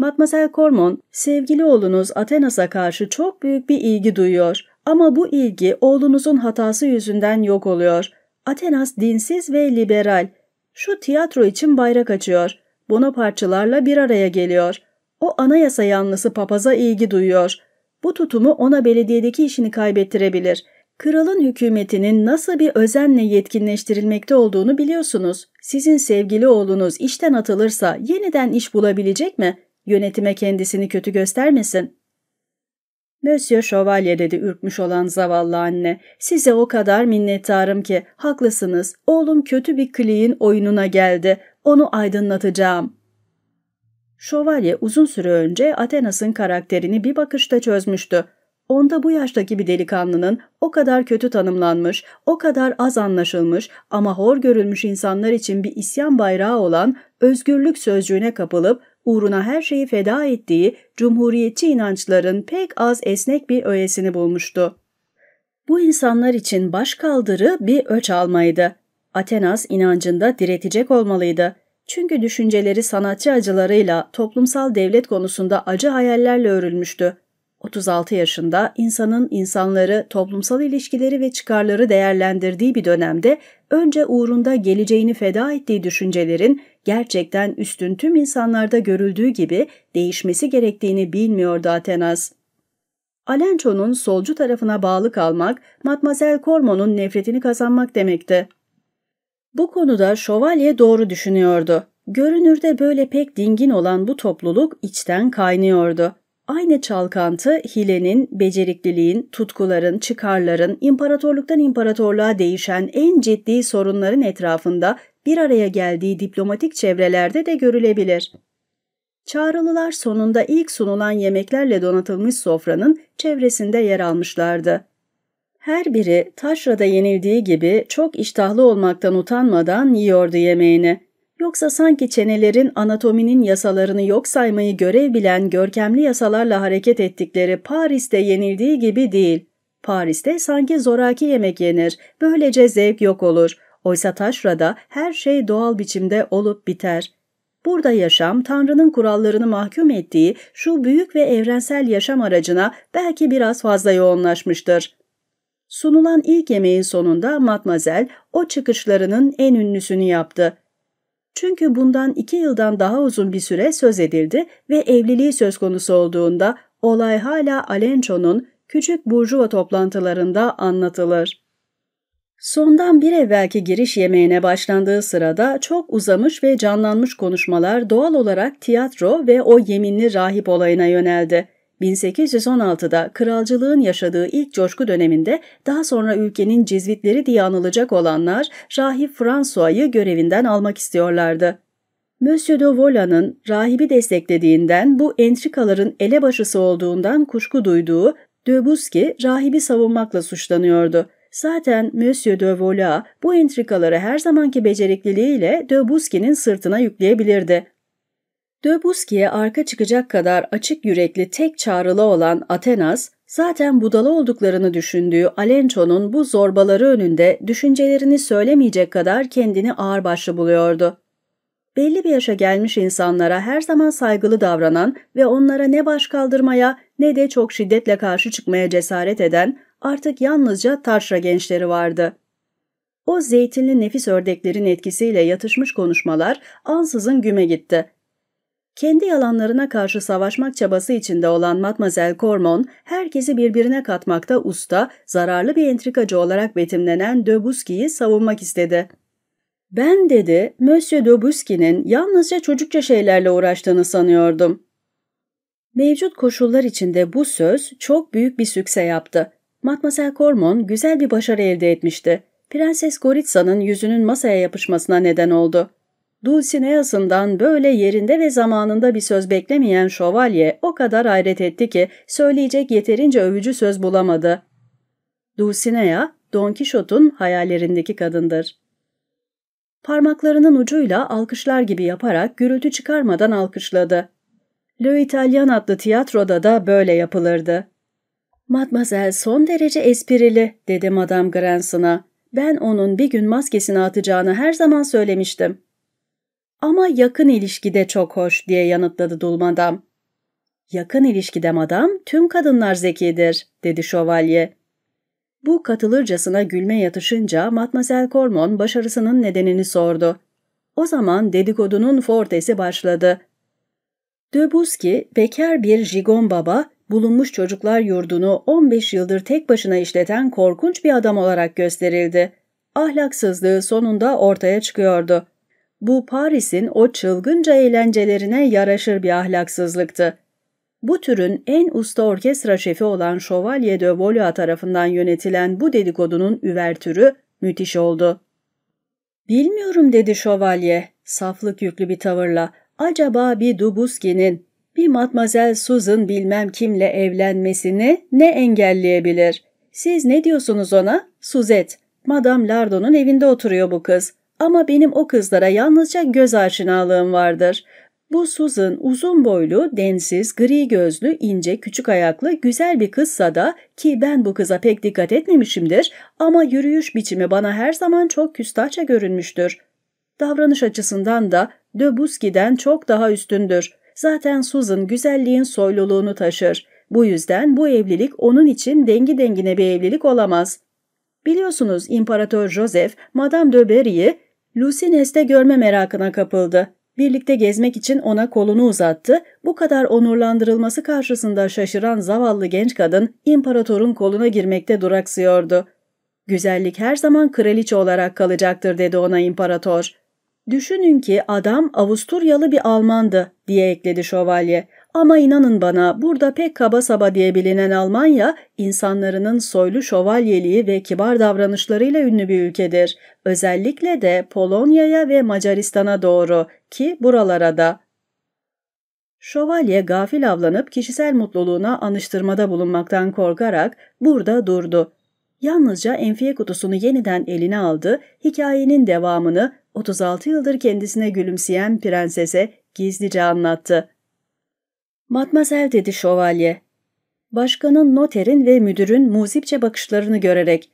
Matmazel Cormon, sevgili oğlunuz Athenas'a karşı çok büyük bir ilgi duyuyor. Ama bu ilgi oğlunuzun hatası yüzünden yok oluyor. Atenas dinsiz ve liberal. Şu tiyatro için bayrak açıyor. Bonapartçılarla bir araya geliyor. O anayasa yanlısı papaza ilgi duyuyor. Bu tutumu ona belediyedeki işini kaybettirebilir. Kralın hükümetinin nasıl bir özenle yetkinleştirilmekte olduğunu biliyorsunuz. Sizin sevgili oğlunuz işten atılırsa yeniden iş bulabilecek mi? Yönetime kendisini kötü göstermesin. Monsieur Şövalye dedi ürkmüş olan zavallı anne. Size o kadar minnettarım ki haklısınız. Oğlum kötü bir kliğin oyununa geldi. Onu aydınlatacağım. Şövalye uzun süre önce Athenas'ın karakterini bir bakışta çözmüştü. Onda bu yaştaki bir delikanlının o kadar kötü tanımlanmış, o kadar az anlaşılmış ama hor görülmüş insanlar için bir isyan bayrağı olan özgürlük sözcüğüne kapılıp uğruna her şeyi feda ettiği cumhuriyetçi inançların pek az esnek bir öğesini bulmuştu. Bu insanlar için baş kaldırı bir öç almaydı. Atenas inancında diretecek olmalıydı. Çünkü düşünceleri sanatçı acılarıyla toplumsal devlet konusunda acı hayallerle örülmüştü. 36 yaşında insanın insanları, toplumsal ilişkileri ve çıkarları değerlendirdiği bir dönemde önce uğrunda geleceğini feda ettiği düşüncelerin gerçekten üstün tüm insanlarda görüldüğü gibi değişmesi gerektiğini bilmiyordu Atenas. Alenço'nun solcu tarafına bağlı kalmak, Matmazel Cormon'un nefretini kazanmak demekti. Bu konuda şövalye doğru düşünüyordu. Görünürde böyle pek dingin olan bu topluluk içten kaynıyordu. Aynı çalkantı hilenin, becerikliliğin, tutkuların, çıkarların, imparatorluktan imparatorluğa değişen en ciddi sorunların etrafında bir araya geldiği diplomatik çevrelerde de görülebilir. Çağrılılar sonunda ilk sunulan yemeklerle donatılmış sofranın çevresinde yer almışlardı. Her biri taşrada yenildiği gibi çok iştahlı olmaktan utanmadan yiyordu yemeğini. Yoksa sanki çenelerin anatominin yasalarını yok saymayı görev bilen görkemli yasalarla hareket ettikleri Paris'te yenildiği gibi değil. Paris'te sanki zoraki yemek yenir, böylece zevk yok olur. Oysa taşrada her şey doğal biçimde olup biter. Burada yaşam Tanrı'nın kurallarını mahkum ettiği şu büyük ve evrensel yaşam aracına belki biraz fazla yoğunlaşmıştır. Sunulan ilk yemeğin sonunda Matmazel o çıkışlarının en ünlüsünü yaptı. Çünkü bundan iki yıldan daha uzun bir süre söz edildi ve evliliği söz konusu olduğunda olay hala Alenço'nun küçük burjuva toplantılarında anlatılır. Sondan bir evvelki giriş yemeğine başlandığı sırada çok uzamış ve canlanmış konuşmalar doğal olarak tiyatro ve o yeminli rahip olayına yöneldi. 1816'da kralcılığın yaşadığı ilk coşku döneminde daha sonra ülkenin cizvitleri diye anılacak olanlar rahip François'yı görevinden almak istiyorlardı. Monsieur de Vola'nın rahibi desteklediğinden bu entrikaların elebaşısı olduğundan kuşku duyduğu Döbuski rahibi savunmakla suçlanıyordu. Zaten Monsieur de Vola bu entrikaları her zamanki becerikliliğiyle Döbuski'nin sırtına yükleyebilirdi. Döbuski'ye arka çıkacak kadar açık yürekli tek çağrılı olan Atenas, zaten budala olduklarını düşündüğü Alenço'nun bu zorbaları önünde düşüncelerini söylemeyecek kadar kendini ağırbaşlı buluyordu. Belli bir yaşa gelmiş insanlara her zaman saygılı davranan ve onlara ne baş kaldırmaya ne de çok şiddetle karşı çıkmaya cesaret eden artık yalnızca taşra gençleri vardı. O zeytinli nefis ördeklerin etkisiyle yatışmış konuşmalar ansızın güme gitti. Kendi yalanlarına karşı savaşmak çabası içinde olan Matmazel Cormon, herkesi birbirine katmakta usta, zararlı bir entrikacı olarak betimlenen Döbuski'yi savunmak istedi. Ben dedi, Monsieur Döbuski'nin yalnızca çocukça şeylerle uğraştığını sanıyordum. Mevcut koşullar içinde bu söz çok büyük bir sükse yaptı. Matmazel Cormon güzel bir başarı elde etmişti. Prenses Goritsa'nın yüzünün masaya yapışmasına neden oldu. Dulcinea'sından böyle yerinde ve zamanında bir söz beklemeyen şövalye o kadar hayret etti ki söyleyecek yeterince övücü söz bulamadı. Dulcinea, Don Quixote'un hayallerindeki kadındır. Parmaklarının ucuyla alkışlar gibi yaparak gürültü çıkarmadan alkışladı. Le Italien adlı tiyatroda da böyle yapılırdı. Mademoiselle son derece esprili, dedi Madame Granson'a. Ben onun bir gün maskesini atacağını her zaman söylemiştim. Ama yakın ilişkide çok hoş diye yanıtladı dul madam. Yakın ilişkide madam tüm kadınlar zekidir dedi şövalye. Bu katılırcasına gülme yatışınca Matmazel Cormon başarısının nedenini sordu. O zaman dedikodunun fortesi başladı. Döbuski, bekar bir jigon baba, bulunmuş çocuklar yurdunu 15 yıldır tek başına işleten korkunç bir adam olarak gösterildi. Ahlaksızlığı sonunda ortaya çıkıyordu. Bu Paris'in o çılgınca eğlencelerine yaraşır bir ahlaksızlıktı. Bu türün en usta orkestra şefi olan Chevalier de Valois tarafından yönetilen bu dedikodunun üvertürü müthiş oldu. Bilmiyorum dedi şövalye, saflık yüklü bir tavırla. Acaba bir Dubuski'nin, bir Matmazel Susan bilmem kimle evlenmesini ne engelleyebilir? Siz ne diyorsunuz ona? Suzet. Madame Lardon'un evinde oturuyor bu kız. Ama benim o kızlara yalnızca göz aşinalığım vardır. Bu Susan uzun boylu, densiz, gri gözlü, ince, küçük ayaklı, güzel bir kızsa da ki ben bu kıza pek dikkat etmemişimdir ama yürüyüş biçimi bana her zaman çok küstahça görünmüştür. Davranış açısından da Döbuski'den çok daha üstündür. Zaten Susan güzelliğin soyluluğunu taşır. Bu yüzden bu evlilik onun için dengi dengine bir evlilik olamaz. Biliyorsunuz İmparator Joseph, Madame de Berry'i Lucines'te görme merakına kapıldı. Birlikte gezmek için ona kolunu uzattı. Bu kadar onurlandırılması karşısında şaşıran zavallı genç kadın imparatorun koluna girmekte duraksıyordu. Güzellik her zaman kraliçe olarak kalacaktır dedi ona imparator. Düşünün ki adam Avusturyalı bir Almandı diye ekledi şövalye. Ama inanın bana burada pek kaba saba diye bilinen Almanya, insanların soylu şövalyeliği ve kibar davranışlarıyla ünlü bir ülkedir. Özellikle de Polonya'ya ve Macaristan'a doğru ki buralara da. Şövalye gafil avlanıp kişisel mutluluğuna anıştırmada bulunmaktan korkarak burada durdu. Yalnızca enfiye kutusunu yeniden eline aldı, hikayenin devamını 36 yıldır kendisine gülümseyen prensese gizlice anlattı. Matmazel dedi şövalye. Başkanın, noterin ve müdürün muzipçe bakışlarını görerek.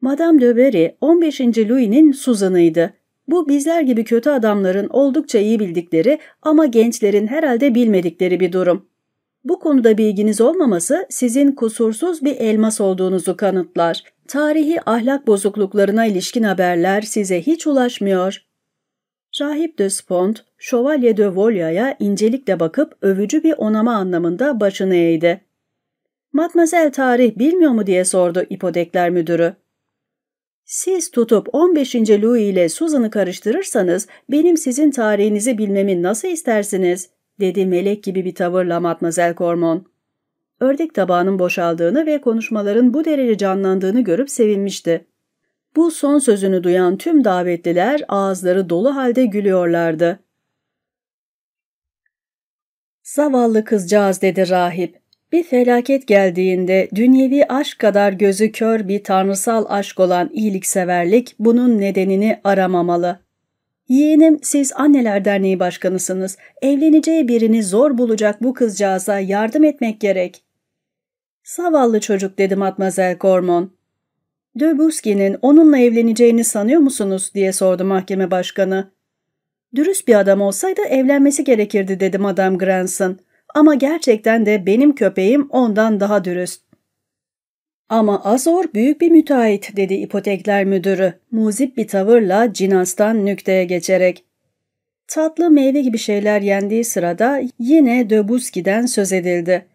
Madame de Berry 15. Louis'nin Suzan'ıydı. Bu bizler gibi kötü adamların oldukça iyi bildikleri ama gençlerin herhalde bilmedikleri bir durum. Bu konuda bilginiz olmaması sizin kusursuz bir elmas olduğunuzu kanıtlar. Tarihi ahlak bozukluklarına ilişkin haberler size hiç ulaşmıyor. Rahip de Spont, Şövalye de Volya'ya incelikle bakıp övücü bir onama anlamında başını eğdi. Matmazel tarih bilmiyor mu diye sordu ipodekler müdürü. Siz tutup 15. Louis ile Susan'ı karıştırırsanız benim sizin tarihinizi bilmemi nasıl istersiniz? dedi melek gibi bir tavırla Matmazel Cormon. Ördek tabağının boşaldığını ve konuşmaların bu derece canlandığını görüp sevinmişti. Bu son sözünü duyan tüm davetliler ağızları dolu halde gülüyorlardı. Zavallı kızcağız dedi rahip. Bir felaket geldiğinde dünyevi aşk kadar gözü kör bir tanrısal aşk olan iyilikseverlik bunun nedenini aramamalı. Yeğenim siz anneler derneği başkanısınız. Evleneceği birini zor bulacak bu kızcağıza yardım etmek gerek. Zavallı çocuk dedi Matmazel Gormon. Döbuski'nin onunla evleneceğini sanıyor musunuz diye sordu mahkeme başkanı. Dürüst bir adam olsaydı evlenmesi gerekirdi dedi Madame Granson. Ama gerçekten de benim köpeğim ondan daha dürüst. Ama Azor büyük bir müteahhit dedi ipotekler müdürü muzip bir tavırla Cinas'tan nükteye geçerek. Tatlı meyve gibi şeyler yendiği sırada yine Döbuski'den söz edildi.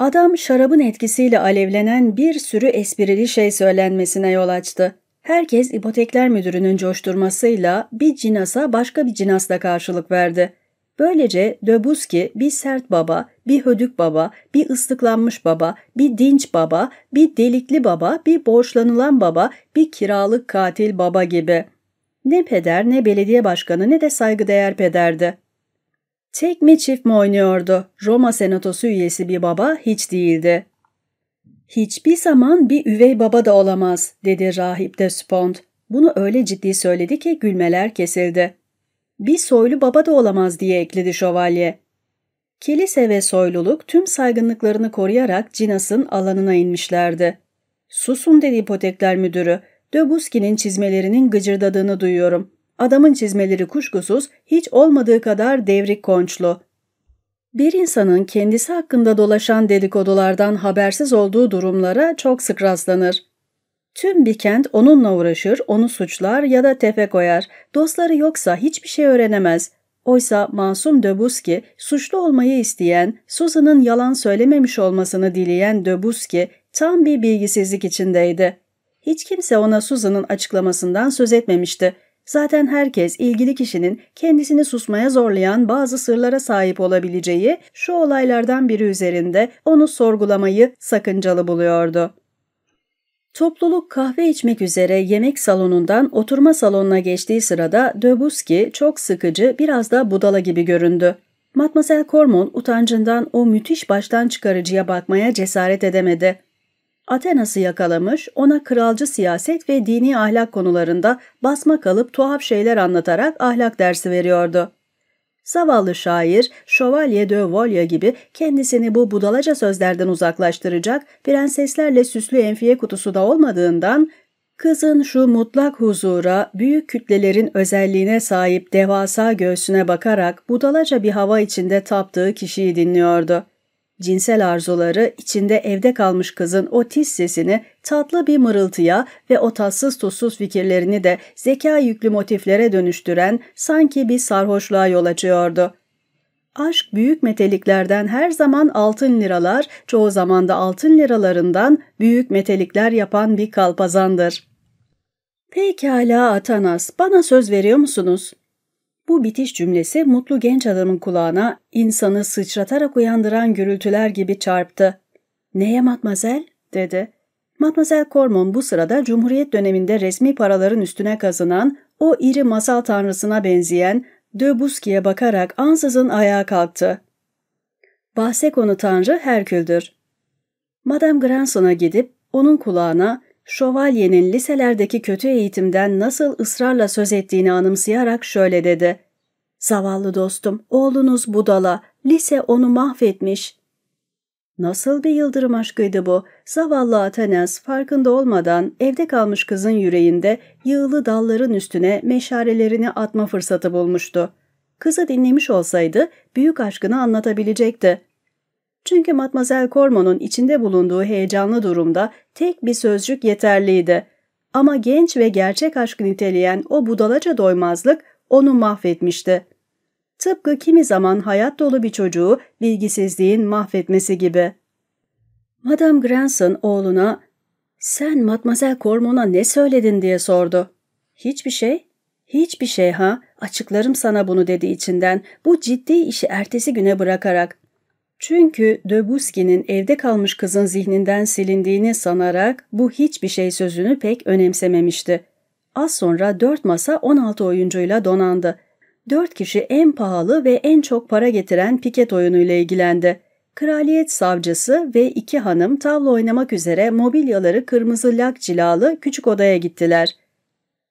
Adam şarabın etkisiyle alevlenen bir sürü esprili şey söylenmesine yol açtı. Herkes ipotekler müdürünün coşturmasıyla bir cinasa başka bir cinasla karşılık verdi. Böylece Döbuski bir sert baba, bir hödük baba, bir ıslıklanmış baba, bir dinç baba, bir delikli baba, bir borçlanılan baba, bir kiralık katil baba gibi. Ne peder ne belediye başkanı ne de saygıdeğer pederdi. Tek mi çift mi oynuyordu? Roma senatosu üyesi bir baba hiç değildi. Hiçbir zaman bir üvey baba da olamaz, dedi rahip de Spond. Bunu öyle ciddi söyledi ki gülmeler kesildi. Bir soylu baba da olamaz diye ekledi şövalye. Kilise ve soyluluk tüm saygınlıklarını koruyarak Cinas'ın alanına inmişlerdi. Susun dedi ipotekler müdürü. Döbuski'nin çizmelerinin gıcırdadığını duyuyorum. Adamın çizmeleri kuşkusuz hiç olmadığı kadar devrik konçlu. Bir insanın kendisi hakkında dolaşan dedikodulardan habersiz olduğu durumlara çok sık rastlanır. Tüm bir kent onunla uğraşır, onu suçlar ya da tefe koyar. Dostları yoksa hiçbir şey öğrenemez. Oysa Masum Döbuski, suçlu olmayı isteyen, Susan'ın yalan söylememiş olmasını dileyen Döbuski tam bir bilgisizlik içindeydi. Hiç kimse ona Susan'ın açıklamasından söz etmemişti. Zaten herkes ilgili kişinin kendisini susmaya zorlayan bazı sırlara sahip olabileceği şu olaylardan biri üzerinde onu sorgulamayı sakıncalı buluyordu. Topluluk kahve içmek üzere yemek salonundan oturma salonuna geçtiği sırada Döbuski çok sıkıcı, biraz da budala gibi göründü. Matmazel Cormon utancından o müthiş baştan çıkarıcıya bakmaya cesaret edemedi. Athenas'ı yakalamış, ona kralcı siyaset ve dini ahlak konularında basma kalıp tuhaf şeyler anlatarak ahlak dersi veriyordu. Zavallı şair, Şövalye de Volya gibi kendisini bu budalaca sözlerden uzaklaştıracak prenseslerle süslü enfiye kutusu da olmadığından, kızın şu mutlak huzura, büyük kütlelerin özelliğine sahip devasa göğsüne bakarak budalaca bir hava içinde taptığı kişiyi dinliyordu. Cinsel arzuları içinde evde kalmış kızın o tiz sesini tatlı bir mırıltıya ve o tatsız tuzsuz fikirlerini de zeka yüklü motiflere dönüştüren sanki bir sarhoşluğa yol açıyordu. Aşk büyük meteliklerden her zaman altın liralar, çoğu zaman da altın liralarından büyük metelikler yapan bir kalpazandır. Pekala Atanas, bana söz veriyor musunuz? Bu bitiş cümlesi mutlu genç adamın kulağına insanı sıçratarak uyandıran gürültüler gibi çarptı. ''Neye matmazel?'' dedi. Matmazel Cormon bu sırada Cumhuriyet döneminde resmi paraların üstüne kazınan o iri masal tanrısına benzeyen Döbuski'ye bakarak ansızın ayağa kalktı. Bahse konu tanrı Herkül'dür. Madame Granson'a gidip onun kulağına şövalyenin liselerdeki kötü eğitimden nasıl ısrarla söz ettiğini anımsayarak şöyle dedi. Zavallı dostum, oğlunuz budala, lise onu mahvetmiş. Nasıl bir yıldırım aşkıydı bu? Zavallı Atenas farkında olmadan evde kalmış kızın yüreğinde yığılı dalların üstüne meşarelerini atma fırsatı bulmuştu. Kızı dinlemiş olsaydı büyük aşkını anlatabilecekti. Çünkü Matmazel Cormon'un içinde bulunduğu heyecanlı durumda tek bir sözcük yeterliydi. Ama genç ve gerçek aşkı niteleyen o budalaca doymazlık onu mahvetmişti. Tıpkı kimi zaman hayat dolu bir çocuğu bilgisizliğin mahvetmesi gibi. Madame Granson oğluna Sen Matmazel Cormon'a ne söyledin diye sordu. Hiçbir şey. Hiçbir şey ha. Açıklarım sana bunu dedi içinden. Bu ciddi işi ertesi güne bırakarak. Çünkü Döbuski'nin evde kalmış kızın zihninden silindiğini sanarak bu hiçbir şey sözünü pek önemsememişti. Az sonra dört masa 16 oyuncuyla donandı. Dört kişi en pahalı ve en çok para getiren piket oyunuyla ilgilendi. Kraliyet savcısı ve iki hanım tavla oynamak üzere mobilyaları kırmızı lak cilalı küçük odaya gittiler.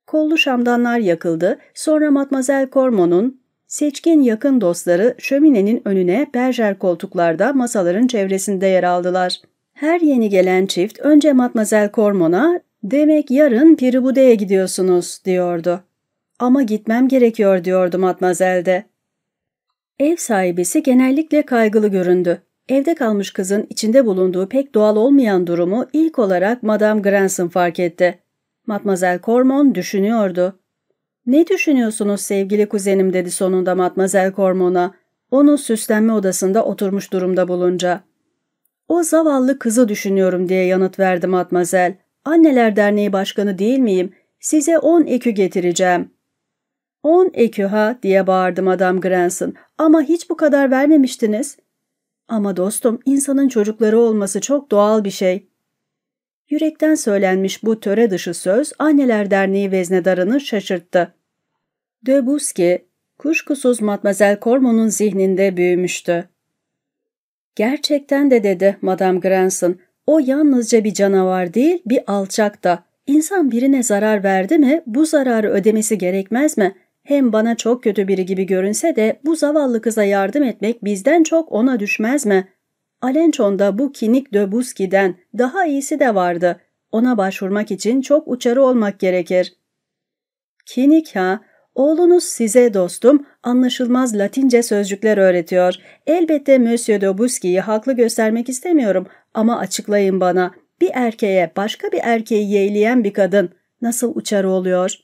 Kollu şamdanlar yakıldı, sonra Matmazel Cormon'un seçkin yakın dostları şöminenin önüne berjer koltuklarda masaların çevresinde yer aldılar. Her yeni gelen çift önce Matmazel Cormon'a ''Demek yarın Piribude'ye gidiyorsunuz'' diyordu. ''Ama gitmem gerekiyor'' diyordu Matmazel de. Ev sahibisi genellikle kaygılı göründü. Evde kalmış kızın içinde bulunduğu pek doğal olmayan durumu ilk olarak Madame Granson fark etti. Matmazel Cormon düşünüyordu. ''Ne düşünüyorsunuz sevgili kuzenim?'' dedi sonunda Matmazel Cormon'a. Onu süslenme odasında oturmuş durumda bulunca. ''O zavallı kızı düşünüyorum.'' diye yanıt verdi Matmazel. ''Anneler Derneği Başkanı değil miyim? Size on ekü getireceğim.'' ''On ekü ha?'' diye bağırdı Madame Granson. ''Ama hiç bu kadar vermemiştiniz.'' ''Ama dostum, insanın çocukları olması çok doğal bir şey.'' Yürekten söylenmiş bu töre dışı söz Anneler Derneği veznedarını şaşırttı. De Busque, kuşkusuz Matmazel Cormon'un zihninde büyümüştü. Gerçekten de dedi Madame Granson, o yalnızca bir canavar değil, bir alçak da. İnsan birine zarar verdi mi bu zararı ödemesi gerekmez mi? Hem bana çok kötü biri gibi görünse de bu zavallı kıza yardım etmek bizden çok ona düşmez mi?'' Alençon'da bu kinik Döbuski'den daha iyisi de vardı. Ona başvurmak için çok uçarı olmak gerekir. Kinik ha, oğlunuz size dostum anlaşılmaz latince sözcükler öğretiyor. Elbette Monsieur Döbuski'yi haklı göstermek istemiyorum ama açıklayın bana. Bir erkeğe başka bir erkeği yeğleyen bir kadın nasıl uçarı oluyor?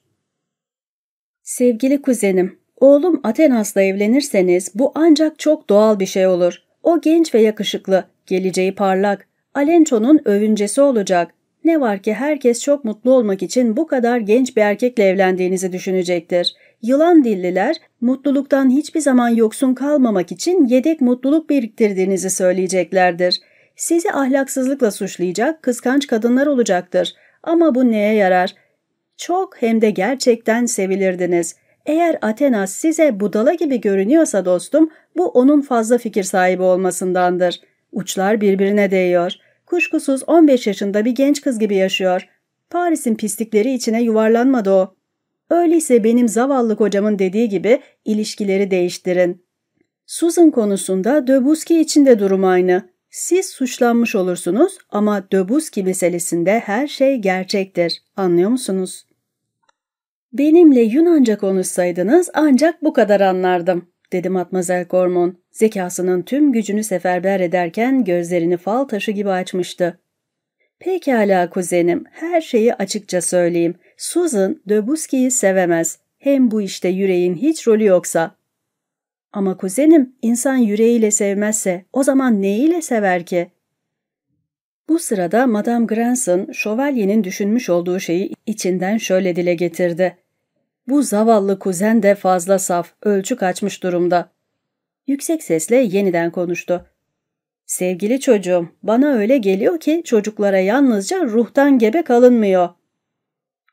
Sevgili kuzenim, oğlum Athenas'la evlenirseniz bu ancak çok doğal bir şey olur. O genç ve yakışıklı, geleceği parlak, Alenço'nun övüncesi olacak. Ne var ki herkes çok mutlu olmak için bu kadar genç bir erkekle evlendiğinizi düşünecektir. Yılan dilliler mutluluktan hiçbir zaman yoksun kalmamak için yedek mutluluk biriktirdiğinizi söyleyeceklerdir. Sizi ahlaksızlıkla suçlayacak kıskanç kadınlar olacaktır. Ama bu neye yarar? Çok hem de gerçekten sevilirdiniz. Eğer Atenas size budala gibi görünüyorsa dostum, bu onun fazla fikir sahibi olmasındandır. Uçlar birbirine değiyor. Kuşkusuz 15 yaşında bir genç kız gibi yaşıyor. Paris'in pislikleri içine yuvarlanmadı o. Öyleyse benim zavallı kocamın dediği gibi ilişkileri değiştirin. Susan konusunda Döbuski için de durum aynı. Siz suçlanmış olursunuz ama Döbuski meselesinde her şey gerçektir. Anlıyor musunuz? Benimle Yunanca konuşsaydınız ancak bu kadar anlardım, dedi Matmazel Cormon. Zekasının tüm gücünü seferber ederken gözlerini fal taşı gibi açmıştı. Pekala kuzenim, her şeyi açıkça söyleyeyim. Susan, Döbuski'yi sevemez. Hem bu işte yüreğin hiç rolü yoksa. Ama kuzenim, insan yüreğiyle sevmezse o zaman neyiyle sever ki? Bu sırada Madame Granson, şövalyenin düşünmüş olduğu şeyi içinden şöyle dile getirdi. Bu zavallı kuzen de fazla saf, ölçü kaçmış durumda. Yüksek sesle yeniden konuştu. Sevgili çocuğum, bana öyle geliyor ki çocuklara yalnızca ruhtan gebe kalınmıyor.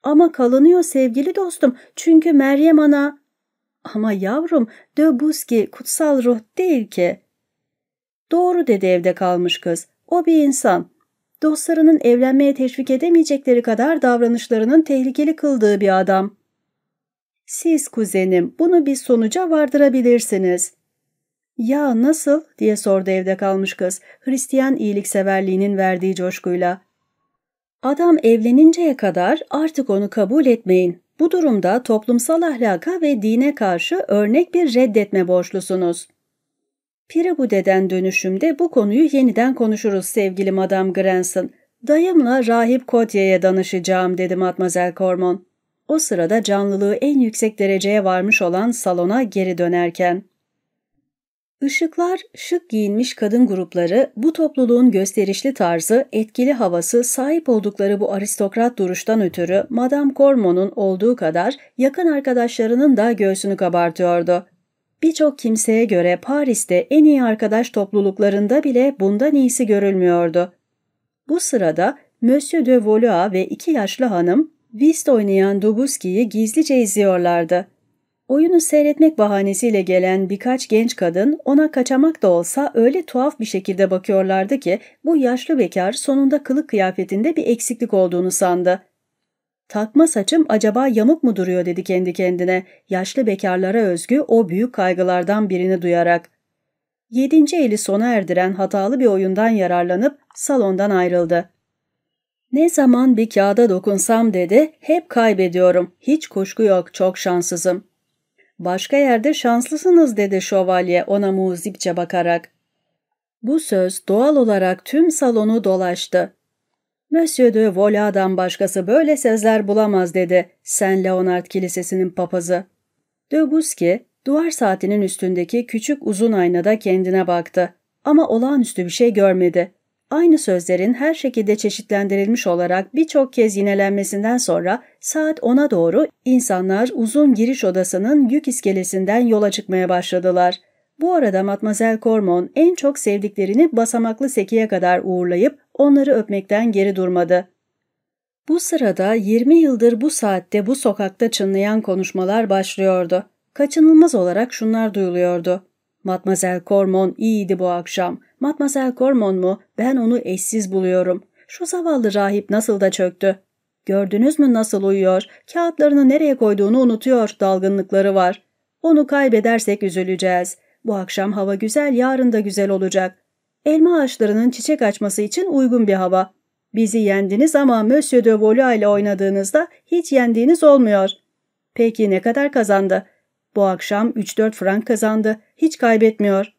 Ama kalınıyor sevgili dostum çünkü Meryem ana... Ama yavrum, Döbuski kutsal ruh değil ki. Doğru dedi evde kalmış kız. O bir insan. Dostlarının evlenmeye teşvik edemeyecekleri kadar davranışlarının tehlikeli kıldığı bir adam. Siz kuzenim bunu bir sonuca vardırabilirsiniz. Ya nasıl diye sordu evde kalmış kız Hristiyan iyilikseverliğinin verdiği coşkuyla. Adam evleninceye kadar artık onu kabul etmeyin. Bu durumda toplumsal ahlaka ve dine karşı örnek bir reddetme borçlusunuz. Pirabude'den dönüşümde bu konuyu yeniden konuşuruz sevgili Madame Granson. Dayımla Rahip Kotye'ye danışacağım dedi Matmazel Cormon. O sırada canlılığı en yüksek dereceye varmış olan salona geri dönerken. Işıklar, şık giyinmiş kadın grupları, bu topluluğun gösterişli tarzı, etkili havası, sahip oldukları bu aristokrat duruştan ötürü Madame Cormon'un olduğu kadar yakın arkadaşlarının da göğsünü kabartıyordu. Birçok kimseye göre Paris'te en iyi arkadaş topluluklarında bile bundan iyisi görülmüyordu. Bu sırada Monsieur de Valois ve iki yaşlı hanım, Whist oynayan Dubuski'yi gizlice izliyorlardı. Oyunu seyretmek bahanesiyle gelen birkaç genç kadın ona kaçamak da olsa öyle tuhaf bir şekilde bakıyorlardı ki bu yaşlı bekar sonunda kılık kıyafetinde bir eksiklik olduğunu sandı. Takma saçım acaba yamuk mu duruyor dedi kendi kendine, yaşlı bekarlara özgü o büyük kaygılardan birini duyarak. Yedinci eli sona erdiren hatalı bir oyundan yararlanıp salondan ayrıldı. Ne zaman bir kağıda dokunsam dedi, hep kaybediyorum, hiç kuşku yok, çok şanssızım. Başka yerde şanslısınız dedi şövalye ona muzipçe bakarak. Bu söz doğal olarak tüm salonu dolaştı. Monsieur de Vola'dan başkası böyle sözler bulamaz dedi Saint Leonard Kilisesi'nin papazı. De Busque, duvar saatinin üstündeki küçük uzun aynada kendine baktı. Ama olağanüstü bir şey görmedi. Aynı sözlerin her şekilde çeşitlendirilmiş olarak birçok kez yinelenmesinden sonra saat 10'a doğru insanlar uzun giriş odasının yük iskelesinden yola çıkmaya başladılar. Bu arada Matmazel Cormon en çok sevdiklerini basamaklı sekiye kadar uğurlayıp onları öpmekten geri durmadı. Bu sırada 20 yıldır bu saatte bu sokakta çınlayan konuşmalar başlıyordu. Kaçınılmaz olarak şunlar duyuluyordu. Matmazel Cormon iyiydi bu akşam. Matmazel Cormon mu? Ben onu eşsiz buluyorum. Şu zavallı rahip nasıl da çöktü. Gördünüz mü nasıl uyuyor? Kağıtlarını nereye koyduğunu unutuyor. Dalgınlıkları var. Onu kaybedersek üzüleceğiz. Bu akşam hava güzel, yarın da güzel olacak. Elma ağaçlarının çiçek açması için uygun bir hava. Bizi yendiniz ama Monsieur de Valois ile oynadığınızda hiç yendiğiniz olmuyor. Peki ne kadar kazandı? Bu akşam 3-4 frank kazandı. Hiç kaybetmiyor.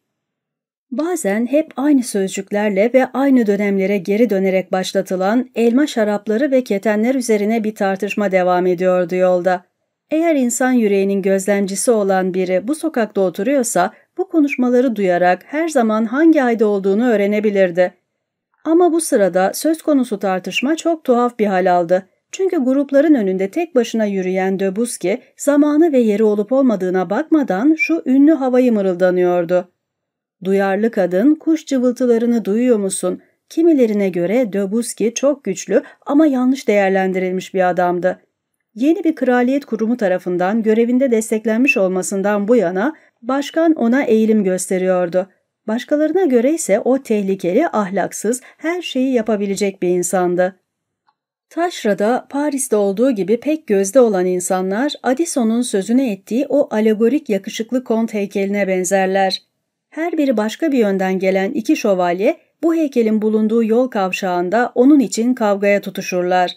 Bazen hep aynı sözcüklerle ve aynı dönemlere geri dönerek başlatılan elma şarapları ve ketenler üzerine bir tartışma devam ediyordu yolda. Eğer insan yüreğinin gözlemcisi olan biri bu sokakta oturuyorsa bu konuşmaları duyarak her zaman hangi ayda olduğunu öğrenebilirdi. Ama bu sırada söz konusu tartışma çok tuhaf bir hal aldı. Çünkü grupların önünde tek başına yürüyen Döbuski zamanı ve yeri olup olmadığına bakmadan şu ünlü havayı mırıldanıyordu. Duyarlı kadın kuş cıvıltılarını duyuyor musun? Kimilerine göre Döbuski çok güçlü ama yanlış değerlendirilmiş bir adamdı. Yeni bir kraliyet kurumu tarafından görevinde desteklenmiş olmasından bu yana başkan ona eğilim gösteriyordu. Başkalarına göre ise o tehlikeli, ahlaksız, her şeyi yapabilecek bir insandı. Taşra'da Paris'te olduğu gibi pek gözde olan insanlar Addison'un sözüne ettiği o alegorik yakışıklı kont heykeline benzerler. Her biri başka bir yönden gelen iki şövalye bu heykelin bulunduğu yol kavşağında onun için kavgaya tutuşurlar.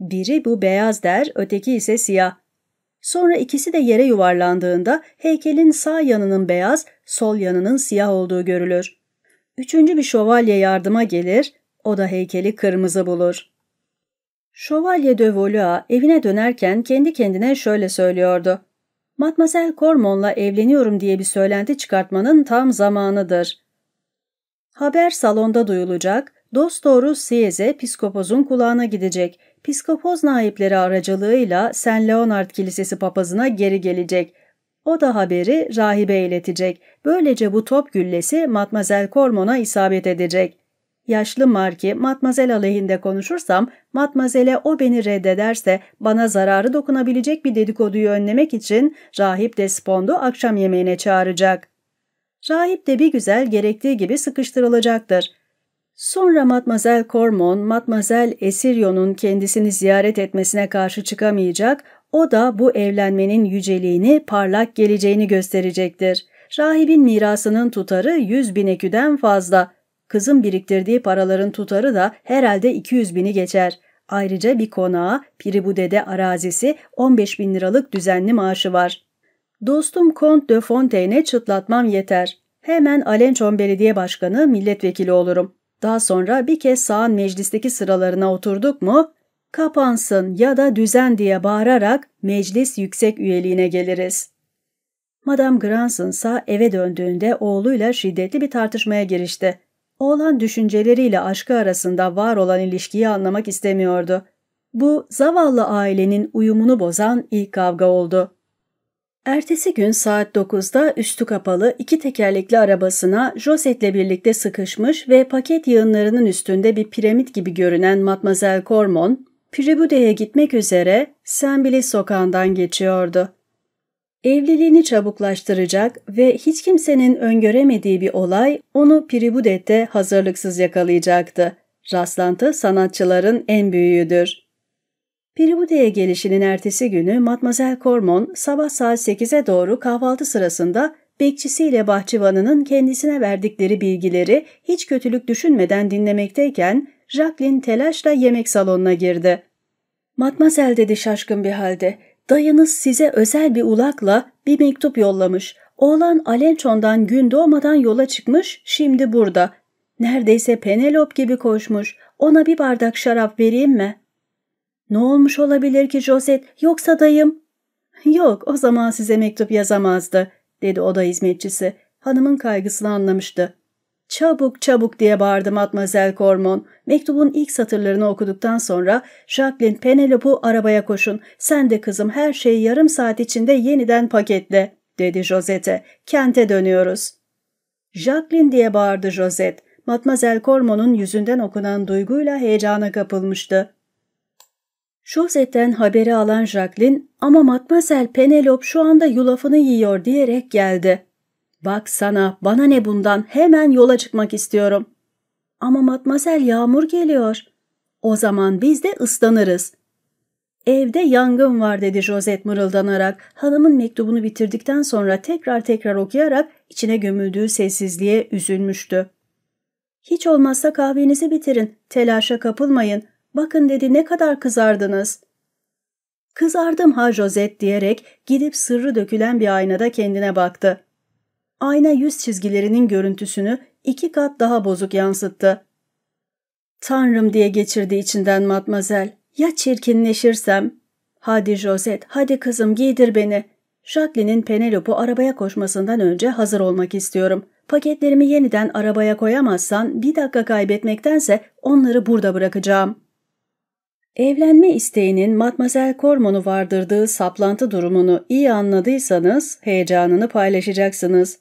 Biri bu beyaz der, öteki ise siyah. Sonra ikisi de yere yuvarlandığında heykelin sağ yanının beyaz, sol yanının siyah olduğu görülür. Üçüncü bir şövalye yardıma gelir, o da heykeli kırmızı bulur. Şövalye de Valois evine dönerken kendi kendine şöyle söylüyordu. Matmazel Cormon'la evleniyorum diye bir söylenti çıkartmanın tam zamanıdır. Haber salonda duyulacak, dosdoğru Sieyes'e piskopozun kulağına gidecek. Piskopoz naipleri aracılığıyla Saint Leonard Kilisesi papazına geri gelecek. O da haberi rahibe iletecek. Böylece bu top güllesi Matmazel Cormon'a isabet edecek. Yaşlı Marki, Matmazel aleyhinde konuşursam, Matmazel'e o beni reddederse bana zararı dokunabilecek bir dedikoduyu önlemek için Rahip Despondo akşam yemeğine çağıracak. Rahip de bir güzel gerektiği gibi sıkıştırılacaktır. Sonra Matmazel Cormon, Matmazel Esirion'un kendisini ziyaret etmesine karşı çıkamayacak, o da bu evlenmenin yüceliğini, parlak geleceğini gösterecektir. Rahibin mirasının tutarı yüz bin eküden fazla. Kızın biriktirdiği paraların tutarı da herhalde 200 bini geçer. Ayrıca bir konağı, Piribudede arazisi, 15 bin liralık düzenli maaşı var. Dostum Comte de Fontaine'e çıtlatmam yeter. Hemen Alençon Belediye Başkanı milletvekili olurum. Daha sonra bir kez sağın meclisteki sıralarına oturduk mu, kapansın ya da düzen diye bağırarak meclis yüksek üyeliğine geliriz. Madame Granson ise eve döndüğünde oğluyla şiddetli bir tartışmaya girişti. Oğlan düşünceleriyle aşkı arasında var olan ilişkiyi anlamak istemiyordu. Bu zavallı ailenin uyumunu bozan ilk kavga oldu. Ertesi gün saat 9'da üstü kapalı iki tekerlekli arabasına Joset'le birlikte sıkışmış ve paket yığınlarının üstünde bir piramit gibi görünen Matmazel Cormon, Pribude'ye gitmek üzere Saint sokağından geçiyordu. Evliliğini çabuklaştıracak ve hiç kimsenin öngöremediği bir olay onu Pribudet'te hazırlıksız yakalayacaktı. Rastlantı sanatçıların en büyüğüdür. Peribude'ye gelişinin ertesi günü Matmazel Cormon sabah saat 8'e doğru kahvaltı sırasında bekçisiyle bahçıvanının kendisine verdikleri bilgileri hiç kötülük düşünmeden dinlemekteyken Jacqueline telaşla yemek salonuna girdi. Matmazel dedi şaşkın bir halde. Dayınız size özel bir ulakla bir mektup yollamış. Oğlan Alençon'dan gün doğmadan yola çıkmış, şimdi burada. Neredeyse Penelop gibi koşmuş. Ona bir bardak şarap vereyim mi?'' Ne olmuş olabilir ki Joset yoksa dayım? Yok o zaman size mektup yazamazdı dedi oda hizmetçisi. Hanımın kaygısını anlamıştı. Çabuk çabuk diye bağırdı Matmazel Cormon. Mektubun ilk satırlarını okuduktan sonra Jacqueline Penelope'u arabaya koşun. Sen de kızım her şeyi yarım saat içinde yeniden paketle dedi Josette. Kente dönüyoruz. Jacqueline diye bağırdı Josette. Matmazel Cormon'un yüzünden okunan duyguyla heyecana kapılmıştı. Josette'den haberi alan Jacqueline ama Matmazel Penelope şu anda yulafını yiyor diyerek geldi. Bak sana bana ne bundan hemen yola çıkmak istiyorum. Ama Matmazel yağmur geliyor. O zaman biz de ıslanırız. Evde yangın var dedi Josette mırıldanarak hanımın mektubunu bitirdikten sonra tekrar tekrar okuyarak içine gömüldüğü sessizliğe üzülmüştü. Hiç olmazsa kahvenizi bitirin, telaşa kapılmayın, Bakın dedi ne kadar kızardınız. Kızardım ha Josette diyerek gidip sırrı dökülen bir aynada kendine baktı. Ayna yüz çizgilerinin görüntüsünü iki kat daha bozuk yansıttı. Tanrım diye geçirdi içinden matmazel. Ya çirkinleşirsem? Hadi Josette, hadi kızım giydir beni. Jacqueline'in Penelope'u arabaya koşmasından önce hazır olmak istiyorum. Paketlerimi yeniden arabaya koyamazsan bir dakika kaybetmektense onları burada bırakacağım.'' Evlenme isteğinin Matmazel Cormon'u vardırdığı saplantı durumunu iyi anladıysanız heyecanını paylaşacaksınız.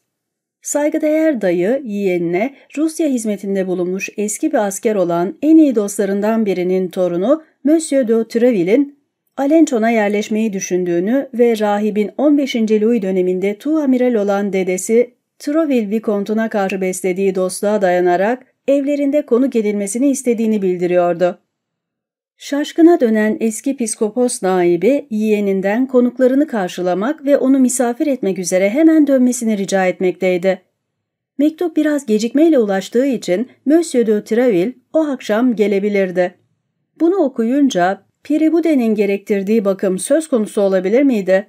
Saygıdeğer dayı yeğenine Rusya hizmetinde bulunmuş eski bir asker olan en iyi dostlarından birinin torunu Monsieur de Treville'in Alençon'a yerleşmeyi düşündüğünü ve rahibin 15. Louis döneminde tuamiral olan dedesi Troville Vicomte'una karşı beslediği dostluğa dayanarak evlerinde konuk edilmesini istediğini bildiriyordu. Şaşkına dönen eski piskopos naibi yeğeninden konuklarını karşılamak ve onu misafir etmek üzere hemen dönmesini rica etmekteydi. Mektup biraz gecikmeyle ulaştığı için Monsieur de Treville o akşam gelebilirdi. Bunu okuyunca Piribude'nin gerektirdiği bakım söz konusu olabilir miydi?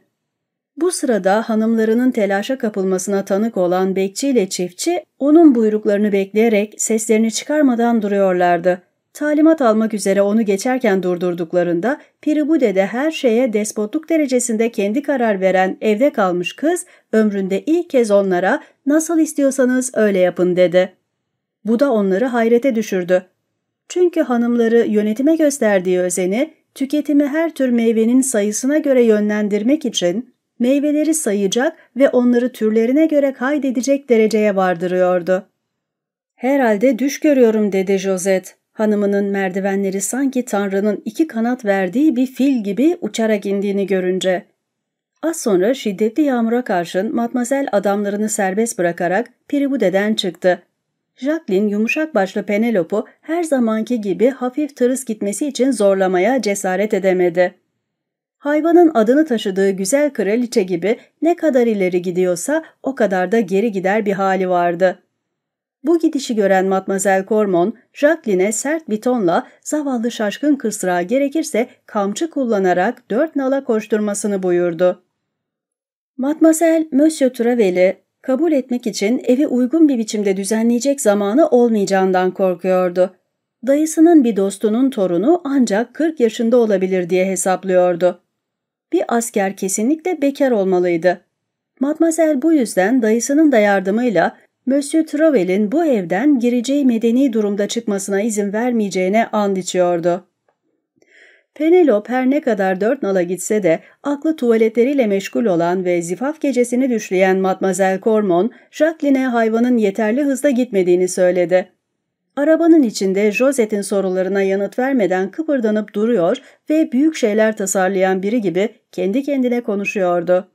Bu sırada hanımlarının telaşa kapılmasına tanık olan bekçi ile çiftçi onun buyruklarını bekleyerek seslerini çıkarmadan duruyorlardı. Talimat almak üzere onu geçerken durdurduklarında Piribude'de her şeye despotluk derecesinde kendi karar veren evde kalmış kız ömründe ilk kez onlara nasıl istiyorsanız öyle yapın dedi. Bu da onları hayrete düşürdü. Çünkü hanımları yönetime gösterdiği özeni tüketimi her tür meyvenin sayısına göre yönlendirmek için meyveleri sayacak ve onları türlerine göre kaydedecek dereceye vardırıyordu. Herhalde düş görüyorum dedi Josette. Hanımının merdivenleri sanki Tanrı'nın iki kanat verdiği bir fil gibi uçarak indiğini görünce. Az sonra şiddetli yağmura karşın matmazel adamlarını serbest bırakarak Peribude'den çıktı. Jacqueline yumuşak başlı Penelope'u her zamanki gibi hafif tırıs gitmesi için zorlamaya cesaret edemedi. Hayvanın adını taşıdığı güzel kraliçe gibi ne kadar ileri gidiyorsa o kadar da geri gider bir hali vardı.'' Bu gidişi gören Matmazel Cormon, Jacqueline'e sert bir tonla zavallı şaşkın kısrağı gerekirse kamçı kullanarak dört nala koşturmasını buyurdu. Matmazel, Monsieur Travel'i kabul etmek için evi uygun bir biçimde düzenleyecek zamanı olmayacağından korkuyordu. Dayısının bir dostunun torunu ancak 40 yaşında olabilir diye hesaplıyordu. Bir asker kesinlikle bekar olmalıydı. Matmazel bu yüzden dayısının da yardımıyla Monsieur Trovel'in bu evden gireceği medeni durumda çıkmasına izin vermeyeceğine and içiyordu. Penelope her ne kadar dört nala gitse de aklı tuvaletleriyle meşgul olan ve zifaf gecesini düşleyen Matmazel Cormon, Jacqueline'e hayvanın yeterli hızda gitmediğini söyledi. Arabanın içinde Josette'in sorularına yanıt vermeden kıpırdanıp duruyor ve büyük şeyler tasarlayan biri gibi kendi kendine konuşuyordu.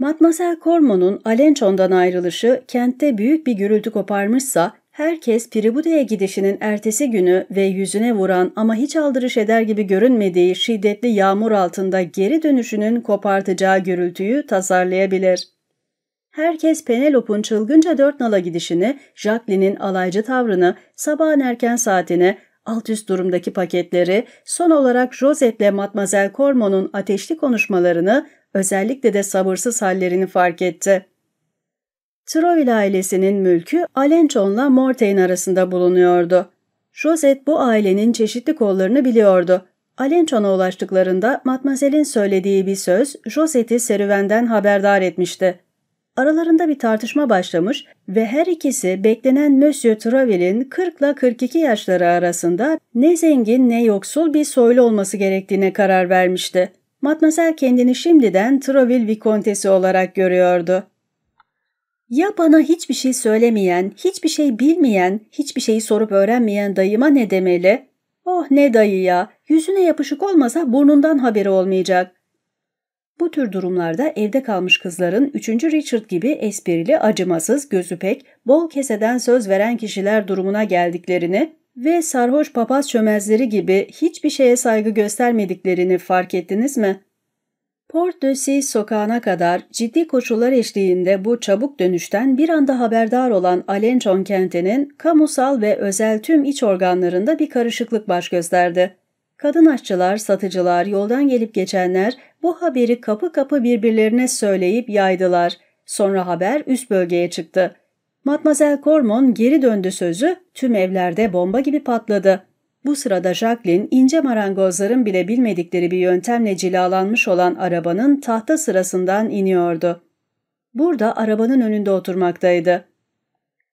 Matmazel Cormon'un Alençon'dan ayrılışı kentte büyük bir gürültü koparmışsa herkes Pribude'ye gidişinin ertesi günü ve yüzüne vuran ama hiç aldırış eder gibi görünmediği şiddetli yağmur altında geri dönüşünün kopartacağı gürültüyü tasarlayabilir. Herkes Penelope'un çılgınca dört nala gidişini, Jacqueline'in alaycı tavrını, sabahın erken saatini, alt üst durumdaki paketleri, son olarak Josette'le Matmazel Cormon'un ateşli konuşmalarını, özellikle de sabırsız hallerini fark etti. Troil ailesinin mülkü Alençon'la Mortain arasında bulunuyordu. Josette bu ailenin çeşitli kollarını biliyordu. Alençon'a ulaştıklarında Matmazel'in söylediği bir söz Josette'i serüvenden haberdar etmişti. Aralarında bir tartışma başlamış ve her ikisi beklenen Monsieur Travel'in 40 ile 42 yaşları arasında ne zengin ne yoksul bir soylu olması gerektiğine karar vermişti. Matmazel kendini şimdiden Troville Vikontesi olarak görüyordu. Ya bana hiçbir şey söylemeyen, hiçbir şey bilmeyen, hiçbir şeyi sorup öğrenmeyen dayıma ne demeli? Oh ne dayı ya, yüzüne yapışık olmasa burnundan haberi olmayacak. Bu tür durumlarda evde kalmış kızların 3. Richard gibi esprili, acımasız, gözü pek, bol keseden söz veren kişiler durumuna geldiklerini ve sarhoş papaz çömezleri gibi hiçbir şeye saygı göstermediklerini fark ettiniz mi? Port de Cis sokağına kadar ciddi koşullar eşliğinde bu çabuk dönüşten bir anda haberdar olan Alençon kentinin kamusal ve özel tüm iç organlarında bir karışıklık baş gösterdi. Kadın aşçılar, satıcılar, yoldan gelip geçenler bu haberi kapı kapı birbirlerine söyleyip yaydılar. Sonra haber üst bölgeye çıktı. Matmazel Cormon geri döndü sözü tüm evlerde bomba gibi patladı. Bu sırada Jacqueline ince marangozların bile bilmedikleri bir yöntemle cilalanmış olan arabanın tahta sırasından iniyordu. Burada arabanın önünde oturmaktaydı.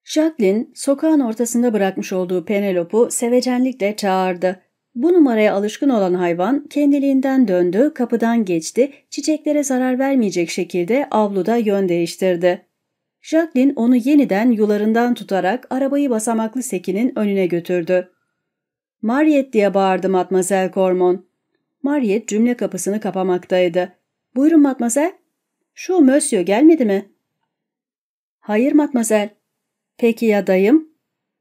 Jacqueline sokağın ortasında bırakmış olduğu Penelope'u sevecenlikle çağırdı. Bu numaraya alışkın olan hayvan kendiliğinden döndü, kapıdan geçti, çiçeklere zarar vermeyecek şekilde avluda yön değiştirdi. Jacqueline onu yeniden yularından tutarak arabayı basamaklı sekinin önüne götürdü. Mariette diye bağırdı Matmazel Cormon. Mariette cümle kapısını kapamaktaydı. Buyurun Matmazel. Şu Monsieur gelmedi mi? Hayır Matmazel. Peki ya dayım?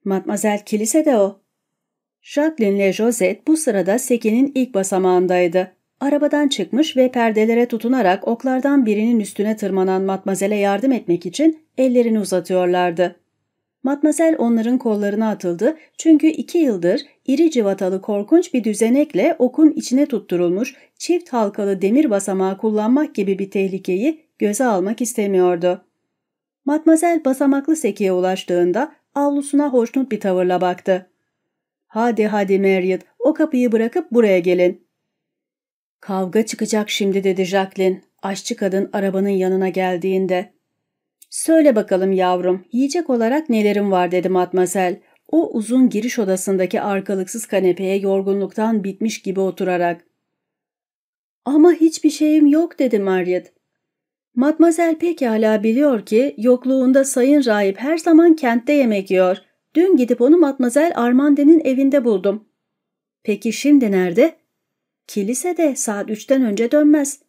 Matmazel kilisede o. Jacqueline ile Josette bu sırada Seki'nin ilk basamağındaydı. Arabadan çıkmış ve perdelere tutunarak oklardan birinin üstüne tırmanan Matmazel'e yardım etmek için ellerini uzatıyorlardı. Matmazel onların kollarına atıldı çünkü iki yıldır iri civatalı korkunç bir düzenekle okun içine tutturulmuş çift halkalı demir basamağı kullanmak gibi bir tehlikeyi göze almak istemiyordu. Matmazel basamaklı sekiye ulaştığında avlusuna hoşnut bir tavırla baktı. Hadi hadi Marriott, o kapıyı bırakıp buraya gelin. Kavga çıkacak şimdi dedi Jacqueline, aşçı kadın arabanın yanına geldiğinde. Söyle bakalım yavrum, yiyecek olarak nelerim var dedi matmazel. O uzun giriş odasındaki arkalıksız kanepeye yorgunluktan bitmiş gibi oturarak. Ama hiçbir şeyim yok dedi Marriott. Matmazel pekala biliyor ki yokluğunda sayın rahip her zaman kentte yemek yiyor. Dün gidip onu Matmazel Armande'nin evinde buldum. Peki şimdi nerede? Kilisede saat üçten önce dönmez.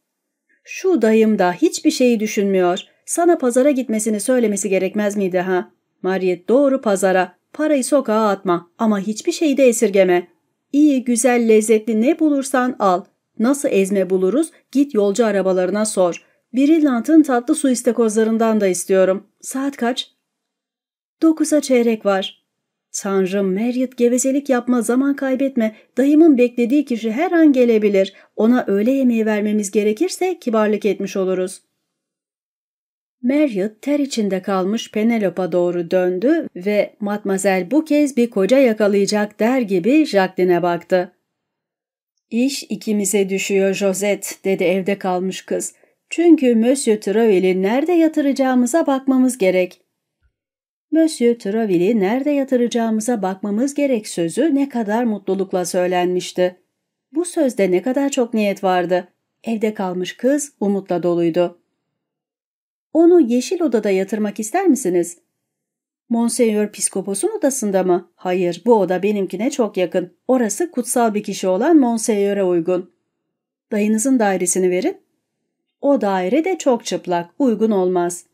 Şu dayım da hiçbir şeyi düşünmüyor. Sana pazara gitmesini söylemesi gerekmez miydi ha? Mariet doğru pazara. Parayı sokağa atma ama hiçbir şeyi de esirgeme. İyi, güzel, lezzetli ne bulursan al. Nasıl ezme buluruz git yolcu arabalarına sor. Brilliant'ın tatlı su istekozlarından da istiyorum. Saat kaç? Dokuza çeyrek var. Tanrım Marriott gevezelik yapma zaman kaybetme. Dayımın beklediği kişi her an gelebilir. Ona öğle yemeği vermemiz gerekirse kibarlık etmiş oluruz. Marriott ter içinde kalmış Penelope'a doğru döndü ve Matmazel bu kez bir koca yakalayacak der gibi Jacqueline'e baktı. İş ikimize düşüyor Josette dedi evde kalmış kız. Çünkü Monsieur Travel'i nerede yatıracağımıza bakmamız gerek. Monsieur Travel'i nerede yatıracağımıza bakmamız gerek sözü ne kadar mutlulukla söylenmişti. Bu sözde ne kadar çok niyet vardı. Evde kalmış kız umutla doluydu. Onu yeşil odada yatırmak ister misiniz? Monseigneur Piskopos'un odasında mı? Hayır, bu oda benimkine çok yakın. Orası kutsal bir kişi olan Monseigneur'e uygun. Dayınızın dairesini verin. O daire de çok çıplak, uygun olmaz.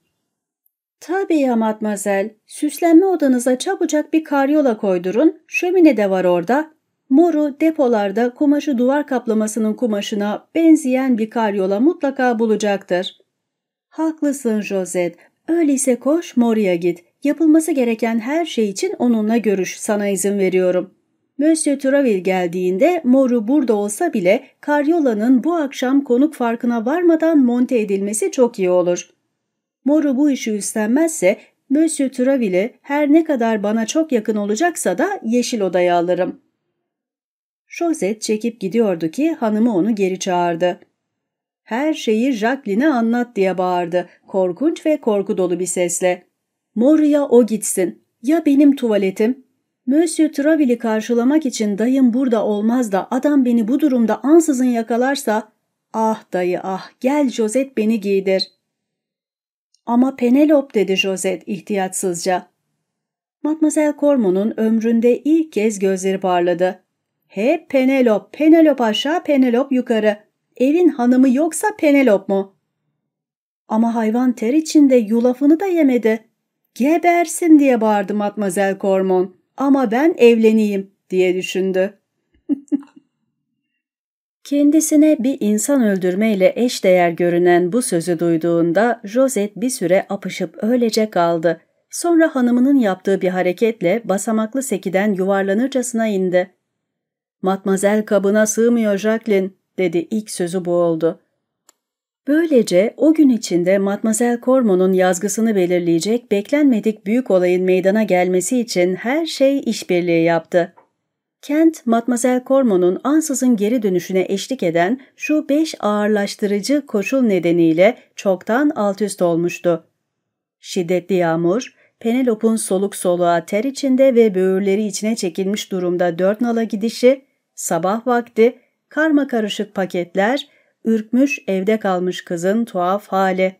Tabii ya matmazel, süslenme odanıza çabucak bir karyola koydurun, şömine de var orada. Moru depolarda kumaşı duvar kaplamasının kumaşına benzeyen bir karyola mutlaka bulacaktır. Haklısın Josette, öyleyse koş Moru'ya git. Yapılması gereken her şey için onunla görüş, sana izin veriyorum. Monsieur Traville geldiğinde Moru burada olsa bile karyola'nın bu akşam konuk farkına varmadan monte edilmesi çok iyi olur. Moru bu işi üstlenmezse Monsieur Traville'i her ne kadar bana çok yakın olacaksa da yeşil odaya alırım. Josette çekip gidiyordu ki hanımı onu geri çağırdı. Her şeyi Jacqueline'e anlat diye bağırdı, korkunç ve korku dolu bir sesle. Moru'ya o gitsin. Ya benim tuvaletim? Monsieur Traville'i karşılamak için dayım burada olmaz da adam beni bu durumda ansızın yakalarsa ah dayı ah gel Josette beni giydir. Ama Penelope dedi Josette ihtiyatsızca. Mademoiselle Cormon'un ömründe ilk kez gözleri parladı. Hep Penelope, Penelope aşağı, Penelope yukarı. Evin hanımı yoksa Penelope mu? Ama hayvan ter içinde yulafını da yemedi. Gebersin diye bağırdı Matmazel Cormon. Ama ben evleneyim diye düşündü. Kendisine bir insan öldürmeyle eşdeğer görünen bu sözü duyduğunda Josette bir süre apışıp öylece kaldı. Sonra hanımının yaptığı bir hareketle basamaklı sekiden yuvarlanırcasına indi. ''Matmazel kabına sığmıyor Jacqueline.'' Dedi ilk sözü bu oldu. Böylece o gün içinde Matmazel Cormon'un yazgısını belirleyecek beklenmedik büyük olayın meydana gelmesi için her şey işbirliği yaptı. Kent, Matmazel Cormon'un ansızın geri dönüşüne eşlik eden şu beş ağırlaştırıcı koşul nedeniyle çoktan alt üst olmuştu. Şiddetli yağmur, Penelope'un soluk soluğa ter içinde ve böğürleri içine çekilmiş durumda dört nala gidişi, sabah vakti, karma karışık paketler, ürkmüş evde kalmış kızın tuhaf hali.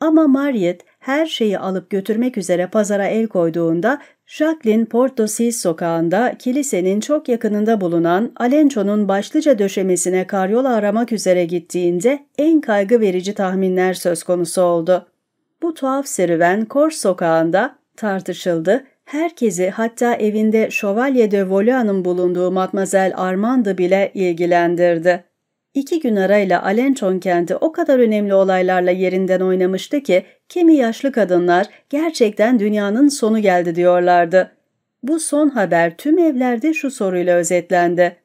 Ama Mariet her şeyi alıp götürmek üzere pazara el koyduğunda Jacqueline Portosis sokağında kilisenin çok yakınında bulunan Alenço'nun başlıca döşemesine karyola aramak üzere gittiğinde en kaygı verici tahminler söz konusu oldu. Bu tuhaf serüven Kors sokağında tartışıldı, herkesi hatta evinde Şövalye de Volia'nın bulunduğu Matmazel Armand'ı bile ilgilendirdi. İki gün arayla Alençon kenti o kadar önemli olaylarla yerinden oynamıştı ki kimi yaşlı kadınlar gerçekten dünyanın sonu geldi diyorlardı. Bu son haber tüm evlerde şu soruyla özetlendi.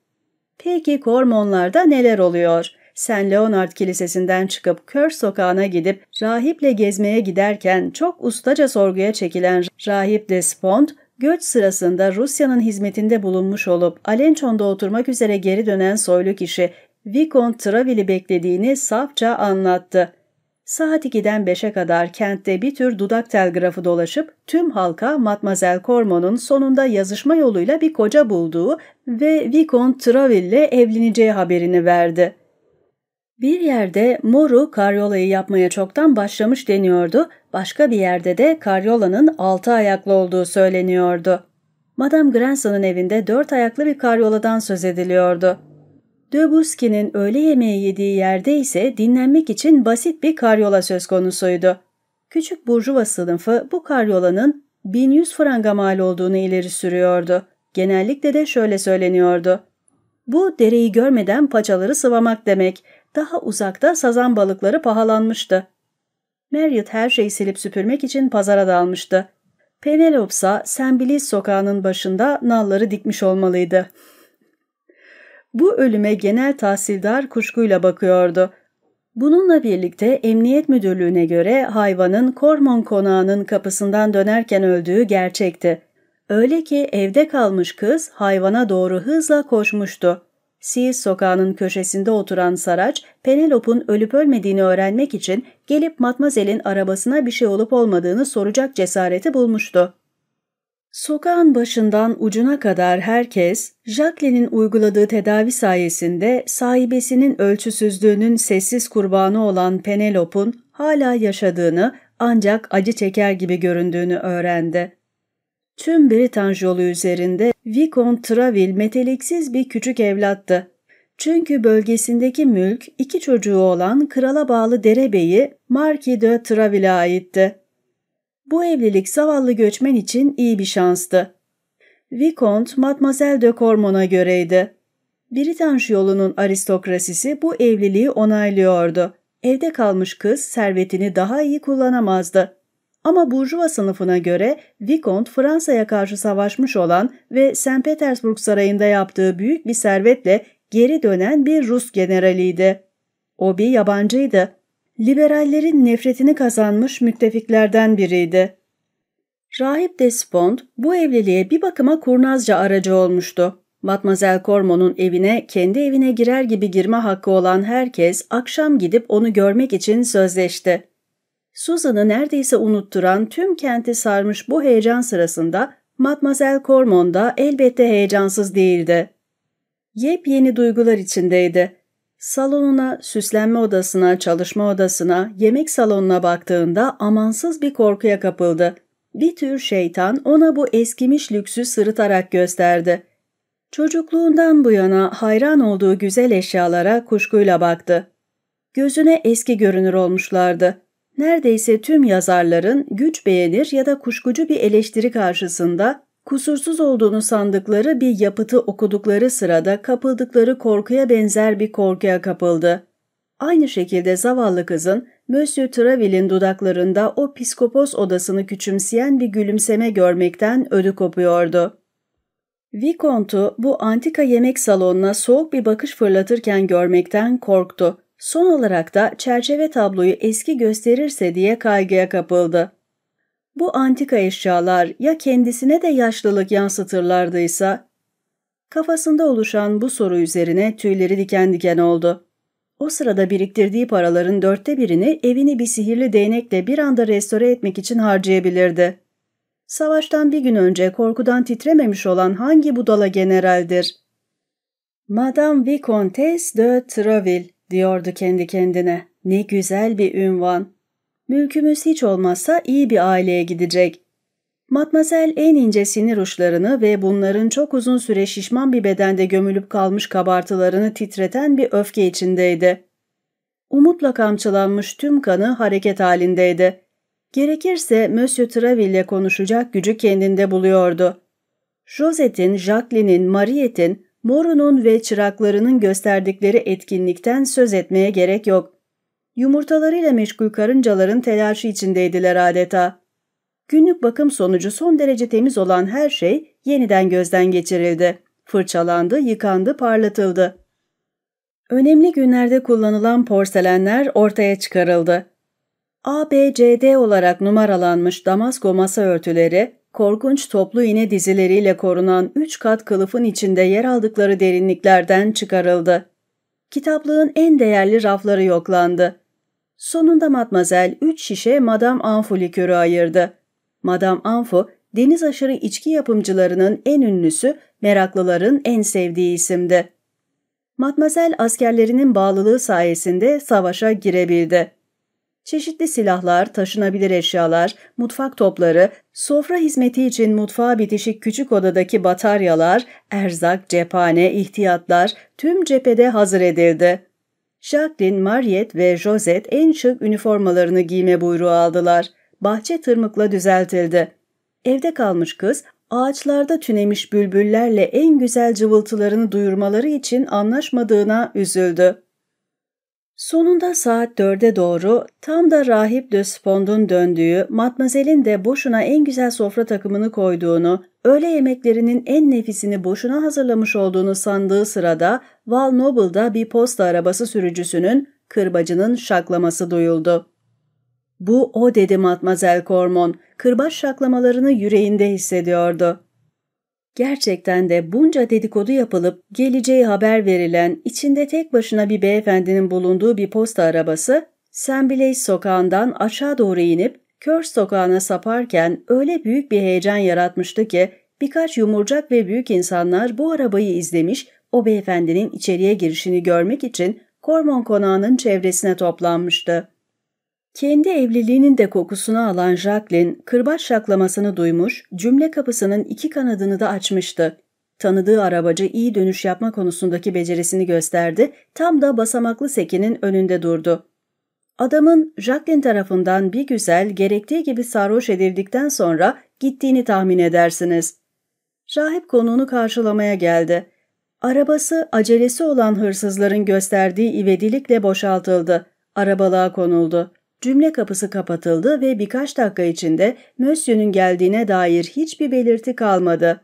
Peki Kormonlarda neler oluyor? Sen Leonard Kilisesi'nden çıkıp Kör sokağına gidip rahiple gezmeye giderken çok ustaca sorguya çekilen rahip Despond, göç sırasında Rusya'nın hizmetinde bulunmuş olup Alençon'da oturmak üzere geri dönen soylu kişi Vicomte Traville'i beklediğini safça anlattı. Saat 2'den 5'e kadar kentte bir tür dudak telgrafı dolaşıp tüm halka Matmazel Cormon'un sonunda yazışma yoluyla bir koca bulduğu ve Vicomte Traville evleneceği haberini verdi. Bir yerde Moru karyolayı yapmaya çoktan başlamış deniyordu, başka bir yerde de karyolanın altı ayaklı olduğu söyleniyordu. Madame Granson'un evinde dört ayaklı bir karyoladan söz ediliyordu. Döbuski'nin öğle yemeği yediği yerde ise dinlenmek için basit bir karyola söz konusuydu. Küçük burjuva sınıfı bu karyolanın 1100 franga mal olduğunu ileri sürüyordu. Genellikle de şöyle söyleniyordu. Bu dereyi görmeden paçaları sıvamak demek. Daha uzakta sazan balıkları pahalanmıştı. Marriott her şeyi silip süpürmek için pazara dalmıştı. Penelope ise Sembilis sokağının başında nalları dikmiş olmalıydı. Bu ölüme genel tahsildar kuşkuyla bakıyordu. Bununla birlikte emniyet müdürlüğüne göre hayvanın Kormon konağının kapısından dönerken öldüğü gerçekti. Öyle ki evde kalmış kız hayvana doğru hızla koşmuştu. Sears sokağının köşesinde oturan Saraç, Penelope'un ölüp ölmediğini öğrenmek için gelip Matmazel'in arabasına bir şey olup olmadığını soracak cesareti bulmuştu. Sokağın başından ucuna kadar herkes, Jacqueline'in uyguladığı tedavi sayesinde sahibesinin ölçüsüzlüğünün sessiz kurbanı olan Penelope'un hala yaşadığını ancak acı çeker gibi göründüğünü öğrendi. Tüm Britanj yolu üzerinde Vicomte Traville meteliksiz bir küçük evlattı. Çünkü bölgesindeki mülk iki çocuğu olan krala bağlı derebeyi Marquis de Traville'e aitti. Bu evlilik zavallı göçmen için iyi bir şanstı. Vicomte Mademoiselle de Cormon'a göreydi. Britanj yolunun aristokrasisi bu evliliği onaylıyordu. Evde kalmış kız servetini daha iyi kullanamazdı. Ama Burjuva sınıfına göre Vicomte Fransa'ya karşı savaşmış olan ve St. Petersburg Sarayı'nda yaptığı büyük bir servetle geri dönen bir Rus generaliydi. O bir yabancıydı. Liberallerin nefretini kazanmış müttefiklerden biriydi. Rahip Despond bu evliliğe bir bakıma kurnazca aracı olmuştu. Matmazel Cormon'un evine kendi evine girer gibi girme hakkı olan herkes akşam gidip onu görmek için sözleşti. Susan'ı neredeyse unutturan tüm kenti sarmış bu heyecan sırasında Matmazel Cormon da elbette heyecansız değildi. Yepyeni duygular içindeydi. Salonuna, süslenme odasına, çalışma odasına, yemek salonuna baktığında amansız bir korkuya kapıldı. Bir tür şeytan ona bu eskimiş lüksü sırıtarak gösterdi. Çocukluğundan bu yana hayran olduğu güzel eşyalara kuşkuyla baktı. Gözüne eski görünür olmuşlardı. Neredeyse tüm yazarların güç beğenir ya da kuşkucu bir eleştiri karşısında kusursuz olduğunu sandıkları bir yapıtı okudukları sırada kapıldıkları korkuya benzer bir korkuya kapıldı. Aynı şekilde zavallı kızın Monsieur Traville'in dudaklarında o piskopos odasını küçümseyen bir gülümseme görmekten ödü kopuyordu. Vicomte'u bu antika yemek salonuna soğuk bir bakış fırlatırken görmekten korktu. Son olarak da çerçeve tabloyu eski gösterirse diye kaygıya kapıldı. Bu antika eşyalar ya kendisine de yaşlılık yansıtırlardıysa? Kafasında oluşan bu soru üzerine tüyleri diken diken oldu. O sırada biriktirdiği paraların dörtte birini evini bir sihirli değnekle bir anda restore etmek için harcayabilirdi. Savaştan bir gün önce korkudan titrememiş olan hangi budala generaldir? Madame Vicomtesse de Traville diyordu kendi kendine. Ne güzel bir ünvan. Mülkümüz hiç olmazsa iyi bir aileye gidecek. Matmazel en ince sinir uçlarını ve bunların çok uzun süre şişman bir bedende gömülüp kalmış kabartılarını titreten bir öfke içindeydi. Umutla kamçılanmış tüm kanı hareket halindeydi. Gerekirse Monsieur Traville konuşacak gücü kendinde buluyordu. Josette'in, Jacqueline'in, Mariette'in, Moru'nun ve çıraklarının gösterdikleri etkinlikten söz etmeye gerek yok. Yumurtalarıyla meşgul karıncaların telaşı içindeydiler adeta. Günlük bakım sonucu son derece temiz olan her şey yeniden gözden geçirildi. Fırçalandı, yıkandı, parlatıldı. Önemli günlerde kullanılan porselenler ortaya çıkarıldı. A, B, C, D olarak numaralanmış Damasko masa örtüleri, korkunç toplu iğne dizileriyle korunan üç kat kılıfın içinde yer aldıkları derinliklerden çıkarıldı. Kitaplığın en değerli rafları yoklandı. Sonunda Matmazel üç şişe Madame Anfu likörü ayırdı. Madame Anfu, deniz aşırı içki yapımcılarının en ünlüsü, meraklıların en sevdiği isimdi. Matmazel askerlerinin bağlılığı sayesinde savaşa girebildi. Çeşitli silahlar, taşınabilir eşyalar, mutfak topları, sofra hizmeti için mutfağa bitişik küçük odadaki bataryalar, erzak, cephane, ihtiyatlar tüm cephede hazır edildi. Jacqueline, Mariette ve Josette en şık üniformalarını giyme buyruğu aldılar. Bahçe tırmıkla düzeltildi. Evde kalmış kız, ağaçlarda tünemiş bülbüllerle en güzel cıvıltılarını duyurmaları için anlaşmadığına üzüldü. Sonunda saat dörde doğru tam da rahip de Spond'un döndüğü, Matmazel'in de boşuna en güzel sofra takımını koyduğunu, öğle yemeklerinin en nefisini boşuna hazırlamış olduğunu sandığı sırada Val Noble'da bir posta arabası sürücüsünün, kırbacının şaklaması duyuldu. Bu o dedi Matmazel Cormon, kırbaç şaklamalarını yüreğinde hissediyordu. Gerçekten de bunca dedikodu yapılıp geleceği haber verilen içinde tek başına bir beyefendinin bulunduğu bir posta arabası. Blaise sokağından aşağı doğru inip Kurs sokağına saparken öyle büyük bir heyecan yaratmıştı ki birkaç yumurcak ve büyük insanlar bu arabayı izlemiş o beyefendinin içeriye girişini görmek için Kormon konağının çevresine toplanmıştı. Kendi evliliğinin de kokusunu alan Jacqueline, kırbaç şaklamasını duymuş, cümle kapısının iki kanadını da açmıştı. Tanıdığı arabacı iyi dönüş yapma konusundaki becerisini gösterdi, tam da basamaklı sekinin önünde durdu. Adamın Jacqueline tarafından bir güzel, gerektiği gibi sarhoş edildikten sonra gittiğini tahmin edersiniz. Rahip konuğunu karşılamaya geldi. Arabası acelesi olan hırsızların gösterdiği ivedilikle boşaltıldı. Arabalığa konuldu. Cümle kapısı kapatıldı ve birkaç dakika içinde Mösyö'nün geldiğine dair hiçbir belirti kalmadı.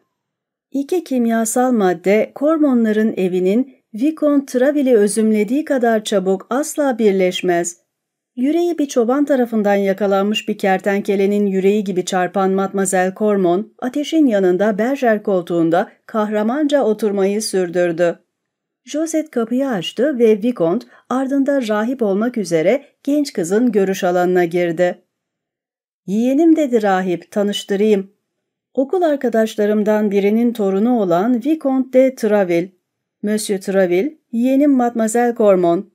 İki kimyasal madde Kormonların evinin Vicomte Traville'i özümlediği kadar çabuk asla birleşmez. Yüreği bir çoban tarafından yakalanmış bir kertenkelenin yüreği gibi çarpan Matmazel Cormon, ateşin yanında berjer koltuğunda kahramanca oturmayı sürdürdü. Josette kapıyı açtı ve Vicomte ardında rahip olmak üzere genç kızın görüş alanına girdi. ''Yeğenim'' dedi rahip, ''tanıştırayım. Okul arkadaşlarımdan birinin torunu olan Vicomte de Traville. Monsieur Traville, yeğenim Mademoiselle Cormon.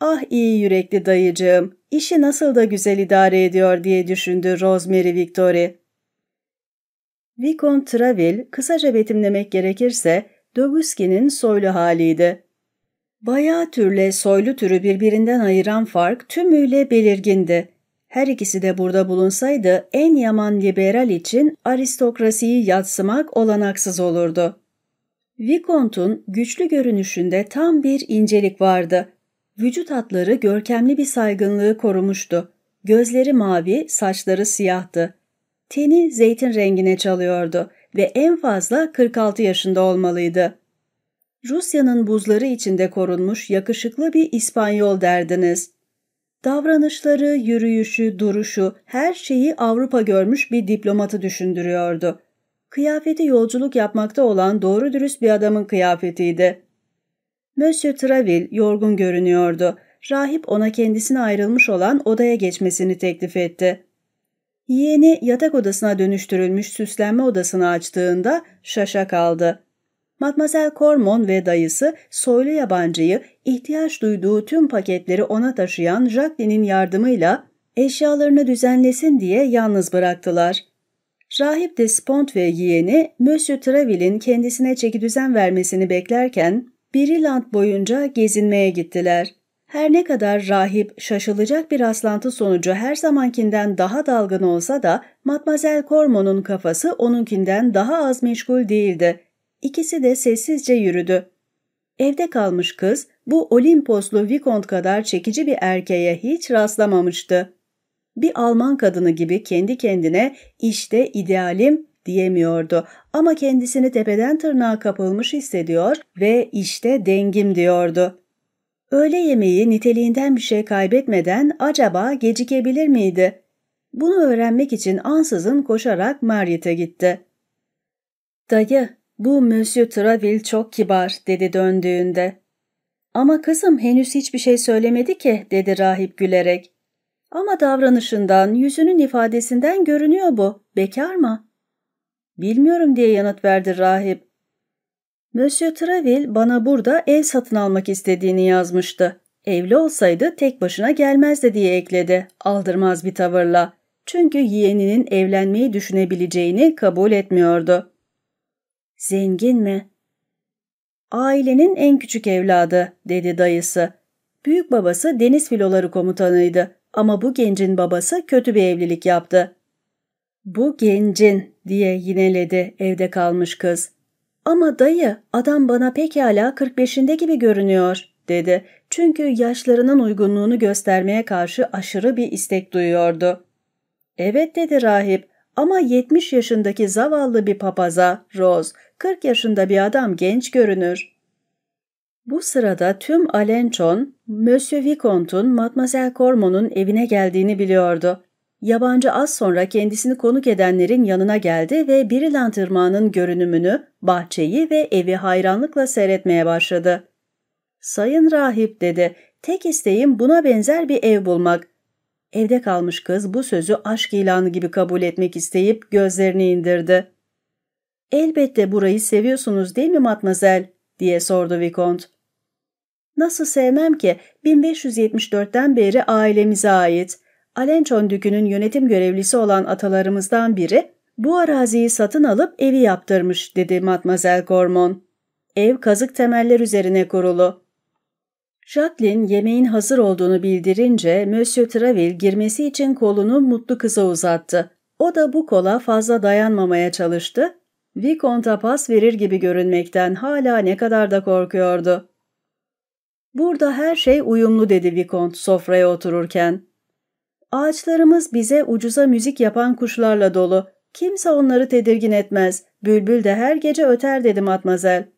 Ah iyi yürekli dayıcığım, işi nasıl da güzel idare ediyor diye düşündü Rosemary Victory. Vicomte Traville, kısaca betimlemek gerekirse, Dobusky'nin soylu haliydi. Bayağı türle soylu türü birbirinden ayıran fark tümüyle belirgindi. Her ikisi de burada bulunsaydı en yaman liberal için aristokrasiyi yatsımak olanaksız olurdu. Vicomte'un güçlü görünüşünde tam bir incelik vardı. Vücut hatları görkemli bir saygınlığı korumuştu. Gözleri mavi, saçları siyahtı. Teni zeytin rengine çalıyordu ve en fazla 46 yaşında olmalıydı. Rusya'nın buzları içinde korunmuş yakışıklı bir İspanyol derdiniz. Davranışları, yürüyüşü, duruşu, her şeyi Avrupa görmüş bir diplomatı düşündürüyordu. Kıyafeti yolculuk yapmakta olan doğru dürüst bir adamın kıyafetiydi. Monsieur Traville yorgun görünüyordu. Rahip ona kendisine ayrılmış olan odaya geçmesini teklif etti. Yeğeni yatak odasına dönüştürülmüş süslenme odasını açtığında şaşa kaldı. Matmazel Cormon ve dayısı soylu yabancıyı ihtiyaç duyduğu tüm paketleri ona taşıyan Jacqueline'in yardımıyla eşyalarını düzenlesin diye yalnız bıraktılar. Rahip de Spont ve yeğeni Monsieur Traville'in kendisine çeki düzen vermesini beklerken Biriland boyunca gezinmeye gittiler. Her ne kadar rahip şaşılacak bir rastlantı sonucu her zamankinden daha dalgın olsa da Matmazel Cormon'un kafası onunkinden daha az meşgul değildi. İkisi de sessizce yürüdü. Evde kalmış kız bu Olimposlu Vikont kadar çekici bir erkeğe hiç rastlamamıştı. Bir Alman kadını gibi kendi kendine işte idealim diyemiyordu ama kendisini tepeden tırnağa kapılmış hissediyor ve işte dengim diyordu. Öğle yemeği niteliğinden bir şey kaybetmeden acaba gecikebilir miydi? Bunu öğrenmek için ansızın koşarak Mariet'e gitti. ''Dayı, bu Monsieur Traville çok kibar.'' dedi döndüğünde. ''Ama kızım henüz hiçbir şey söylemedi ki.'' dedi rahip gülerek. ''Ama davranışından, yüzünün ifadesinden görünüyor bu. Bekar mı?'' ''Bilmiyorum.'' diye yanıt verdi rahip. Monsieur Traville bana burada ev satın almak istediğini yazmıştı. Evli olsaydı tek başına gelmezdi diye ekledi aldırmaz bir tavırla. Çünkü yeğeninin evlenmeyi düşünebileceğini kabul etmiyordu. Zengin mi? Ailenin en küçük evladı, dedi dayısı. Büyük babası deniz filoları komutanıydı ama bu gencin babası kötü bir evlilik yaptı. Bu gencin, diye yineledi evde kalmış kız. Ama dayı, adam bana pekala 45'inde gibi görünüyor, dedi. Çünkü yaşlarının uygunluğunu göstermeye karşı aşırı bir istek duyuyordu. Evet dedi rahip ama 70 yaşındaki zavallı bir papaza, Rose, 40 yaşında bir adam genç görünür. Bu sırada tüm Alençon, Monsieur Vicomte'un Mademoiselle Cormon'un evine geldiğini biliyordu. Yabancı az sonra kendisini konuk edenlerin yanına geldi ve Biriland Irmağı'nın görünümünü, bahçeyi ve evi hayranlıkla seyretmeye başladı. ''Sayın rahip'' dedi, ''tek isteğim buna benzer bir ev bulmak. Evde kalmış kız bu sözü aşk ilanı gibi kabul etmek isteyip gözlerini indirdi. ''Elbette burayı seviyorsunuz değil mi matmazel?'' diye sordu Vicomte. ''Nasıl sevmem ki? 1574'ten beri ailemize ait. Alençon Dükü'nün yönetim görevlisi olan atalarımızdan biri bu araziyi satın alıp evi yaptırmış.'' dedi Matmazel Cormon. ''Ev kazık temeller üzerine kurulu. Jacqueline yemeğin hazır olduğunu bildirince Monsieur Traville girmesi için kolunu mutlu kıza uzattı. O da bu kola fazla dayanmamaya çalıştı. Vicomte'a pas verir gibi görünmekten hala ne kadar da korkuyordu. Burada her şey uyumlu dedi Vicomte sofraya otururken. Ağaçlarımız bize ucuza müzik yapan kuşlarla dolu. Kimse onları tedirgin etmez. Bülbül de her gece öter dedi matmazel.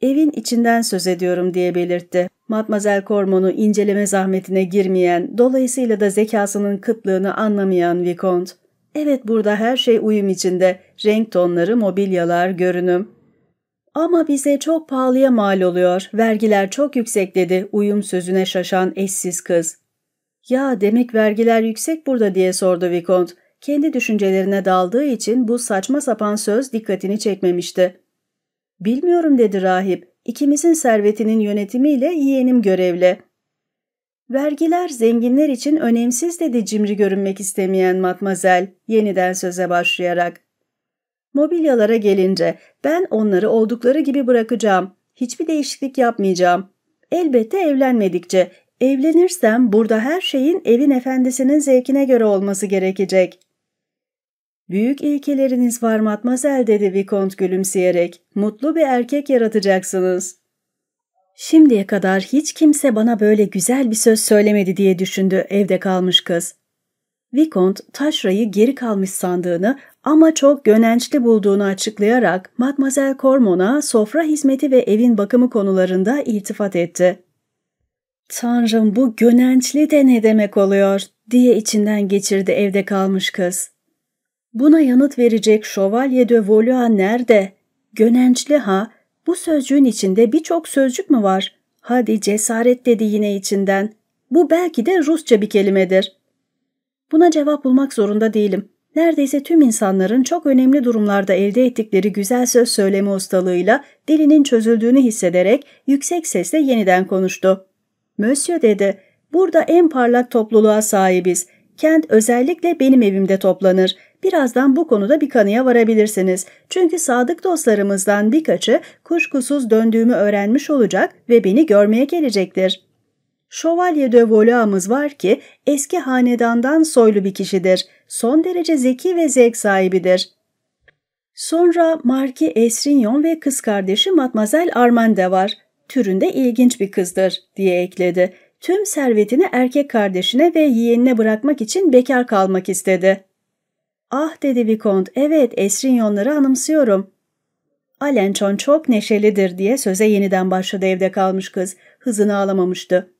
Evin içinden söz ediyorum diye belirtti. Matmazel Cormon'u inceleme zahmetine girmeyen, dolayısıyla da zekasının kıtlığını anlamayan Vicomte. Evet burada her şey uyum içinde, renk tonları, mobilyalar, görünüm. Ama bize çok pahalıya mal oluyor, vergiler çok yüksek dedi uyum sözüne şaşan eşsiz kız. Ya demek vergiler yüksek burada diye sordu Vicomte. Kendi düşüncelerine daldığı için bu saçma sapan söz dikkatini çekmemişti. Bilmiyorum dedi rahip. İkimizin servetinin yönetimiyle yeğenim görevli. Vergiler zenginler için önemsiz dedi cimri görünmek istemeyen matmazel yeniden söze başlayarak. Mobilyalara gelince ben onları oldukları gibi bırakacağım. Hiçbir değişiklik yapmayacağım. Elbette evlenmedikçe. Evlenirsem burada her şeyin evin efendisinin zevkine göre olması gerekecek. Büyük ilkeleriniz var matmazel dedi Vicomte gülümseyerek. Mutlu bir erkek yaratacaksınız. Şimdiye kadar hiç kimse bana böyle güzel bir söz söylemedi diye düşündü evde kalmış kız. Vicomte taşrayı geri kalmış sandığını ama çok gönençli bulduğunu açıklayarak Mademoiselle Cormon'a sofra hizmeti ve evin bakımı konularında iltifat etti. Tanrım bu gönençli de ne demek oluyor diye içinden geçirdi evde kalmış kız. Buna yanıt verecek Şövalye de Valois nerede? Gönençli ha? Bu sözcüğün içinde birçok sözcük mü var? Hadi cesaret dedi yine içinden. Bu belki de Rusça bir kelimedir. Buna cevap bulmak zorunda değilim. Neredeyse tüm insanların çok önemli durumlarda elde ettikleri güzel söz söyleme ustalığıyla dilinin çözüldüğünü hissederek yüksek sesle yeniden konuştu. Monsieur dedi, burada en parlak topluluğa sahibiz. Kent özellikle benim evimde toplanır. Birazdan bu konuda bir kanıya varabilirsiniz. Çünkü sadık dostlarımızdan birkaçı kuşkusuz döndüğümü öğrenmiş olacak ve beni görmeye gelecektir. Şövalye de Volois'ımız var ki eski hanedandan soylu bir kişidir. Son derece zeki ve zevk sahibidir. Sonra Marki Esrignon ve kız kardeşi Matmazel Armande var. Türünde ilginç bir kızdır diye ekledi. Tüm servetini erkek kardeşine ve yeğenine bırakmak için bekar kalmak istedi. Ah dedi Vicomte, evet Esrinyonları anımsıyorum. Alençon çok neşelidir diye söze yeniden başladı evde kalmış kız. Hızını alamamıştı.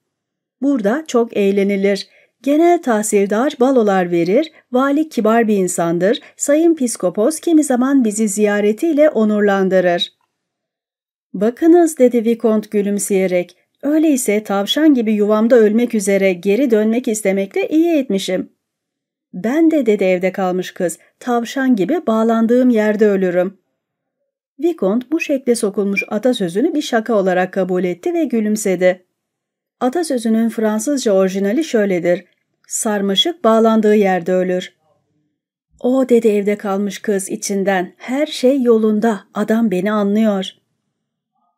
Burada çok eğlenilir. Genel tahsildar balolar verir, vali kibar bir insandır, sayın piskopos kimi zaman bizi ziyaretiyle onurlandırır. Bakınız dedi Vicomte gülümseyerek, öyleyse tavşan gibi yuvamda ölmek üzere geri dönmek istemekle iyi etmişim. Ben de dedi evde kalmış kız, tavşan gibi bağlandığım yerde ölürüm. Vicomte bu şekle sokulmuş atasözünü bir şaka olarak kabul etti ve gülümsedi. Atasözünün Fransızca orijinali şöyledir. Sarmaşık bağlandığı yerde ölür. O dedi evde kalmış kız içinden. Her şey yolunda. Adam beni anlıyor.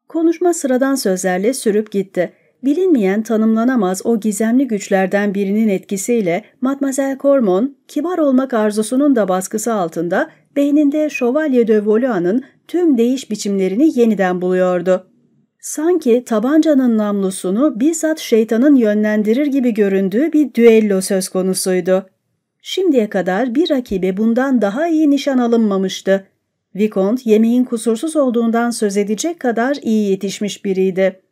Konuşma sıradan sözlerle sürüp gitti. Bilinmeyen, tanımlanamaz o gizemli güçlerden birinin etkisiyle Mademoiselle Cormon, kibar olmak arzusunun da baskısı altında beyninde Şövalye de Valois'ın tüm değiş biçimlerini yeniden buluyordu. Sanki tabancanın namlusunu bizzat şeytanın yönlendirir gibi göründüğü bir düello söz konusuydu. Şimdiye kadar bir rakibe bundan daha iyi nişan alınmamıştı. Vicomte yemeğin kusursuz olduğundan söz edecek kadar iyi yetişmiş biriydi.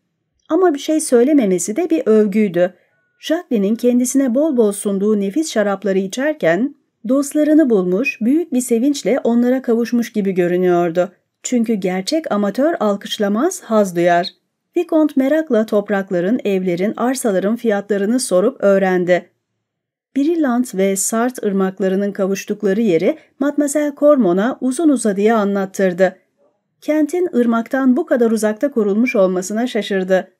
Ama bir şey söylememesi de bir övgüydü. Jacqueline'in kendisine bol bol sunduğu nefis şarapları içerken dostlarını bulmuş, büyük bir sevinçle onlara kavuşmuş gibi görünüyordu. Çünkü gerçek amatör alkışlamaz, haz duyar. Vicomte merakla toprakların, evlerin, arsaların fiyatlarını sorup öğrendi. Brillant ve Sart ırmaklarının kavuştukları yeri Matmazel Cormon'a uzun uzadıya anlattırdı. Kentin ırmaktan bu kadar uzakta kurulmuş olmasına şaşırdı.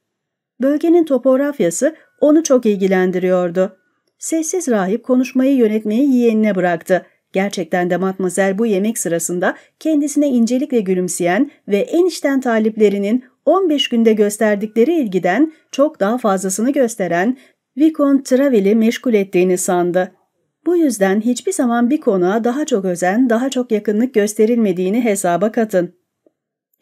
Bölgenin topografyası onu çok ilgilendiriyordu. Sessiz rahip konuşmayı yönetmeyi yeğenine bıraktı. Gerçekten de Matmazel bu yemek sırasında kendisine incelikle gülümseyen ve en içten taliplerinin 15 günde gösterdikleri ilgiden çok daha fazlasını gösteren Vicomte Travel'i meşgul ettiğini sandı. Bu yüzden hiçbir zaman bir konuğa daha çok özen, daha çok yakınlık gösterilmediğini hesaba katın.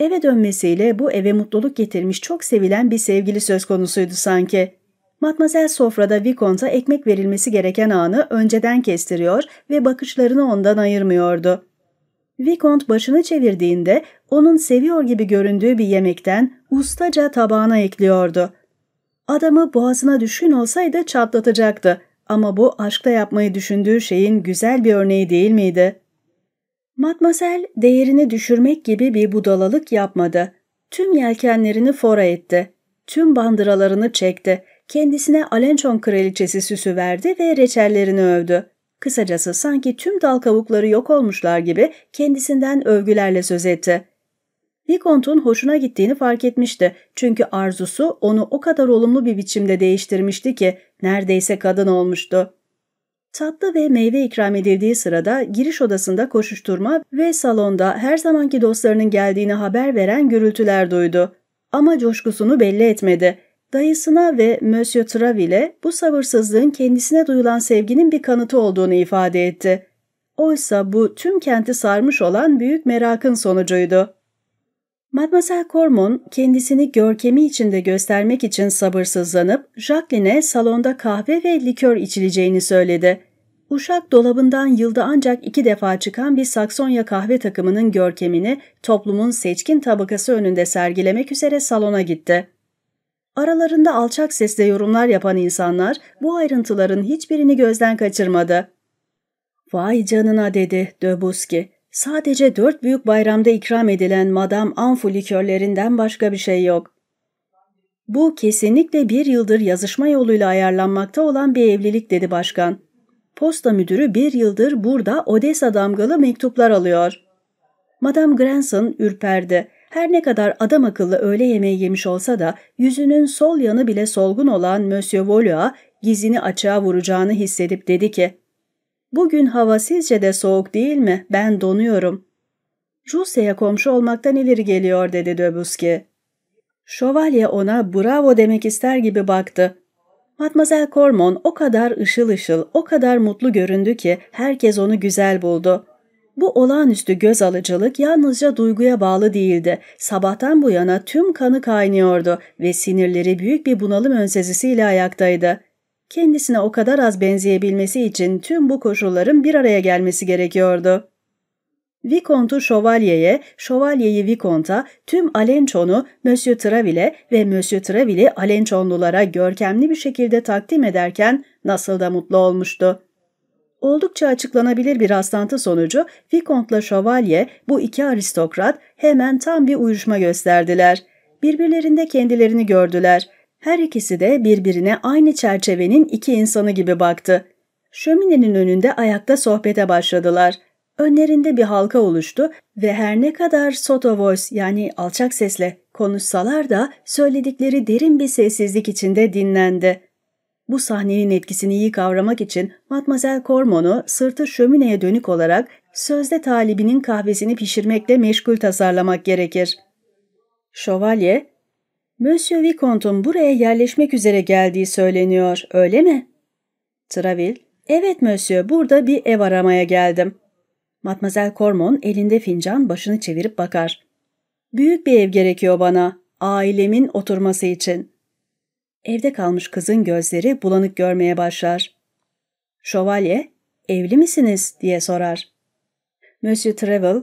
Eve dönmesiyle bu eve mutluluk getirmiş çok sevilen bir sevgili söz konusuydu sanki. Matmazel sofrada Vicomte'a ekmek verilmesi gereken anı önceden kestiriyor ve bakışlarını ondan ayırmıyordu. Vicomte başını çevirdiğinde onun seviyor gibi göründüğü bir yemekten ustaca tabağına ekliyordu. Adamı boğazına düşkün olsaydı çatlatacaktı ama bu aşkta yapmayı düşündüğü şeyin güzel bir örneği değil miydi? Matmazel değerini düşürmek gibi bir budalalık yapmadı. Tüm yelkenlerini fora etti. Tüm bandıralarını çekti. Kendisine Alençon kraliçesi süsü verdi ve reçellerini övdü. Kısacası sanki tüm dal kavukları yok olmuşlar gibi kendisinden övgülerle söz etti. Vicomte'un hoşuna gittiğini fark etmişti. Çünkü arzusu onu o kadar olumlu bir biçimde değiştirmişti ki neredeyse kadın olmuştu. Tatlı ve meyve ikram edildiği sırada giriş odasında koşuşturma ve salonda her zamanki dostlarının geldiğini haber veren gürültüler duydu. Ama coşkusunu belli etmedi. Dayısına ve Monsieur Traville bu sabırsızlığın kendisine duyulan sevginin bir kanıtı olduğunu ifade etti. Oysa bu tüm kenti sarmış olan büyük merakın sonucuydu. Mademoiselle Cormon kendisini görkemi içinde göstermek için sabırsızlanıp Jacqueline'e salonda kahve ve likör içileceğini söyledi. Uşak dolabından yılda ancak iki defa çıkan bir Saksonya kahve takımının görkemini toplumun seçkin tabakası önünde sergilemek üzere salona gitti. Aralarında alçak sesle yorumlar yapan insanlar bu ayrıntıların hiçbirini gözden kaçırmadı. ''Vay canına'' dedi Döbuski. Sadece dört büyük bayramda ikram edilen Madame Anfu likörlerinden başka bir şey yok. Bu kesinlikle bir yıldır yazışma yoluyla ayarlanmakta olan bir evlilik dedi başkan. Posta müdürü bir yıldır burada Odessa damgalı mektuplar alıyor. Madame Granson ürperdi. Her ne kadar adam akıllı öğle yemeği yemiş olsa da yüzünün sol yanı bile solgun olan Monsieur Valois gizini açığa vuracağını hissedip dedi ki Bugün hava sizce de soğuk değil mi? Ben donuyorum. Rusya'ya komşu olmaktan ileri geliyor dedi Döbuski. Şövalye ona bravo demek ister gibi baktı. Matmazel Cormon o kadar ışıl ışıl, o kadar mutlu göründü ki herkes onu güzel buldu. Bu olağanüstü göz alıcılık yalnızca duyguya bağlı değildi. Sabahtan bu yana tüm kanı kaynıyordu ve sinirleri büyük bir bunalım önsezisiyle ayaktaydı. Kendisine o kadar az benzeyebilmesi için tüm bu koşulların bir araya gelmesi gerekiyordu. Vicomte'u Şövalye'ye, Şövalye'yi Vicomte'a, tüm Alençon'u Monsieur Traville ve Monsieur Traville'i Alençonlulara görkemli bir şekilde takdim ederken nasıl da mutlu olmuştu. Oldukça açıklanabilir bir rastlantı sonucu Vicomte'la Şövalye bu iki aristokrat hemen tam bir uyuşma gösterdiler. Birbirlerinde kendilerini gördüler. Her ikisi de birbirine aynı çerçevenin iki insanı gibi baktı. Şöminenin önünde ayakta sohbete başladılar. Önlerinde bir halka oluştu ve her ne kadar soto voice yani alçak sesle konuşsalar da söyledikleri derin bir sessizlik içinde dinlendi. Bu sahnenin etkisini iyi kavramak için Matmazel Cormon'u sırtı şömineye dönük olarak sözde talibinin kahvesini pişirmekle meşgul tasarlamak gerekir. Şövalye, Monsieur Vicomte'un buraya yerleşmek üzere geldiği söyleniyor, öyle mi? Traville, evet Monsieur, burada bir ev aramaya geldim. Matmazel Cormon elinde fincan başını çevirip bakar. Büyük bir ev gerekiyor bana, ailemin oturması için. Evde kalmış kızın gözleri bulanık görmeye başlar. Şövalye, evli misiniz diye sorar. Monsieur Travel,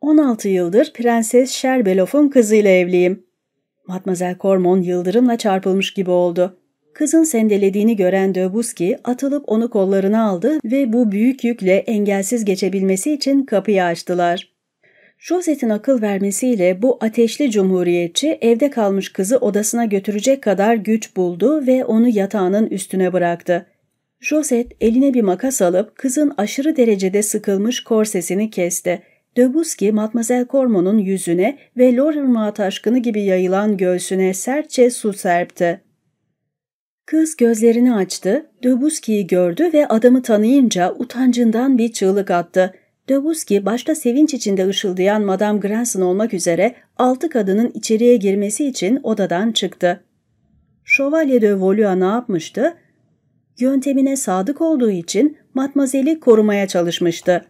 16 yıldır Prenses Sherbelof'un kızıyla evliyim. Matmazel Cormon yıldırımla çarpılmış gibi oldu. Kızın sendelediğini gören Döbuski atılıp onu kollarına aldı ve bu büyük yükle engelsiz geçebilmesi için kapıyı açtılar. Josette'in akıl vermesiyle bu ateşli cumhuriyetçi evde kalmış kızı odasına götürecek kadar güç buldu ve onu yatağının üstüne bıraktı. Josette eline bir makas alıp kızın aşırı derecede sıkılmış korsesini kesti. Döbuski, Matmazel Cormon'un yüzüne ve Lorelma taşkını gibi yayılan göğsüne sertçe su serpti. Kız gözlerini açtı, Döbuski'yi gördü ve adamı tanıyınca utancından bir çığlık attı. Döbuski başta sevinç içinde ışıldayan Madame Granson olmak üzere altı kadının içeriye girmesi için odadan çıktı. Şövalye de Volua ne yapmıştı? Yöntemine sadık olduğu için Matmazel'i korumaya çalışmıştı.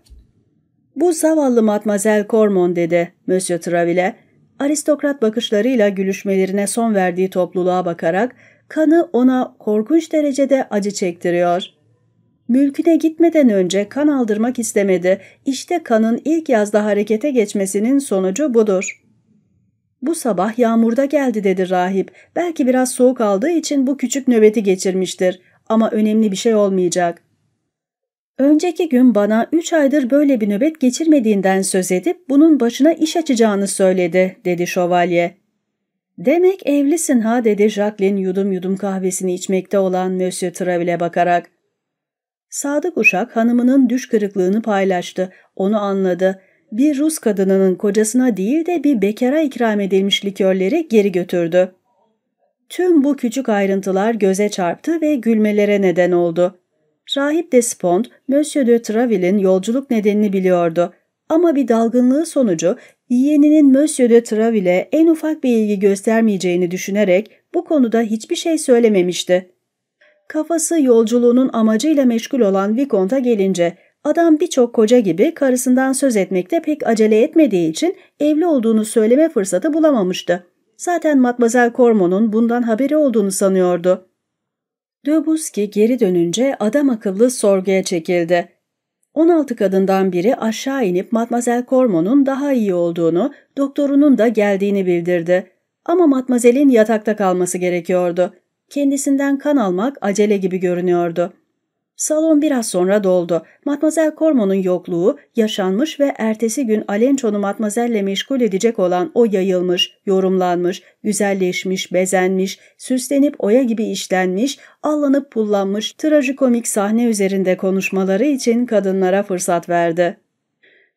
Bu zavallı Matmazel Cormon dedi Monsieur Traville. Aristokrat bakışlarıyla gülüşmelerine son verdiği topluluğa bakarak kanı ona korkunç derecede acı çektiriyor. Mülküne gitmeden önce kan aldırmak istemedi. İşte kanın ilk yazda harekete geçmesinin sonucu budur. Bu sabah yağmurda geldi dedi rahip. Belki biraz soğuk aldığı için bu küçük nöbeti geçirmiştir. Ama önemli bir şey olmayacak. Önceki gün bana üç aydır böyle bir nöbet geçirmediğinden söz edip bunun başına iş açacağını söyledi, dedi şövalye. Demek evlisin ha, dedi Jacqueline yudum yudum kahvesini içmekte olan Monsieur Traville bakarak. Sadık uşak hanımının düş kırıklığını paylaştı. Onu anladı. Bir Rus kadınının kocasına değil de bir bekara ikram edilmiş likörleri geri götürdü. Tüm bu küçük ayrıntılar göze çarptı ve gülmelere neden oldu. Rahip Despond, Monsieur de Traville'in yolculuk nedenini biliyordu. Ama bir dalgınlığı sonucu yeğeninin Monsieur de Traville en ufak bir ilgi göstermeyeceğini düşünerek bu konuda hiçbir şey söylememişti. Kafası yolculuğunun amacıyla meşgul olan Vicomte'a gelince adam birçok koca gibi karısından söz etmekte pek acele etmediği için evli olduğunu söyleme fırsatı bulamamıştı. Zaten Matmazel Cormon'un bundan haberi olduğunu sanıyordu. Döbuski geri dönünce adam akıllı sorguya çekildi. 16 kadından biri aşağı inip Matmazel Cormon'un daha iyi olduğunu, doktorunun da geldiğini bildirdi. Ama Matmazel'in yatakta kalması gerekiyordu. Kendisinden kan almak acele gibi görünüyordu. Salon biraz sonra doldu. Matmazel Cormon'un yokluğu yaşanmış ve ertesi gün Alenço'nu Matmazel'le meşgul edecek olan o yayılmış, yorumlanmış, güzelleşmiş, bezenmiş, süslenip oya gibi işlenmiş, allanıp pullanmış trajikomik sahne üzerinde konuşmaları için kadınlara fırsat verdi.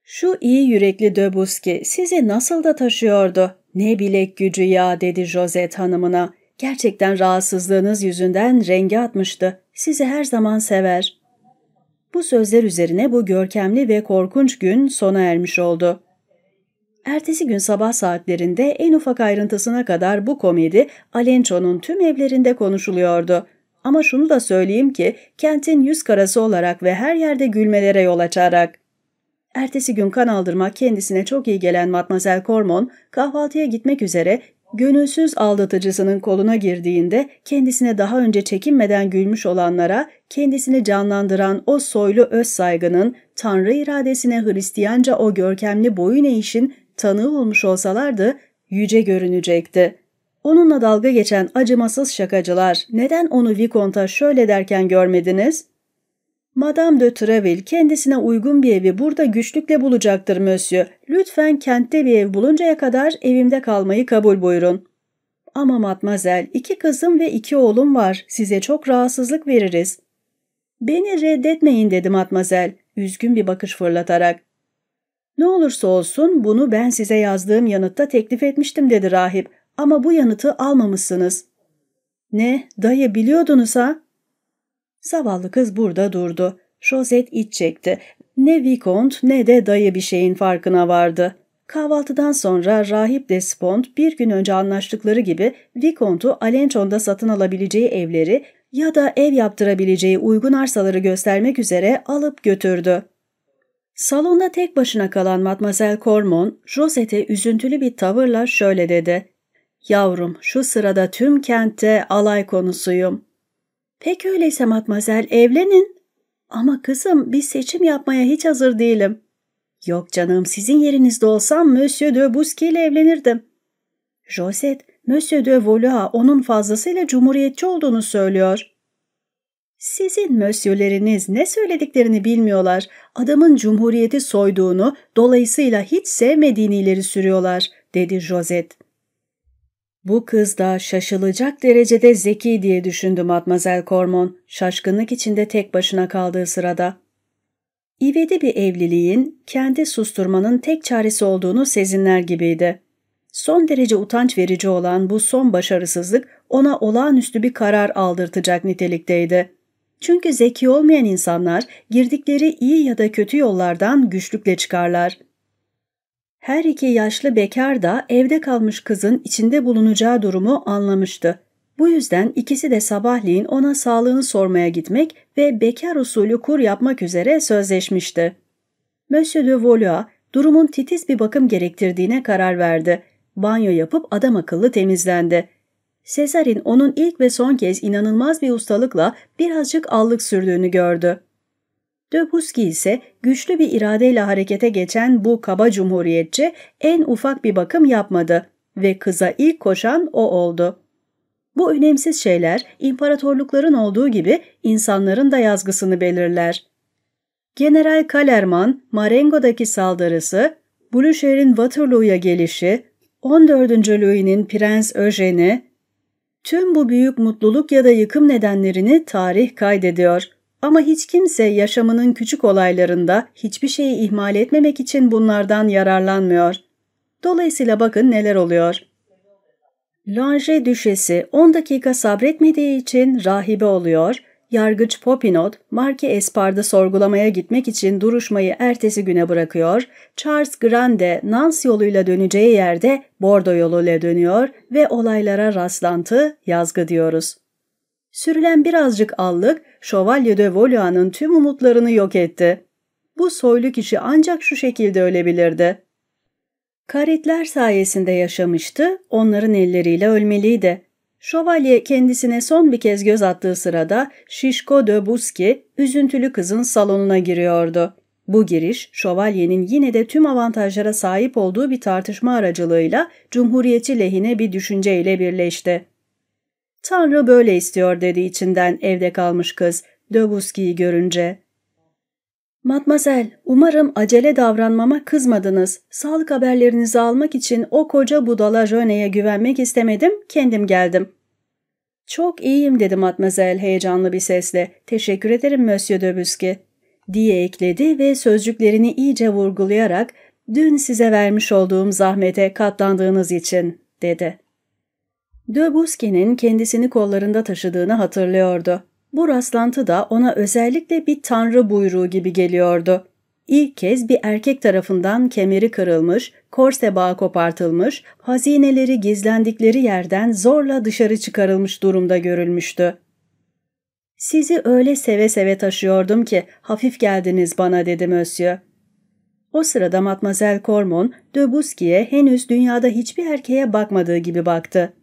Şu iyi yürekli Döbuski sizi nasıl da taşıyordu? Ne bilek gücü ya dedi Josette hanımına. Gerçekten rahatsızlığınız yüzünden rengi atmıştı. Sizi her zaman sever. Bu sözler üzerine bu görkemli ve korkunç gün sona ermiş oldu. Ertesi gün sabah saatlerinde en ufak ayrıntısına kadar bu komedi Alenço'nun tüm evlerinde konuşuluyordu. Ama şunu da söyleyeyim ki kentin yüz karası olarak ve her yerde gülmelere yol açarak. Ertesi gün kan aldırmak kendisine çok iyi gelen Matmazel Cormon kahvaltıya gitmek üzere Gönülsüz aldatıcısının koluna girdiğinde kendisine daha önce çekinmeden gülmüş olanlara kendisini canlandıran o soylu öz saygının Tanrı iradesine Hristiyanca o görkemli boyun eğişin tanığı olmuş olsalardı yüce görünecekti. Onunla dalga geçen acımasız şakacılar neden onu Vikonta şöyle derken görmediniz? Madame de Treville kendisine uygun bir evi burada güçlükle bulacaktır Monsieur. Lütfen kentte bir ev buluncaya kadar evimde kalmayı kabul buyurun. Ama matmazel, iki kızım ve iki oğlum var. Size çok rahatsızlık veririz. Beni reddetmeyin dedi matmazel, üzgün bir bakış fırlatarak. Ne olursa olsun bunu ben size yazdığım yanıtta teklif etmiştim dedi rahip. Ama bu yanıtı almamışsınız. Ne, dayı biliyordunuz ha? Zavallı kız burada durdu. Josette iç çekti. Ne Vicomte ne de dayı bir şeyin farkına vardı. Kahvaltıdan sonra Rahip Despond bir gün önce anlaştıkları gibi Vicomte'u Alençon'da satın alabileceği evleri ya da ev yaptırabileceği uygun arsaları göstermek üzere alıp götürdü. Salonda tek başına kalan Mademoiselle Cormon, Josette'e üzüntülü bir tavırla şöyle dedi. ''Yavrum, şu sırada tüm kentte alay konusuyum. Peki öyleyse matmazel evlenin. Ama kızım bir seçim yapmaya hiç hazır değilim. Yok canım sizin yerinizde olsam Monsieur de Busquet ile evlenirdim. Josette, Monsieur de Valois onun fazlasıyla cumhuriyetçi olduğunu söylüyor. Sizin mösyöleriniz ne söylediklerini bilmiyorlar. Adamın cumhuriyeti soyduğunu, dolayısıyla hiç sevmediğini ileri sürüyorlar, dedi Josette. Bu kız da şaşılacak derecede zeki diye düşündü Matmazel Cormon, şaşkınlık içinde tek başına kaldığı sırada. İvedi bir evliliğin kendi susturmanın tek çaresi olduğunu sezinler gibiydi. Son derece utanç verici olan bu son başarısızlık ona olağanüstü bir karar aldırtacak nitelikteydi. Çünkü zeki olmayan insanlar girdikleri iyi ya da kötü yollardan güçlükle çıkarlar. Her iki yaşlı bekar da evde kalmış kızın içinde bulunacağı durumu anlamıştı. Bu yüzden ikisi de sabahleyin ona sağlığını sormaya gitmek ve bekar usulü kur yapmak üzere sözleşmişti. Monsieur de Valois durumun titiz bir bakım gerektirdiğine karar verdi. Banyo yapıp adam akıllı temizlendi. Sezar'in onun ilk ve son kez inanılmaz bir ustalıkla birazcık allık sürdüğünü gördü. Döbuski ise güçlü bir iradeyle harekete geçen bu kaba cumhuriyetçi en ufak bir bakım yapmadı ve kıza ilk koşan o oldu. Bu önemsiz şeyler imparatorlukların olduğu gibi insanların da yazgısını belirler. General Kalerman, Marengo'daki saldırısı, Blücher'in Waterloo'ya gelişi, 14. Louis'nin Prens Eugene'i, tüm bu büyük mutluluk ya da yıkım nedenlerini tarih kaydediyor. Ama hiç kimse yaşamının küçük olaylarında hiçbir şeyi ihmal etmemek için bunlardan yararlanmıyor. Dolayısıyla bakın neler oluyor. Lange düşesi 10 dakika sabretmediği için rahibe oluyor, yargıç Popinot, Marki Espard'ı sorgulamaya gitmek için duruşmayı ertesi güne bırakıyor, Charles Grande Nans yoluyla döneceği yerde Bordeaux yoluyla dönüyor ve olaylara rastlantı, yazgı diyoruz. Sürülen birazcık allık, Şövalye de Valois'ın tüm umutlarını yok etti. Bu soylu kişi ancak şu şekilde ölebilirdi. Karetler sayesinde yaşamıştı, onların elleriyle ölmeliydi. Şövalye kendisine son bir kez göz attığı sırada Şişko de Buski üzüntülü kızın salonuna giriyordu. Bu giriş, şövalyenin yine de tüm avantajlara sahip olduğu bir tartışma aracılığıyla cumhuriyetçi lehine bir düşünceyle birleşti. Tanrı böyle istiyor dedi içinden evde kalmış kız, Döbuski'yi görünce. Matmazel, umarım acele davranmama kızmadınız. Sağlık haberlerinizi almak için o koca budala Jöne'ye güvenmek istemedim, kendim geldim. Çok iyiyim dedi Matmazel heyecanlı bir sesle. Teşekkür ederim Monsieur Döbuski diye ekledi ve sözcüklerini iyice vurgulayarak dün size vermiş olduğum zahmete katlandığınız için dedi. Döbuski'nin kendisini kollarında taşıdığını hatırlıyordu. Bu rastlantı da ona özellikle bir tanrı buyruğu gibi geliyordu. İlk kez bir erkek tarafından kemeri kırılmış, korse bağı kopartılmış, hazineleri gizlendikleri yerden zorla dışarı çıkarılmış durumda görülmüştü. ''Sizi öyle seve seve taşıyordum ki hafif geldiniz bana.'' dedi Monsieur. O sırada Matmazel Cormon, Döbuski'ye henüz dünyada hiçbir erkeğe bakmadığı gibi baktı.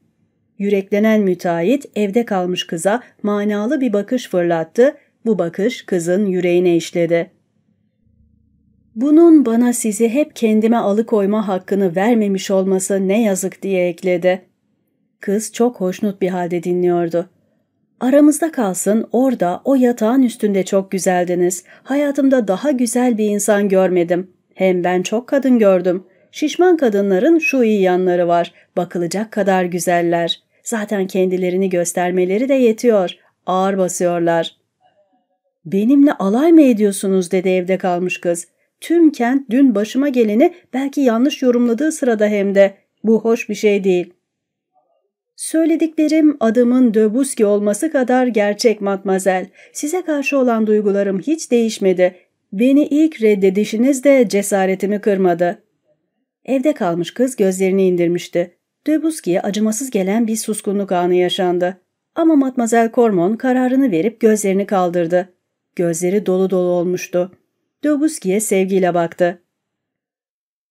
Yüreklenen müteahhit evde kalmış kıza manalı bir bakış fırlattı, bu bakış kızın yüreğine işledi. Bunun bana sizi hep kendime alıkoyma hakkını vermemiş olması ne yazık diye ekledi. Kız çok hoşnut bir halde dinliyordu. Aramızda kalsın orada o yatağın üstünde çok güzeldiniz. Hayatımda daha güzel bir insan görmedim. Hem ben çok kadın gördüm. Şişman kadınların şu iyi yanları var. Bakılacak kadar güzeller. Zaten kendilerini göstermeleri de yetiyor. Ağır basıyorlar. Benimle alay mı ediyorsunuz dedi evde kalmış kız. Tüm kent dün başıma geleni belki yanlış yorumladığı sırada hem de. Bu hoş bir şey değil. Söylediklerim adımın Döbuski olması kadar gerçek matmazel. Size karşı olan duygularım hiç değişmedi. Beni ilk reddedişiniz de cesaretimi kırmadı. Evde kalmış kız gözlerini indirmişti. Döbuski'ye acımasız gelen bir suskunluk anı yaşandı. Ama Matmazel Cormon kararını verip gözlerini kaldırdı. Gözleri dolu dolu olmuştu. Döbuski'ye sevgiyle baktı.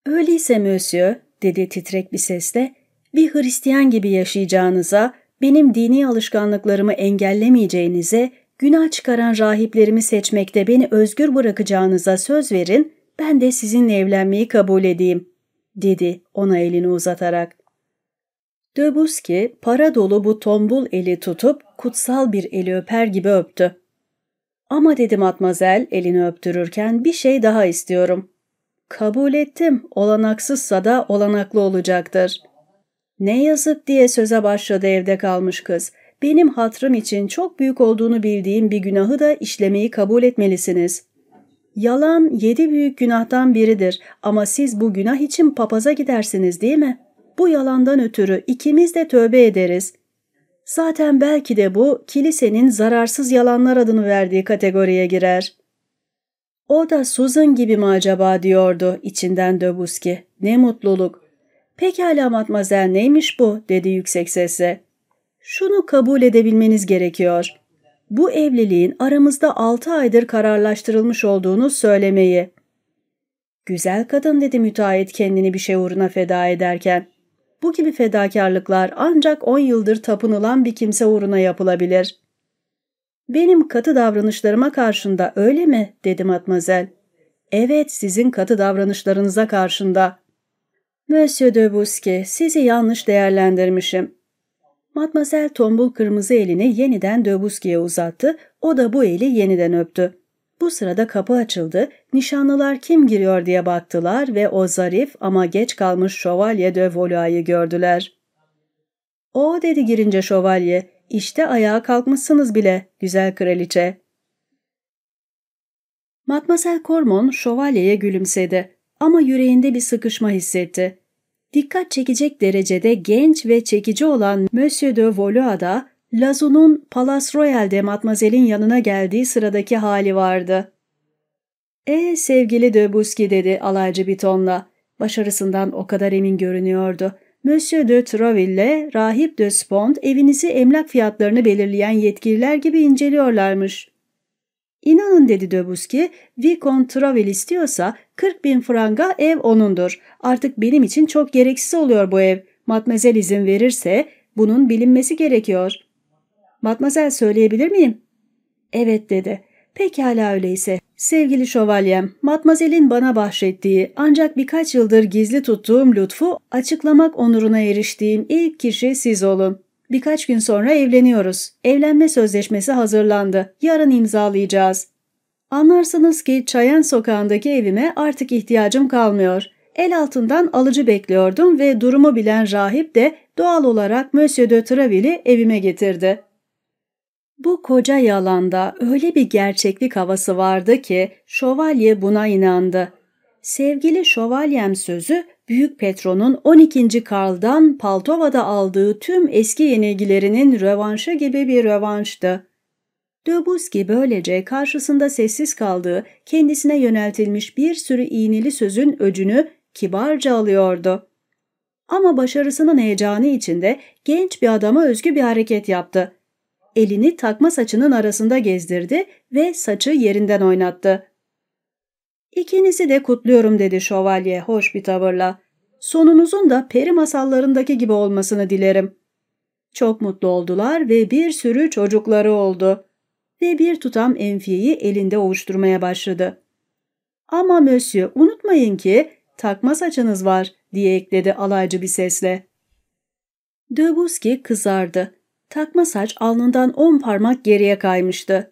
''Öyleyse Monsieur'' dedi titrek bir sesle, ''bir Hristiyan gibi yaşayacağınıza, benim dini alışkanlıklarımı engellemeyeceğinize, günah çıkaran rahiplerimi seçmekte beni özgür bırakacağınıza söz verin, ben de sizinle evlenmeyi kabul edeyim.'' Dedi ona elini uzatarak. Döbuski para dolu bu tombul eli tutup kutsal bir eli öper gibi öptü. Ama dedi matmazel elini öptürürken bir şey daha istiyorum. Kabul ettim, olanaksızsa da olanaklı olacaktır. Ne yazık diye söze başladı evde kalmış kız. Benim hatrım için çok büyük olduğunu bildiğim bir günahı da işlemeyi kabul etmelisiniz. Yalan yedi büyük günahtan biridir ama siz bu günah için papaza gidersiniz değil mi? Bu yalandan ötürü ikimiz de tövbe ederiz. Zaten belki de bu kilisenin zararsız yalanlar adını verdiği kategoriye girer. O da Susan gibi mi acaba diyordu içinden Döbuski. Ne mutluluk. Pekala matmazel neymiş bu dedi yüksek sesle. Şunu kabul edebilmeniz gerekiyor. Bu evliliğin aramızda altı aydır kararlaştırılmış olduğunu söylemeyi. Güzel kadın dedi müteahhit kendini bir şey uğruna feda ederken. Bu gibi fedakarlıklar ancak on yıldır tapınılan bir kimse uğruna yapılabilir. Benim katı davranışlarıma karşında öyle mi? dedi matmazel. Evet sizin katı davranışlarınıza karşında. Monsieur de sizi yanlış değerlendirmişim. Matmazel tombul kırmızı elini yeniden Döbuski'ye uzattı, o da bu eli yeniden öptü. Bu sırada kapı açıldı, nişanlılar kim giriyor diye baktılar ve o zarif ama geç kalmış şövalye de Valois'ı gördüler. O dedi girince şövalye, işte ayağa kalkmışsınız bile, güzel kraliçe. Matmazel Cormon şövalyeye gülümsedi ama yüreğinde bir sıkışma hissetti. Dikkat çekecek derecede genç ve çekici olan Monsieur de Valois'da Lazu'nun Palace Royal'de Matmazel'in yanına geldiği sıradaki hali vardı. ''E sevgili de Buski'' dedi alaycı bir tonla. Başarısından o kadar emin görünüyordu. Monsieur de Troville, Rahip de Spont evinizi emlak fiyatlarını belirleyen yetkililer gibi inceliyorlarmış. İnanın dedi Döbuski, Vicomte Travel istiyorsa 40 bin franga ev onundur. Artık benim için çok gereksiz oluyor bu ev. Matmazel izin verirse bunun bilinmesi gerekiyor. Matmazel söyleyebilir miyim? Evet dedi. Pekala öyleyse. Sevgili şövalyem, Matmazel'in bana bahşettiği ancak birkaç yıldır gizli tuttuğum lütfu açıklamak onuruna eriştiğim ilk kişi siz olun. Birkaç gün sonra evleniyoruz. Evlenme sözleşmesi hazırlandı. Yarın imzalayacağız. Anlarsınız ki Çayan sokağındaki evime artık ihtiyacım kalmıyor. El altından alıcı bekliyordum ve durumu bilen rahip de doğal olarak Monsieur de Traville'i evime getirdi. Bu koca yalanda öyle bir gerçeklik havası vardı ki şövalye buna inandı. Sevgili şövalyem sözü Büyük Petro'nun 12. Karl'dan Paltova'da aldığı tüm eski yenilgilerinin rövanşı gibi bir rövanştı. Döbuski böylece karşısında sessiz kaldığı, kendisine yöneltilmiş bir sürü iğneli sözün öcünü kibarca alıyordu. Ama başarısının heyecanı içinde genç bir adama özgü bir hareket yaptı. Elini takma saçının arasında gezdirdi ve saçı yerinden oynattı. İkinizi de kutluyorum dedi şövalye hoş bir tavırla. Sonunuzun da peri masallarındaki gibi olmasını dilerim. Çok mutlu oldular ve bir sürü çocukları oldu. Ve bir tutam enfiyeyi elinde ovuşturmaya başladı. Ama Monsieur unutmayın ki takma saçınız var diye ekledi alaycı bir sesle. Döbuski kızardı. Takma saç alnından on parmak geriye kaymıştı.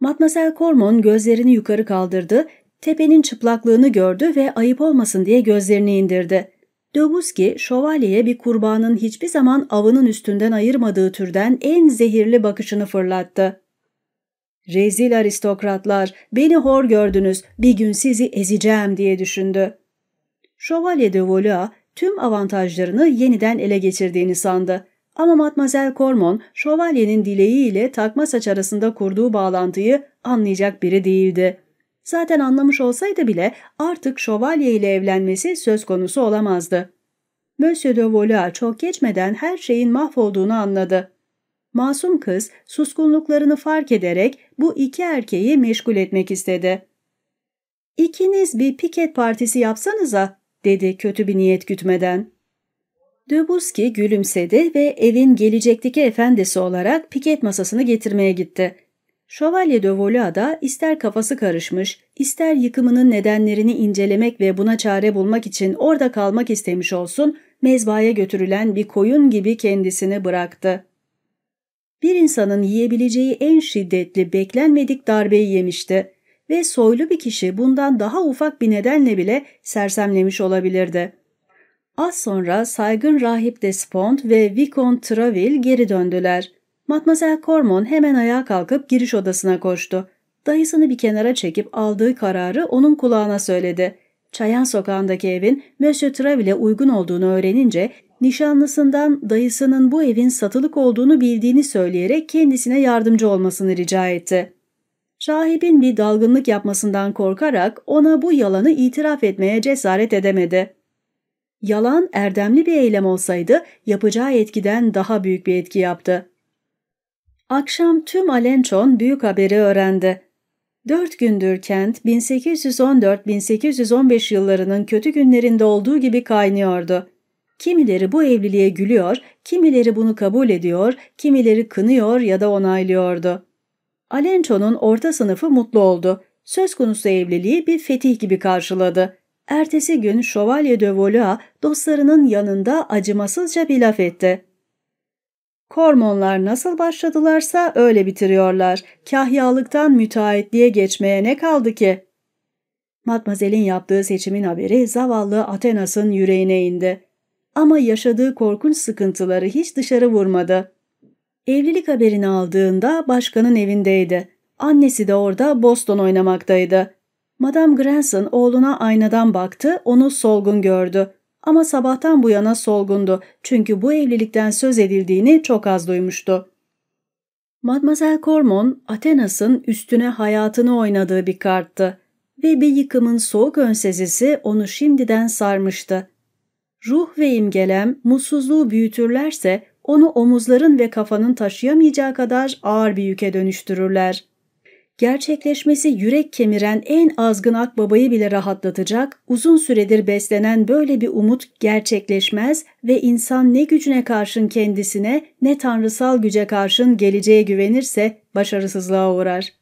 Matmazel Cormon gözlerini yukarı kaldırdı Tepenin çıplaklığını gördü ve ayıp olmasın diye gözlerini indirdi. Döbuski, şövalyeye bir kurbanın hiçbir zaman avının üstünden ayırmadığı türden en zehirli bakışını fırlattı. Rezil aristokratlar, beni hor gördünüz, bir gün sizi ezeceğim diye düşündü. Şövalye de Valois tüm avantajlarını yeniden ele geçirdiğini sandı. Ama Matmazel Cormon, şövalyenin dileğiyle takma saç arasında kurduğu bağlantıyı anlayacak biri değildi. Zaten anlamış olsaydı bile artık şövalye ile evlenmesi söz konusu olamazdı. Monsieur de Valois çok geçmeden her şeyin mahvolduğunu anladı. Masum kız suskunluklarını fark ederek bu iki erkeği meşgul etmek istedi. İkiniz bir piket partisi yapsanıza, dedi kötü bir niyet gütmeden. Debussy gülümsedi ve evin gelecekteki efendisi olarak piket masasını getirmeye gitti. Şövalye de Valois da ister kafası karışmış, ister yıkımının nedenlerini incelemek ve buna çare bulmak için orada kalmak istemiş olsun, mezbaya götürülen bir koyun gibi kendisini bıraktı. Bir insanın yiyebileceği en şiddetli, beklenmedik darbeyi yemişti ve soylu bir kişi bundan daha ufak bir nedenle bile sersemlemiş olabilirdi. Az sonra saygın rahip Despont ve Vicomte Traville geri döndüler. Mademoiselle Cormon hemen ayağa kalkıp giriş odasına koştu. Dayısını bir kenara çekip aldığı kararı onun kulağına söyledi. Çayan sokağındaki evin Monsieur Traville'e uygun olduğunu öğrenince nişanlısından dayısının bu evin satılık olduğunu bildiğini söyleyerek kendisine yardımcı olmasını rica etti. Rahibin bir dalgınlık yapmasından korkarak ona bu yalanı itiraf etmeye cesaret edemedi. Yalan erdemli bir eylem olsaydı yapacağı etkiden daha büyük bir etki yaptı. Akşam tüm Alençon büyük haberi öğrendi. Dört gündür kent 1814-1815 yıllarının kötü günlerinde olduğu gibi kaynıyordu. Kimileri bu evliliğe gülüyor, kimileri bunu kabul ediyor, kimileri kınıyor ya da onaylıyordu. Alenço'nun orta sınıfı mutlu oldu. Söz konusu evliliği bir fetih gibi karşıladı. Ertesi gün Şövalye de Valois dostlarının yanında acımasızca bir laf etti. Kormonlar nasıl başladılarsa öyle bitiriyorlar. Kahyalıktan müteahhitliğe geçmeye ne kaldı ki? Matmazel'in yaptığı seçimin haberi zavallı Athenas'ın yüreğine indi. Ama yaşadığı korkunç sıkıntıları hiç dışarı vurmadı. Evlilik haberini aldığında başkanın evindeydi. Annesi de orada Boston oynamaktaydı. Madame Granson oğluna aynadan baktı, onu solgun gördü. Ama sabahtan bu yana solgundu çünkü bu evlilikten söz edildiğini çok az duymuştu. Mademoiselle Cormon, Athenas'ın üstüne hayatını oynadığı bir karttı ve bir yıkımın soğuk önsezisi onu şimdiden sarmıştı. Ruh ve imgelem mutsuzluğu büyütürlerse onu omuzların ve kafanın taşıyamayacağı kadar ağır bir yüke dönüştürürler. Gerçekleşmesi yürek kemiren en azgın akbabayı bile rahatlatacak, uzun süredir beslenen böyle bir umut gerçekleşmez ve insan ne gücüne karşın kendisine ne tanrısal güce karşın geleceğe güvenirse başarısızlığa uğrar.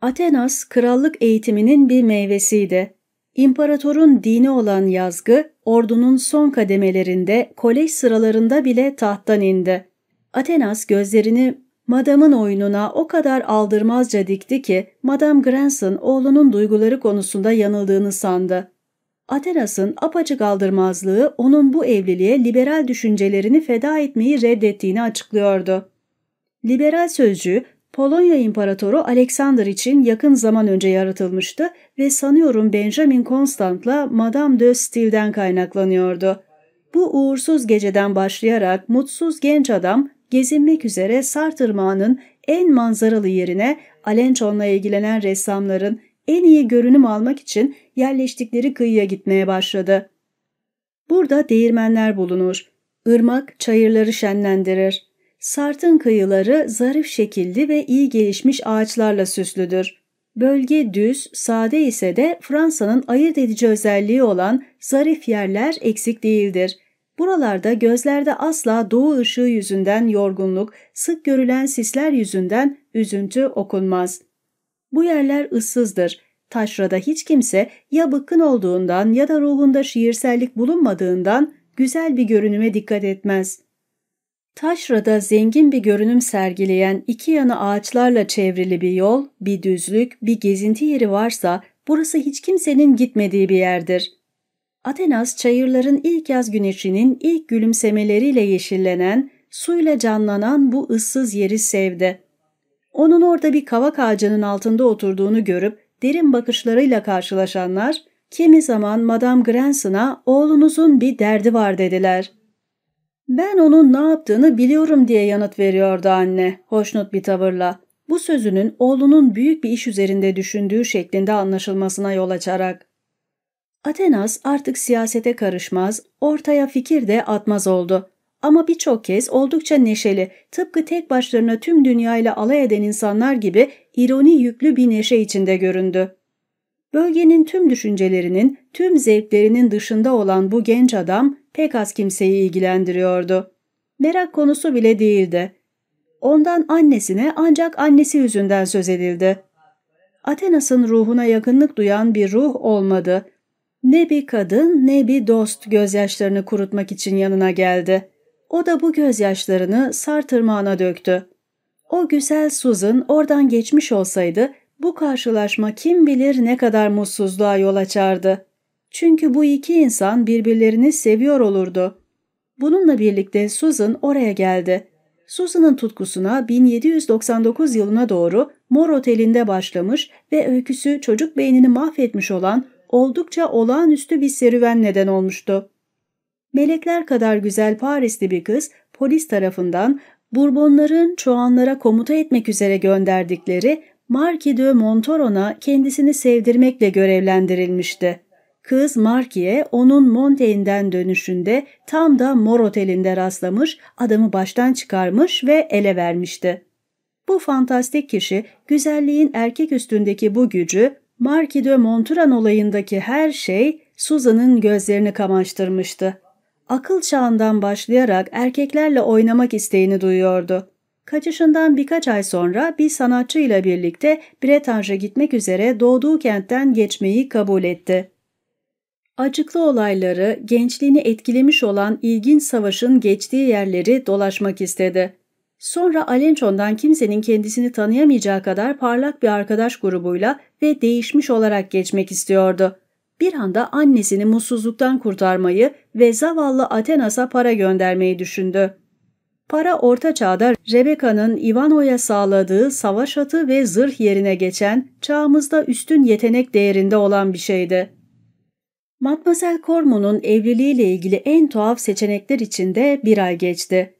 Atenas, krallık eğitiminin bir meyvesiydi. İmparatorun dini olan yazgı, ordunun son kademelerinde, kolej sıralarında bile tahttan indi. Atenas gözlerini Madam'ın oyununa o kadar aldırmazca dikti ki Madame Granson oğlunun duyguları konusunda yanıldığını sandı. Athenas'ın apacık aldırmazlığı onun bu evliliğe liberal düşüncelerini feda etmeyi reddettiğini açıklıyordu. Liberal sözcüğü Polonya İmparatoru Alexander için yakın zaman önce yaratılmıştı ve sanıyorum Benjamin Constant'la Madame de Stael'den kaynaklanıyordu. Bu uğursuz geceden başlayarak mutsuz genç adam gezinmek üzere Sartırmağ'ın en manzaralı yerine Alençon'la ilgilenen ressamların en iyi görünüm almak için yerleştikleri kıyıya gitmeye başladı. Burada değirmenler bulunur. Irmak çayırları şenlendirir. Sartın kıyıları zarif şekilli ve iyi gelişmiş ağaçlarla süslüdür. Bölge düz, sade ise de Fransa'nın ayırt edici özelliği olan zarif yerler eksik değildir. Buralarda gözlerde asla doğu ışığı yüzünden yorgunluk, sık görülen sisler yüzünden üzüntü okunmaz. Bu yerler ıssızdır. Taşrada hiç kimse ya bıkkın olduğundan ya da ruhunda şiirsellik bulunmadığından güzel bir görünüme dikkat etmez. Taşrada zengin bir görünüm sergileyen iki yanı ağaçlarla çevrili bir yol, bir düzlük, bir gezinti yeri varsa burası hiç kimsenin gitmediği bir yerdir. Atenas çayırların ilk yaz güneşinin ilk gülümsemeleriyle yeşillenen, suyla canlanan bu ıssız yeri sevdi. Onun orada bir kavak ağacının altında oturduğunu görüp derin bakışlarıyla karşılaşanlar, kimi zaman Madame Granson'a oğlunuzun bir derdi var dediler. Ben onun ne yaptığını biliyorum diye yanıt veriyordu anne, hoşnut bir tavırla. Bu sözünün oğlunun büyük bir iş üzerinde düşündüğü şeklinde anlaşılmasına yol açarak. Atenas artık siyasete karışmaz, ortaya fikir de atmaz oldu. Ama birçok kez oldukça neşeli, tıpkı tek başlarına tüm dünyayla alay eden insanlar gibi ironi yüklü bir neşe içinde göründü. Bölgenin tüm düşüncelerinin, tüm zevklerinin dışında olan bu genç adam pek az kimseyi ilgilendiriyordu. Merak konusu bile değildi. Ondan annesine ancak annesi yüzünden söz edildi. Athenas'ın ruhuna yakınlık duyan bir ruh olmadı Ne bir kadın ne bir dost gözyaşlarını kurutmak için yanına geldi. O da bu gözyaşlarını sar tırmağına döktü. O güzel Susan oradan geçmiş olsaydı bu karşılaşma kim bilir ne kadar mutsuzluğa yol açardı. Çünkü bu iki insan birbirlerini seviyor olurdu. Bununla birlikte Susan oraya geldi. Susan'ın tutkusuna 1799 yılına doğru Mor Oteli'nde başlamış ve öyküsü çocuk beynini mahvetmiş olan oldukça olağanüstü bir serüven neden olmuştu. Melekler kadar güzel Parisli bir kız polis tarafından Bourbonların çoğanlara komuta etmek üzere gönderdikleri Marquis de Montoron'a kendisini sevdirmekle görevlendirilmişti. Kız Marquis'e onun Montaigne'den dönüşünde tam da Mor Oteli'nde rastlamış, adamı baştan çıkarmış ve ele vermişti. Bu fantastik kişi güzelliğin erkek üstündeki bu gücü, Marquis de Monturan olayındaki her şey Susan'ın gözlerini kamaştırmıştı. Akıl çağından başlayarak erkeklerle oynamak isteğini duyuyordu. Kaçışından birkaç ay sonra bir sanatçıyla birlikte Bretanj'a gitmek üzere doğduğu kentten geçmeyi kabul etti. Acıklı olayları, gençliğini etkilemiş olan ilginç savaşın geçtiği yerleri dolaşmak istedi. Sonra Alençon'dan kimsenin kendisini tanıyamayacağı kadar parlak bir arkadaş grubuyla ve değişmiş olarak geçmek istiyordu. Bir anda annesini mutsuzluktan kurtarmayı ve zavallı Athenas'a para göndermeyi düşündü. Para orta çağda Rebecca'nın Ivano'ya sağladığı savaş atı ve zırh yerine geçen çağımızda üstün yetenek değerinde olan bir şeydi. Matmazel Cormon'un evliliğiyle ilgili en tuhaf seçenekler içinde bir ay geçti.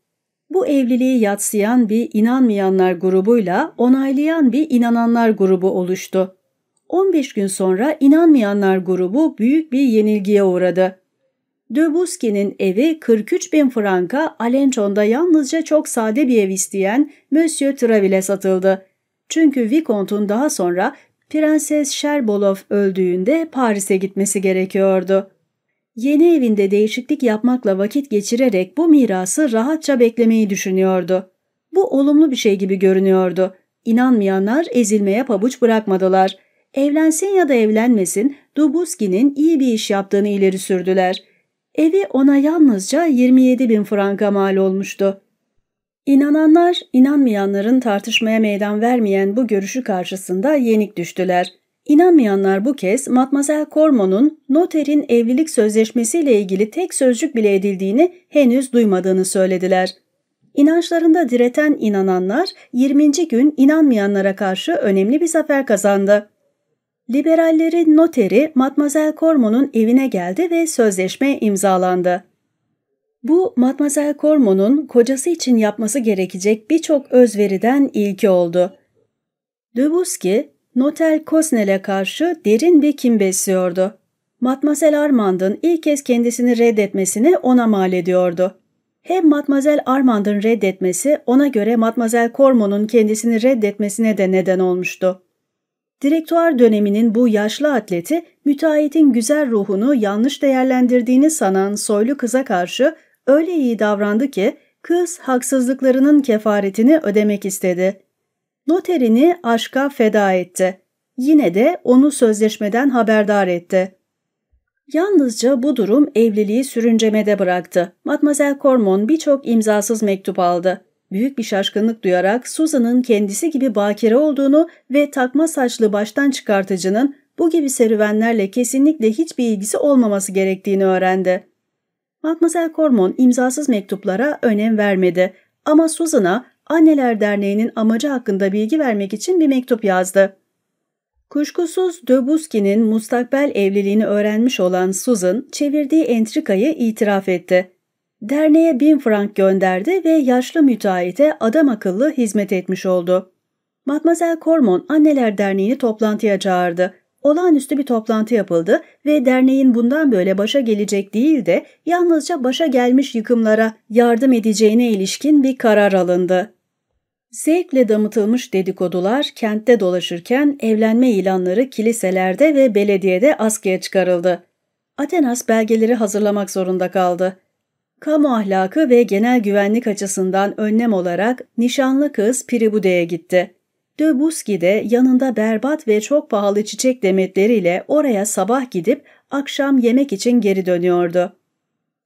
Bu evliliği yatsıyan bir inanmayanlar grubuyla onaylayan bir inananlar grubu oluştu. 15 gün sonra inanmayanlar grubu büyük bir yenilgiye uğradı. Döbuski'nin evi 43 bin franka Alençon'da yalnızca çok sade bir ev isteyen Monsieur Traville satıldı. Çünkü Vicomte'un daha sonra Prenses Sherbolov öldüğünde Paris'e gitmesi gerekiyordu. Yeni evinde değişiklik yapmakla vakit geçirerek bu mirası rahatça beklemeyi düşünüyordu. Bu olumlu bir şey gibi görünüyordu. İnanmayanlar ezilmeye pabuç bırakmadılar. Evlensin ya da evlenmesin Dubuski'nin iyi bir iş yaptığını ileri sürdüler. Evi ona yalnızca 27 bin franka mal olmuştu. İnananlar, inanmayanların tartışmaya meydan vermeyen bu görüşü karşısında yenik düştüler. İnanmayanlar bu kez Matmazel Cormon'un noterin evlilik sözleşmesiyle ilgili tek sözcük bile edildiğini henüz duymadığını söylediler. İnançlarında direten inananlar 20. gün inanmayanlara karşı önemli bir zafer kazandı. Liberallerin noteri Matmazel Cormon'un evine geldi ve sözleşme imzalandı. Bu Matmazel Cormon'un kocası için yapması gerekecek birçok özveriden ilki oldu. Debussy, Notel Cosnel'e karşı derin bir kim besliyordu. Matmazel Armand'ın ilk kez kendisini reddetmesini ona mal ediyordu. Hem Matmazel Armand'ın reddetmesi ona göre Matmazel Cormon'un kendisini reddetmesine de neden olmuştu. Direktuar döneminin bu yaşlı atleti müteahhitin güzel ruhunu yanlış değerlendirdiğini sanan soylu kıza karşı öyle iyi davrandı ki kız haksızlıklarının kefaretini ödemek istedi. Noterini aşka feda etti. Yine de onu sözleşmeden haberdar etti. Yalnızca bu durum evliliği sürüncemede bıraktı. Matmazel Cormon birçok imzasız mektup aldı. Büyük bir şaşkınlık duyarak Susan'ın kendisi gibi bakire olduğunu ve takma saçlı baştan çıkartıcının bu gibi serüvenlerle kesinlikle hiçbir ilgisi olmaması gerektiğini öğrendi. Matmazel Cormon imzasız mektuplara önem vermedi ama Susan'a Anneler Derneği'nin amacı hakkında bilgi vermek için bir mektup yazdı. Kuşkusuz Döbuski'nin mustakbel evliliğini öğrenmiş olan Susan, çevirdiği entrikayı itiraf etti. Derneğe bin frank gönderdi ve yaşlı müteahhite adam akıllı hizmet etmiş oldu. Matmazel Cormon Anneler Derneği'ni toplantıya çağırdı. Olağanüstü bir toplantı yapıldı ve derneğin bundan böyle başa gelecek değil de yalnızca başa gelmiş yıkımlara yardım edeceğine ilişkin bir karar alındı. Zevkle damıtılmış dedikodular kentte dolaşırken evlenme ilanları kiliselerde ve belediyede askıya çıkarıldı. Atenas belgeleri hazırlamak zorunda kaldı. Kamu ahlakı ve genel güvenlik açısından önlem olarak nişanlı kız Pribude'ye gitti. De Buski de yanında berbat ve çok pahalı çiçek demetleriyle oraya sabah gidip akşam yemek için geri dönüyordu.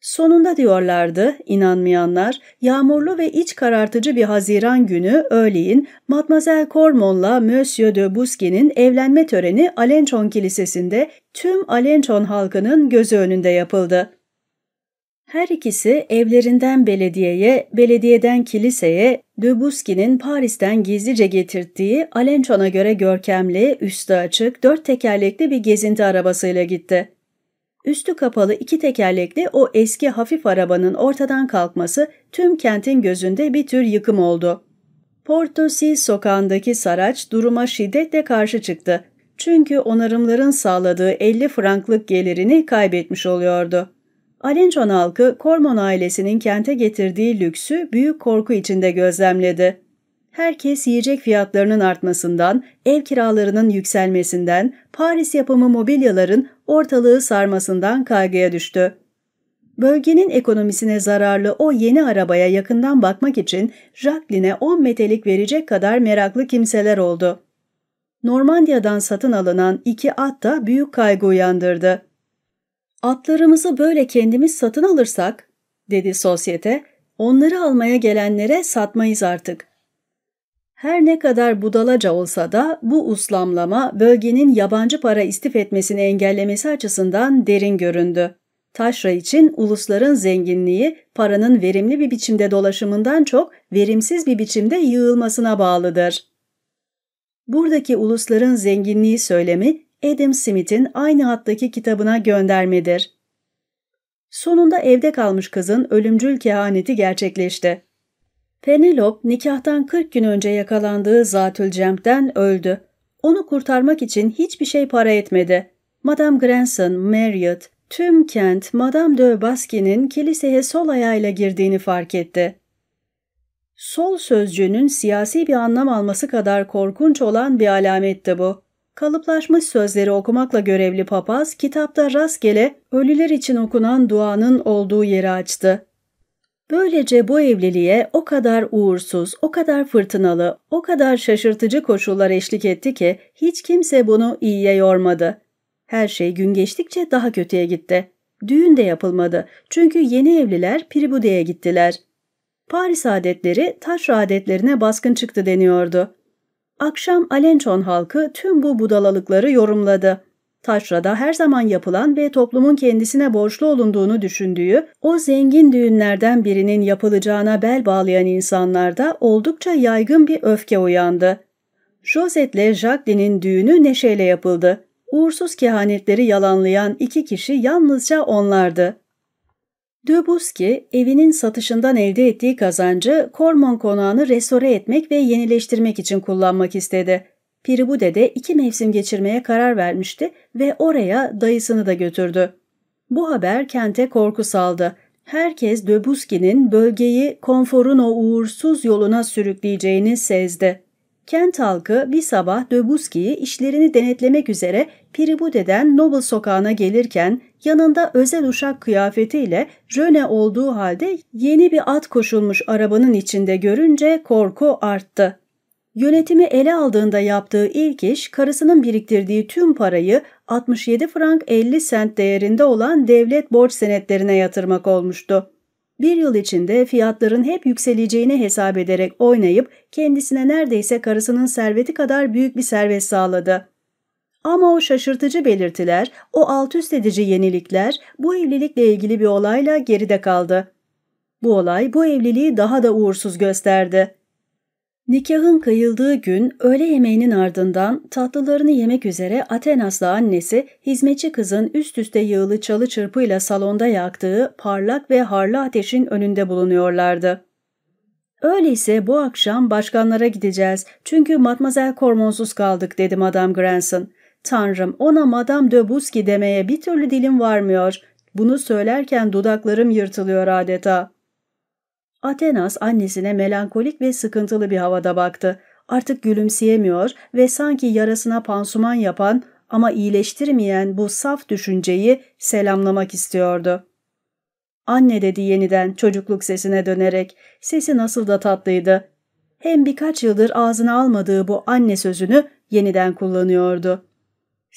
Sonunda diyorlardı inanmayanlar, yağmurlu ve iç karartıcı bir Haziran günü öğleyin Mademoiselle Cormon'la Monsieur de Busqui'nin evlenme töreni Alençon Kilisesi'nde tüm Alençon halkının gözü önünde yapıldı. Her ikisi evlerinden belediyeye, belediyeden kiliseye, de Busqui'nin Paris'ten gizlice getirttiği Alençon'a göre görkemli, üstü açık, dört tekerlekli bir gezinti arabasıyla gitti. Üstü kapalı iki tekerlekli o eski hafif arabanın ortadan kalkması tüm kentin gözünde bir tür yıkım oldu. Porto Sis sokağındaki Saraç duruma şiddetle karşı çıktı. Çünkü onarımların sağladığı 50 franklık gelirini kaybetmiş oluyordu. Alençon halkı Kormon ailesinin kente getirdiği lüksü büyük korku içinde gözlemledi. Herkes yiyecek fiyatlarının artmasından, ev kiralarının yükselmesinden, Paris yapımı mobilyaların ortalığı sarmasından kaygıya düştü. Bölgenin ekonomisine zararlı o yeni arabaya yakından bakmak için Jacqueline'e 10 metelik verecek kadar meraklı kimseler oldu. Normandiya'dan satın alınan iki at da büyük kaygı uyandırdı. Atlarımızı böyle kendimiz satın alırsak, dedi sosyete, onları almaya gelenlere satmayız artık. Her ne kadar budalaca olsa da bu uslamlama bölgenin yabancı para istif etmesini engellemesi açısından derin göründü. Taşra için ulusların zenginliği paranın verimli bir biçimde dolaşımından çok verimsiz bir biçimde yığılmasına bağlıdır. Buradaki ulusların zenginliği söylemi Adam Smith'in aynı hattaki kitabına göndermedir. Sonunda evde kalmış kızın ölümcül kehaneti gerçekleşti. Penelope nikahtan 40 gün önce yakalandığı Zatülcemp'ten öldü. Onu kurtarmak için hiçbir şey para etmedi. Madame Granson, Marriott, tüm kent Madame de Basqui'nin kiliseye sol ayağıyla girdiğini fark etti. Sol sözcüğünün siyasi bir anlam alması kadar korkunç olan bir alametti bu. Kalıplaşmış sözleri okumakla görevli papaz kitapta rastgele ölüler için okunan duanın olduğu yeri açtı. Böylece bu evliliğe o kadar uğursuz, o kadar fırtınalı, o kadar şaşırtıcı koşullar eşlik etti ki hiç kimse bunu iyiye yormadı. Her şey gün geçtikçe daha kötüye gitti. Düğün de yapılmadı çünkü yeni evliler Pribude'ye gittiler. Paris adetleri taş adetlerine baskın çıktı deniyordu. Akşam Alençon halkı tüm bu budalalıkları yorumladı. Taşra'da her zaman yapılan ve toplumun kendisine borçlu olunduğunu düşündüğü o zengin düğünlerden birinin yapılacağına bel bağlayan insanlarda oldukça yaygın bir öfke uyandı. Josette Jacqueline'in düğünü neşeyle yapıldı. Uğursuz kehanetleri yalanlayan iki kişi yalnızca onlardı. Dubuski, evinin satışından elde ettiği kazancı Kormon konağını restore etmek ve yenileştirmek için kullanmak istedi. Piribude'de iki mevsim geçirmeye karar vermişti ve oraya dayısını da götürdü. Bu haber kente korku saldı. Herkes Döbuski'nin bölgeyi konforun o uğursuz yoluna sürükleyeceğini sezdi. Kent halkı bir sabah Döbuski'yi işlerini denetlemek üzere Piribude'den Noble sokağına gelirken yanında özel uşak kıyafetiyle Röne olduğu halde yeni bir at koşulmuş arabanın içinde görünce korku arttı. Yönetimi ele aldığında yaptığı ilk iş karısının biriktirdiği tüm parayı 67 frank 50 sent değerinde olan devlet borç senetlerine yatırmak olmuştu. Bir yıl içinde fiyatların hep yükseleceğini hesap ederek oynayıp kendisine neredeyse karısının serveti kadar büyük bir servet sağladı. Ama o şaşırtıcı belirtiler, o alt üst edici yenilikler bu evlilikle ilgili bir olayla geride kaldı. Bu olay bu evliliği daha da uğursuz gösterdi. Nikahın kıyıldığı gün öğle yemeğinin ardından tatlılarını yemek üzere Athenas'la annesi hizmetçi kızın üst üste yığılı çalı çırpıyla salonda yaktığı parlak ve harlı ateşin önünde bulunuyorlardı. Öyleyse bu akşam başkanlara gideceğiz çünkü Matmazel Kormonsuz kaldık dedi Madame Granson. Tanrım ona Madame de Busky demeye bir türlü dilim varmıyor. Bunu söylerken dudaklarım yırtılıyor adeta. Atenas annesine melankolik ve sıkıntılı bir havada baktı. Artık gülümseyemiyor ve sanki yarasına pansuman yapan ama iyileştirmeyen bu saf düşünceyi selamlamak istiyordu. Anne dedi yeniden çocukluk sesine dönerek. Sesi nasıl da tatlıydı. Hem birkaç yıldır ağzına almadığı bu anne sözünü yeniden kullanıyordu.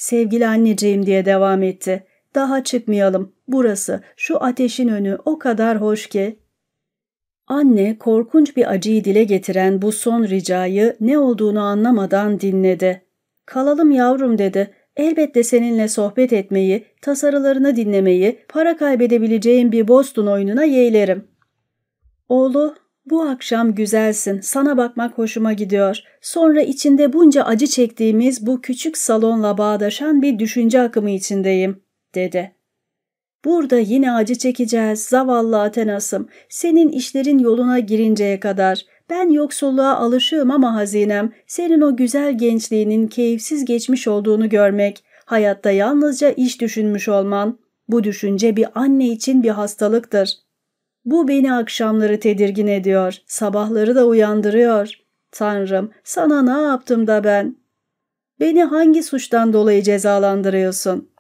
Sevgili anneciğim diye devam etti. Daha çıkmayalım. Burası, şu ateşin önü o kadar hoş ki. Anne korkunç bir acıyı dile getiren bu son ricayı ne olduğunu anlamadan dinledi. Kalalım yavrum dedi. Elbette seninle sohbet etmeyi, tasarılarını dinlemeyi, para kaybedebileceğim bir Boston oyununa yeğlerim. Oğlu, bu akşam güzelsin, sana bakmak hoşuma gidiyor. Sonra içinde bunca acı çektiğimiz bu küçük salonla bağdaşan bir düşünce akımı içindeyim, dedi. Burada yine acı çekeceğiz zavallı Atenas'ım. Senin işlerin yoluna girinceye kadar. Ben yoksulluğa alışığım ama hazinem, senin o güzel gençliğinin keyifsiz geçmiş olduğunu görmek, hayatta yalnızca iş düşünmüş olman. Bu düşünce bir anne için bir hastalıktır. Bu beni akşamları tedirgin ediyor, sabahları da uyandırıyor. Tanrım, sana ne yaptım da ben? Beni hangi suçtan dolayı cezalandırıyorsun?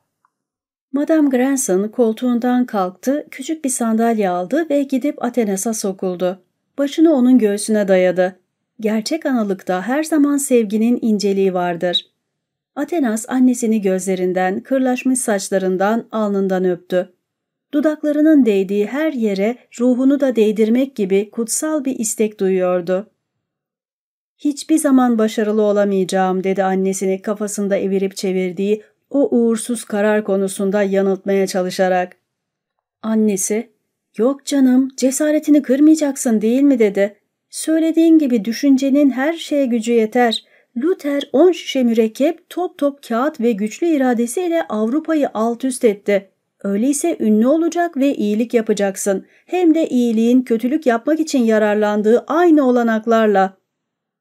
Madame Granson koltuğundan kalktı, küçük bir sandalye aldı ve gidip Atenes'a sokuldu. Başını onun göğsüne dayadı. Gerçek analıkta her zaman sevginin inceliği vardır. Atenas annesini gözlerinden, kırlaşmış saçlarından, alnından öptü. Dudaklarının değdiği her yere ruhunu da değdirmek gibi kutsal bir istek duyuyordu. Hiçbir zaman başarılı olamayacağım dedi annesini kafasında evirip çevirdiği o uğursuz karar konusunda yanıltmaya çalışarak. Annesi, yok canım cesaretini kırmayacaksın değil mi dedi. Söylediğin gibi düşüncenin her şeye gücü yeter. Luther on şişe mürekkep, top top kağıt ve güçlü iradesiyle Avrupa'yı alt üst etti. Öyleyse ünlü olacak ve iyilik yapacaksın. Hem de iyiliğin kötülük yapmak için yararlandığı aynı olanaklarla.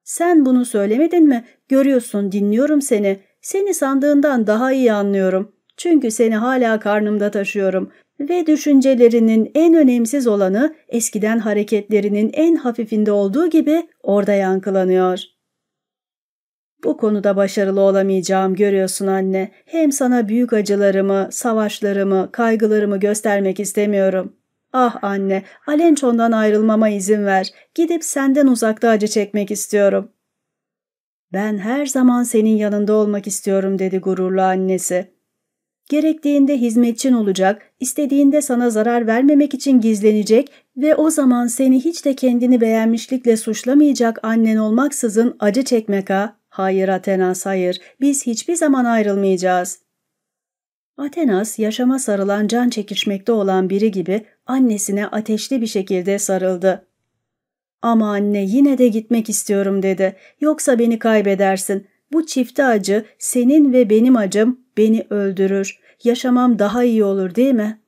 Sen bunu söylemedin mi? Görüyorsun, dinliyorum seni. Seni sandığından daha iyi anlıyorum. Çünkü seni hala karnımda taşıyorum ve düşüncelerinin en önemsiz olanı eskiden hareketlerinin en hafifinde olduğu gibi orada yankılanıyor. Bu konuda başarılı olamayacağım görüyorsun anne. Hem sana büyük acılarımı, savaşlarımı, kaygılarımı göstermek istemiyorum. Ah anne, Alençon'dan ayrılmama izin ver. Gidip senden uzakta acı çekmek istiyorum. Ben her zaman senin yanında olmak istiyorum dedi gururlu annesi. Gerektiğinde hizmetçin olacak, istediğinde sana zarar vermemek için gizlenecek ve o zaman seni hiç de kendini beğenmişlikle suçlamayacak annen olmaksızın acı çekmek ha. Hayır Atenas hayır, biz hiçbir zaman ayrılmayacağız. Atenas yaşama sarılan can çekişmekte olan biri gibi annesine ateşli bir şekilde sarıldı. Ama anne yine de gitmek istiyorum dedi. Yoksa beni kaybedersin. Bu çifte acı senin ve benim acım beni öldürür. Yaşamam daha iyi olur değil mi?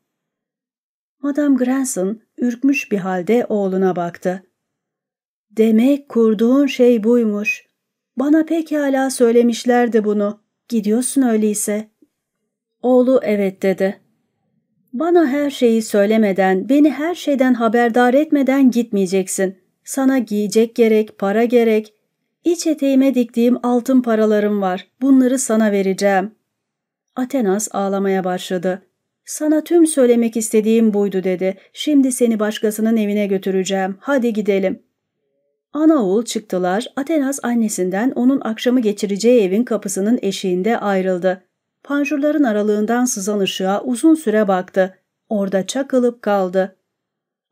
Madame Granson ürkmüş bir halde oğluna baktı. Demek kurduğun şey buymuş. Bana pekala söylemişlerdi bunu. Gidiyorsun öyleyse. Oğlu evet dedi. Bana her şeyi söylemeden, beni her şeyden haberdar etmeden gitmeyeceksin. Sana giyecek gerek, para gerek. İç eteğime diktiğim altın paralarım var. Bunları sana vereceğim. Atenas ağlamaya başladı. Sana tüm söylemek istediğim buydu dedi. Şimdi seni başkasının evine götüreceğim. Hadi gidelim. Ana oğul çıktılar. Atenas annesinden onun akşamı geçireceği evin kapısının eşiğinde ayrıldı. Panjurların aralığından sızan ışığa uzun süre baktı. Orada çakılıp kaldı.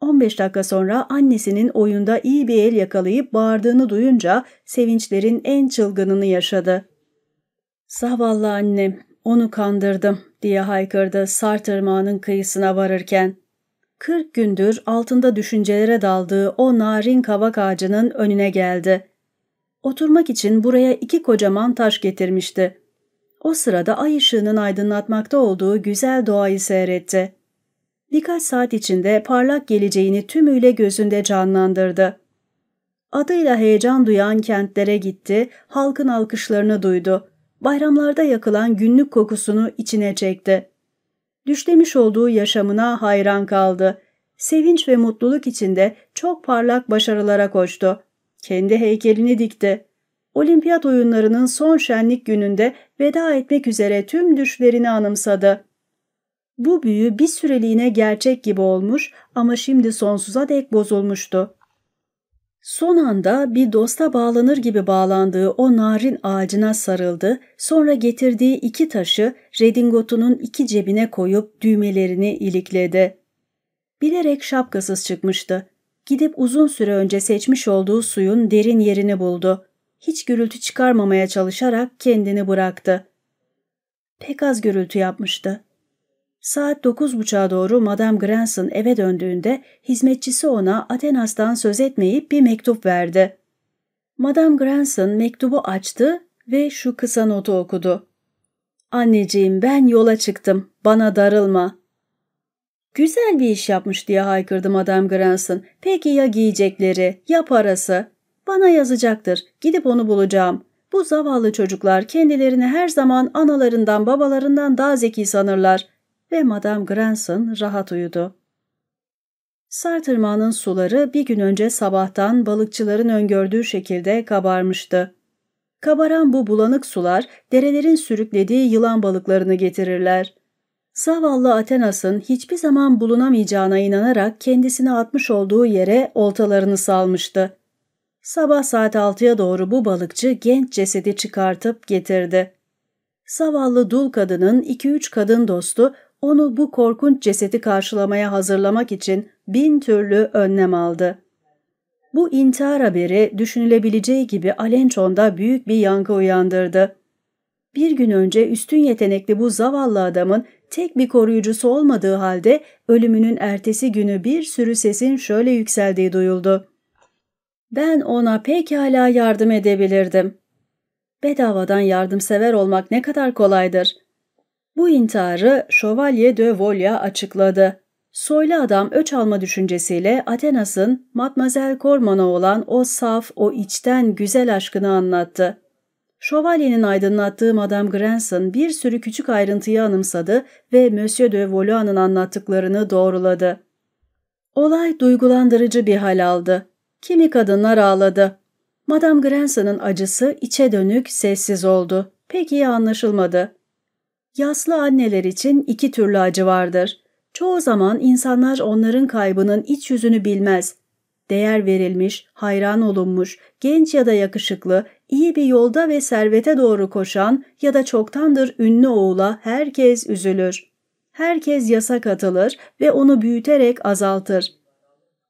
15 dakika sonra annesinin oyunda iyi bir el yakalayıp bağırdığını duyunca sevinçlerin en çılgınını yaşadı. Zavallı annem, onu kandırdım diye haykırdı Sartırmağı'nın kıyısına varırken. Kırk gündür altında düşüncelere daldığı o narin kavak ağacının önüne geldi. Oturmak için buraya iki kocaman taş getirmişti. O sırada ay ışığının aydınlatmakta olduğu güzel doğayı seyretti birkaç saat içinde parlak geleceğini tümüyle gözünde canlandırdı. Adıyla heyecan duyan kentlere gitti, halkın alkışlarını duydu. Bayramlarda yakılan günlük kokusunu içine çekti. Düşlemiş olduğu yaşamına hayran kaldı. Sevinç ve mutluluk içinde çok parlak başarılara koştu. Kendi heykelini dikti. Olimpiyat oyunlarının son şenlik gününde veda etmek üzere tüm düşlerini anımsadı. Bu büyü bir süreliğine gerçek gibi olmuş ama şimdi sonsuza dek bozulmuştu. Son anda bir dosta bağlanır gibi bağlandığı o narin ağacına sarıldı, sonra getirdiği iki taşı redingotunun iki cebine koyup düğmelerini ilikledi. Bilerek şapkasız çıkmıştı. Gidip uzun süre önce seçmiş olduğu suyun derin yerini buldu. Hiç gürültü çıkarmamaya çalışarak kendini bıraktı. Pek az gürültü yapmıştı. Saat dokuz buçuğa doğru Madame Granson eve döndüğünde hizmetçisi ona Athenas'tan söz etmeyip bir mektup verdi. Madame Granson mektubu açtı ve şu kısa notu okudu. Anneciğim ben yola çıktım, bana darılma. Güzel bir iş yapmış diye haykırdı Madame Granson. Peki ya giyecekleri, ya parası? Bana yazacaktır, gidip onu bulacağım. Bu zavallı çocuklar kendilerini her zaman analarından babalarından daha zeki sanırlar ve Madame Granson rahat uyudu. Sartırmağının suları bir gün önce sabahtan balıkçıların öngördüğü şekilde kabarmıştı. Kabaran bu bulanık sular derelerin sürüklediği yılan balıklarını getirirler. Zavallı Athenas'ın hiçbir zaman bulunamayacağına inanarak kendisini atmış olduğu yere oltalarını salmıştı. Sabah saat altıya doğru bu balıkçı genç cesedi çıkartıp getirdi. Zavallı dul kadının iki üç kadın dostu onu bu korkunç cesedi karşılamaya hazırlamak için bin türlü önlem aldı. Bu intihar haberi düşünülebileceği gibi Alençon'da büyük bir yankı uyandırdı. Bir gün önce üstün yetenekli bu zavallı adamın tek bir koruyucusu olmadığı halde ölümünün ertesi günü bir sürü sesin şöyle yükseldiği duyuldu. Ben ona pekala yardım edebilirdim. Bedavadan yardımsever olmak ne kadar kolaydır. Bu intiharı Şövalye de Volya açıkladı. Soylu adam öç alma düşüncesiyle Athenas'ın Matmazel Cormon'a olan o saf, o içten güzel aşkını anlattı. Şövalyenin aydınlattığı Madame Granson bir sürü küçük ayrıntıyı anımsadı ve Monsieur de Valois'ın anlattıklarını doğruladı. Olay duygulandırıcı bir hal aldı. Kimi kadınlar ağladı. Madame Granson'ın acısı içe dönük, sessiz oldu. Pek iyi anlaşılmadı. Yaslı anneler için iki türlü acı vardır. Çoğu zaman insanlar onların kaybının iç yüzünü bilmez. Değer verilmiş, hayran olunmuş, genç ya da yakışıklı, iyi bir yolda ve servete doğru koşan ya da çoktandır ünlü oğula herkes üzülür. Herkes yasa katılır ve onu büyüterek azaltır.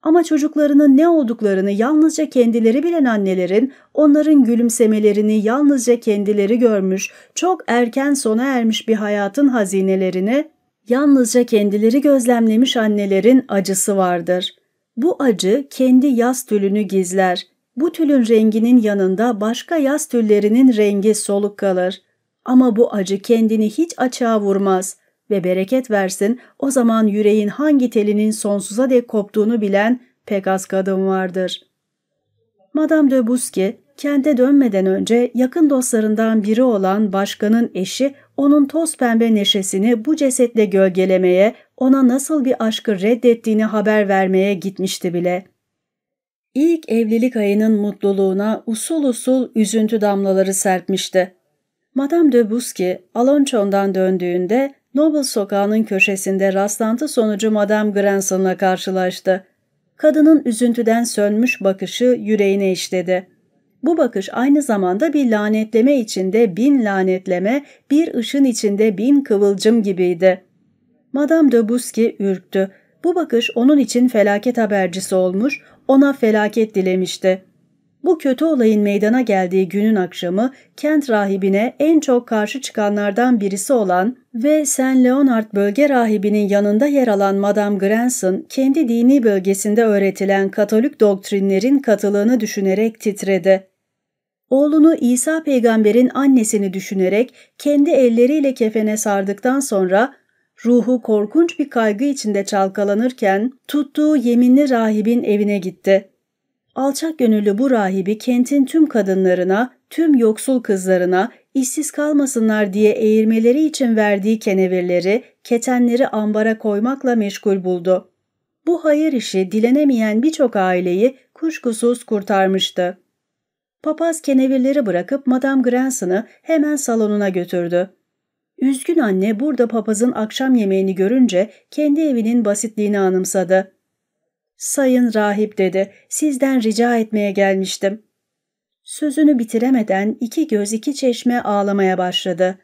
Ama çocuklarının ne olduklarını yalnızca kendileri bilen annelerin, onların gülümsemelerini yalnızca kendileri görmüş, çok erken sona ermiş bir hayatın hazinelerini yalnızca kendileri gözlemlemiş annelerin acısı vardır. Bu acı kendi yaz tülünü gizler. Bu tülün renginin yanında başka yaz tüllerinin rengi soluk kalır. Ama bu acı kendini hiç açığa vurmaz ve bereket versin o zaman yüreğin hangi telinin sonsuza dek koptuğunu bilen pek az kadın vardır. Madame de Busque, kente dönmeden önce yakın dostlarından biri olan başkanın eşi onun toz pembe neşesini bu cesetle gölgelemeye, ona nasıl bir aşkı reddettiğini haber vermeye gitmişti bile. İlk evlilik ayının mutluluğuna usul usul üzüntü damlaları serpmişti. Madame de Busque, Alonçon'dan döndüğünde Noble sokağının köşesinde rastlantı sonucu Madame Granson'la karşılaştı. Kadının üzüntüden sönmüş bakışı yüreğine işledi. Bu bakış aynı zamanda bir lanetleme içinde bin lanetleme, bir ışın içinde bin kıvılcım gibiydi. Madame de Busque ürktü. Bu bakış onun için felaket habercisi olmuş, ona felaket dilemişti. Bu kötü olayın meydana geldiği günün akşamı kent rahibine en çok karşı çıkanlardan birisi olan ve Saint Leonard bölge rahibinin yanında yer alan Madame Granson kendi dini bölgesinde öğretilen Katolik doktrinlerin katılığını düşünerek titredi. Oğlunu İsa peygamberin annesini düşünerek kendi elleriyle kefene sardıktan sonra ruhu korkunç bir kaygı içinde çalkalanırken tuttuğu yeminli rahibin evine gitti. Alçak gönüllü bu rahibi kentin tüm kadınlarına, tüm yoksul kızlarına, işsiz kalmasınlar diye eğirmeleri için verdiği kenevirleri, ketenleri ambara koymakla meşgul buldu. Bu hayır işi dilenemeyen birçok aileyi kuşkusuz kurtarmıştı. Papaz kenevirleri bırakıp Madame Granson'ı hemen salonuna götürdü. Üzgün anne burada papazın akşam yemeğini görünce kendi evinin basitliğini anımsadı. Sayın rahip dedi, sizden rica etmeye gelmiştim. Sözünü bitiremeden iki göz iki çeşme ağlamaya başladı.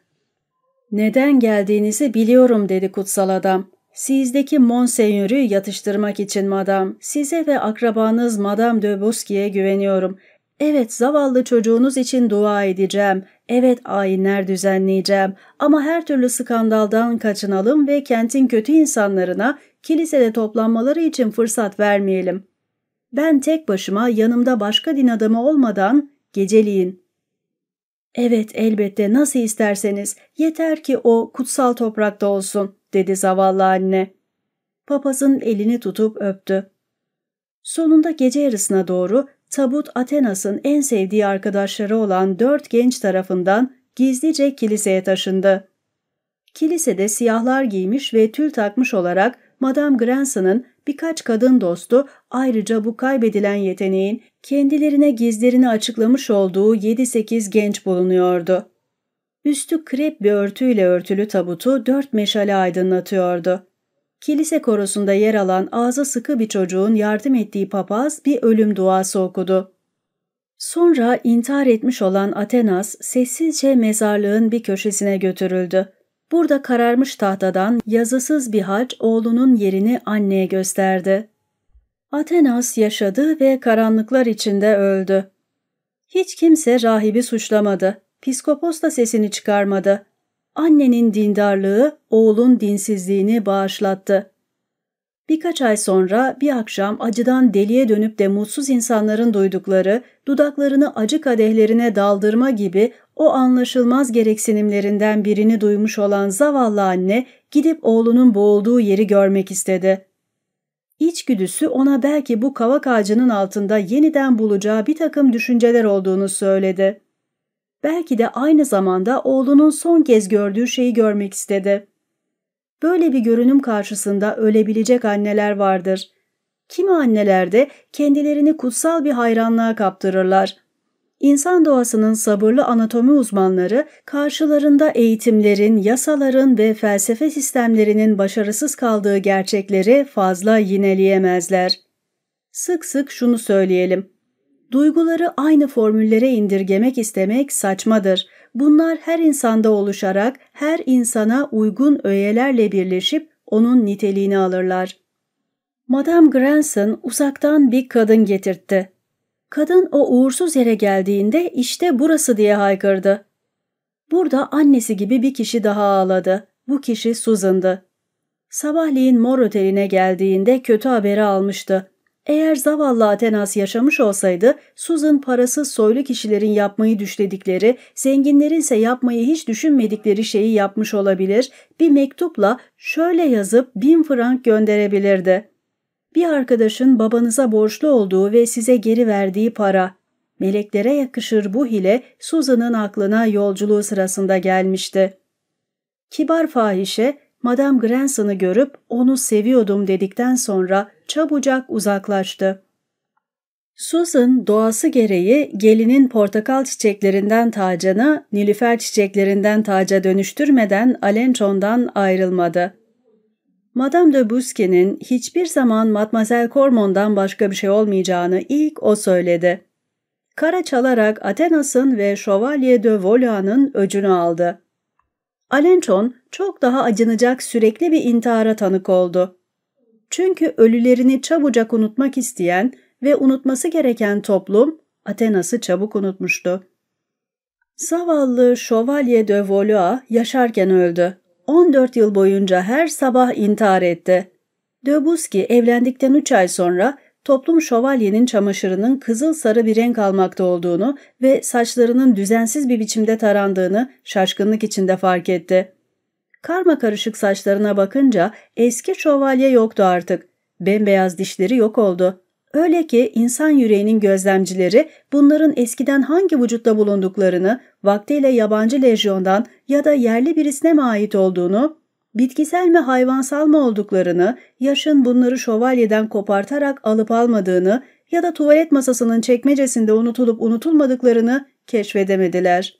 Neden geldiğinizi biliyorum dedi kutsal adam. Sizdeki monsenyörü yatıştırmak için madam. Size ve akrabanız Madame de Bosqui'ye güveniyorum. Evet zavallı çocuğunuz için dua edeceğim. Evet ayinler düzenleyeceğim. Ama her türlü skandaldan kaçınalım ve kentin kötü insanlarına kilisede toplanmaları için fırsat vermeyelim. Ben tek başıma yanımda başka din adamı olmadan geceliğin. Evet elbette nasıl isterseniz yeter ki o kutsal toprakta olsun dedi zavallı anne. Papazın elini tutup öptü. Sonunda gece yarısına doğru tabut Athenas'ın en sevdiği arkadaşları olan dört genç tarafından gizlice kiliseye taşındı. Kilisede siyahlar giymiş ve tül takmış olarak Madame Granson'ın birkaç kadın dostu ayrıca bu kaybedilen yeteneğin kendilerine gizlerini açıklamış olduğu 7-8 genç bulunuyordu. Üstü krep bir örtüyle örtülü tabutu dört meşale aydınlatıyordu. Kilise korosunda yer alan ağzı sıkı bir çocuğun yardım ettiği papaz bir ölüm duası okudu. Sonra intihar etmiş olan Atenas sessizce mezarlığın bir köşesine götürüldü. Burada kararmış tahtadan yazısız bir hac oğlunun yerini anneye gösterdi. Atenas yaşadı ve karanlıklar içinde öldü. Hiç kimse rahibi suçlamadı. Piskopos da sesini çıkarmadı. Annenin dindarlığı oğlun dinsizliğini bağışlattı. Birkaç ay sonra bir akşam acıdan deliye dönüp de mutsuz insanların duydukları, dudaklarını acı kadehlerine daldırma gibi o anlaşılmaz gereksinimlerinden birini duymuş olan zavallı anne gidip oğlunun boğulduğu yeri görmek istedi. İçgüdüsü ona belki bu kavak ağacının altında yeniden bulacağı bir takım düşünceler olduğunu söyledi. Belki de aynı zamanda oğlunun son kez gördüğü şeyi görmek istedi. Böyle bir görünüm karşısında ölebilecek anneler vardır. Kimi anneler de kendilerini kutsal bir hayranlığa kaptırırlar. İnsan doğasının sabırlı anatomi uzmanları karşılarında eğitimlerin, yasaların ve felsefe sistemlerinin başarısız kaldığı gerçekleri fazla yineleyemezler. Sık sık şunu söyleyelim. Duyguları aynı formüllere indirgemek istemek saçmadır. Bunlar her insanda oluşarak her insana uygun öğelerle birleşip onun niteliğini alırlar. Madame Granson uzaktan bir kadın getirtti. Kadın o uğursuz yere geldiğinde işte burası diye haykırdı. Burada annesi gibi bir kişi daha ağladı. Bu kişi Susan'dı. Sabahleyin mor oteline geldiğinde kötü haberi almıştı. Eğer zavallı Atenas yaşamış olsaydı, Susan parasız soylu kişilerin yapmayı düşledikleri, zenginlerin ise yapmayı hiç düşünmedikleri şeyi yapmış olabilir, bir mektupla şöyle yazıp bin frank gönderebilirdi. Bir arkadaşın babanıza borçlu olduğu ve size geri verdiği para. Meleklere yakışır bu hile Susan'ın aklına yolculuğu sırasında gelmişti. Kibar fahişe, Madame Granson'ı görüp onu seviyordum dedikten sonra çabucak uzaklaştı. Susan doğası gereği gelinin portakal çiçeklerinden tacına, nilüfer çiçeklerinden taca dönüştürmeden Alençon'dan ayrılmadı. Madame de Busquet'in hiçbir zaman Mademoiselle Cormon'dan başka bir şey olmayacağını ilk o söyledi. Kara çalarak Athenas'ın ve Chevalier de Valois'ın öcünü aldı. Alençon çok daha acınacak sürekli bir intihara tanık oldu. Çünkü ölülerini çabucak unutmak isteyen ve unutması gereken toplum Athenas'ı çabuk unutmuştu. Zavallı Chevalier de Valois yaşarken öldü. 14 yıl boyunca her sabah intihar etti. Döbuski evlendikten 3 ay sonra toplum şövalyenin çamaşırının kızıl sarı bir renk almakta olduğunu ve saçlarının düzensiz bir biçimde tarandığını şaşkınlık içinde fark etti. Karma karışık saçlarına bakınca eski şövalye yoktu artık. Bembeyaz dişleri yok oldu. Öyle ki insan yüreğinin gözlemcileri bunların eskiden hangi vücutta bulunduklarını, vaktiyle yabancı lejyondan ya da yerli birisine mi ait olduğunu, bitkisel mi hayvansal mı olduklarını, yaşın bunları şövalyeden kopartarak alıp almadığını ya da tuvalet masasının çekmecesinde unutulup unutulmadıklarını keşfedemediler.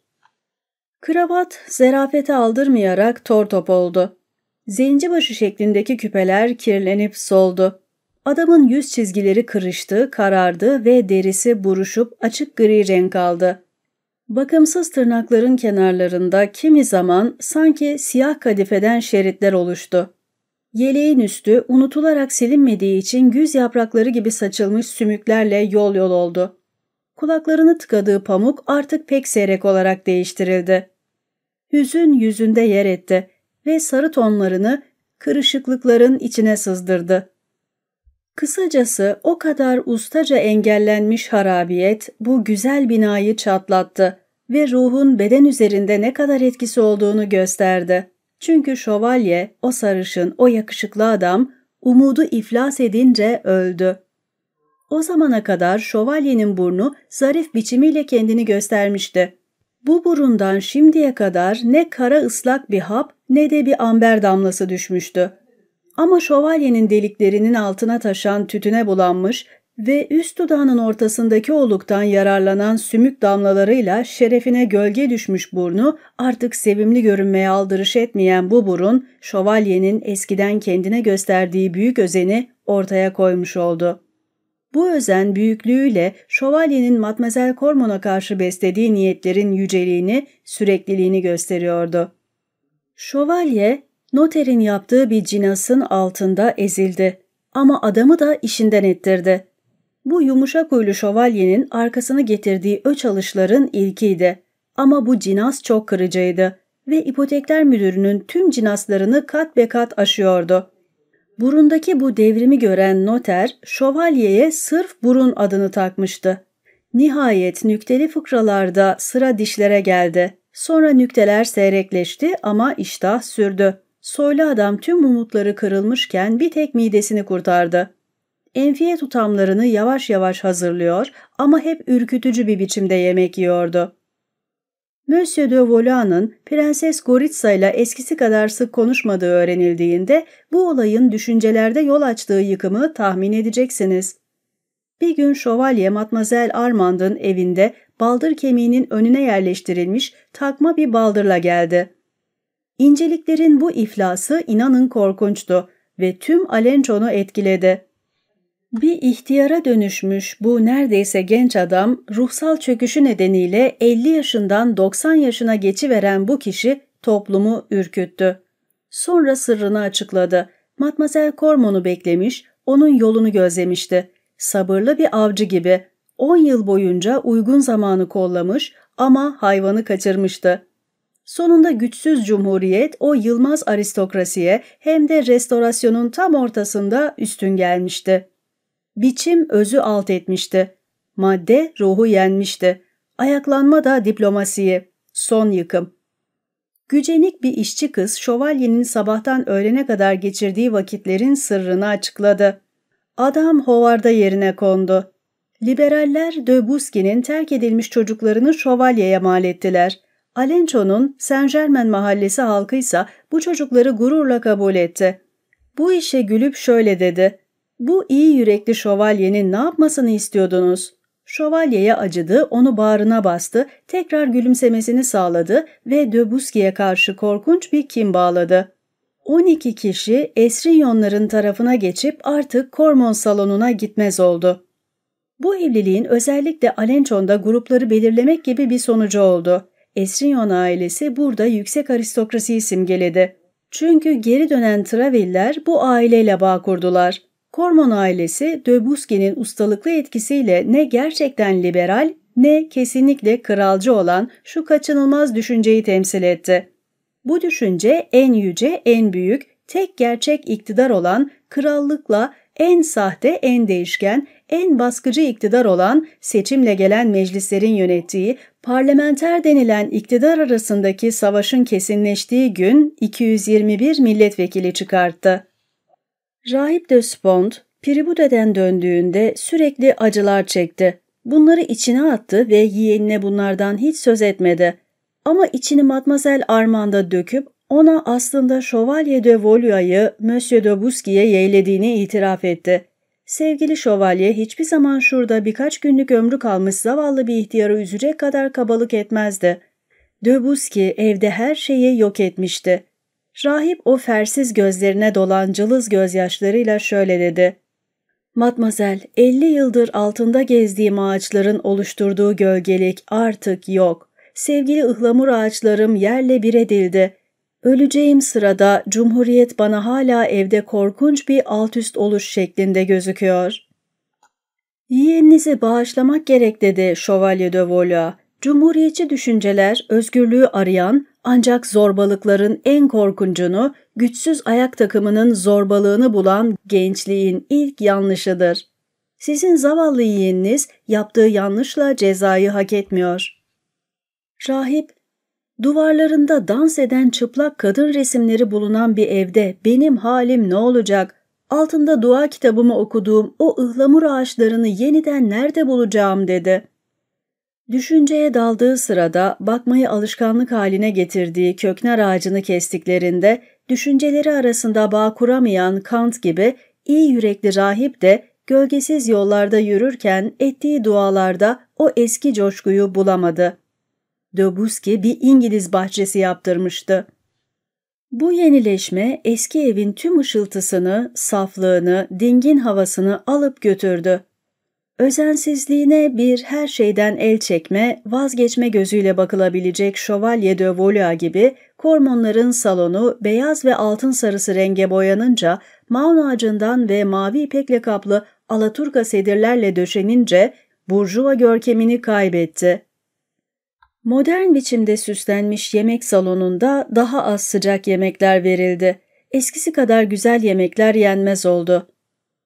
Kravat zerafete aldırmayarak tortop oldu. Zencibaşı şeklindeki küpeler kirlenip soldu. Adamın yüz çizgileri kırıştı, karardı ve derisi buruşup açık gri renk aldı. Bakımsız tırnakların kenarlarında kimi zaman sanki siyah kadifeden şeritler oluştu. Yeleğin üstü unutularak silinmediği için güz yaprakları gibi saçılmış sümüklerle yol yol oldu. Kulaklarını tıkadığı pamuk artık pek seyrek olarak değiştirildi. Hüzün yüzünde yer etti ve sarı tonlarını kırışıklıkların içine sızdırdı. Kısacası o kadar ustaca engellenmiş harabiyet bu güzel binayı çatlattı ve ruhun beden üzerinde ne kadar etkisi olduğunu gösterdi. Çünkü şövalye, o sarışın, o yakışıklı adam umudu iflas edince öldü. O zamana kadar şövalyenin burnu zarif biçimiyle kendini göstermişti. Bu burundan şimdiye kadar ne kara ıslak bir hap ne de bir amber damlası düşmüştü. Ama şövalyenin deliklerinin altına taşan tütüne bulanmış ve üst dudağının ortasındaki oluktan yararlanan sümük damlalarıyla şerefine gölge düşmüş burnu artık sevimli görünmeye aldırış etmeyen bu burun şövalyenin eskiden kendine gösterdiği büyük özeni ortaya koymuş oldu. Bu özen büyüklüğüyle şövalyenin Matmazel Cormon'a karşı beslediği niyetlerin yüceliğini, sürekliliğini gösteriyordu. Şövalye, noterin yaptığı bir cinasın altında ezildi ama adamı da işinden ettirdi. Bu yumuşak huylu şövalyenin arkasını getirdiği öç alışların ilkiydi. Ama bu cinas çok kırıcıydı ve ipotekler müdürünün tüm cinaslarını kat be kat aşıyordu. Burundaki bu devrimi gören noter, şövalyeye sırf burun adını takmıştı. Nihayet nükteli fıkralarda sıra dişlere geldi. Sonra nükteler seyrekleşti ama iştah sürdü. Soylu adam tüm umutları kırılmışken bir tek midesini kurtardı. Enfiye tutamlarını yavaş yavaş hazırlıyor ama hep ürkütücü bir biçimde yemek yiyordu. Monsieur de Volaan'ın Prenses Goritza ile eskisi kadar sık konuşmadığı öğrenildiğinde bu olayın düşüncelerde yol açtığı yıkımı tahmin edeceksiniz. Bir gün şövalye Matmazel Armand'ın evinde baldır kemiğinin önüne yerleştirilmiş takma bir baldırla geldi. İnceliklerin bu iflası inanın korkunçtu ve tüm Alençon'u etkiledi. Bir ihtiyara dönüşmüş bu neredeyse genç adam ruhsal çöküşü nedeniyle 50 yaşından 90 yaşına geçiveren bu kişi toplumu ürküttü. Sonra sırrını açıkladı. Matmazel Cormon'u beklemiş, onun yolunu gözlemişti. Sabırlı bir avcı gibi 10 yıl boyunca uygun zamanı kollamış ama hayvanı kaçırmıştı. Sonunda güçsüz cumhuriyet o yılmaz aristokrasiye hem de restorasyonun tam ortasında üstün gelmişti. Biçim özü alt etmişti. Madde ruhu yenmişti. Ayaklanma da diplomasiyi. Son yıkım. Gücenik bir işçi kız şövalyenin sabahtan öğlene kadar geçirdiği vakitlerin sırrını açıkladı. Adam hovarda yerine kondu. Liberaller de Busqui'nin terk edilmiş çocuklarını şövalyeye mal ettiler. Alenço'nun Saint Germain mahallesi halkıysa bu çocukları gururla kabul etti. Bu işe gülüp şöyle dedi. Bu iyi yürekli şövalyenin ne yapmasını istiyordunuz? Şövalyeye acıdı, onu bağrına bastı, tekrar gülümsemesini sağladı ve Döbuski'ye karşı korkunç bir kim bağladı. 12 kişi Esrinyonların tarafına geçip artık Kormon salonuna gitmez oldu. Bu evliliğin özellikle Alençon'da grupları belirlemek gibi bir sonucu oldu. Esrinyon ailesi burada yüksek aristokrasiyi simgeledi. Çünkü geri dönen Traviller bu aileyle bağ kurdular. Kormon ailesi Döbuski'nin ustalıklı etkisiyle ne gerçekten liberal ne kesinlikle kralcı olan şu kaçınılmaz düşünceyi temsil etti. Bu düşünce en yüce, en büyük, tek gerçek iktidar olan krallıkla en sahte, en değişken, en baskıcı iktidar olan seçimle gelen meclislerin yönettiği parlamenter denilen iktidar arasındaki savaşın kesinleştiği gün 221 milletvekili çıkarttı. Rahip de Spond, Piribude'den döndüğünde sürekli acılar çekti. Bunları içine attı ve yeğenine bunlardan hiç söz etmedi. Ama içini Matmazel Armand'a döküp ona aslında Şövalye de Voluya'yı Monsieur de Busqui'ye yeğlediğini itiraf etti. Sevgili şövalye hiçbir zaman şurada birkaç günlük ömrü kalmış zavallı bir ihtiyarı üzecek kadar kabalık etmezdi. De Busqui evde her şeyi yok etmişti. Rahip o fersiz gözlerine dolan cılız gözyaşlarıyla şöyle dedi. Matmazel, 50 yıldır altında gezdiğim ağaçların oluşturduğu gölgelik artık yok. Sevgili ıhlamur ağaçlarım yerle bir edildi. Öleceğim sırada Cumhuriyet bana hala evde korkunç bir altüst oluş şeklinde gözüküyor. Yeğeninizi bağışlamak gerek dedi Şövalye de Valois. Cumhuriyetçi düşünceler özgürlüğü arayan ancak zorbalıkların en korkuncunu, güçsüz ayak takımının zorbalığını bulan gençliğin ilk yanlışıdır. Sizin zavallı yeğeniniz yaptığı yanlışla cezayı hak etmiyor. Rahip, duvarlarında dans eden çıplak kadın resimleri bulunan bir evde benim halim ne olacak? Altında dua kitabımı okuduğum o ıhlamur ağaçlarını yeniden nerede bulacağım dedi.'' Düşünceye daldığı sırada bakmayı alışkanlık haline getirdiği köknar ağacını kestiklerinde düşünceleri arasında bağ kuramayan Kant gibi iyi yürekli rahip de gölgesiz yollarda yürürken ettiği dualarda o eski coşkuyu bulamadı. Debussy bir İngiliz bahçesi yaptırmıştı. Bu yenileşme eski evin tüm ışıltısını, saflığını, dingin havasını alıp götürdü. Özensizliğine bir her şeyden el çekme, vazgeçme gözüyle bakılabilecek Şövalye de Valois gibi Kormonların salonu beyaz ve altın sarısı renge boyanınca maun ağacından ve mavi ipekle kaplı alaturka sedirlerle döşenince burjuva görkemini kaybetti. Modern biçimde süslenmiş yemek salonunda daha az sıcak yemekler verildi. Eskisi kadar güzel yemekler yenmez oldu.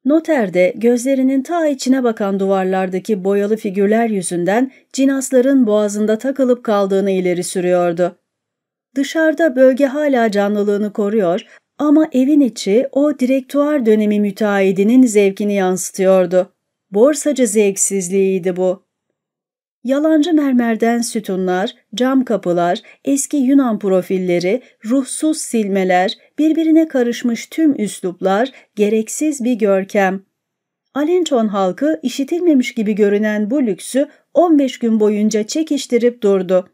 Noter de gözlerinin ta içine bakan duvarlardaki boyalı figürler yüzünden cinasların boğazında takılıp kaldığını ileri sürüyordu. Dışarıda bölge hala canlılığını koruyor ama evin içi o direktuar dönemi müteahhidinin zevkini yansıtıyordu. Borsacı zevksizliğiydi bu. Yalancı mermerden sütunlar, cam kapılar, eski Yunan profilleri, ruhsuz silmeler, birbirine karışmış tüm üsluplar, gereksiz bir görkem. Alençon halkı işitilmemiş gibi görünen bu lüksü 15 gün boyunca çekiştirip durdu.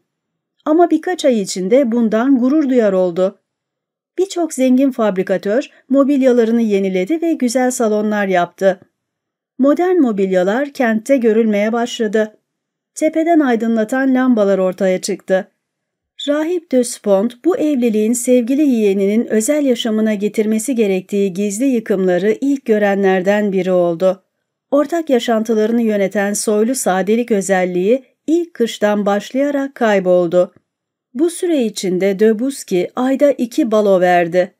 Ama birkaç ay içinde bundan gurur duyar oldu. Birçok zengin fabrikatör mobilyalarını yeniledi ve güzel salonlar yaptı. Modern mobilyalar kentte görülmeye başladı tepeden aydınlatan lambalar ortaya çıktı. Rahip de Spont bu evliliğin sevgili yeğeninin özel yaşamına getirmesi gerektiği gizli yıkımları ilk görenlerden biri oldu. Ortak yaşantılarını yöneten soylu sadelik özelliği ilk kıştan başlayarak kayboldu. Bu süre içinde Döbuski ayda iki balo verdi.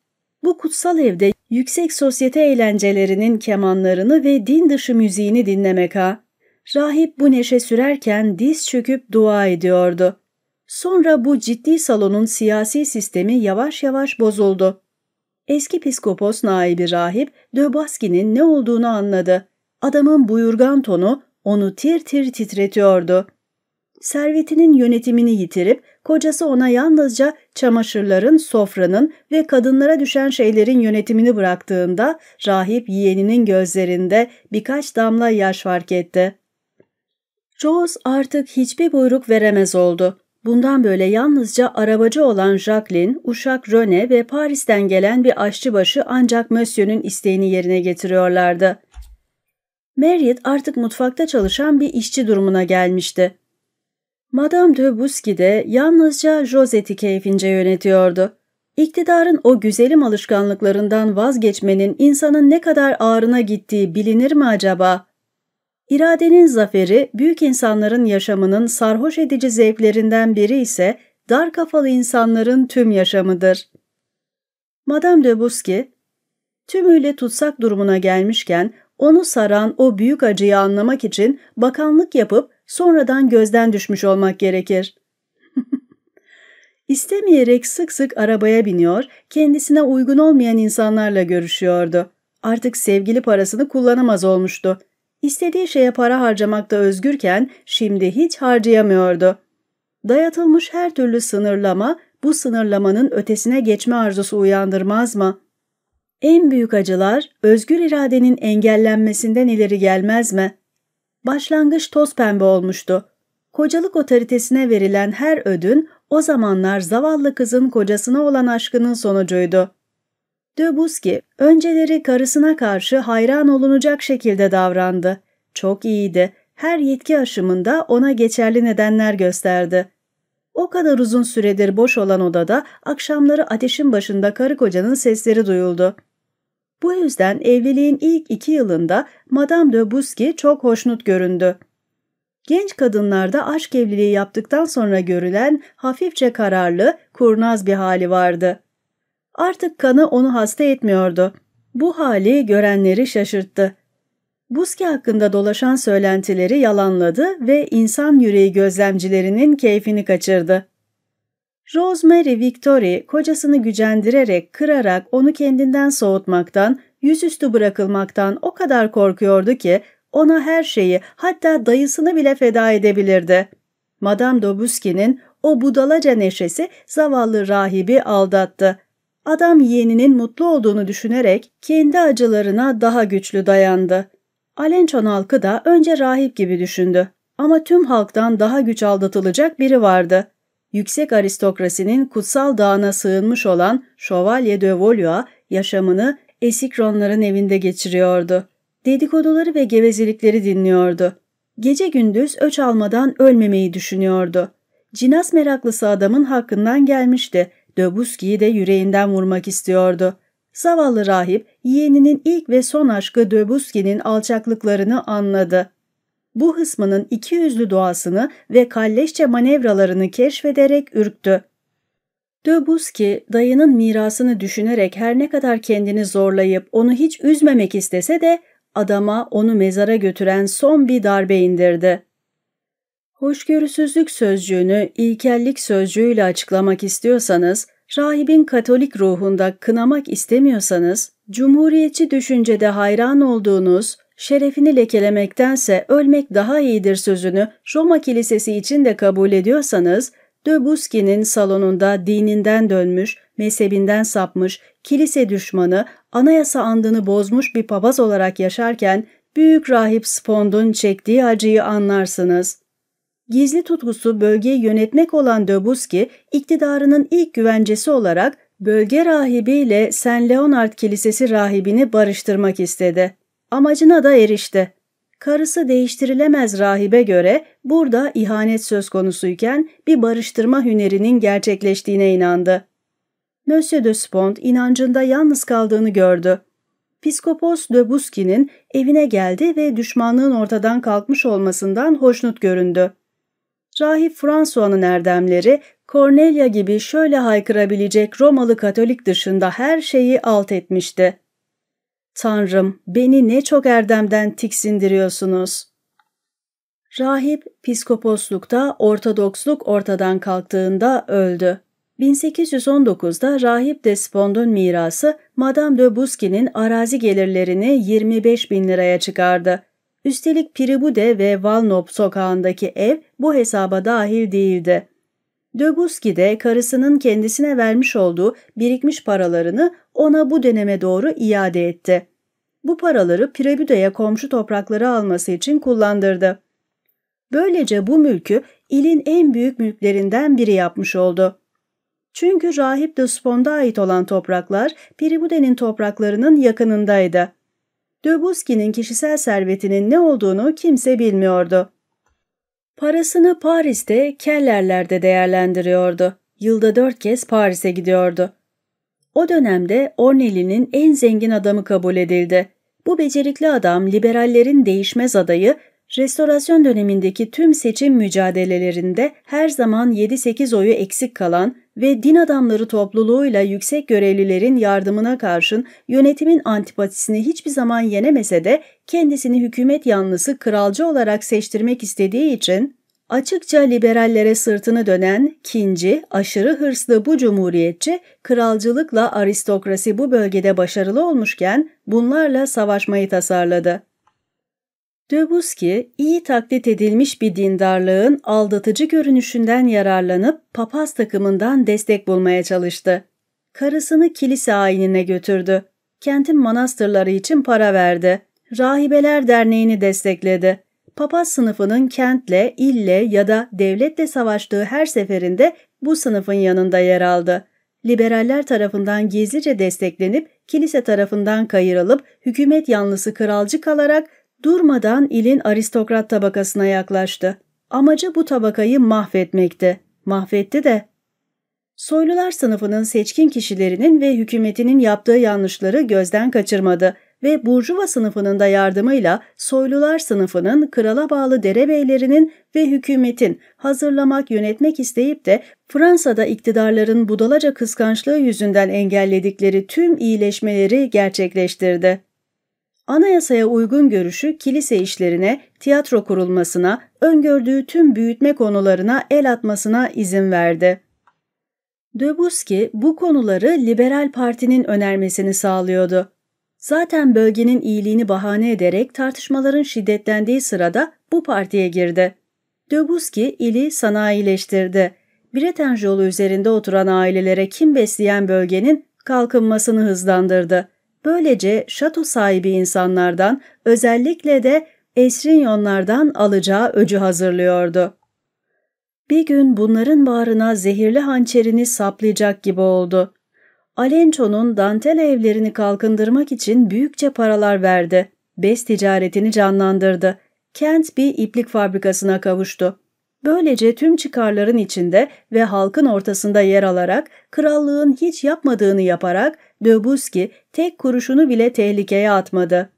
Bu kutsal evde yüksek sosyete eğlencelerinin kemanlarını ve din dışı müziğini dinlemek ha. Rahip bu neşe sürerken diz çöküp dua ediyordu. Sonra bu ciddi salonun siyasi sistemi yavaş yavaş bozuldu. Eski piskopos naibi rahip Döbaski'nin ne olduğunu anladı. Adamın buyurgan tonu onu tir tir titretiyordu. Servetinin yönetimini yitirip kocası ona yalnızca çamaşırların, sofranın ve kadınlara düşen şeylerin yönetimini bıraktığında rahip yeğeninin gözlerinde birkaç damla yaş fark etti. Rose artık hiçbir buyruk veremez oldu. Bundan böyle yalnızca arabacı olan Jacqueline, uşak Röne ve Paris'ten gelen bir aşçıbaşı ancak Monsieur'ün isteğini yerine getiriyorlardı. Marriott artık mutfakta çalışan bir işçi durumuna gelmişti. Madame de Busky de yalnızca Josette'i keyfince yönetiyordu. İktidarın o güzelim alışkanlıklarından vazgeçmenin insanın ne kadar ağrına gittiği bilinir mi acaba? İradenin zaferi büyük insanların yaşamının sarhoş edici zevklerinden biri ise dar kafalı insanların tüm yaşamıdır. Madame de Busky, tümüyle tutsak durumuna gelmişken onu saran o büyük acıyı anlamak için bakanlık yapıp sonradan gözden düşmüş olmak gerekir. İstemeyerek sık sık arabaya biniyor, kendisine uygun olmayan insanlarla görüşüyordu. Artık sevgili parasını kullanamaz olmuştu. İstediği şeye para harcamakta özgürken şimdi hiç harcayamıyordu. Dayatılmış her türlü sınırlama bu sınırlamanın ötesine geçme arzusu uyandırmaz mı? En büyük acılar özgür iradenin engellenmesinden ileri gelmez mi? Başlangıç toz pembe olmuştu. Kocalık otoritesine verilen her ödün o zamanlar zavallı kızın kocasına olan aşkının sonucuydu. Debussy önceleri karısına karşı hayran olunacak şekilde davrandı. Çok iyiydi. Her yetki aşımında ona geçerli nedenler gösterdi. O kadar uzun süredir boş olan odada akşamları ateşin başında karı kocanın sesleri duyuldu. Bu yüzden evliliğin ilk iki yılında Madame de Busky çok hoşnut göründü. Genç kadınlarda aşk evliliği yaptıktan sonra görülen hafifçe kararlı, kurnaz bir hali vardı. Artık kanı onu hasta etmiyordu. Bu hali görenleri şaşırttı. Buski hakkında dolaşan söylentileri yalanladı ve insan yüreği gözlemcilerinin keyfini kaçırdı. Rosemary Victory kocasını gücendirerek, kırarak onu kendinden soğutmaktan, yüzüstü bırakılmaktan o kadar korkuyordu ki ona her şeyi hatta dayısını bile feda edebilirdi. Madame Dobusky'nin o budalaca neşesi zavallı rahibi aldattı. Adam yeğeninin mutlu olduğunu düşünerek kendi acılarına daha güçlü dayandı. Alençon halkı da önce rahip gibi düşündü. Ama tüm halktan daha güç aldatılacak biri vardı. Yüksek aristokrasinin kutsal dağına sığınmış olan Şövalye de Valois yaşamını Esikronların evinde geçiriyordu. Dedikoduları ve gevezelikleri dinliyordu. Gece gündüz öç almadan ölmemeyi düşünüyordu. Cinas meraklısı adamın hakkından gelmişti. Döbuski'yi de yüreğinden vurmak istiyordu. Zavallı rahip yeğeninin ilk ve son aşkı Döbuski'nin alçaklıklarını anladı. Bu hısmının iki yüzlü doğasını ve kalleşçe manevralarını keşfederek ürktü. Döbuski dayının mirasını düşünerek her ne kadar kendini zorlayıp onu hiç üzmemek istese de adama onu mezara götüren son bir darbe indirdi. Hoşgörüsüzlük sözcüğünü ilkellik sözcüğüyle açıklamak istiyorsanız, rahibin katolik ruhunda kınamak istemiyorsanız, cumhuriyetçi düşüncede hayran olduğunuz, şerefini lekelemektense ölmek daha iyidir sözünü Roma Kilisesi için de kabul ediyorsanız, Döbuski'nin salonunda dininden dönmüş, mezhebinden sapmış, kilise düşmanı, anayasa andını bozmuş bir papaz olarak yaşarken büyük rahip Spond'un çektiği acıyı anlarsınız. Gizli tutkusu bölgeyi yönetmek olan Döbuski, iktidarının ilk güvencesi olarak bölge rahibiyle Saint Leonard Kilisesi rahibini barıştırmak istedi. Amacına da erişti. Karısı değiştirilemez rahibe göre burada ihanet söz konusuyken bir barıştırma hünerinin gerçekleştiğine inandı. Monsieur de Spond inancında yalnız kaldığını gördü. Piskopos de Busky'nin evine geldi ve düşmanlığın ortadan kalkmış olmasından hoşnut göründü. Rahip François'ın erdemleri Cornelia gibi şöyle haykırabilecek Romalı Katolik dışında her şeyi alt etmişti. Tanrım, beni ne çok erdemden tiksindiriyorsunuz. Rahip, piskoposlukta Ortodoksluk ortadan kalktığında öldü. 1819'da Rahip Despond'un mirası Madame de Busky'nin arazi gelirlerini 25 bin liraya çıkardı. Üstelik Piribude ve Valnop sokağındaki ev bu hesaba dahil değildi. De Busky de karısının kendisine vermiş olduğu birikmiş paralarını ona bu döneme doğru iade etti. Bu paraları Piribude'ye komşu toprakları alması için kullandırdı. Böylece bu mülkü ilin en büyük mülklerinden biri yapmış oldu. Çünkü rahip Duspon'da ait olan topraklar Piribude'nin topraklarının yakınındaydı. Döbuski'nin kişisel servetinin ne olduğunu kimse bilmiyordu. Parasını Paris'te Kellerler'de değerlendiriyordu. Yılda dört kez Paris'e gidiyordu. O dönemde Ornelli'nin en zengin adamı kabul edildi. Bu becerikli adam liberallerin değişmez adayı Restorasyon dönemindeki tüm seçim mücadelelerinde her zaman 7-8 oyu eksik kalan ve din adamları topluluğuyla yüksek görevlilerin yardımına karşın yönetimin antipatisini hiçbir zaman yenemese de kendisini hükümet yanlısı kralcı olarak seçtirmek istediği için açıkça liberallere sırtını dönen, kinci, aşırı hırslı bu cumhuriyetçi, kralcılıkla aristokrasi bu bölgede başarılı olmuşken bunlarla savaşmayı tasarladı. Döbuski, iyi taklit edilmiş bir dindarlığın aldatıcı görünüşünden yararlanıp papaz takımından destek bulmaya çalıştı. Karısını kilise ayinine götürdü. Kentin manastırları için para verdi. Rahibeler Derneği'ni destekledi. Papaz sınıfının kentle, ille ya da devletle savaştığı her seferinde bu sınıfın yanında yer aldı. liberaller tarafından gizlice desteklenip kilise tarafından kayırılıp hükümet yanlısı kralcı kalarak durmadan ilin aristokrat tabakasına yaklaştı. Amacı bu tabakayı mahvetmekti. Mahvetti de. Soylular sınıfının seçkin kişilerinin ve hükümetinin yaptığı yanlışları gözden kaçırmadı ve Burjuva sınıfının da yardımıyla soylular sınıfının krala bağlı derebeylerinin ve hükümetin hazırlamak, yönetmek isteyip de Fransa'da iktidarların budalaca kıskançlığı yüzünden engelledikleri tüm iyileşmeleri gerçekleştirdi. Anayasaya uygun görüşü kilise işlerine, tiyatro kurulmasına, öngördüğü tüm büyütme konularına el atmasına izin verdi. Döbuski bu konuları Liberal Parti'nin önermesini sağlıyordu. Zaten bölgenin iyiliğini bahane ederek tartışmaların şiddetlendiği sırada bu partiye girdi. Döbuski ili sanayileştirdi. Bretagne yolu üzerinde oturan ailelere kim besleyen bölgenin kalkınmasını hızlandırdı. Böylece şato sahibi insanlardan özellikle de esrinyonlardan alacağı öcü hazırlıyordu. Bir gün bunların bağrına zehirli hançerini saplayacak gibi oldu. Alenço'nun dantel evlerini kalkındırmak için büyükçe paralar verdi. Bes ticaretini canlandırdı. Kent bir iplik fabrikasına kavuştu. Böylece tüm çıkarların içinde ve halkın ortasında yer alarak, krallığın hiç yapmadığını yaparak Döbuski tek kuruşunu bile tehlikeye atmadı.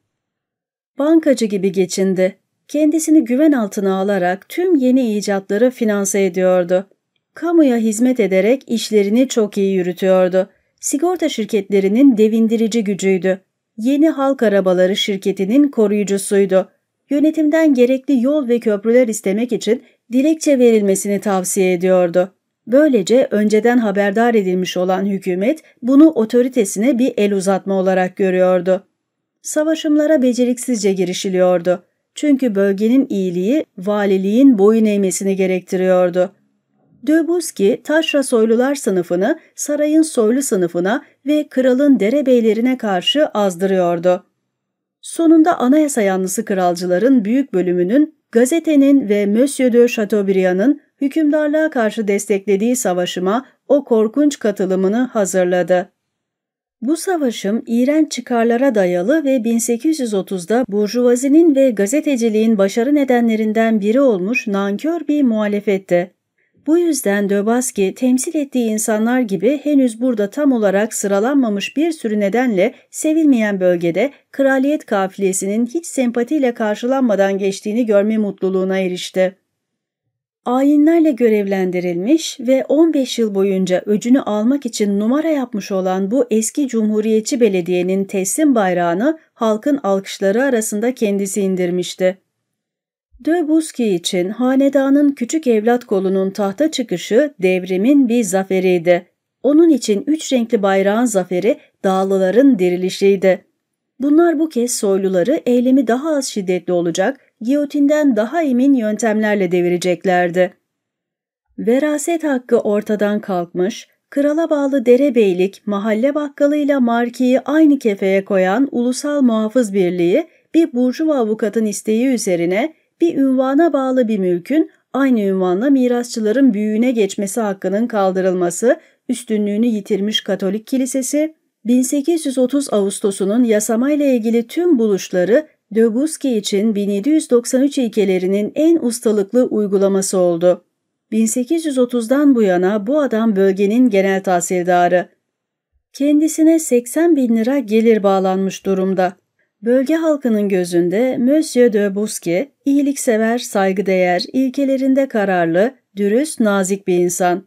Bankacı gibi geçindi. Kendisini güven altına alarak tüm yeni icatları finanse ediyordu. Kamuya hizmet ederek işlerini çok iyi yürütüyordu. Sigorta şirketlerinin devindirici gücüydü. Yeni halk arabaları şirketinin koruyucusuydu. Yönetimden gerekli yol ve köprüler istemek için dilekçe verilmesini tavsiye ediyordu. Böylece önceden haberdar edilmiş olan hükümet bunu otoritesine bir el uzatma olarak görüyordu. Savaşımlara beceriksizce girişiliyordu. Çünkü bölgenin iyiliği valiliğin boyun eğmesini gerektiriyordu. Döbuski, taşra soylular sınıfını sarayın soylu sınıfına ve kralın derebeylerine karşı azdırıyordu. Sonunda anayasa yanlısı kralcıların büyük bölümünün gazetenin ve Monsieur de Chateaubriand'ın hükümdarlığa karşı desteklediği savaşıma o korkunç katılımını hazırladı. Bu savaşım iğrenç çıkarlara dayalı ve 1830'da burjuvazinin ve gazeteciliğin başarı nedenlerinden biri olmuş nankör bir muhalefetti. Bu yüzden Döbaski temsil ettiği insanlar gibi henüz burada tam olarak sıralanmamış bir sürü nedenle sevilmeyen bölgede kraliyet kafilesinin hiç sempatiyle karşılanmadan geçtiğini görme mutluluğuna erişti. Ayinlerle görevlendirilmiş ve 15 yıl boyunca öcünü almak için numara yapmış olan bu eski cumhuriyetçi belediyenin teslim bayrağını halkın alkışları arasında kendisi indirmişti. De Busky için hanedanın küçük evlat kolunun tahta çıkışı devrimin bir zaferiydi. Onun için üç renkli bayrağın zaferi dağlıların dirilişiydi. Bunlar bu kez soyluları eylemi daha az şiddetli olacak, giyotinden daha emin yöntemlerle devireceklerdi. Veraset hakkı ortadan kalkmış, krala bağlı derebeylik mahalle bakkalıyla markiyi aynı kefeye koyan ulusal muhafız birliği bir burjuva avukatın isteği üzerine bir ünvana bağlı bir mülkün aynı ünvanla mirasçıların büyüğüne geçmesi hakkının kaldırılması, üstünlüğünü yitirmiş Katolik Kilisesi, 1830 Ağustos'unun yasamayla ilgili tüm buluşları Döbuski için 1793 ilkelerinin en ustalıklı uygulaması oldu. 1830'dan bu yana bu adam bölgenin genel tahsildarı. Kendisine 80 bin lira gelir bağlanmış durumda. Bölge halkının gözünde Monsieur de Busque, iyiliksever, saygıdeğer, ilkelerinde kararlı, dürüst, nazik bir insan.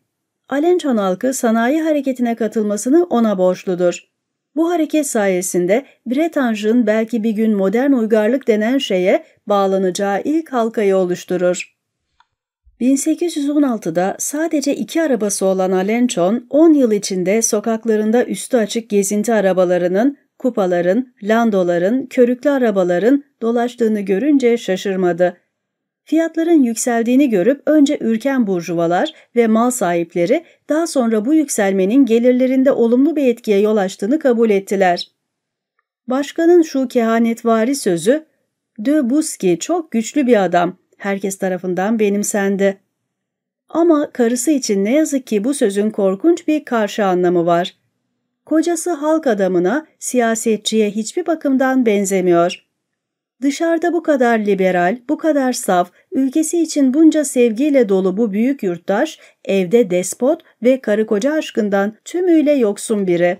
Alençon halkı sanayi hareketine katılmasını ona borçludur. Bu hareket sayesinde Bretanj'ın belki bir gün modern uygarlık denen şeye bağlanacağı ilk halkayı oluşturur. 1816'da sadece iki arabası olan Alençon, 10 yıl içinde sokaklarında üstü açık gezinti arabalarının kupaların, landoların, körüklü arabaların dolaştığını görünce şaşırmadı. Fiyatların yükseldiğini görüp önce ürken burjuvalar ve mal sahipleri daha sonra bu yükselmenin gelirlerinde olumlu bir etkiye yol açtığını kabul ettiler. Başkanın şu kehanetvari sözü, De Busky çok güçlü bir adam, herkes tarafından benimsendi. Ama karısı için ne yazık ki bu sözün korkunç bir karşı anlamı var. Kocası halk adamına, siyasetçiye hiçbir bakımdan benzemiyor. Dışarıda bu kadar liberal, bu kadar saf, ülkesi için bunca sevgiyle dolu bu büyük yurttaş, evde despot ve karı koca aşkından tümüyle yoksun biri.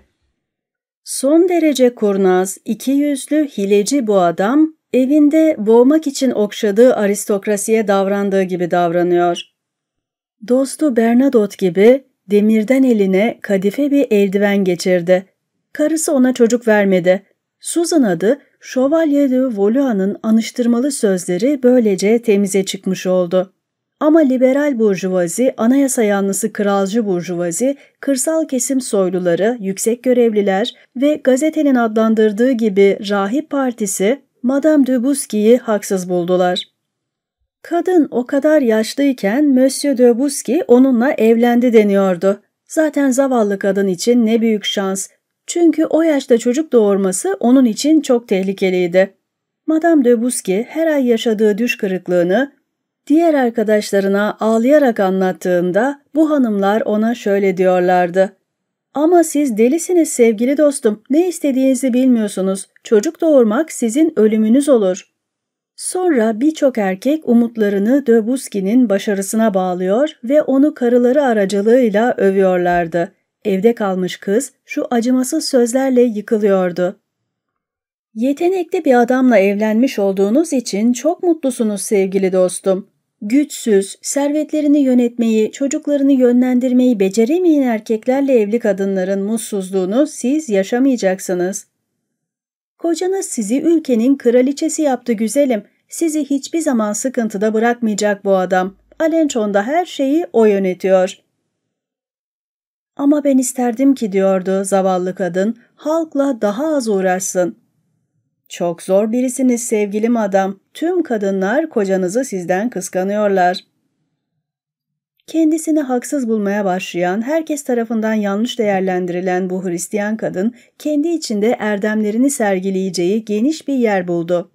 Son derece kurnaz, iki yüzlü, hileci bu adam, evinde boğmak için okşadığı aristokrasiye davrandığı gibi davranıyor. Dostu Bernadotte gibi demirden eline kadife bir eldiven geçirdi. Karısı ona çocuk vermedi. Susan adı Şövalye de Valois'ın anıştırmalı sözleri böylece temize çıkmış oldu. Ama liberal burjuvazi, anayasa yanlısı kralcı burjuvazi, kırsal kesim soyluları, yüksek görevliler ve gazetenin adlandırdığı gibi rahip partisi Madame de Busqui'yi haksız buldular. Kadın o kadar yaşlıyken Monsieur de Busqui onunla evlendi deniyordu. Zaten zavallı kadın için ne büyük şans. Çünkü o yaşta çocuk doğurması onun için çok tehlikeliydi. Madame de Busqui her ay yaşadığı düş kırıklığını diğer arkadaşlarına ağlayarak anlattığında bu hanımlar ona şöyle diyorlardı. Ama siz delisiniz sevgili dostum. Ne istediğinizi bilmiyorsunuz. Çocuk doğurmak sizin ölümünüz olur. Sonra birçok erkek umutlarını Döbuski'nin başarısına bağlıyor ve onu karıları aracılığıyla övüyorlardı. Evde kalmış kız şu acımasız sözlerle yıkılıyordu. Yetenekli bir adamla evlenmiş olduğunuz için çok mutlusunuz sevgili dostum. Güçsüz, servetlerini yönetmeyi, çocuklarını yönlendirmeyi beceremeyen erkeklerle evli kadınların mutsuzluğunu siz yaşamayacaksınız. Kocanız sizi ülkenin kraliçesi yaptı güzelim. Sizi hiçbir zaman sıkıntıda bırakmayacak bu adam. Alençon'da her şeyi o yönetiyor. Ama ben isterdim ki diyordu zavallı kadın, halkla daha az uğraşsın. Çok zor birisiniz sevgilim adam. Tüm kadınlar kocanızı sizden kıskanıyorlar. Kendisini haksız bulmaya başlayan, herkes tarafından yanlış değerlendirilen bu Hristiyan kadın, kendi içinde erdemlerini sergileyeceği geniş bir yer buldu.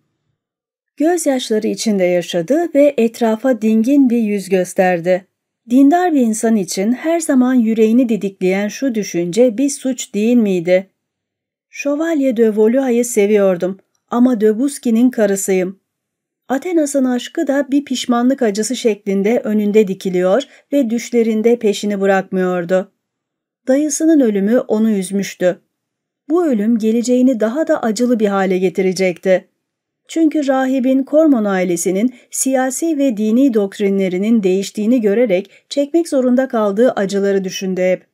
Gözyaşları içinde yaşadı ve etrafa dingin bir yüz gösterdi. Dindar bir insan için her zaman yüreğini didikleyen şu düşünce bir suç değil miydi? Şövalye de Valois'ı seviyordum ama Döbuski'nin karısıyım. Athenas'ın aşkı da bir pişmanlık acısı şeklinde önünde dikiliyor ve düşlerinde peşini bırakmıyordu. Dayısının ölümü onu üzmüştü. Bu ölüm geleceğini daha da acılı bir hale getirecekti. Çünkü rahibin Kormon ailesinin siyasi ve dini doktrinlerinin değiştiğini görerek çekmek zorunda kaldığı acıları düşündü hep.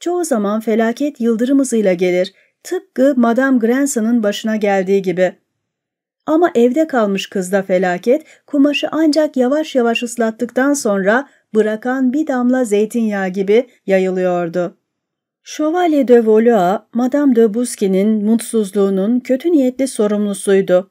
Çoğu zaman felaket yıldırım hızıyla gelir, tıpkı Madame Granson'ın başına geldiği gibi. Ama evde kalmış kızda felaket, kumaşı ancak yavaş yavaş ıslattıktan sonra bırakan bir damla zeytinyağı gibi yayılıyordu. Şövalye de Valois, Madame de Busqui'nin mutsuzluğunun kötü niyetli sorumlusuydu.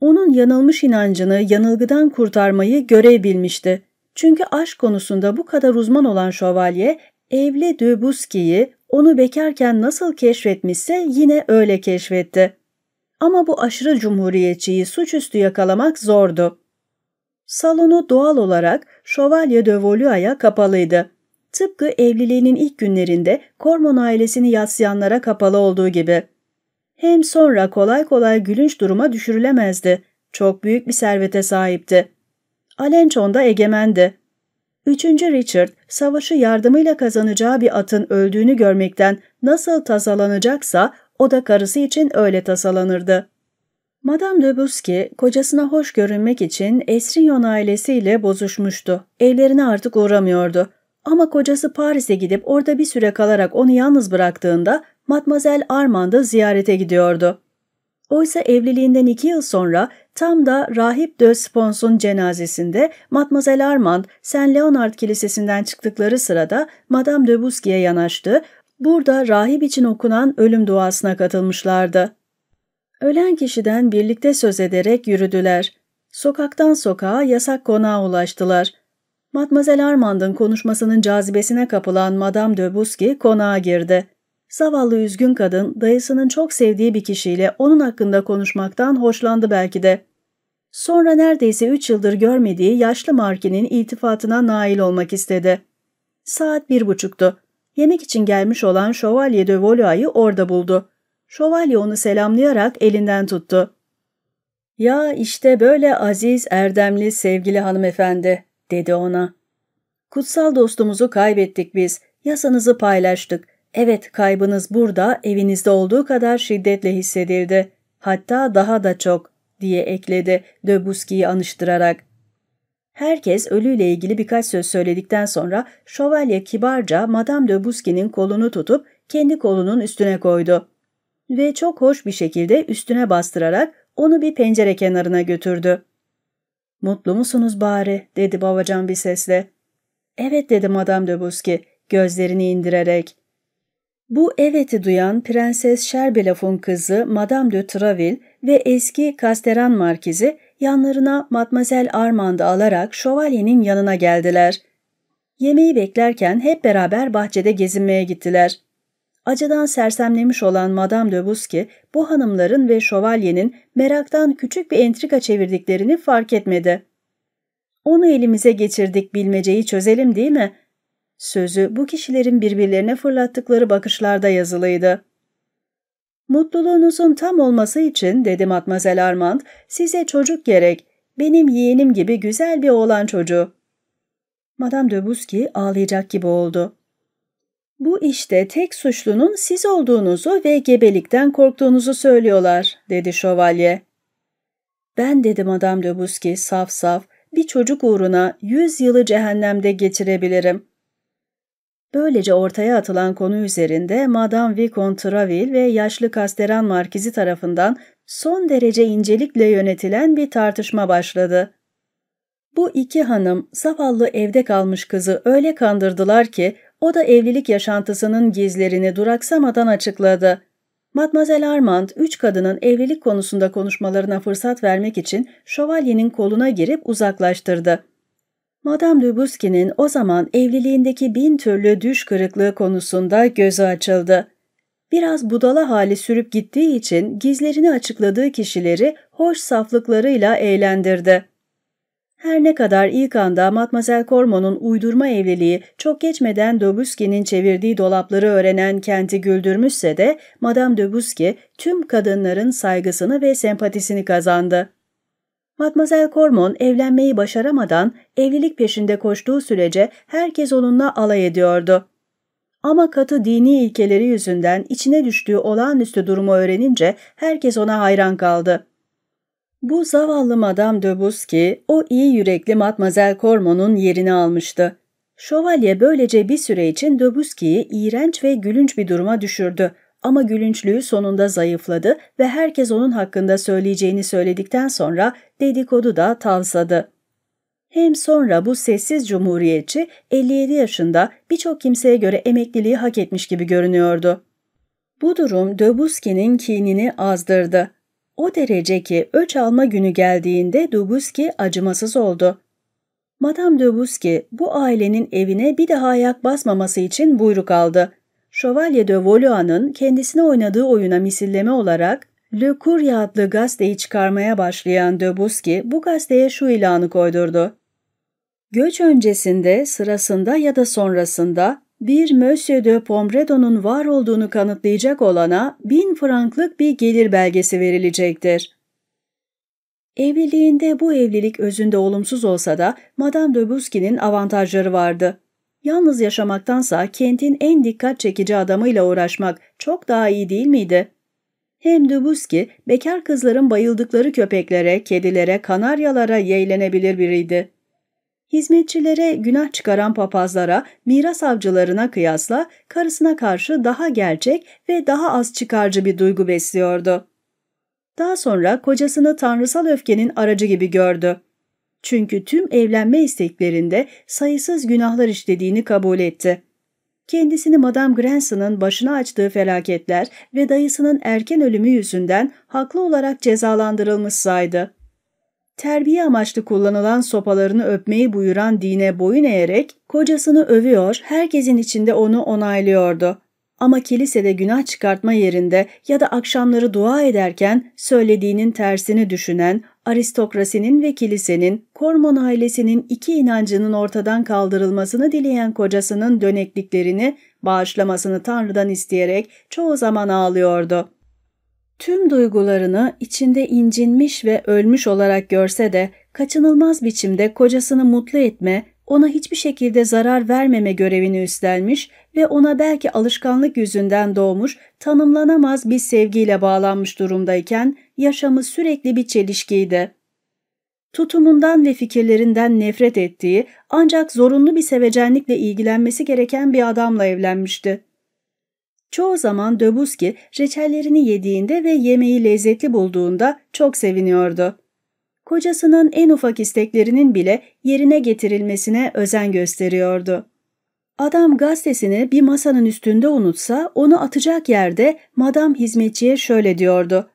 Onun yanılmış inancını yanılgıdan kurtarmayı görev bilmişti. Çünkü aşk konusunda bu kadar uzman olan şövalye, evli de Busqui'yi onu bekarken nasıl keşfetmişse yine öyle keşfetti. Ama bu aşırı cumhuriyetçiyi suçüstü yakalamak zordu. Salonu doğal olarak Şövalye de Valois'a kapalıydı. Tıpkı evliliğinin ilk günlerinde Kormon ailesini yaslayanlara kapalı olduğu gibi. Hem sonra kolay kolay gülünç duruma düşürülemezdi. Çok büyük bir servete sahipti. Alençon'da egemendi. Üçüncü Richard, savaşı yardımıyla kazanacağı bir atın öldüğünü görmekten nasıl tasalanacaksa o da karısı için öyle tasalanırdı. Madame de kocasına hoş görünmek için Esrillon ailesiyle bozuşmuştu. Evlerine artık uğramıyordu. Ama kocası Paris'e gidip orada bir süre kalarak onu yalnız bıraktığında Mademoiselle Armand'ı ziyarete gidiyordu. Oysa evliliğinden iki yıl sonra tam da Rahip de Spons'un cenazesinde Mademoiselle Armand Saint Leonard Kilisesi'nden çıktıkları sırada Madame de Busquet'e yanaştı, burada rahip için okunan ölüm duasına katılmışlardı. Ölen kişiden birlikte söz ederek yürüdüler. Sokaktan sokağa yasak konağa ulaştılar. Mademoiselle Armand'ın konuşmasının cazibesine kapılan Madame de Busquet konağa girdi. Zavallı üzgün kadın dayısının çok sevdiği bir kişiyle onun hakkında konuşmaktan hoşlandı belki de. Sonra neredeyse üç yıldır görmediği yaşlı Markin'in iltifatına nail olmak istedi. Saat bir buçuktu. Yemek için gelmiş olan Şövalye de Valois'ı orada buldu. Şövalye onu selamlayarak elinden tuttu. ''Ya işte böyle aziz, erdemli, sevgili hanımefendi.'' Dedi ona. ''Kutsal dostumuzu kaybettik biz. Yasanızı paylaştık. Evet kaybınız burada, evinizde olduğu kadar şiddetle hissedildi. Hatta daha da çok.'' diye ekledi Döbuski'yi anıştırarak. Herkes ölüyle ilgili birkaç söz söyledikten sonra şövalye kibarca Madame de Busqui'nin kolunu tutup kendi kolunun üstüne koydu. Ve çok hoş bir şekilde üstüne bastırarak onu bir pencere kenarına götürdü. ''Mutlu musunuz bari?'' dedi babacan bir sesle. ''Evet'' dedi Madame de Busqui gözlerini indirerek. Bu eveti duyan Prenses Sherbelaf'ın kızı Madame de Traville ve eski Kasteran Markizi yanlarına Matmazel Armand'ı alarak şövalyenin yanına geldiler. Yemeği beklerken hep beraber bahçede gezinmeye gittiler. Acıdan sersemlemiş olan Madame de Busque bu hanımların ve şövalyenin meraktan küçük bir entrika çevirdiklerini fark etmedi. Onu elimize geçirdik bilmeceyi çözelim değil mi? Sözü bu kişilerin birbirlerine fırlattıkları bakışlarda yazılıydı. Mutluluğunuzun tam olması için, dedi Matmazel Armand, size çocuk gerek. Benim yeğenim gibi güzel bir oğlan çocuğu. Madame de Busky ağlayacak gibi oldu. Bu işte tek suçlunun siz olduğunuzu ve gebelikten korktuğunuzu söylüyorlar, dedi şövalye. Ben dedi Madame de saf saf, bir çocuk uğruna yüz yılı cehennemde geçirebilirim. Böylece ortaya atılan konu üzerinde Madame Vicomte Traville ve yaşlı Kasteran Markizi tarafından son derece incelikle yönetilen bir tartışma başladı. Bu iki hanım zavallı evde kalmış kızı öyle kandırdılar ki o da evlilik yaşantısının gizlerini duraksamadan açıkladı. Mademoiselle Armand, üç kadının evlilik konusunda konuşmalarına fırsat vermek için şövalyenin koluna girip uzaklaştırdı. Madame de Busqui'nin o zaman evliliğindeki bin türlü düş kırıklığı konusunda gözü açıldı. Biraz budala hali sürüp gittiği için gizlerini açıkladığı kişileri hoş saflıklarıyla eğlendirdi. Her ne kadar ilk anda Matmazel Cormon'un uydurma evliliği çok geçmeden Dobusky'nin çevirdiği dolapları öğrenen kenti güldürmüşse de Madame de Busky tüm kadınların saygısını ve sempatisini kazandı. Matmazel Cormon evlenmeyi başaramadan evlilik peşinde koştuğu sürece herkes onunla alay ediyordu. Ama katı dini ilkeleri yüzünden içine düştüğü olağanüstü durumu öğrenince herkes ona hayran kaldı. Bu zavallı Madame de Busky, o iyi yürekli Matmazel Cormon'un yerini almıştı. Şövalye böylece bir süre için de Busky'yi iğrenç ve gülünç bir duruma düşürdü ama gülünçlüğü sonunda zayıfladı ve herkes onun hakkında söyleyeceğini söyledikten sonra dedikodu da tavsadı. Hem sonra bu sessiz cumhuriyetçi 57 yaşında birçok kimseye göre emekliliği hak etmiş gibi görünüyordu. Bu durum Döbuski'nin kinini azdırdı. O derece ki öç alma günü geldiğinde Dubuski acımasız oldu. Madame Dubuski bu ailenin evine bir daha ayak basmaması için buyruk aldı. Şövalye de Valois'ın kendisine oynadığı oyuna misilleme olarak Le Courrier adlı gazeteyi çıkarmaya başlayan Debussy bu gazeteye şu ilanı koydurdu. Göç öncesinde, sırasında ya da sonrasında bir Monsieur de Pombredon'un var olduğunu kanıtlayacak olana bin franklık bir gelir belgesi verilecektir. Evliliğinde bu evlilik özünde olumsuz olsa da Madame de Busqui'nin avantajları vardı. Yalnız yaşamaktansa kentin en dikkat çekici adamıyla uğraşmak çok daha iyi değil miydi? Hem Dubuski, bekar kızların bayıldıkları köpeklere, kedilere, kanaryalara yeğlenebilir biriydi. Hizmetçilere, günah çıkaran papazlara, miras avcılarına kıyasla karısına karşı daha gerçek ve daha az çıkarcı bir duygu besliyordu. Daha sonra kocasını tanrısal öfkenin aracı gibi gördü. Çünkü tüm evlenme isteklerinde sayısız günahlar işlediğini kabul etti. Kendisini Madame Granson'ın başına açtığı felaketler ve dayısının erken ölümü yüzünden haklı olarak cezalandırılmış saydı. Terbiye amaçlı kullanılan sopalarını öpmeyi buyuran dine boyun eğerek kocasını övüyor, herkesin içinde onu onaylıyordu. Ama kilisede günah çıkartma yerinde ya da akşamları dua ederken söylediğinin tersini düşünen, aristokrasinin ve kilisenin, Kormon ailesinin iki inancının ortadan kaldırılmasını dileyen kocasının dönekliklerini bağışlamasını Tanrı'dan isteyerek çoğu zaman ağlıyordu. Tüm duygularını içinde incinmiş ve ölmüş olarak görse de kaçınılmaz biçimde kocasını mutlu etme, ona hiçbir şekilde zarar vermeme görevini üstlenmiş ve ona belki alışkanlık yüzünden doğmuş, tanımlanamaz bir sevgiyle bağlanmış durumdayken yaşamı sürekli bir çelişkiydi. Tutumundan ve fikirlerinden nefret ettiği ancak zorunlu bir sevecenlikle ilgilenmesi gereken bir adamla evlenmişti. Çoğu zaman Döbuski reçellerini yediğinde ve yemeği lezzetli bulduğunda çok seviniyordu. Kocasının en ufak isteklerinin bile yerine getirilmesine özen gösteriyordu. Adam gazetesini bir masanın üstünde unutsa onu atacak yerde madam hizmetçiye şöyle diyordu.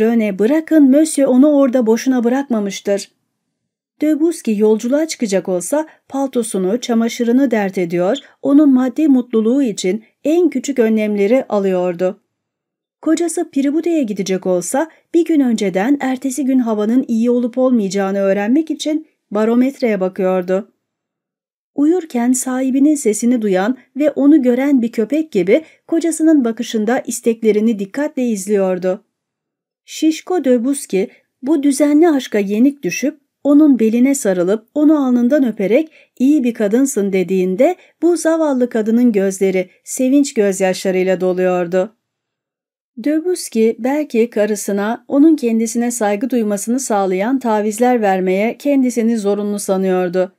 Röne bırakın Monsieur onu orada boşuna bırakmamıştır. Debuski yolculuğa çıkacak olsa paltosunu, çamaşırını dert ediyor, onun maddi mutluluğu için en küçük önlemleri alıyordu. Kocası Piribude'ye gidecek olsa bir gün önceden ertesi gün havanın iyi olup olmayacağını öğrenmek için barometreye bakıyordu. Uyurken sahibinin sesini duyan ve onu gören bir köpek gibi kocasının bakışında isteklerini dikkatle izliyordu. Şişko Döbuski bu düzenli aşka yenik düşüp onun beline sarılıp onu alnından öperek iyi bir kadınsın dediğinde bu zavallı kadının gözleri sevinç gözyaşlarıyla doluyordu. Döbuski belki karısına onun kendisine saygı duymasını sağlayan tavizler vermeye kendisini zorunlu sanıyordu.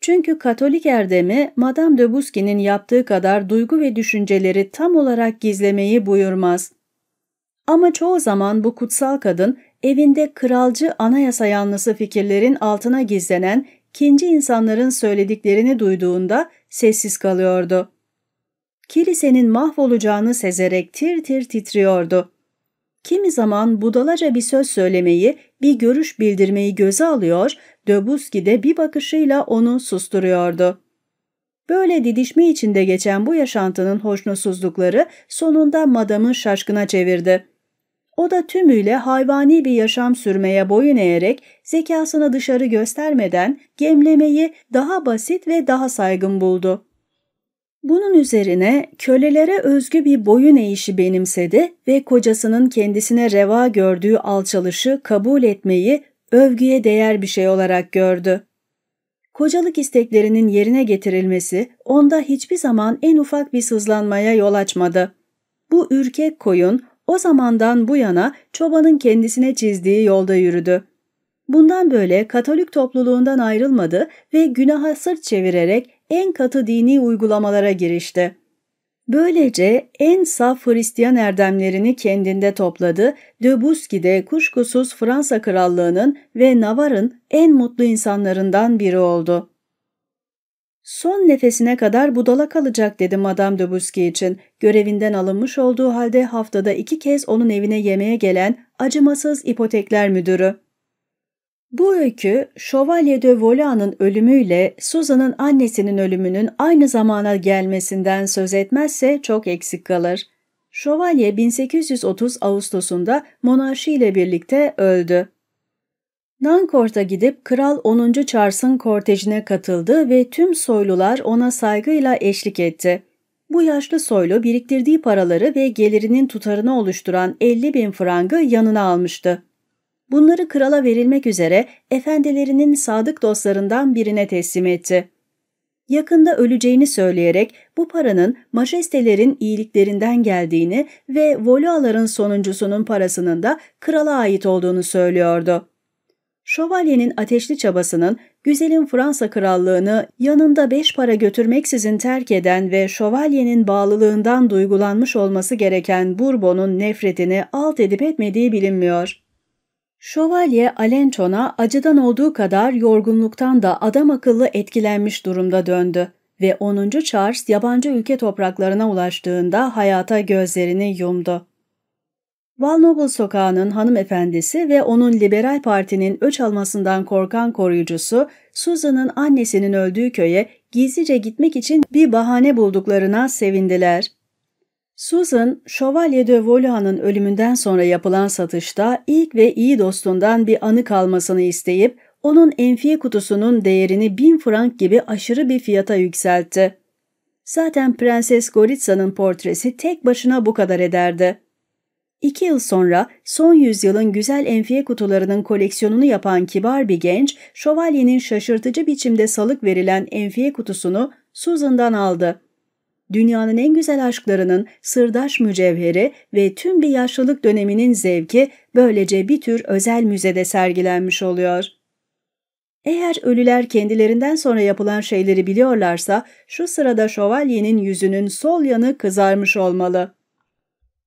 Çünkü Katolik erdemi Madame de Busqui'nin yaptığı kadar duygu ve düşünceleri tam olarak gizlemeyi buyurmaz. Ama çoğu zaman bu kutsal kadın evinde kralcı anayasa yanlısı fikirlerin altına gizlenen ikinci insanların söylediklerini duyduğunda sessiz kalıyordu. Kilisenin mahvolacağını sezerek tir tir titriyordu. Kimi zaman budalaca bir söz söylemeyi, bir görüş bildirmeyi göze alıyor, Döbuski de bir bakışıyla onu susturuyordu. Böyle didişme içinde geçen bu yaşantının hoşnutsuzlukları sonunda madamı şaşkına çevirdi. O da tümüyle hayvani bir yaşam sürmeye boyun eğerek zekasını dışarı göstermeden gemlemeyi daha basit ve daha saygın buldu. Bunun üzerine kölelere özgü bir boyun eğişi benimsedi ve kocasının kendisine reva gördüğü alçalışı kabul etmeyi övgüye değer bir şey olarak gördü. Kocalık isteklerinin yerine getirilmesi onda hiçbir zaman en ufak bir sızlanmaya yol açmadı. Bu ürkek koyun o zamandan bu yana çobanın kendisine çizdiği yolda yürüdü. Bundan böyle Katolik topluluğundan ayrılmadı ve günaha sırt çevirerek en katı dini uygulamalara girişti. Böylece en saf Hristiyan erdemlerini kendinde topladı, Debussy de kuşkusuz Fransa Krallığı'nın ve Navarre'ın en mutlu insanlarından biri oldu. Son nefesine kadar budala kalacak dedi Madame de Busky için. Görevinden alınmış olduğu halde haftada iki kez onun evine yemeğe gelen acımasız ipotekler müdürü. Bu öykü, Şövalye de Volaa'nın ölümüyle Susan'ın annesinin ölümünün aynı zamana gelmesinden söz etmezse çok eksik kalır. Şövalye 1830 Ağustos'unda monarşi ile birlikte öldü. Nankort'a gidip Kral 10. Charles'ın kortejine katıldı ve tüm soylular ona saygıyla eşlik etti. Bu yaşlı soylu biriktirdiği paraları ve gelirinin tutarını oluşturan 50 bin frangı yanına almıştı. Bunları krala verilmek üzere efendilerinin sadık dostlarından birine teslim etti. Yakında öleceğini söyleyerek bu paranın majestelerin iyiliklerinden geldiğini ve Valoaların sonuncusunun parasının da krala ait olduğunu söylüyordu. Şövalyenin ateşli çabasının güzelin Fransa krallığını yanında beş para götürmeksizin terk eden ve şövalyenin bağlılığından duygulanmış olması gereken Bourbon'un nefretini alt edip etmediği bilinmiyor. Şövalye Alenton'a acıdan olduğu kadar yorgunluktan da adam akıllı etkilenmiş durumda döndü ve 10. Charles yabancı ülke topraklarına ulaştığında hayata gözlerini yumdu. Valnoble sokağının hanımefendisi ve onun Liberal Parti'nin öç almasından korkan koruyucusu Susan'ın annesinin öldüğü köye gizlice gitmek için bir bahane bulduklarına sevindiler. Susan, Şövalye de Valois'ın ölümünden sonra yapılan satışta ilk ve iyi dostundan bir anı kalmasını isteyip onun enfiye kutusunun değerini bin frank gibi aşırı bir fiyata yükseltti. Zaten Prenses Goritsa'nın portresi tek başına bu kadar ederdi. İki yıl sonra son yüzyılın güzel enfiye kutularının koleksiyonunu yapan kibar bir genç, şövalyenin şaşırtıcı biçimde salık verilen enfiye kutusunu Susan'dan aldı. Dünyanın en güzel aşklarının sırdaş mücevheri ve tüm bir yaşlılık döneminin zevki böylece bir tür özel müzede sergilenmiş oluyor. Eğer ölüler kendilerinden sonra yapılan şeyleri biliyorlarsa şu sırada şövalyenin yüzünün sol yanı kızarmış olmalı.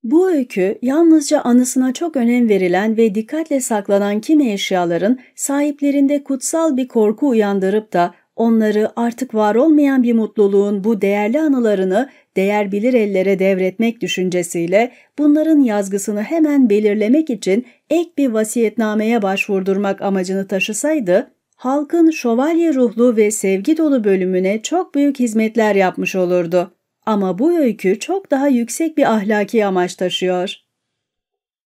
Bu öykü yalnızca anısına çok önem verilen ve dikkatle saklanan kimi eşyaların sahiplerinde kutsal bir korku uyandırıp da onları artık var olmayan bir mutluluğun bu değerli anılarını değer bilir ellere devretmek düşüncesiyle bunların yazgısını hemen belirlemek için ek bir vasiyetnameye başvurdurmak amacını taşısaydı, halkın şövalye ruhlu ve sevgi dolu bölümüne çok büyük hizmetler yapmış olurdu. Ama bu öykü çok daha yüksek bir ahlaki amaç taşıyor.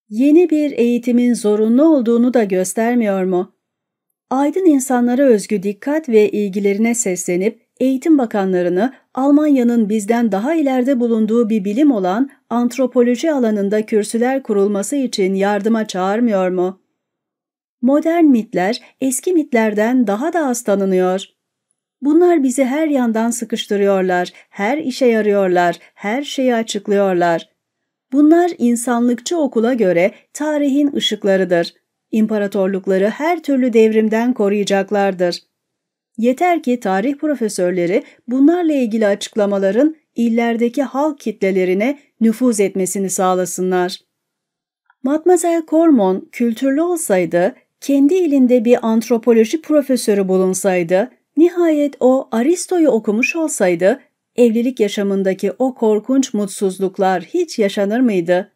Yeni bir eğitimin zorunlu olduğunu da göstermiyor mu? Aydın insanlara özgü dikkat ve ilgilerine seslenip eğitim bakanlarını Almanya'nın bizden daha ileride bulunduğu bir bilim olan antropoloji alanında kürsüler kurulması için yardıma çağırmıyor mu? Modern mitler eski mitlerden daha da az tanınıyor. Bunlar bizi her yandan sıkıştırıyorlar, her işe yarıyorlar, her şeyi açıklıyorlar. Bunlar insanlıkçı okula göre tarihin ışıklarıdır. İmparatorlukları her türlü devrimden koruyacaklardır. Yeter ki tarih profesörleri bunlarla ilgili açıklamaların illerdeki halk kitlelerine nüfuz etmesini sağlasınlar. Matmazel Cormon kültürlü olsaydı, kendi ilinde bir antropoloji profesörü bulunsaydı, Nihayet o Aristo'yu okumuş olsaydı, evlilik yaşamındaki o korkunç mutsuzluklar hiç yaşanır mıydı?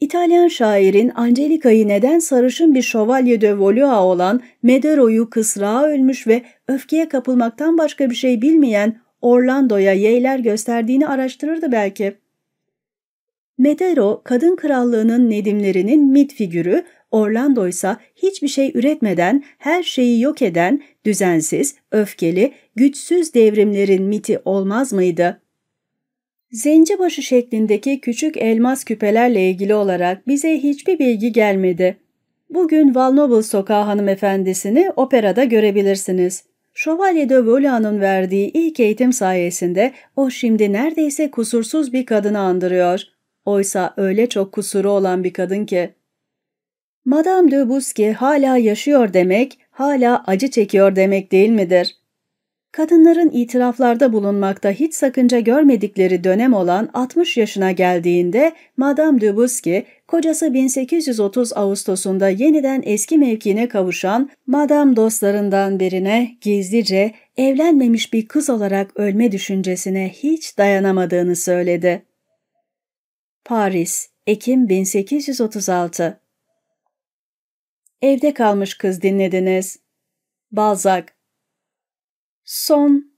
İtalyan şairin Angelica'yı neden sarışın bir şövalye de Valois olan Medero'yu kısrağa ölmüş ve öfkeye kapılmaktan başka bir şey bilmeyen Orlando'ya yeyler gösterdiğini araştırırdı belki. Medero, kadın krallığının nedimlerinin mit figürü Orlando ise hiçbir şey üretmeden her şeyi yok eden, düzensiz, öfkeli, güçsüz devrimlerin miti olmaz mıydı? Zencibaşı şeklindeki küçük elmas küpelerle ilgili olarak bize hiçbir bilgi gelmedi. Bugün Valnoble Sokağı hanımefendisini operada görebilirsiniz. Şövalye de Volia'nın verdiği ilk eğitim sayesinde o şimdi neredeyse kusursuz bir kadını andırıyor. Oysa öyle çok kusuru olan bir kadın ki. Madame de Busque hala yaşıyor demek, hala acı çekiyor demek değil midir? Kadınların itiraflarda bulunmakta hiç sakınca görmedikleri dönem olan 60 yaşına geldiğinde Madame de Busque, kocası 1830 Ağustos'unda yeniden eski mevkine kavuşan Madame dostlarından birine gizlice evlenmemiş bir kız olarak ölme düşüncesine hiç dayanamadığını söyledi. Paris, Ekim 1836 Evde kalmış kız dinlediniz. Balzac Son